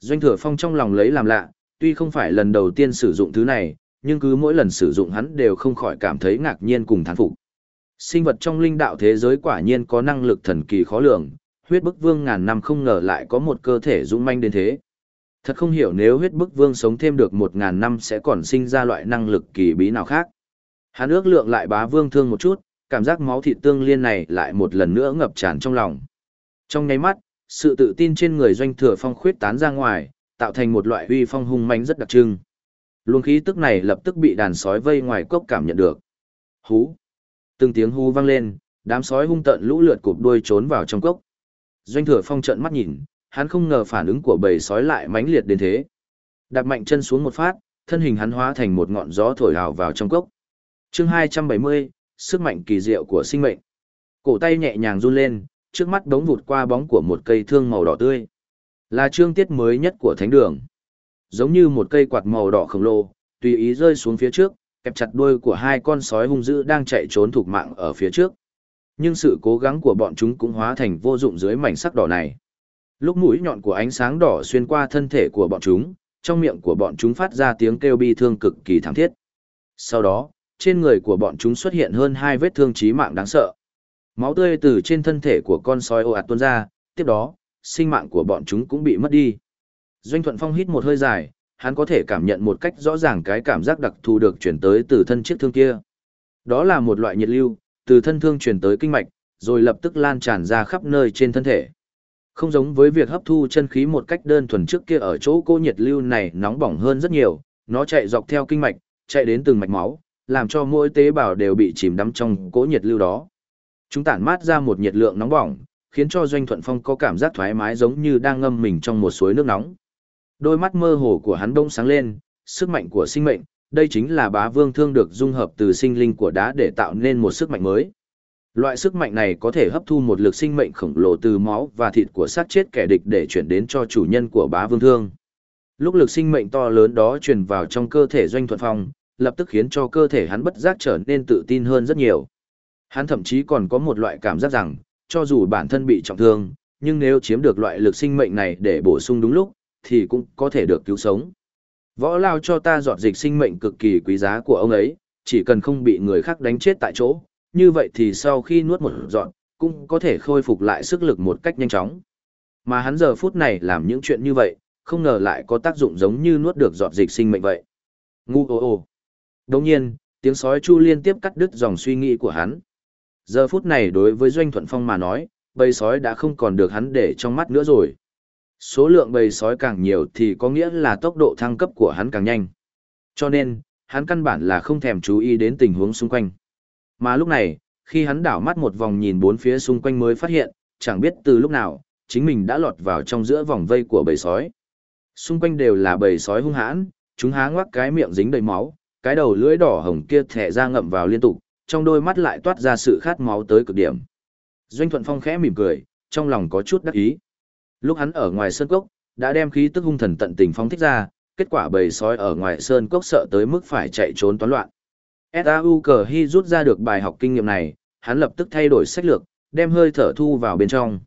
Doanh thừa phong trong lòng lấy làm lạ, tuy không phải lần đầu tiên sử dụng thứ này, nhưng cứ mỗi lần sử dụng hắn đều không khỏi cảm thấy ngạc nhiên cùng thán phục. Sinh vật trong linh đạo thế giới quả nhiên có năng lực thần kỳ khó lường, huyết bức vương ngàn năm không ngờ lại có một cơ thể dũng manh đến thế. Thật không hiểu nếu huyết bức vương sống thêm được một ngàn năm sẽ còn sinh ra loại năng lực kỳ bí nào khác. Hắn ước lượng lại bá vương thương một chút, cảm giác máu thịt tương liên này lại một lần nữa ngập tràn trong lòng. Trong nháy mắt, sự tự tin trên người doanh thừa phong khuyết tán ra ngoài, tạo thành một loại uy phong hung manh rất đặc trưng. Luồng khí tức này lập tức bị đàn sói vây ngoài cốc cảm nhận được. Hú. Từng tiếng hú vang lên, đám sói hung tợn lũ lượt cụp đuôi trốn vào trong cốc. Doanh thừa phong trợn mắt nhìn, hắn không ngờ phản ứng của bầy sói lại mãnh liệt đến thế. Đạp mạnh chân xuống một phát, thân hình hắn hóa thành một ngọn gió thổi hào vào trong cốc. Chương 270, sức mạnh kỳ diệu của sinh mệnh. Cổ tay nhẹ nhàng run lên, trước mắt đống vụt qua bóng của một cây thương màu đỏ tươi. Là chương tiết mới nhất của thánh đường. Giống như một cây quạt màu đỏ khổng lồ, tùy ý rơi xuống phía trước, kẹp chặt đuôi của hai con sói hung dữ đang chạy trốn thục mạng ở phía trước. Nhưng sự cố gắng của bọn chúng cũng hóa thành vô dụng dưới mảnh sắc đỏ này. Lúc mũi nhọn của ánh sáng đỏ xuyên qua thân thể của bọn chúng, trong miệng của bọn chúng phát ra tiếng kêu bi thương cực kỳ thảm thiết. Sau đó, trên người của bọn chúng xuất hiện hơn hai vết thương chí mạng đáng sợ. Máu tươi từ trên thân thể của con sói ồ ạt tuôn ra, tiếp đó, sinh mạng của bọn chúng cũng bị mất đi. Doanh Thuận Phong hít một hơi dài, hắn có thể cảm nhận một cách rõ ràng cái cảm giác đặc thù được chuyển tới từ thân chiếc thương kia. Đó là một loại nhiệt lưu, từ thân thương chuyển tới kinh mạch, rồi lập tức lan tràn ra khắp nơi trên thân thể. Không giống với việc hấp thu chân khí một cách đơn thuần trước kia ở chỗ cô nhiệt lưu này nóng bỏng hơn rất nhiều, nó chạy dọc theo kinh mạch, chạy đến từng mạch máu, làm cho mỗi tế bào đều bị chìm đắm trong cỗ nhiệt lưu đó. Chúng tản mát ra một nhiệt lượng nóng bỏng, khiến cho Doanh Thuận Phong có cảm giác thoải mái giống như đang ngâm mình trong một suối nước nóng. Đôi mắt mơ hồ của hắn đông sáng lên, sức mạnh của sinh mệnh, đây chính là bá vương thương được dung hợp từ sinh linh của đá để tạo nên một sức mạnh mới. Loại sức mạnh này có thể hấp thu một lực sinh mệnh khổng lồ từ máu và thịt của sát chết kẻ địch để chuyển đến cho chủ nhân của bá vương thương. Lúc lực sinh mệnh to lớn đó truyền vào trong cơ thể Doanh Thuận Phong, lập tức khiến cho cơ thể hắn bất giác trở nên tự tin hơn rất nhiều. Hắn thậm chí còn có một loại cảm giác rằng, cho dù bản thân bị trọng thương, nhưng nếu chiếm được loại lực sinh mệnh này để bổ sung đúng lúc, thì cũng có thể được cứu sống. Võ lao cho ta giọt dịch sinh mệnh cực kỳ quý giá của ông ấy, chỉ cần không bị người khác đánh chết tại chỗ, như vậy thì sau khi nuốt một giọt, cũng có thể khôi phục lại sức lực một cách nhanh chóng. Mà hắn giờ phút này làm những chuyện như vậy, không ngờ lại có tác dụng giống như nuốt được giọt dịch sinh mệnh vậy. Ngu ô ô. Đồng nhiên, tiếng sói chu liên tiếp cắt đứt dòng suy nghĩ của hắn. Giờ phút này đối với Doanh Thuận Phong mà nói, bầy sói đã không còn được hắn để trong mắt nữa rồi. Số lượng bầy sói càng nhiều thì có nghĩa là tốc độ thăng cấp của hắn càng nhanh. Cho nên, hắn căn bản là không thèm chú ý đến tình huống xung quanh. Mà lúc này, khi hắn đảo mắt một vòng nhìn bốn phía xung quanh mới phát hiện, chẳng biết từ lúc nào, chính mình đã lọt vào trong giữa vòng vây của bầy sói. Xung quanh đều là bầy sói hung hãn, chúng há ngoác cái miệng dính đầy máu, cái đầu lưỡi đỏ hồng kia thẻ ra ngậm vào liên tục, trong đôi mắt lại toát ra sự khát máu tới cực điểm. Doanh Thuận Phong khẽ mỉm cười, trong lòng có chút đắc ý. Lúc hắn ở ngoài sơn cốc, đã đem khí tức hung thần tận tình phóng thích ra, kết quả bầy sói ở ngoài sơn cốc sợ tới mức phải chạy trốn toán loạn. S.A.U. Cờ Hy rút ra được bài học kinh nghiệm này, hắn lập tức thay đổi sách lược, đem hơi thở thu vào bên trong.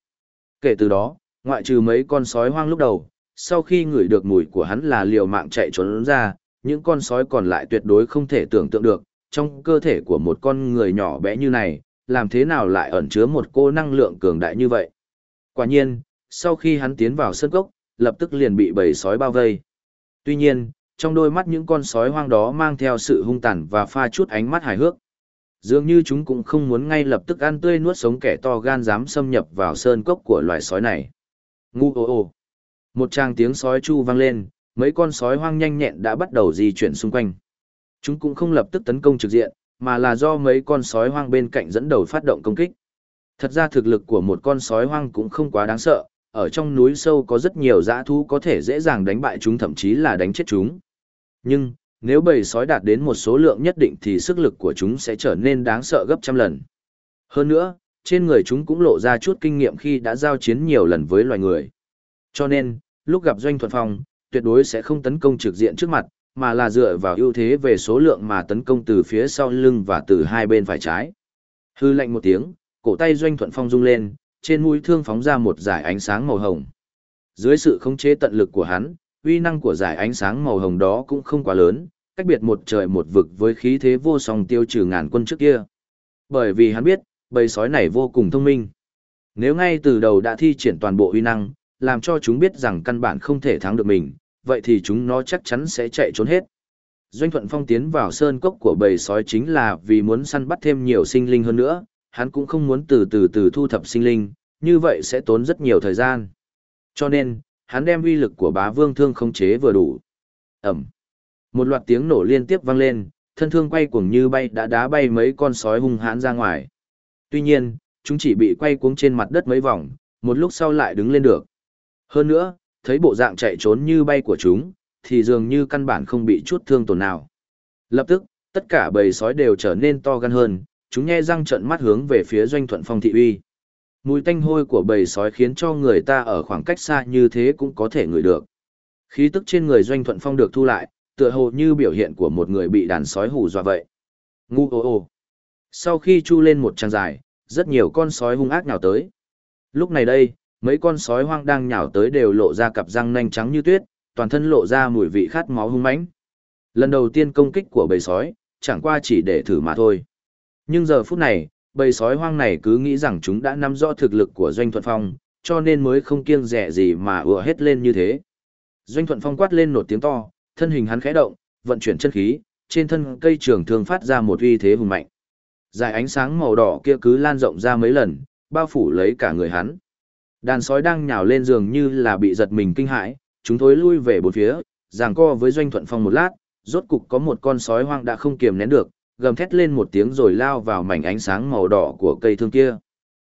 Kể từ đó, ngoại trừ mấy con sói hoang lúc đầu, sau khi ngửi được mùi của hắn là liều mạng chạy trốn ra, những con sói còn lại tuyệt đối không thể tưởng tượng được, trong cơ thể của một con người nhỏ bé như này, làm thế nào lại ẩn chứa một cô năng lượng cường đại như vậy. Quả nhiên, sau khi hắn tiến vào sân cốc, lập tức liền bị bầy sói bao vây. Tuy nhiên, trong đôi mắt những con sói hoang đó mang theo sự hung tàn và pha chút ánh mắt hài hước. Dường như chúng cũng không muốn ngay lập tức ăn tươi nuốt sống kẻ to gan dám xâm nhập vào sơn cốc của loài sói này. Ngu ô ô. Một tràng tiếng sói chu vang lên, mấy con sói hoang nhanh nhẹn đã bắt đầu di chuyển xung quanh. Chúng cũng không lập tức tấn công trực diện, mà là do mấy con sói hoang bên cạnh dẫn đầu phát động công kích. Thật ra thực lực của một con sói hoang cũng không quá đáng sợ, ở trong núi sâu có rất nhiều dã thú có thể dễ dàng đánh bại chúng thậm chí là đánh chết chúng. Nhưng, nếu bầy sói đạt đến một số lượng nhất định thì sức lực của chúng sẽ trở nên đáng sợ gấp trăm lần. Hơn nữa, trên người chúng cũng lộ ra chút kinh nghiệm khi đã giao chiến nhiều lần với loài người. Cho nên, lúc gặp Doanh Thuận Phong, tuyệt đối sẽ không tấn công trực diện trước mặt, mà là dựa vào ưu thế về số lượng mà tấn công từ phía sau lưng và từ hai bên phải trái. Hư lạnh một tiếng, cổ tay Doanh Thuận Phong rung lên, trên mũi thương phóng ra một dải ánh sáng màu hồng. Dưới sự khống chế tận lực của hắn, uy năng của dải ánh sáng màu hồng đó cũng không quá lớn, cách biệt một trời một vực với khí thế vô song tiêu trừ ngàn quân trước kia. Bởi vì hắn biết, bầy sói này vô cùng thông minh. Nếu ngay từ đầu đã thi triển toàn bộ uy năng, làm cho chúng biết rằng căn bản không thể thắng được mình, vậy thì chúng nó chắc chắn sẽ chạy trốn hết. Doanh Thuận Phong tiến vào sơn cốc của bầy sói chính là vì muốn săn bắt thêm nhiều sinh linh hơn nữa, hắn cũng không muốn từ từ từ thu thập sinh linh, như vậy sẽ tốn rất nhiều thời gian. Cho nên, hắn đem uy lực của bá vương thương không chế vừa đủ. Ẩm. Một loạt tiếng nổ liên tiếp vang lên, thân thương quay cuồng như bay đã đá bay mấy con sói hung hãn ra ngoài. Tuy nhiên, chúng chỉ bị quay cuống trên mặt đất mấy vòng, một lúc sau lại đứng lên được. Hơn nữa, thấy bộ dạng chạy trốn như bay của chúng, thì dường như căn bản không bị chút thương tổn nào. Lập tức, tất cả bầy sói đều trở nên to gan hơn, chúng nhe răng trận mắt hướng về phía doanh thuận phong thị uy. Mùi tanh hôi của bầy sói khiến cho người ta ở khoảng cách xa như thế cũng có thể ngửi được. Khí tức trên người doanh thuận phong được thu lại, tựa hồ như biểu hiện của một người bị đàn sói hù dọa vậy. Ngu ô ô. Sau khi chu lên một trang dài, rất nhiều con sói hung ác nhào tới. Lúc này đây, mấy con sói hoang đang nhào tới đều lộ ra cặp răng nanh trắng như tuyết, toàn thân lộ ra mùi vị khát máu hung mãnh. Lần đầu tiên công kích của bầy sói, chẳng qua chỉ để thử mà thôi. Nhưng giờ phút này, bầy sói hoang này cứ nghĩ rằng chúng đã nắm rõ thực lực của Doanh Thuận Phong, cho nên mới không kiêng dè gì mà ùa hết lên như thế. Doanh Thuận Phong quát lên nổ tiếng to, thân hình hắn khẽ động, vận chuyển chân khí, trên thân cây trường thương phát ra một uy thế hùng mạnh. Dài ánh sáng màu đỏ kia cứ lan rộng ra mấy lần, bao phủ lấy cả người hắn. Đàn sói đang nhào lên giường như là bị giật mình kinh hãi, chúng thối lui về bốn phía, giằng co với Doanh Thuận Phong một lát, rốt cục có một con sói hoang đã không kiềm nén được, gầm thét lên một tiếng rồi lao vào mảnh ánh sáng màu đỏ của cây thương kia.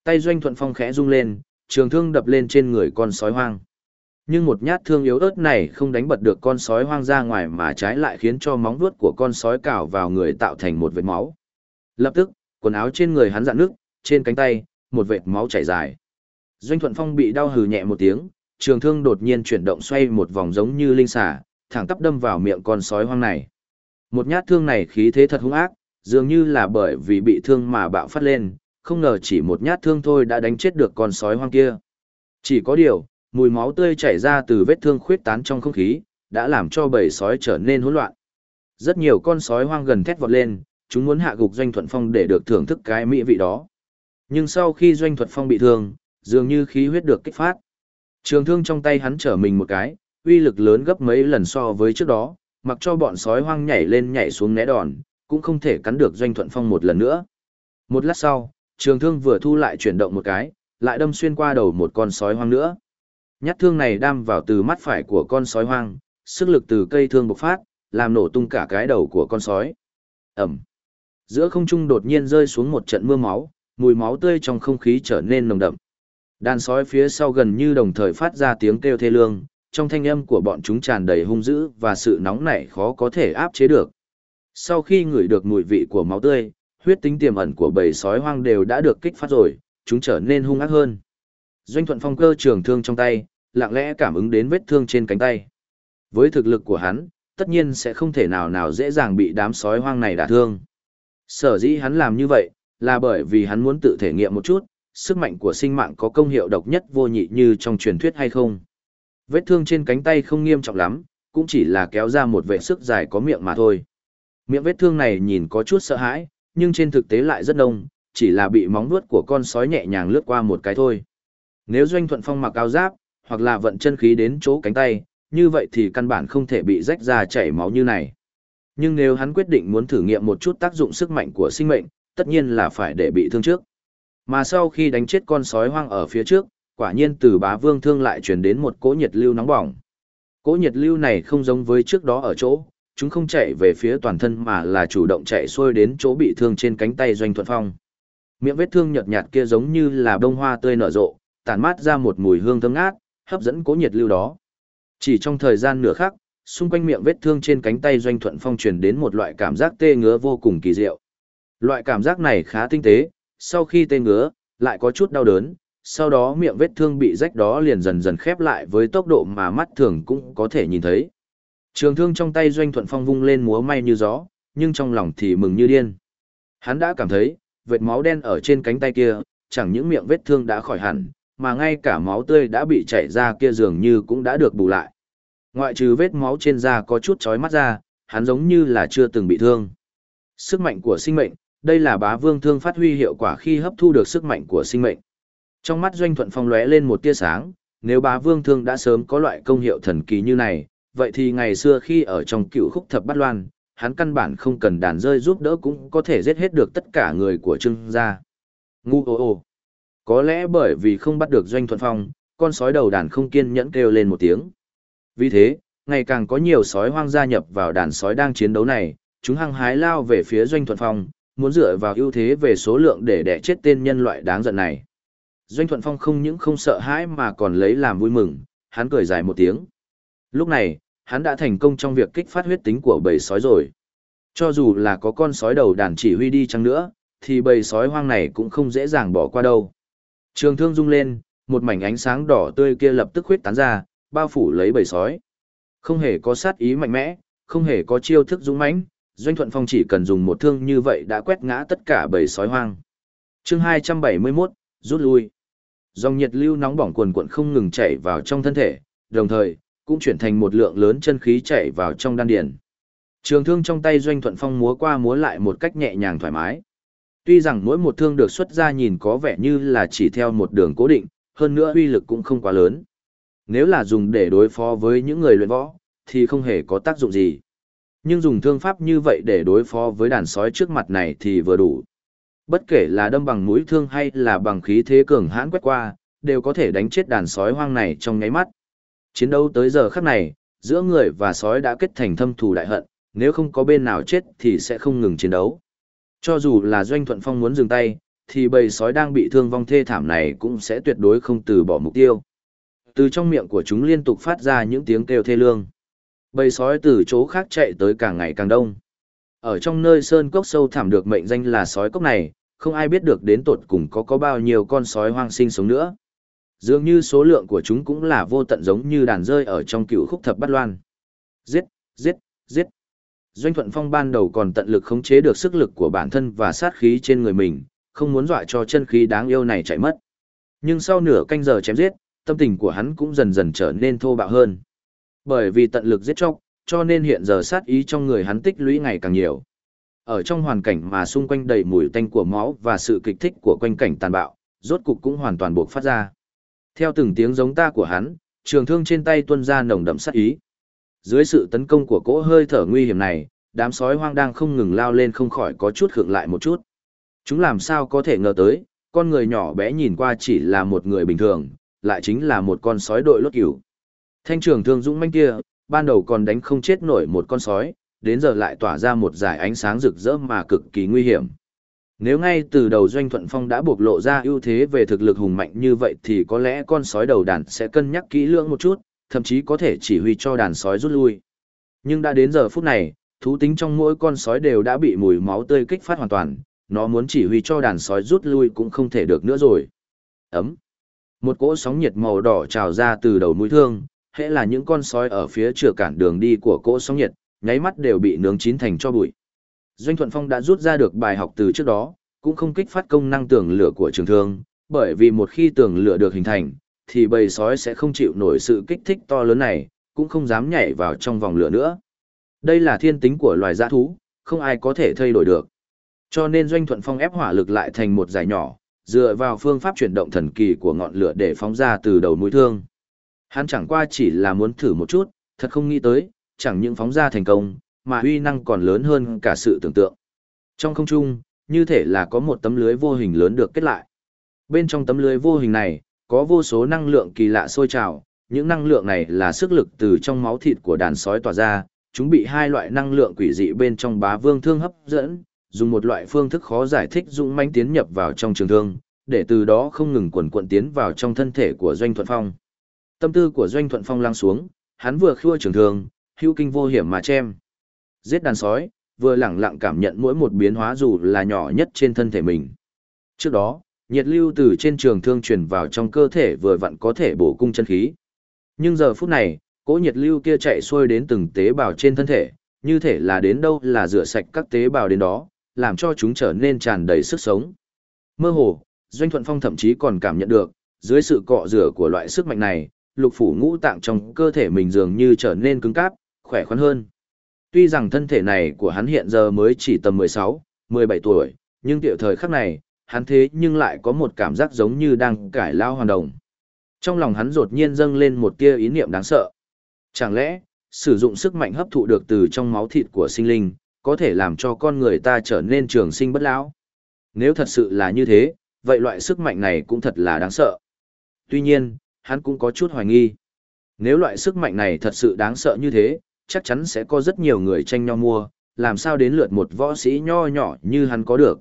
Tay Doanh Thuận Phong khẽ rung lên, trường thương đập lên trên người con sói hoang. Nhưng một nhát thương yếu ớt này không đánh bật được con sói hoang ra ngoài mà trái lại khiến cho móng vuốt của con sói cào vào người tạo thành một vệt máu. Lập tức, quần áo trên người hắn dạn nước, trên cánh tay, một vệt máu chảy dài. Doanh Thuận Phong bị đau hừ nhẹ một tiếng, trường thương đột nhiên chuyển động xoay một vòng giống như linh xà, thẳng tắp đâm vào miệng con sói hoang này. Một nhát thương này khí thế thật hung ác, dường như là bởi vì bị thương mà bạo phát lên, không ngờ chỉ một nhát thương thôi đã đánh chết được con sói hoang kia. Chỉ có điều, mùi máu tươi chảy ra từ vết thương khuyết tán trong không khí, đã làm cho bầy sói trở nên hỗn loạn. Rất nhiều con sói hoang gần thét vọt lên, chúng muốn hạ gục Doanh Thuận Phong để được thưởng thức cái mỹ vị đó. Nhưng sau khi Doanh Thuận Phong bị thương, dường như khí huyết được kích phát. Trường thương trong tay hắn trở mình một cái, uy lực lớn gấp mấy lần so với trước đó, mặc cho bọn sói hoang nhảy lên nhảy xuống né đòn, cũng không thể cắn được Doanh Thuận Phong một lần nữa. Một lát sau, trường thương vừa thu lại chuyển động một cái, lại đâm xuyên qua đầu một con sói hoang nữa. Nhát thương này đâm vào từ mắt phải của con sói hoang, sức lực từ cây thương bộc phát, làm nổ tung cả cái đầu của con sói. Ẩm. Giữa không trung đột nhiên rơi xuống một trận mưa máu, mùi máu tươi trong không khí trở nên nồng đậm. Đàn sói phía sau gần như đồng thời phát ra tiếng kêu thê lương, trong thanh âm của bọn chúng tràn đầy hung dữ và sự nóng nảy khó có thể áp chế được. Sau khi ngửi được mùi vị của máu tươi, huyết tính tiềm ẩn của bầy sói hoang đều đã được kích phát rồi, chúng trở nên hung ác hơn. Doanh Thuận Phong cơ trường thương trong tay, lặng lẽ cảm ứng đến vết thương trên cánh tay. Với thực lực của hắn, tất nhiên sẽ không thể nào nào dễ dàng bị đám sói hoang này đả thương. Sở dĩ hắn làm như vậy, là bởi vì hắn muốn tự thể nghiệm một chút, sức mạnh của sinh mạng có công hiệu độc nhất vô nhị như trong truyền thuyết hay không. Vết thương trên cánh tay không nghiêm trọng lắm, cũng chỉ là kéo ra một vệ sức dài có miệng mà thôi. Miệng vết thương này nhìn có chút sợ hãi, nhưng trên thực tế lại rất đông, chỉ là bị móng vuốt của con sói nhẹ nhàng lướt qua một cái thôi. Nếu Doanh Thuận Phong mặc áo giáp, hoặc là vận chân khí đến chỗ cánh tay, như vậy thì căn bản không thể bị rách ra chảy máu như này. Nhưng nếu hắn quyết định muốn thử nghiệm một chút tác dụng sức mạnh của sinh mệnh, tất nhiên là phải để bị thương trước. Mà sau khi đánh chết con sói hoang ở phía trước, quả nhiên từ bá vương thương lại truyền đến một cỗ nhiệt lưu nóng bỏng. Cỗ nhiệt lưu này không giống với trước đó ở chỗ, chúng không chạy về phía toàn thân mà là chủ động chạy xuôi đến chỗ bị thương trên cánh tay doanh thuận phong. Miệng vết thương nhợt nhạt kia giống như là bông hoa tươi nở rộ, tản mát ra một mùi hương thơm ngát, hấp dẫn cỗ nhiệt lưu đó. Chỉ trong thời gian nửa khắc, xung quanh miệng vết thương trên cánh tay doanh thuận phong truyền đến một loại cảm giác tê ngứa vô cùng kỳ diệu. Loại cảm giác này khá tinh tế, sau khi tê ngứa, lại có chút đau đớn, sau đó miệng vết thương bị rách đó liền dần dần khép lại với tốc độ mà mắt thường cũng có thể nhìn thấy. Trường thương trong tay Doanh Thuận Phong vung lên múa may như gió, nhưng trong lòng thì mừng như điên. Hắn đã cảm thấy, vệt máu đen ở trên cánh tay kia, chẳng những miệng vết thương đã khỏi hẳn, mà ngay cả máu tươi đã bị chảy ra kia dường như cũng đã được bù lại. Ngoại trừ vết máu trên da có chút chói mắt ra, hắn giống như là chưa từng bị thương. Sức mạnh của sinh mệnh, đây là bá vương thương phát huy hiệu quả khi hấp thu được sức mạnh của sinh mệnh. Trong mắt Doanh Thuận Phong lóe lên một tia sáng, nếu bá vương thương đã sớm có loại công hiệu thần kỳ như này, vậy thì ngày xưa khi ở trong cựu khúc thập bát loan, hắn căn bản không cần đàn rơi giúp đỡ cũng có thể giết hết được tất cả người của Trương gia. Ngu ô ô. Có lẽ bởi vì không bắt được Doanh Thuận Phong, con sói đầu đàn không kiên nhẫn kêu lên một tiếng. Vì thế, ngày càng có nhiều sói hoang gia nhập vào đàn sói đang chiến đấu này, chúng hăng hái lao về phía Doanh Thuận Phong, muốn dựa vào ưu thế về số lượng để đẻ chết tên nhân loại đáng giận này. Doanh Thuận Phong không những không sợ hãi mà còn lấy làm vui mừng, hắn cười dài một tiếng. Lúc này, hắn đã thành công trong việc kích phát huyết tính của bầy sói rồi. Cho dù là có con sói đầu đàn chỉ huy đi chăng nữa, thì bầy sói hoang này cũng không dễ dàng bỏ qua đâu. Trường thương rung lên, một mảnh ánh sáng đỏ tươi kia lập tức huyết tán ra, bao phủ lấy bầy sói. Không hề có sát ý mạnh mẽ, không hề có chiêu thức dũng mãnh, Doanh Thuận Phong chỉ cần dùng một thương như vậy đã quét ngã tất cả bầy sói hoang. Chương 271, rút lui. Dòng nhiệt lưu nóng bỏng cuồn cuộn không ngừng chảy vào trong thân thể, đồng thời cũng chuyển thành một lượng lớn chân khí chảy vào trong đan điền. Trường thương trong tay Doanh Thuận Phong múa qua múa lại một cách nhẹ nhàng thoải mái. Tuy rằng mỗi một thương được xuất ra nhìn có vẻ như là chỉ theo một đường cố định, hơn nữa uy lực cũng không quá lớn. Nếu là dùng để đối phó với những người luyện võ, thì không hề có tác dụng gì. Nhưng dùng thương pháp như vậy để đối phó với đàn sói trước mặt này thì vừa đủ. Bất kể là đâm bằng mũi thương hay là bằng khí thế cường hãn quét qua, đều có thể đánh chết đàn sói hoang này trong nháy mắt. Chiến đấu tới giờ khắc này, giữa người và sói đã kết thành thâm thù đại hận, nếu không có bên nào chết thì sẽ không ngừng chiến đấu. Cho dù là Doanh Thuận Phong muốn dừng tay, thì bầy sói đang bị thương vong thê thảm này cũng sẽ tuyệt đối không từ bỏ mục tiêu. Từ trong miệng của chúng liên tục phát ra những tiếng kêu thê lương. Bầy sói từ chỗ khác chạy tới càng ngày càng đông. Ở trong nơi sơn cốc sâu thẳm được mệnh danh là sói cốc này, không ai biết được đến tột cùng có có bao nhiêu con sói hoang sinh sống nữa. Dường như số lượng của chúng cũng là vô tận giống như đàn rơi ở trong cựu khúc thập bát loan. Giết, giết, giết. Doanh Thuận Phong ban đầu còn tận lực khống chế được sức lực của bản thân và sát khí trên người mình, không muốn dọa cho chân khí đáng yêu này chạy mất. Nhưng sau nửa canh giờ chém giết, tâm tình của hắn cũng dần dần trở nên thô bạo hơn. Bởi vì tận lực giết chóc, cho nên hiện giờ sát ý trong người hắn tích lũy ngày càng nhiều. Ở trong hoàn cảnh mà xung quanh đầy mùi tanh của máu và sự kịch thích của quanh cảnh tàn bạo, rốt cục cũng hoàn toàn buộc phát ra. Theo từng tiếng giống ta của hắn, trường thương trên tay tuôn ra nồng đậm sát ý. Dưới sự tấn công của cỗ hơi thở nguy hiểm này, đám sói hoang đang không ngừng lao lên không khỏi có chút khựng lại một chút. Chúng làm sao có thể ngờ tới, con người nhỏ bé nhìn qua chỉ là một người bình thường, lại chính là một con sói đội lốt cửu. Thanh trường thương dũng manh kia, ban đầu còn đánh không chết nổi một con sói, đến giờ lại tỏa ra một dải ánh sáng rực rỡ mà cực kỳ nguy hiểm. Nếu ngay từ đầu Doanh Thuận Phong đã bộc lộ ra ưu thế về thực lực hùng mạnh như vậy thì có lẽ con sói đầu đàn sẽ cân nhắc kỹ lưỡng một chút, thậm chí có thể chỉ huy cho đàn sói rút lui. Nhưng đã đến giờ phút này, thú tính trong mỗi con sói đều đã bị mùi máu tươi kích phát hoàn toàn, nó muốn chỉ huy cho đàn sói rút lui cũng không thể được nữa rồi. Ấm. Một cỗ sóng nhiệt màu đỏ trào ra từ đầu mũi thương, hễ là những con sói ở phía chừa cản đường đi của cỗ sóng nhiệt, nháy mắt đều bị nướng chín thành cho bụi. Doanh Thuận Phong đã rút ra được bài học từ trước đó, cũng không kích phát công năng tường lửa của trường thương, bởi vì một khi tường lửa được hình thành, thì bầy sói sẽ không chịu nổi sự kích thích to lớn này, cũng không dám nhảy vào trong vòng lửa nữa. Đây là thiên tính của loài dã thú, không ai có thể thay đổi được. Cho nên Doanh Thuận Phong ép hỏa lực lại thành một giải nhỏ, dựa vào phương pháp chuyển động thần kỳ của ngọn lửa để phóng ra từ đầu mũi thương. Hắn chẳng qua chỉ là muốn thử một chút, thật không nghĩ tới, chẳng những phóng ra thành công, mà uy năng còn lớn hơn cả sự tưởng tượng. Trong không trung, như thể là có một tấm lưới vô hình lớn được kết lại. Bên trong tấm lưới vô hình này, có vô số năng lượng kỳ lạ sôi trào, những năng lượng này là sức lực từ trong máu thịt của đàn sói tỏa ra, chúng bị hai loại năng lượng quỷ dị bên trong bá vương thương hấp dẫn, dùng một loại phương thức khó giải thích dũng mãnh tiến nhập vào trong trường thương, để từ đó không ngừng quần quận tiến vào trong thân thể của Doanh Thuận Phong. Tâm tư của Doanh Thuận Phong lăng xuống, hắn vừa khua trường thương, hữu kinh vô hiểm mà chem. Giết đàn sói, vừa lẳng lặng cảm nhận mỗi một biến hóa dù là nhỏ nhất trên thân thể mình. Trước đó, nhiệt lưu từ trên trường thương truyền vào trong cơ thể vừa vặn có thể bổ cung chân khí. Nhưng giờ phút này, cỗ nhiệt lưu kia chạy xuôi đến từng tế bào trên thân thể, như thể là đến đâu là rửa sạch các tế bào đến đó, làm cho chúng trở nên tràn đầy sức sống. Mơ hồ, Doanh Thuận Phong thậm chí còn cảm nhận được, dưới sự cọ rửa của loại sức mạnh này, lục phủ ngũ tạng trong cơ thể mình dường như trở nên cứng cáp, khỏe khoắn hơn. Tuy rằng thân thể này của hắn hiện giờ mới chỉ tầm 16, 17 tuổi, nhưng tiểu thời khắc này, hắn thế nhưng lại có một cảm giác giống như đang cải lao hoàn đồng. Trong lòng hắn đột nhiên dâng lên một tia ý niệm đáng sợ. Chẳng lẽ, sử dụng sức mạnh hấp thụ được từ trong máu thịt của sinh linh, có thể làm cho con người ta trở nên trường sinh bất lão. Nếu thật sự là như thế, vậy loại sức mạnh này cũng thật là đáng sợ. Tuy nhiên, hắn cũng có chút hoài nghi. Nếu loại sức mạnh này thật sự đáng sợ như thế, chắc chắn sẽ có rất nhiều người tranh nhau mua, làm sao đến lượt một võ sĩ nho nhỏ như hắn có được.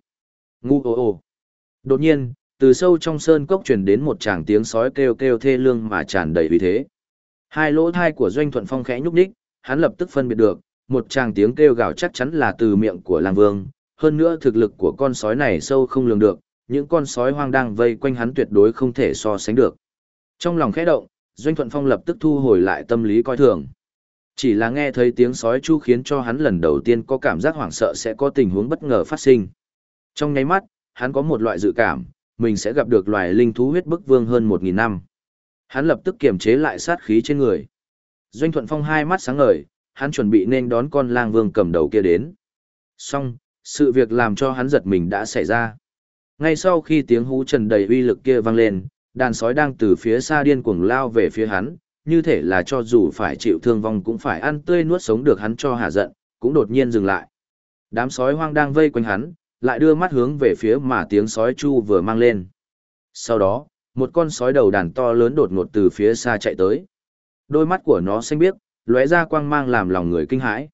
Ngu ô ô. Đột nhiên, từ sâu trong sơn cốc truyền đến một tràng tiếng sói kêu kêu thê lương mà tràn đầy uy thế. Hai lỗ thai của Doanh Thuận Phong khẽ nhúc nhích, hắn lập tức phân biệt được, một tràng tiếng kêu gào chắc chắn là từ miệng của Lang Vương, hơn nữa thực lực của con sói này sâu không lường được, những con sói hoang đang vây quanh hắn tuyệt đối không thể so sánh được. Trong lòng khẽ động, Doanh Thuận Phong lập tức thu hồi lại tâm lý coi thường. Chỉ là nghe thấy tiếng sói chu khiến cho hắn lần đầu tiên có cảm giác hoảng sợ sẽ có tình huống bất ngờ phát sinh. Trong nháy mắt, hắn có một loại dự cảm, mình sẽ gặp được loài linh thú huyết bức vương hơn một nghìn năm. Hắn lập tức kiềm chế lại sát khí trên người. Doanh Thuận Phong hai mắt sáng ngời, hắn chuẩn bị nên đón con lang vương cầm đầu kia đến. Xong, sự việc làm cho hắn giật mình đã xảy ra. Ngay sau khi tiếng hú trần đầy uy lực kia vang lên, đàn sói đang từ phía xa điên cuồng lao về phía hắn, như thể là cho dù phải chịu thương vong cũng phải ăn tươi nuốt sống được hắn cho hạ giận, cũng đột nhiên dừng lại. Đám sói hoang đang vây quanh hắn, lại đưa mắt hướng về phía mà tiếng sói chu vừa mang lên. Sau đó, một con sói đầu đàn to lớn đột ngột từ phía xa chạy tới. Đôi mắt của nó xanh biếc, lóe ra quang mang làm lòng người kinh hãi.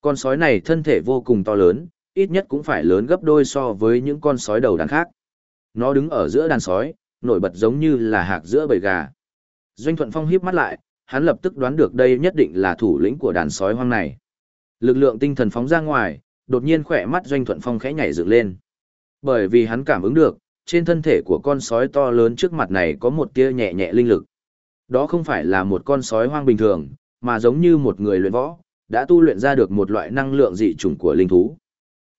Con sói này thân thể vô cùng to lớn, ít nhất cũng phải lớn gấp đôi so với những con sói đầu đàn khác. Nó đứng ở giữa đàn sói, nổi bật giống như là hạc giữa bầy gà. Doanh Thuận Phong híp mắt lại, hắn lập tức đoán được đây nhất định là thủ lĩnh của đàn sói hoang này. Lực lượng tinh thần phóng ra ngoài, đột nhiên khỏe mắt Doanh Thuận Phong khẽ nhảy dựng lên. Bởi vì hắn cảm ứng được, trên thân thể của con sói to lớn trước mặt này có một tia nhẹ nhẹ linh lực. Đó không phải là một con sói hoang bình thường, mà giống như một người luyện võ, đã tu luyện ra được một loại năng lượng dị chủng của linh thú.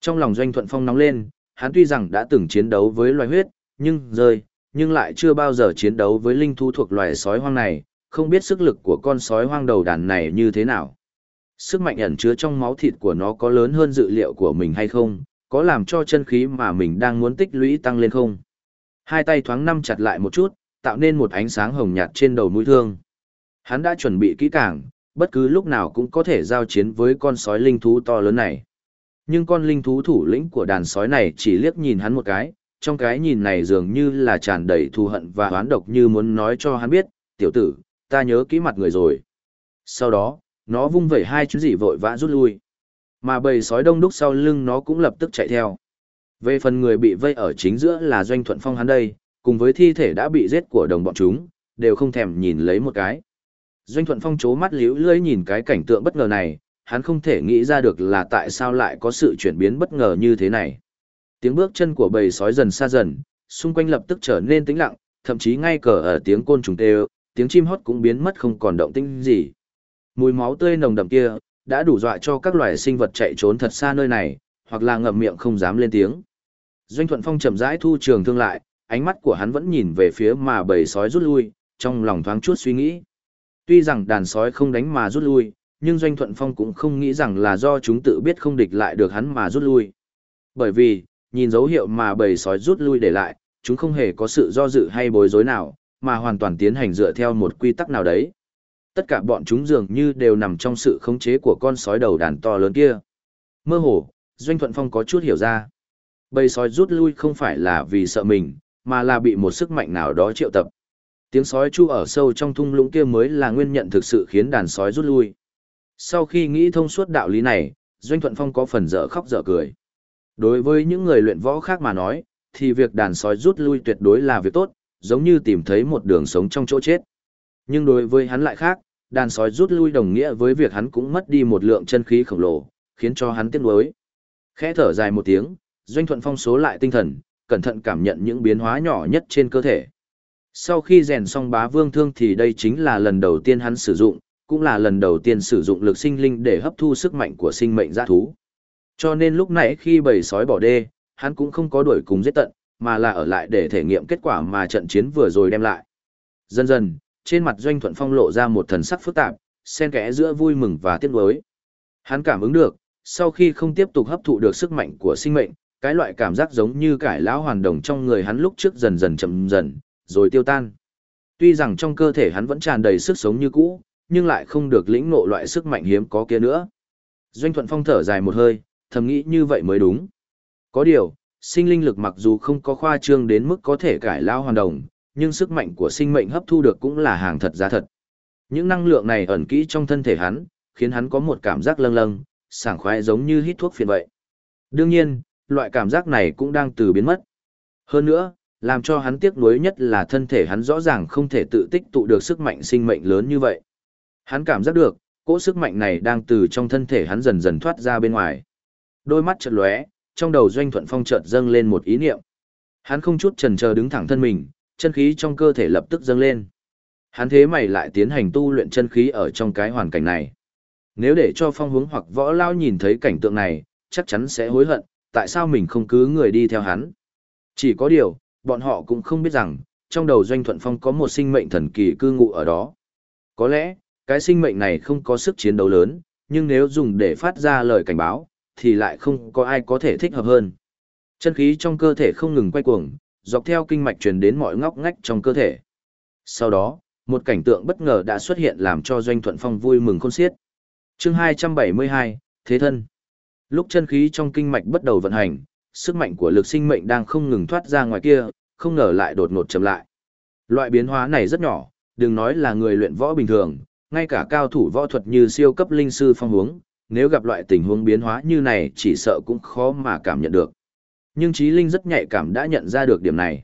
Trong lòng Doanh Thuận Phong nóng lên, hắn tuy rằng đã từng chiến đấu với loài huyết, nhưng rơi, nhưng lại chưa bao giờ chiến đấu với linh thú thuộc loài sói hoang này, không biết sức lực của con sói hoang đầu đàn này như thế nào. Sức mạnh ẩn chứa trong máu thịt của nó có lớn hơn dự liệu của mình hay không, có làm cho chân khí mà mình đang muốn tích lũy tăng lên không. Hai tay thoáng năm chặt lại một chút, tạo nên một ánh sáng hồng nhạt trên đầu mũi thương. Hắn đã chuẩn bị kỹ càng, bất cứ lúc nào cũng có thể giao chiến với con sói linh thú to lớn này. Nhưng con linh thú thủ lĩnh của đàn sói này chỉ liếc nhìn hắn một cái, trong cái nhìn này dường như là tràn đầy thù hận và oán độc như muốn nói cho hắn biết, tiểu tử, ta nhớ kỹ mặt người rồi. Sau đó, nó vung vẩy hai chú dị vội vã rút lui. Mà bầy sói đông đúc sau lưng nó cũng lập tức chạy theo. Về phần người bị vây ở chính giữa là Doanh Thuận Phong hắn đây, cùng với thi thể đã bị giết của đồng bọn chúng, đều không thèm nhìn lấy một cái. Doanh Thuận Phong chố mắt liễu lưỡi nhìn cái cảnh tượng bất ngờ này, hắn không thể nghĩ ra được là tại sao lại có sự chuyển biến bất ngờ như thế này. Tiếng bước chân của bầy sói dần xa dần, xung quanh lập tức trở nên tĩnh lặng, thậm chí ngay cờ ở tiếng côn trùng tê tiếng chim hót cũng biến mất không còn động tĩnh gì. Mùi máu tươi nồng đậm kia, đã đủ dọa cho các loài sinh vật chạy trốn thật xa nơi này, hoặc là ngậm miệng không dám lên tiếng. Doanh Thuận Phong chậm rãi thu trường thương lại, ánh mắt của hắn vẫn nhìn về phía mà bầy sói rút lui, trong lòng thoáng chút suy nghĩ. Tuy rằng đàn sói không đánh mà rút lui, nhưng Doanh Thuận Phong cũng không nghĩ rằng là do chúng tự biết không địch lại được hắn mà rút lui. Bởi vì, nhìn dấu hiệu mà bầy sói rút lui để lại, chúng không hề có sự do dự hay bối rối nào, mà hoàn toàn tiến hành dựa theo một quy tắc nào đấy. Tất cả bọn chúng dường như đều nằm trong sự khống chế của con sói đầu đàn to lớn kia. Mơ hồ, Doanh Thuận Phong có chút hiểu ra. Bầy sói rút lui không phải là vì sợ mình, mà là bị một sức mạnh nào đó triệu tập. Tiếng sói chu ở sâu trong thung lũng kia mới là nguyên nhận thực sự khiến đàn sói rút lui. Sau khi nghĩ thông suốt đạo lý này, Doanh Thuận Phong có phần dở khóc dở cười. Đối với những người luyện võ khác mà nói, thì việc đàn sói rút lui tuyệt đối là việc tốt, giống như tìm thấy một đường sống trong chỗ chết. Nhưng đối với hắn lại khác, đàn sói rút lui đồng nghĩa với việc hắn cũng mất đi một lượng chân khí khổng lồ, khiến cho hắn tiếc nuối. Khẽ thở dài một tiếng, Doanh Thuận Phong số lại tinh thần, cẩn thận cảm nhận những biến hóa nhỏ nhất trên cơ thể. Sau khi rèn xong bá vương thương thì đây chính là lần đầu tiên hắn sử dụng, cũng là lần đầu tiên sử dụng lực sinh linh để hấp thu sức mạnh của sinh mệnh giã thú. Cho nên lúc nãy khi bầy sói bỏ đê, hắn cũng không có đuổi cùng giết tận, mà là ở lại để thể nghiệm kết quả mà trận chiến vừa rồi đem lại. Dần dần, trên mặt Doanh Thuận Phong lộ ra một thần sắc phức tạp, xen kẽ giữa vui mừng và tiếc nuối. Hắn cảm ứng được, sau khi không tiếp tục hấp thụ được sức mạnh của sinh mệnh, cái loại cảm giác giống như cải lão hoàn đồng trong người hắn lúc trước dần dần chậm dần, rồi tiêu tan. Tuy rằng trong cơ thể hắn vẫn tràn đầy sức sống như cũ, nhưng lại không được lĩnh ngộ loại sức mạnh hiếm có kia nữa. Doanh Thuận Phong thở dài một hơi, thầm nghĩ như vậy mới đúng. Có điều, sinh linh lực mặc dù không có khoa trương đến mức có thể cải lao hoàn đồng, nhưng sức mạnh của sinh mệnh hấp thu được cũng là hàng thật giá thật. Những năng lượng này ẩn kỹ trong thân thể hắn, khiến hắn có một cảm giác lâng lâng, sảng khoái giống như hít thuốc phiện vậy. Đương nhiên, loại cảm giác này cũng đang từ biến mất. Hơn nữa, làm cho hắn tiếc nuối nhất là thân thể hắn rõ ràng không thể tự tích tụ được sức mạnh sinh mệnh lớn như vậy. Hắn cảm giác được, cỗ sức mạnh này đang từ trong thân thể hắn dần dần thoát ra bên ngoài. Đôi mắt chợt lóe, trong đầu Doanh Thuận Phong chợt dâng lên một ý niệm. Hắn không chút chần chờ đứng thẳng thân mình, chân khí trong cơ thể lập tức dâng lên. Hắn thế mày lại tiến hành tu luyện chân khí ở trong cái hoàn cảnh này. Nếu để cho phong hướng hoặc võ lao nhìn thấy cảnh tượng này, chắc chắn sẽ hối hận, tại sao mình không cứ người đi theo hắn. Chỉ có điều, bọn họ cũng không biết rằng, trong đầu Doanh Thuận Phong có một sinh mệnh thần kỳ cư ngụ ở đó. Có lẽ, cái sinh mệnh này không có sức chiến đấu lớn, nhưng nếu dùng để phát ra lời cảnh báo, thì lại không có ai có thể thích hợp hơn. Chân khí trong cơ thể không ngừng quay cuồng, dọc theo kinh mạch truyền đến mọi ngóc ngách trong cơ thể. Sau đó, một cảnh tượng bất ngờ đã xuất hiện làm cho Doanh Thuận Phong vui mừng khôn xiết. Chương 272, Thế thân. Lúc chân khí trong kinh mạch bắt đầu vận hành, sức mạnh của lực sinh mệnh đang không ngừng thoát ra ngoài kia, không ngờ lại đột ngột chậm lại. Loại biến hóa này rất nhỏ, đừng nói là người luyện võ bình thường, ngay cả cao thủ võ thuật như siêu cấp linh sư phong hướng, nếu gặp loại tình huống biến hóa như này chỉ sợ cũng khó mà cảm nhận được. Nhưng Trí Linh rất nhạy cảm đã nhận ra được điểm này.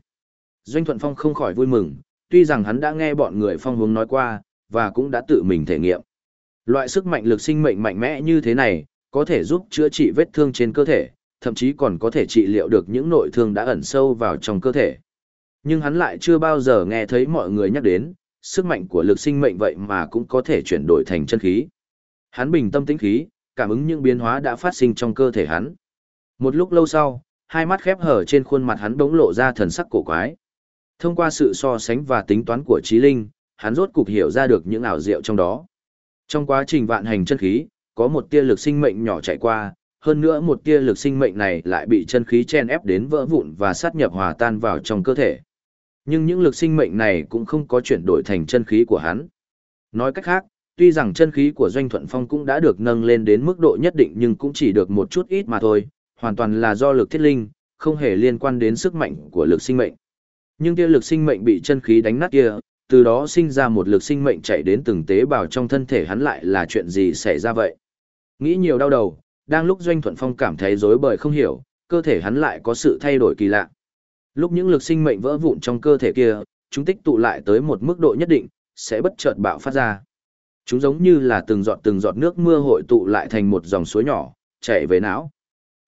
Doanh Thuận Phong không khỏi vui mừng, tuy rằng hắn đã nghe bọn người phong hướng nói qua, và cũng đã tự mình thể nghiệm. Loại sức mạnh lực sinh mệnh mạnh mẽ như thế này, có thể giúp chữa trị vết thương trên cơ thể, thậm chí còn có thể trị liệu được những nội thương đã ẩn sâu vào trong cơ thể. Nhưng hắn lại chưa bao giờ nghe thấy mọi người nhắc đến, sức mạnh của lực sinh mệnh vậy mà cũng có thể chuyển đổi thành chân khí. Hắn bình tâm tĩnh khí, cảm ứng những biến hóa đã phát sinh trong cơ thể hắn. Một lúc lâu sau, hai mắt khép hở trên khuôn mặt hắn bỗng lộ ra thần sắc cổ quái. Thông qua sự so sánh và tính toán của trí linh, hắn rốt cục hiểu ra được những ảo diệu trong đó. Trong quá trình vạn hành chân khí, có một tia lực sinh mệnh nhỏ chạy qua, hơn nữa một tia lực sinh mệnh này lại bị chân khí chen ép đến vỡ vụn và sát nhập hòa tan vào trong cơ thể. Nhưng những lực sinh mệnh này cũng không có chuyển đổi thành chân khí của hắn. Nói cách khác, tuy rằng chân khí của Doanh Thuận Phong cũng đã được nâng lên đến mức độ nhất định nhưng cũng chỉ được một chút ít mà thôi, hoàn toàn là do lực thiết linh, không hề liên quan đến sức mạnh của lực sinh mệnh. Nhưng tia lực sinh mệnh bị chân khí đánh nát kia, từ đó sinh ra một lực sinh mệnh chạy đến từng tế bào trong thân thể hắn lại là chuyện gì xảy ra vậy. Nghĩ nhiều đau đầu, đang lúc Doanh Thuận Phong cảm thấy rối bời không hiểu, cơ thể hắn lại có sự thay đổi kỳ lạ. Lúc những lực sinh mệnh vỡ vụn trong cơ thể kia, chúng tích tụ lại tới một mức độ nhất định, sẽ bất chợt bạo phát ra. Chúng giống như là từng giọt từng giọt nước mưa hội tụ lại thành một dòng suối nhỏ, chảy về não.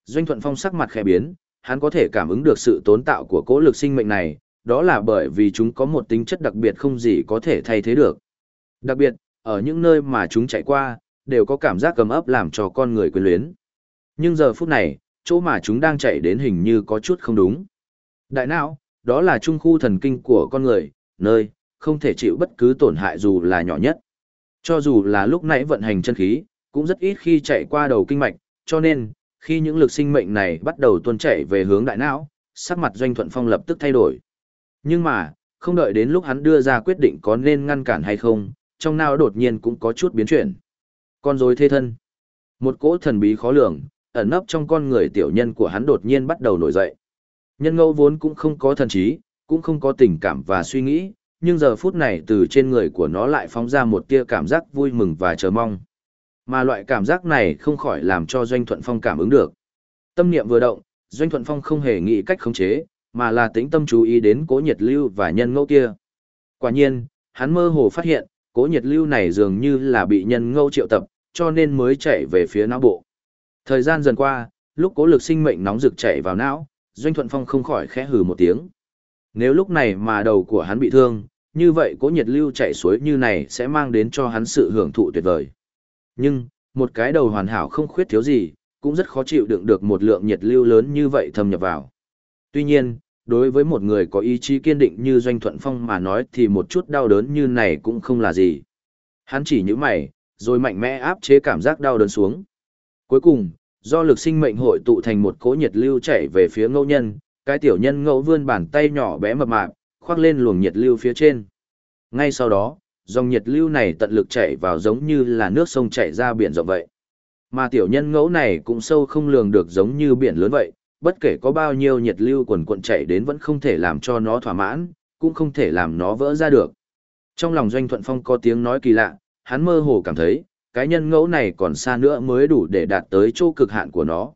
Doanh Thuận Phong sắc mặt khẽ biến, hắn có thể cảm ứng được sự tốn tạo của cỗ lực sinh mệnh này, đó là bởi vì chúng có một tính chất đặc biệt không gì có thể thay thế được. Đặc biệt, ở những nơi mà chúng chạy qua, đều có cảm giác cầm ấp làm cho con người quyến luyến. Nhưng giờ phút này, chỗ mà chúng đang chạy đến hình như có chút không đúng. Đại não, đó là trung khu thần kinh của con người, nơi, không thể chịu bất cứ tổn hại dù là nhỏ nhất. Cho dù là lúc nãy vận hành chân khí, cũng rất ít khi chạy qua đầu kinh mạch, cho nên, khi những lực sinh mệnh này bắt đầu tuôn chạy về hướng đại não, sắc mặt doanh thuận phong lập tức thay đổi. Nhưng mà, không đợi đến lúc hắn đưa ra quyết định có nên ngăn cản hay không, trong não đột nhiên cũng có chút biến chuyển. Con rối thê thân. Một cỗ thần bí khó lường, ẩn nấp trong con người tiểu nhân của hắn đột nhiên bắt đầu nổi dậy. Nhân ngẫu vốn cũng không có thần trí, cũng không có tình cảm và suy nghĩ, nhưng giờ phút này từ trên người của nó lại phóng ra một tia cảm giác vui mừng và chờ mong. Mà loại cảm giác này không khỏi làm cho Doanh Thuận Phong cảm ứng được. Tâm niệm vừa động, Doanh Thuận Phong không hề nghĩ cách khống chế, mà là tĩnh tâm chú ý đến cố nhiệt lưu và nhân ngẫu kia. Quả nhiên, hắn mơ hồ phát hiện, cố nhiệt lưu này dường như là bị nhân ngẫu triệu tập, cho nên mới chạy về phía não bộ. Thời gian dần qua, lúc cố lực sinh mệnh nóng rực chạy vào não, Doanh Thuận Phong không khỏi khẽ hừ một tiếng. Nếu lúc này mà đầu của hắn bị thương, như vậy cố nhiệt lưu chảy suối như này sẽ mang đến cho hắn sự hưởng thụ tuyệt vời. Nhưng, một cái đầu hoàn hảo không khuyết thiếu gì, cũng rất khó chịu đựng được một lượng nhiệt lưu lớn như vậy thâm nhập vào. Tuy nhiên, đối với một người có ý chí kiên định như Doanh Thuận Phong mà nói thì một chút đau đớn như này cũng không là gì. Hắn chỉ như mày, rồi mạnh mẽ áp chế cảm giác đau đớn xuống. Cuối cùng, do lực sinh mệnh hội tụ thành một cỗ nhiệt lưu chảy về phía ngẫu nhân, cái tiểu nhân ngẫu vươn bàn tay nhỏ bé mập mạp, khoác lên luồng nhiệt lưu phía trên. Ngay sau đó, dòng nhiệt lưu này tận lực chảy vào giống như là nước sông chảy ra biển rộng vậy. Mà tiểu nhân ngẫu này cũng sâu không lường được giống như biển lớn vậy, bất kể có bao nhiêu nhiệt lưu quần cuộn chảy đến vẫn không thể làm cho nó thỏa mãn, cũng không thể làm nó vỡ ra được. Trong lòng Doanh Thuận Phong có tiếng nói kỳ lạ, hắn mơ hồ cảm thấy, cái nhân ngẫu này còn xa nữa mới đủ để đạt tới chỗ cực hạn của nó.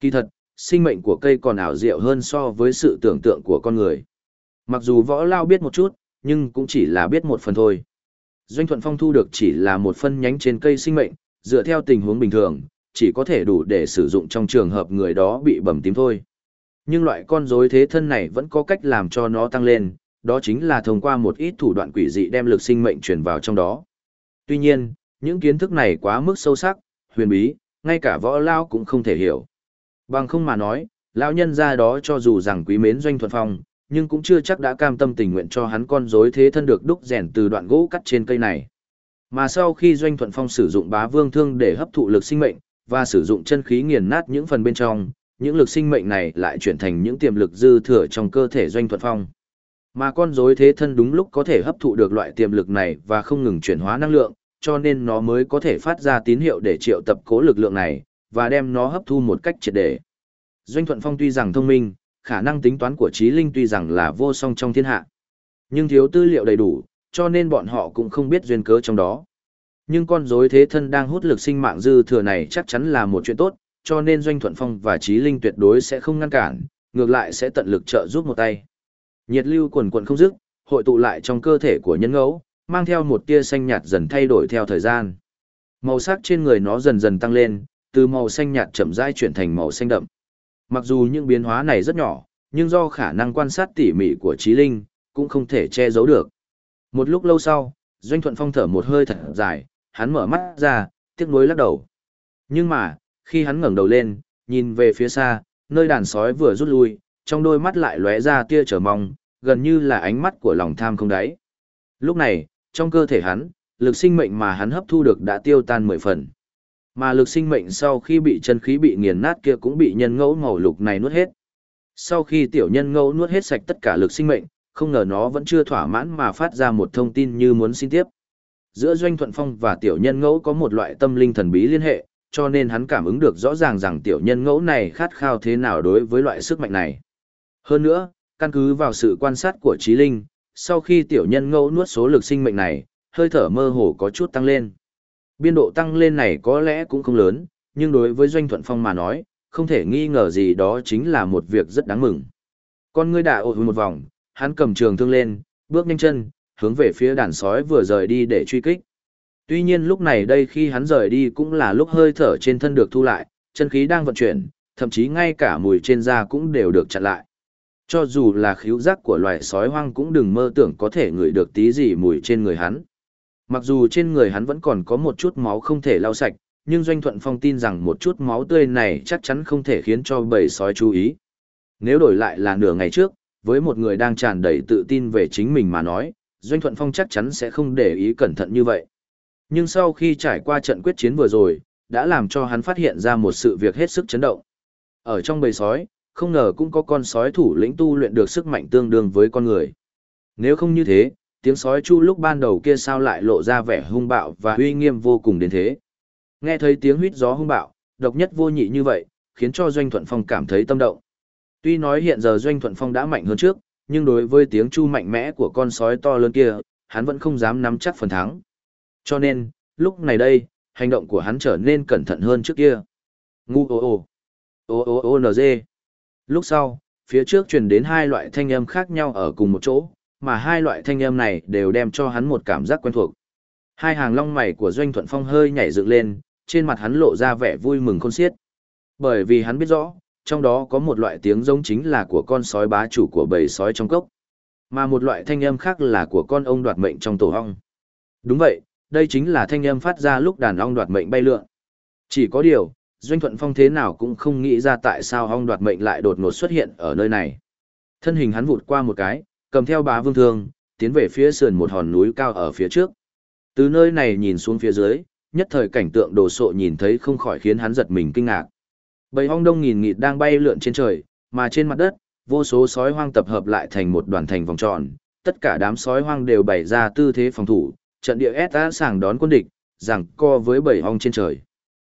Kỳ thật, sinh mệnh của cây còn ảo diệu hơn so với sự tưởng tượng của con người. Mặc dù võ lao biết một chút, nhưng cũng chỉ là biết một phần thôi. Doanh Thuận Phong thu được chỉ là một phân nhánh trên cây sinh mệnh, dựa theo tình huống bình thường, chỉ có thể đủ để sử dụng trong trường hợp người đó bị bầm tím thôi. Nhưng loại con rối thế thân này vẫn có cách làm cho nó tăng lên, đó chính là thông qua một ít thủ đoạn quỷ dị đem lực sinh mệnh truyền vào trong đó. Tuy nhiên, những kiến thức này quá mức sâu sắc, huyền bí, ngay cả võ lao cũng không thể hiểu. Bằng không mà nói, lão nhân ra đó cho dù rằng quý mến doanh thuận phong, nhưng cũng chưa chắc đã cam tâm tình nguyện cho hắn con rối thế thân được đúc rèn từ đoạn gỗ cắt trên cây này. Mà sau khi doanh thuận phong sử dụng bá vương thương để hấp thụ lực sinh mệnh, và sử dụng chân khí nghiền nát những phần bên trong, những lực sinh mệnh này lại chuyển thành những tiềm lực dư thừa trong cơ thể doanh thuận phong. Mà con rối thế thân đúng lúc có thể hấp thụ được loại tiềm lực này và không ngừng chuyển hóa năng lượng, cho nên nó mới có thể phát ra tín hiệu để triệu tập cố lực lượng này, và đem nó hấp thu một cách triệt để. Doanh Thuận Phong tuy rằng thông minh, khả năng tính toán của trí linh tuy rằng là vô song trong thiên hạ, nhưng thiếu tư liệu đầy đủ, cho nên bọn họ cũng không biết duyên cớ trong đó. Nhưng con rối thế thân đang hút lực sinh mạng dư thừa này chắc chắn là một chuyện tốt, cho nên Doanh Thuận Phong và Trí Linh tuyệt đối sẽ không ngăn cản, ngược lại sẽ tận lực trợ giúp một tay. Nhiệt lưu quần quận không dứt, hội tụ lại trong cơ thể của nhân ngẫu, mang theo một tia xanh nhạt dần thay đổi theo thời gian. Màu sắc trên người nó dần dần tăng lên, từ màu xanh nhạt chậm rãi chuyển thành màu xanh đậm. Mặc dù những biến hóa này rất nhỏ, nhưng do khả năng quan sát tỉ mỉ của Trí Linh, cũng không thể che giấu được. Một lúc lâu sau, Doanh Thuận Phong thở một hơi thật dài, hắn mở mắt ra, tiếc nuối lắc đầu. Nhưng mà, khi hắn ngẩng đầu lên, nhìn về phía xa, nơi đàn sói vừa rút lui, trong đôi mắt lại lóe ra tia trở mong, gần như là ánh mắt của lòng tham không đáy. Lúc này, trong cơ thể hắn, lực sinh mệnh mà hắn hấp thu được đã tiêu tan mười phần. Mà lực sinh mệnh sau khi bị chân khí bị nghiền nát kia cũng bị nhân ngẫu màu lục này nuốt hết. Sau khi tiểu nhân ngẫu nuốt hết sạch tất cả lực sinh mệnh, không ngờ nó vẫn chưa thỏa mãn mà phát ra một thông tin như muốn xin tiếp. Giữa Doanh Thuận Phong và tiểu nhân ngẫu có một loại tâm linh thần bí liên hệ, cho nên hắn cảm ứng được rõ ràng rằng tiểu nhân ngẫu này khát khao thế nào đối với loại sức mạnh này. Hơn nữa, căn cứ vào sự quan sát của trí linh, sau khi tiểu nhân ngẫu nuốt số lực sinh mệnh này, hơi thở mơ hồ có chút tăng lên. Biên độ tăng lên này có lẽ cũng không lớn, nhưng đối với Doanh Thuận Phong mà nói, không thể nghi ngờ gì đó chính là một việc rất đáng mừng. Con ngươi đã ổ một vòng, hắn cầm trường thương lên, bước nhanh chân, hướng về phía đàn sói vừa rời đi để truy kích. Tuy nhiên lúc này đây khi hắn rời đi cũng là lúc hơi thở trên thân được thu lại, chân khí đang vận chuyển, thậm chí ngay cả mùi trên da cũng đều được chặn lại. Cho dù là khíu giác của loài sói hoang cũng đừng mơ tưởng có thể ngửi được tí gì mùi trên người hắn. Mặc dù trên người hắn vẫn còn có một chút máu không thể lau sạch, nhưng Doanh Thuận Phong tin rằng một chút máu tươi này chắc chắn không thể khiến cho bầy sói chú ý. Nếu đổi lại là nửa ngày trước, với một người đang tràn đầy tự tin về chính mình mà nói, Doanh Thuận Phong chắc chắn sẽ không để ý cẩn thận như vậy. Nhưng sau khi trải qua trận quyết chiến vừa rồi, đã làm cho hắn phát hiện ra một sự việc hết sức chấn động. Ở trong bầy sói, không ngờ cũng có con sói thủ lĩnh tu luyện được sức mạnh tương đương với con người. Nếu không như thế, tiếng sói chu lúc ban đầu kia sao lại lộ ra vẻ hung bạo và uy nghiêm vô cùng đến thế. Nghe thấy tiếng huýt gió hung bạo, độc nhất vô nhị như vậy, khiến cho Doanh Thuận Phong cảm thấy tâm động. Tuy nói hiện giờ Doanh Thuận Phong đã mạnh hơn trước, nhưng đối với tiếng chu mạnh mẽ của con sói to lớn kia, hắn vẫn không dám nắm chắc phần thắng. Cho nên, lúc này đây, hành động của hắn trở nên cẩn thận hơn trước kia. Ngu ô ô, ô ô ô ng. Lúc sau, phía trước truyền đến hai loại thanh âm khác nhau ở cùng một chỗ, mà hai loại thanh âm này đều đem cho hắn một cảm giác quen thuộc. Hai hàng long mày của Doanh Thuận Phong hơi nhảy dựng lên, trên mặt hắn lộ ra vẻ vui mừng khôn xiết. Bởi vì hắn biết rõ, trong đó có một loại tiếng giống chính là của con sói bá chủ của bầy sói trong cốc, mà một loại thanh âm khác là của con ông đoạt mệnh trong tổ ong. Đúng vậy, đây chính là thanh âm phát ra lúc đàn ong đoạt mệnh bay lượn. Chỉ có điều, Doanh Thuận Phong thế nào cũng không nghĩ ra tại sao ong đoạt mệnh lại đột ngột xuất hiện ở nơi này. Thân hình hắn vụt qua một cái, cầm theo bá vương thương, tiến về phía sườn một hòn núi cao ở phía trước. Từ nơi này nhìn xuống phía dưới, nhất thời cảnh tượng đồ sộ nhìn thấy không khỏi khiến hắn giật mình kinh ngạc. Bầy hong đông nghìn nghịt đang bay lượn trên trời, mà trên mặt đất, vô số sói hoang tập hợp lại thành một đoàn thành vòng tròn, tất cả đám sói hoang đều bày ra tư thế phòng thủ, trận địa ép sàng đón quân địch, rằng co với bầy hong trên trời.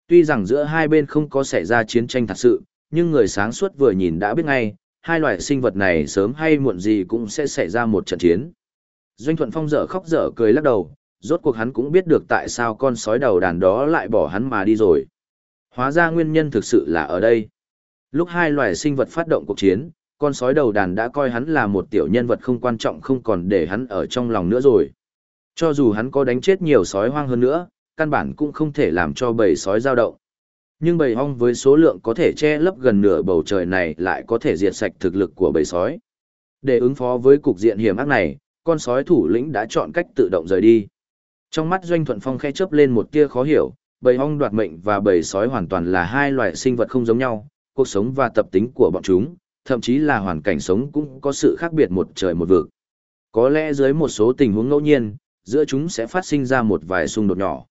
Tuy rằng giữa hai bên không có xảy ra chiến tranh thật sự, nhưng người sáng suốt vừa nhìn đã biết ngay, hai loại sinh vật này sớm hay muộn gì cũng sẽ xảy ra một trận chiến. Doanh Thuận Phong dở khóc dở cười lắc đầu, rốt cuộc hắn cũng biết được tại sao con sói đầu đàn đó lại bỏ hắn mà đi rồi. Hóa ra nguyên nhân thực sự là ở đây. Lúc hai loài sinh vật phát động cuộc chiến, con sói đầu đàn đã coi hắn là một tiểu nhân vật không quan trọng không còn để hắn ở trong lòng nữa rồi. Cho dù hắn có đánh chết nhiều sói hoang hơn nữa, căn bản cũng không thể làm cho bầy sói dao động. Nhưng bầy ong với số lượng có thể che lấp gần nửa bầu trời này lại có thể diệt sạch thực lực của bầy sói. Để ứng phó với cục diện hiểm ác này, con sói thủ lĩnh đã chọn cách tự động rời đi. Trong mắt Doanh Thuận Phong khẽ chớp lên một tia khó hiểu, bầy ong đoạt mệnh và bầy sói hoàn toàn là hai loài sinh vật không giống nhau, cuộc sống và tập tính của bọn chúng, thậm chí là hoàn cảnh sống cũng có sự khác biệt một trời một vực. Có lẽ dưới một số tình huống ngẫu nhiên, giữa chúng sẽ phát sinh ra một vài xung đột nhỏ.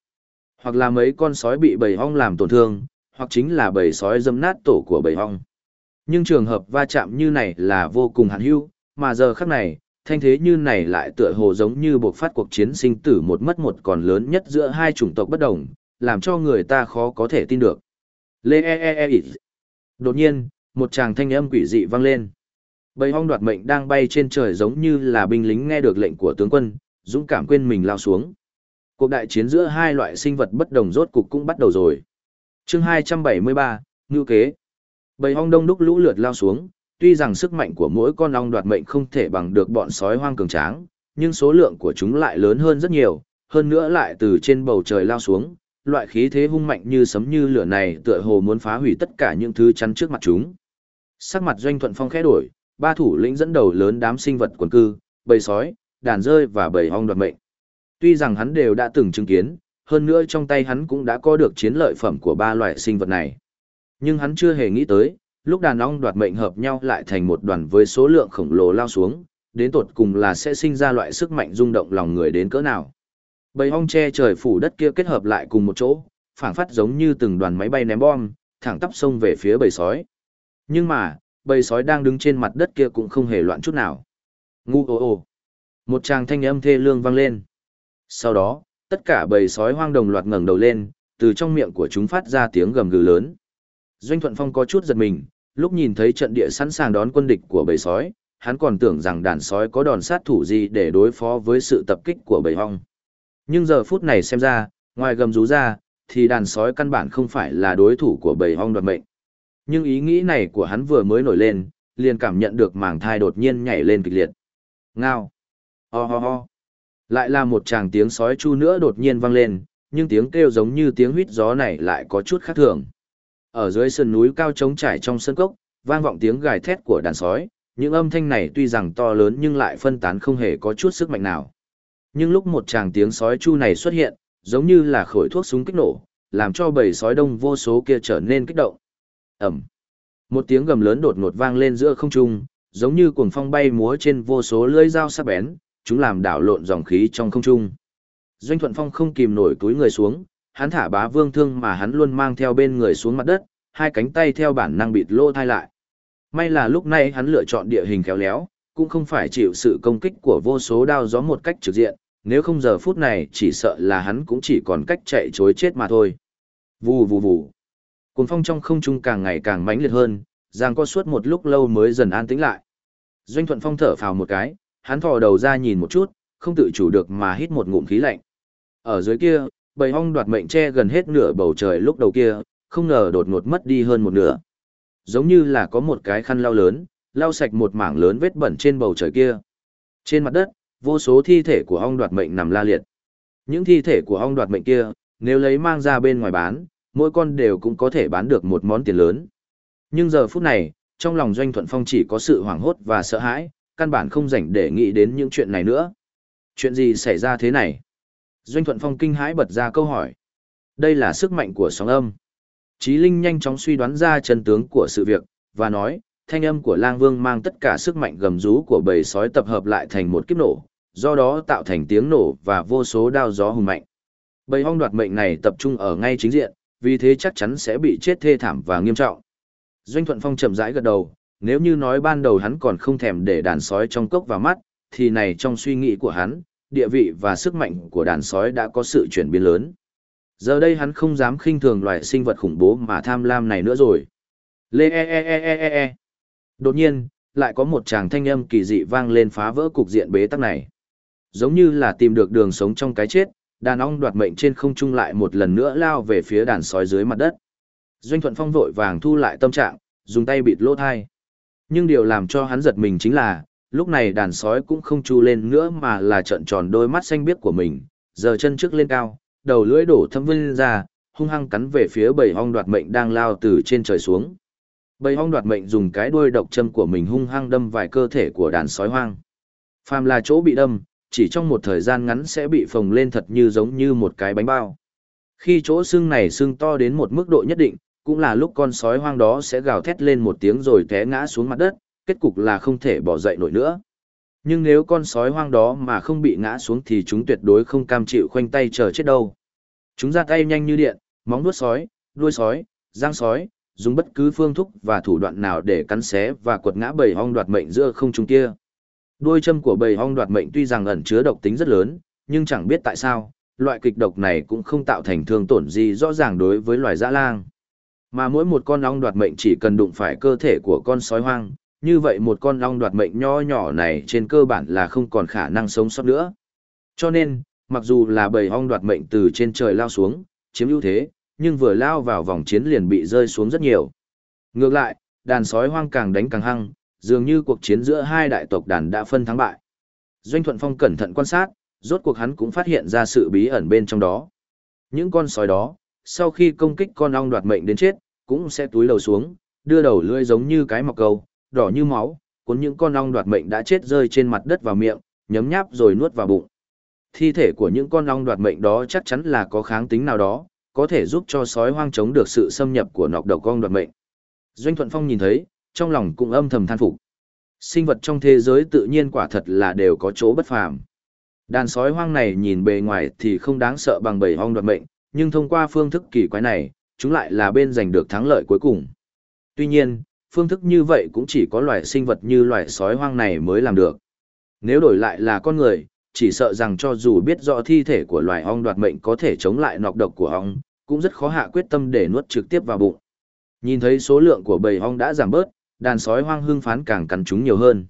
Hoặc là mấy con sói bị bầy ong làm tổn thương, hoặc chính là bầy sói dâm nát tổ của bầy hong. Nhưng trường hợp va chạm như này là vô cùng hạn hữu, mà giờ khắc này, thanh thế như này lại tựa hồ giống như buộc phát cuộc chiến sinh tử một mất một còn lớn nhất giữa hai chủng tộc bất đồng, làm cho người ta khó có thể tin được. Lê e e e Đột nhiên, một chàng thanh âm quỷ dị vang lên. Bầy hong đoạt mệnh đang bay trên trời giống như là binh lính nghe được lệnh của tướng quân, dũng cảm quên mình lao xuống. Cuộc đại chiến giữa hai loại sinh vật bất đồng rốt cục cũng bắt đầu rồi chương 273, Ngưu Kế. Bầy ong đông đúc lũ lượt lao xuống, tuy rằng sức mạnh của mỗi con ong đoạt mệnh không thể bằng được bọn sói hoang cường tráng, nhưng số lượng của chúng lại lớn hơn rất nhiều, hơn nữa lại từ trên bầu trời lao xuống, loại khí thế hung mạnh như sấm như lửa này tựa hồ muốn phá hủy tất cả những thứ chắn trước mặt chúng. Sắc mặt doanh thuận phong khẽ đổi, ba thủ lĩnh dẫn đầu lớn đám sinh vật quần cư, bầy sói, đàn rơi và bầy ong đoạt mệnh. Tuy rằng hắn đều đã từng chứng kiến, hơn nữa trong tay hắn cũng đã có được chiến lợi phẩm của ba loại sinh vật này. Nhưng hắn chưa hề nghĩ tới, lúc đàn ong đoạt mệnh hợp nhau lại thành một đoàn với số lượng khổng lồ lao xuống, đến tột cùng là sẽ sinh ra loại sức mạnh rung động lòng người đến cỡ nào. Bầy ong che trời phủ đất kia kết hợp lại cùng một chỗ, phảng phất giống như từng đoàn máy bay ném bom, thẳng tắp sông về phía bầy sói. Nhưng mà, bầy sói đang đứng trên mặt đất kia cũng không hề loạn chút nào. Ngu ồ ồ. Một tràng thanh âm thê lương vang lên. Sau đó, tất cả bầy sói hoang đồng loạt ngẩng đầu lên, từ trong miệng của chúng phát ra tiếng gầm gừ lớn. Doanh Thuận Phong có chút giật mình, lúc nhìn thấy trận địa sẵn sàng đón quân địch của bầy sói, hắn còn tưởng rằng đàn sói có đòn sát thủ gì để đối phó với sự tập kích của bầy hoang. Nhưng giờ phút này xem ra, ngoài gầm rú ra, thì đàn sói căn bản không phải là đối thủ của bầy hoang đoạt mệnh. Nhưng ý nghĩ này của hắn vừa mới nổi lên, liền cảm nhận được màng thai đột nhiên nhảy lên kịch liệt. Ngao. Ho ho ho. Lại là một tràng tiếng sói chu nữa đột nhiên vang lên, nhưng tiếng kêu giống như tiếng huýt gió này lại có chút khác thường. Ở dưới sườn núi cao trống trải trong sân cốc, vang vọng tiếng gào thét của đàn sói, những âm thanh này tuy rằng to lớn nhưng lại phân tán không hề có chút sức mạnh nào. Nhưng lúc một tràng tiếng sói chu này xuất hiện, giống như là khởi thuốc súng kích nổ, làm cho bầy sói đông vô số kia trở nên kích động. Ẩm. Một tiếng gầm lớn đột ngột vang lên giữa không trung, giống như cuồng phong bay múa trên vô số lưỡi dao sắc bén, chúng làm đảo lộn dòng khí trong không trung. Doanh Thuận Phong không kìm nổi túi người xuống, hắn thả bá vương thương mà hắn luôn mang theo bên người xuống mặt đất, hai cánh tay theo bản năng bịt lô thai lại. May là lúc này hắn lựa chọn địa hình khéo léo, cũng không phải chịu sự công kích của vô số đao gió một cách trực diện, nếu không giờ phút này chỉ sợ là hắn cũng chỉ còn cách chạy chối chết mà thôi. Vù vù vù. Cuồng phong trong không trung càng ngày càng mãnh liệt hơn, giang có suốt một lúc lâu mới dần an tĩnh lại. Doanh Thuận Phong thở phào một cái, hắn thò đầu ra nhìn một chút, không tự chủ được mà hít một ngụm khí lạnh. Ở dưới kia, bầy ong đoạt mệnh che gần hết nửa bầu trời lúc đầu kia, không ngờ đột ngột mất đi hơn một nửa. Giống như là có một cái khăn lau lớn, lau sạch một mảng lớn vết bẩn trên bầu trời kia. Trên mặt đất, vô số thi thể của ong đoạt mệnh nằm la liệt. Những thi thể của ong đoạt mệnh kia, nếu lấy mang ra bên ngoài bán, mỗi con đều cũng có thể bán được một món tiền lớn. Nhưng giờ phút này, trong lòng Doanh Thuận Phong chỉ có sự hoảng hốt và sợ hãi, căn bản không rảnh để nghĩ đến những chuyện này nữa. Chuyện gì xảy ra thế này? Doanh Thuận Phong kinh hãi bật ra câu hỏi. Đây là sức mạnh của sóng âm. Chí Linh nhanh chóng suy đoán ra chân tướng của sự việc, và nói, thanh âm của lang vương mang tất cả sức mạnh gầm rú của bầy sói tập hợp lại thành một kiếp nổ, do đó tạo thành tiếng nổ và vô số đao gió hùng mạnh. Bầy hong đoạt mệnh này tập trung ở ngay chính diện, vì thế chắc chắn sẽ bị chết thê thảm và nghiêm trọng. Doanh Thuận Phong chậm rãi gật đầu, nếu như nói ban đầu hắn còn không thèm để đàn sói trong cốc vào mắt, thì này trong suy nghĩ của hắn, địa vị và sức mạnh của đàn sói đã có sự chuyển biến lớn. Giờ đây hắn không dám khinh thường loài sinh vật khủng bố mà tham lam này nữa rồi. Lê e e e e e e. Đột nhiên, lại có một tràng thanh âm kỳ dị vang lên phá vỡ cục diện bế tắc này. Giống như là tìm được đường sống trong cái chết, đàn ong đoạt mệnh trên không trung lại một lần nữa lao về phía đàn sói dưới mặt đất. Doanh Thuận Phong vội vàng thu lại tâm trạng, dùng tay bịt lỗ thai. Nhưng điều làm cho hắn giật mình chính là, lúc này đàn sói cũng không chu lên nữa mà là trợn tròn đôi mắt xanh biếc của mình, giờ chân trước lên cao, đầu lưỡi đổ thâm vinh ra, hung hăng cắn về phía bầy ong đoạt mệnh đang lao từ trên trời xuống. Bầy ong đoạt mệnh dùng cái đuôi độc châm của mình hung hăng đâm vài cơ thể của đàn sói hoang. Phàm là chỗ bị đâm, chỉ trong một thời gian ngắn sẽ bị phồng lên thật như giống như một cái bánh bao. Khi chỗ xương này xương to đến một mức độ nhất định, cũng là lúc con sói hoang đó sẽ gào thét lên một tiếng rồi té ngã xuống mặt đất, kết cục là không thể bỏ dậy nổi nữa. Nhưng nếu con sói hoang đó mà không bị ngã xuống thì chúng tuyệt đối không cam chịu khoanh tay chờ chết đâu. Chúng ra tay nhanh như điện, móng vuốt sói, đuôi sói, răng sói, dùng bất cứ phương thức và thủ đoạn nào để cắn xé và quật ngã bầy hong đoạt mệnh giữa không trung kia. Đuôi châm của bầy hong đoạt mệnh tuy rằng ẩn chứa độc tính rất lớn, nhưng chẳng biết tại sao, loại kịch độc này cũng không tạo thành thương tổn gì rõ ràng đối với loài dã lang. Mà mỗi một con ong đoạt mệnh chỉ cần đụng phải cơ thể của con sói hoang, như vậy một con ong đoạt mệnh nho nhỏ này trên cơ bản là không còn khả năng sống sót nữa. Cho nên, mặc dù là bầy ong đoạt mệnh từ trên trời lao xuống, chiếm ưu thế, nhưng vừa lao vào vòng chiến liền bị rơi xuống rất nhiều. Ngược lại, đàn sói hoang càng đánh càng hăng, dường như cuộc chiến giữa hai đại tộc đàn đã phân thắng bại. Doanh Thuận Phong cẩn thận quan sát, rốt cuộc hắn cũng phát hiện ra sự bí ẩn bên trong đó. Những con sói đó, sau khi công kích con ong đoạt mệnh đến chết, cũng sẽ túi lầu xuống, đưa đầu lưỡi giống như cái mọc câu, đỏ như máu, cuốn những con ong đoạt mệnh đã chết rơi trên mặt đất vào miệng, nhấm nháp rồi nuốt vào bụng. Thi thể của những con ong đoạt mệnh đó chắc chắn là có kháng tính nào đó, có thể giúp cho sói hoang chống được sự xâm nhập của nọc độc ong đoạt mệnh. Doanh Thuận Phong nhìn thấy, trong lòng cũng âm thầm than phục. Sinh vật trong thế giới tự nhiên quả thật là đều có chỗ bất phàm. Đàn sói hoang này nhìn bề ngoài thì không đáng sợ bằng bầy ong đoạt mệnh, nhưng thông qua phương thức kỳ quái này, chúng lại là bên giành được thắng lợi cuối cùng. Tuy nhiên, phương thức như vậy cũng chỉ có loài sinh vật như loài sói hoang này mới làm được. Nếu đổi lại là con người, chỉ sợ rằng cho dù biết rõ thi thể của loài ong đoạt mệnh có thể chống lại nọc độc của ong, cũng rất khó hạ quyết tâm để nuốt trực tiếp vào bụng. Nhìn thấy số lượng của bầy ong đã giảm bớt, đàn sói hoang hưng phán càng cắn chúng nhiều hơn.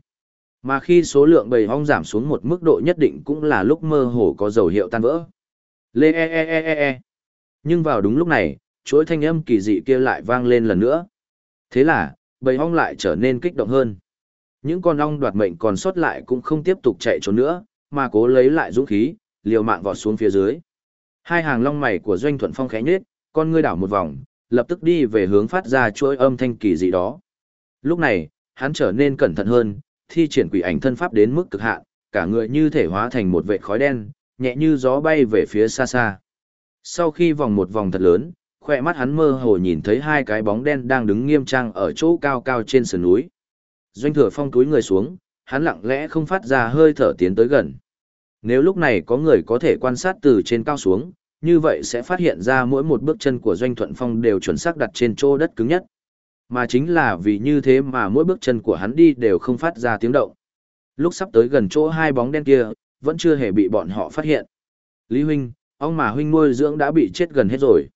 Mà khi số lượng bầy ong giảm xuống một mức độ nhất định cũng là lúc mơ hồ có dấu hiệu tan vỡ. Lê e e e e e. Nhưng vào đúng lúc này, chuỗi thanh âm kỳ dị kia lại vang lên lần nữa. Thế là, bầy ong lại trở nên kích động hơn. Những con ong đoạt mệnh còn sót lại cũng không tiếp tục chạy trốn nữa, mà cố lấy lại dũng khí, liều mạng vọt xuống phía dưới. Hai hàng long mày của Doanh Thuận Phong khẽ nhếch, con ngươi đảo một vòng, lập tức đi về hướng phát ra chuỗi âm thanh kỳ dị đó. Lúc này, hắn trở nên cẩn thận hơn, thi triển quỷ ảnh thân pháp đến mức cực hạn, cả người như thể hóa thành một vệt khói đen, nhẹ như gió bay về phía xa xa. Sau khi vòng một vòng thật lớn, khoe mắt hắn mơ hồ nhìn thấy hai cái bóng đen đang đứng nghiêm trang ở chỗ cao cao trên sườn núi. Doanh thừa phong túi người xuống, hắn lặng lẽ không phát ra hơi thở tiến tới gần. Nếu lúc này có người có thể quan sát từ trên cao xuống, như vậy sẽ phát hiện ra mỗi một bước chân của Doanh Thuận Phong đều chuẩn xác đặt trên chỗ đất cứng nhất. Mà chính là vì như thế mà mỗi bước chân của hắn đi đều không phát ra tiếng động. Lúc sắp tới gần chỗ hai bóng đen kia, vẫn chưa hề bị bọn họ phát hiện. Lý Huynh, ông mà Huynh nuôi dưỡng đã bị chết gần hết rồi.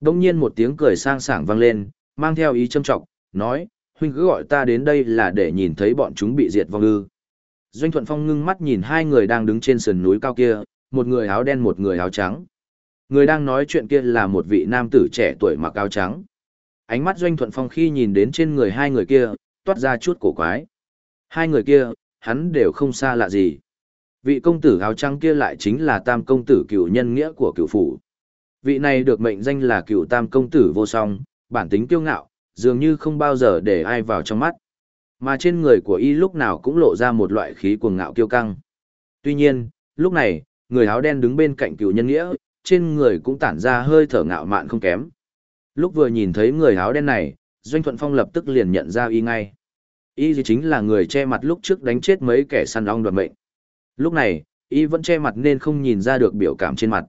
Đông nhiên một tiếng cười sang sảng vang lên, mang theo ý châm trọng, nói, Huynh cứ gọi ta đến đây là để nhìn thấy bọn chúng bị diệt vong ư. Doanh Thuận Phong ngưng mắt nhìn hai người đang đứng trên sườn núi cao kia, một người áo đen một người áo trắng. Người đang nói chuyện kia là một vị nam tử trẻ tuổi mặc áo trắng. Ánh mắt Doanh Thuận Phong khi nhìn đến trên người hai người kia, toát ra chút cổ quái. Hai người kia, hắn đều không xa lạ gì. Vị công tử áo trắng kia lại chính là tam công tử cựu nhân nghĩa của cựu phủ. Vị này được mệnh danh là cựu tam công tử vô song, bản tính kiêu ngạo, dường như không bao giờ để ai vào trong mắt. Mà trên người của y lúc nào cũng lộ ra một loại khí cuồng ngạo kiêu căng. Tuy nhiên, lúc này, người áo đen đứng bên cạnh cựu nhân nghĩa, trên người cũng tản ra hơi thở ngạo mạn không kém. Lúc vừa nhìn thấy người áo đen này, Doanh Thuận Phong lập tức liền nhận ra y ngay. Y chính là người che mặt lúc trước đánh chết mấy kẻ săn ong đoạt mệnh. Lúc này, y vẫn che mặt nên không nhìn ra được biểu cảm trên mặt.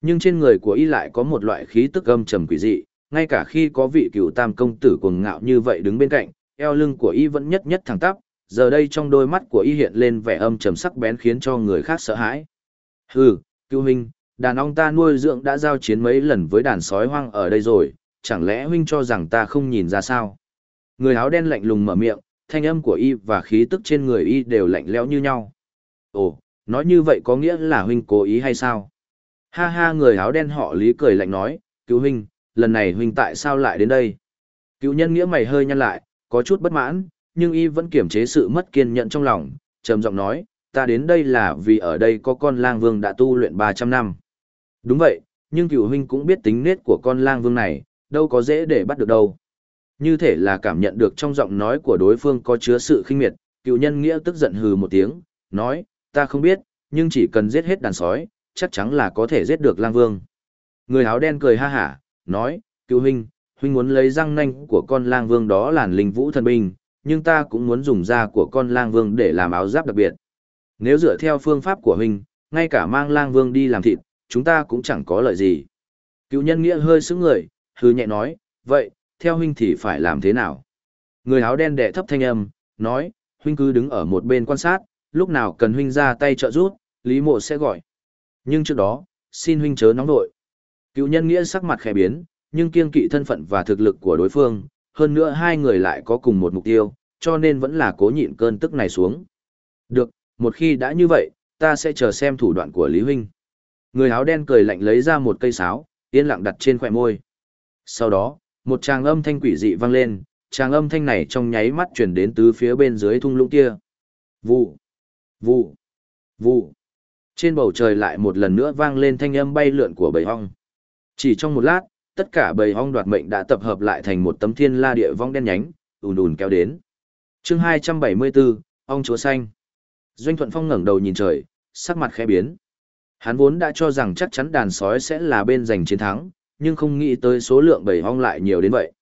Nhưng trên người của y lại có một loại khí tức âm trầm quỷ dị, ngay cả khi có vị cựu tam công tử cuồng ngạo như vậy đứng bên cạnh, eo lưng của y vẫn nhất nhất thẳng tắp, giờ đây trong đôi mắt của y hiện lên vẻ âm trầm sắc bén khiến cho người khác sợ hãi. Hừ, cựu huynh, Đàn ong ta nuôi dưỡng đã giao chiến mấy lần với đàn sói hoang ở đây rồi, chẳng lẽ huynh cho rằng ta không nhìn ra sao? Người áo đen lạnh lùng mở miệng, thanh âm của y và khí tức trên người y đều lạnh lẽo như nhau. Ồ, nói như vậy có nghĩa là huynh cố ý hay sao? Ha ha người áo đen họ lý cười lạnh nói, cứu huynh, lần này huynh tại sao lại đến đây? Cứu nhân nghĩa mày hơi nhăn lại, có chút bất mãn, nhưng y vẫn kiềm chế sự mất kiên nhẫn trong lòng, trầm giọng nói, ta đến đây là vì ở đây có con lang vương đã tu luyện 300 năm. Đúng vậy, nhưng cựu huynh cũng biết tính nết của con lang vương này, đâu có dễ để bắt được đâu. Như thể là cảm nhận được trong giọng nói của đối phương có chứa sự khinh miệt, cựu nhân nghĩa tức giận hừ một tiếng, nói, ta không biết, nhưng chỉ cần giết hết đàn sói, chắc chắn là có thể giết được lang vương. Người áo đen cười ha hả, nói, cứu huynh, huynh muốn lấy răng nanh của con lang vương đó làn linh vũ thần binh, nhưng ta cũng muốn dùng da của con lang vương để làm áo giáp đặc biệt. Nếu dựa theo phương pháp của huynh, ngay cả mang lang vương đi làm thịt, chúng ta cũng chẳng có lợi gì. Cựu nhân nghĩa hơi sững người, hư nhẹ nói, vậy, theo huynh thì phải làm thế nào? Người áo đen đệ thấp thanh âm, nói, huynh cứ đứng ở một bên quan sát, lúc nào cần huynh ra tay trợ giúp, Lý Mộ sẽ gọi. Nhưng trước đó, xin huynh chớ nóng nội. Cựu nhân nghĩa sắc mặt khẽ biến, nhưng kiên kỵ thân phận và thực lực của đối phương, hơn nữa hai người lại có cùng một mục tiêu, cho nên vẫn là cố nhịn cơn tức này xuống. Được, một khi đã như vậy, ta sẽ chờ xem thủ đoạn của Lý Huynh. Người áo đen cười lạnh lấy ra một cây sáo, yên lặng đặt trên khỏe môi. Sau đó, một tràng âm thanh quỷ dị vang lên, tràng âm thanh này trong nháy mắt chuyển đến từ phía bên dưới thung lũng kia. Vụ, vụ, vụ. Trên bầu trời lại một lần nữa vang lên thanh âm bay lượn của bầy hong Chỉ trong một lát, tất cả bầy hong đoạt mệnh đã tập hợp lại thành một tấm thiên la địa vong đen nhánh, ùn ùn kéo đến. chương 274, ong chúa xanh. Doanh Thuận Phong ngẩng đầu nhìn trời, sắc mặt khẽ biến. Hắn vốn đã cho rằng chắc chắn đàn sói sẽ là bên giành chiến thắng, nhưng không nghĩ tới số lượng bầy hong lại nhiều đến vậy.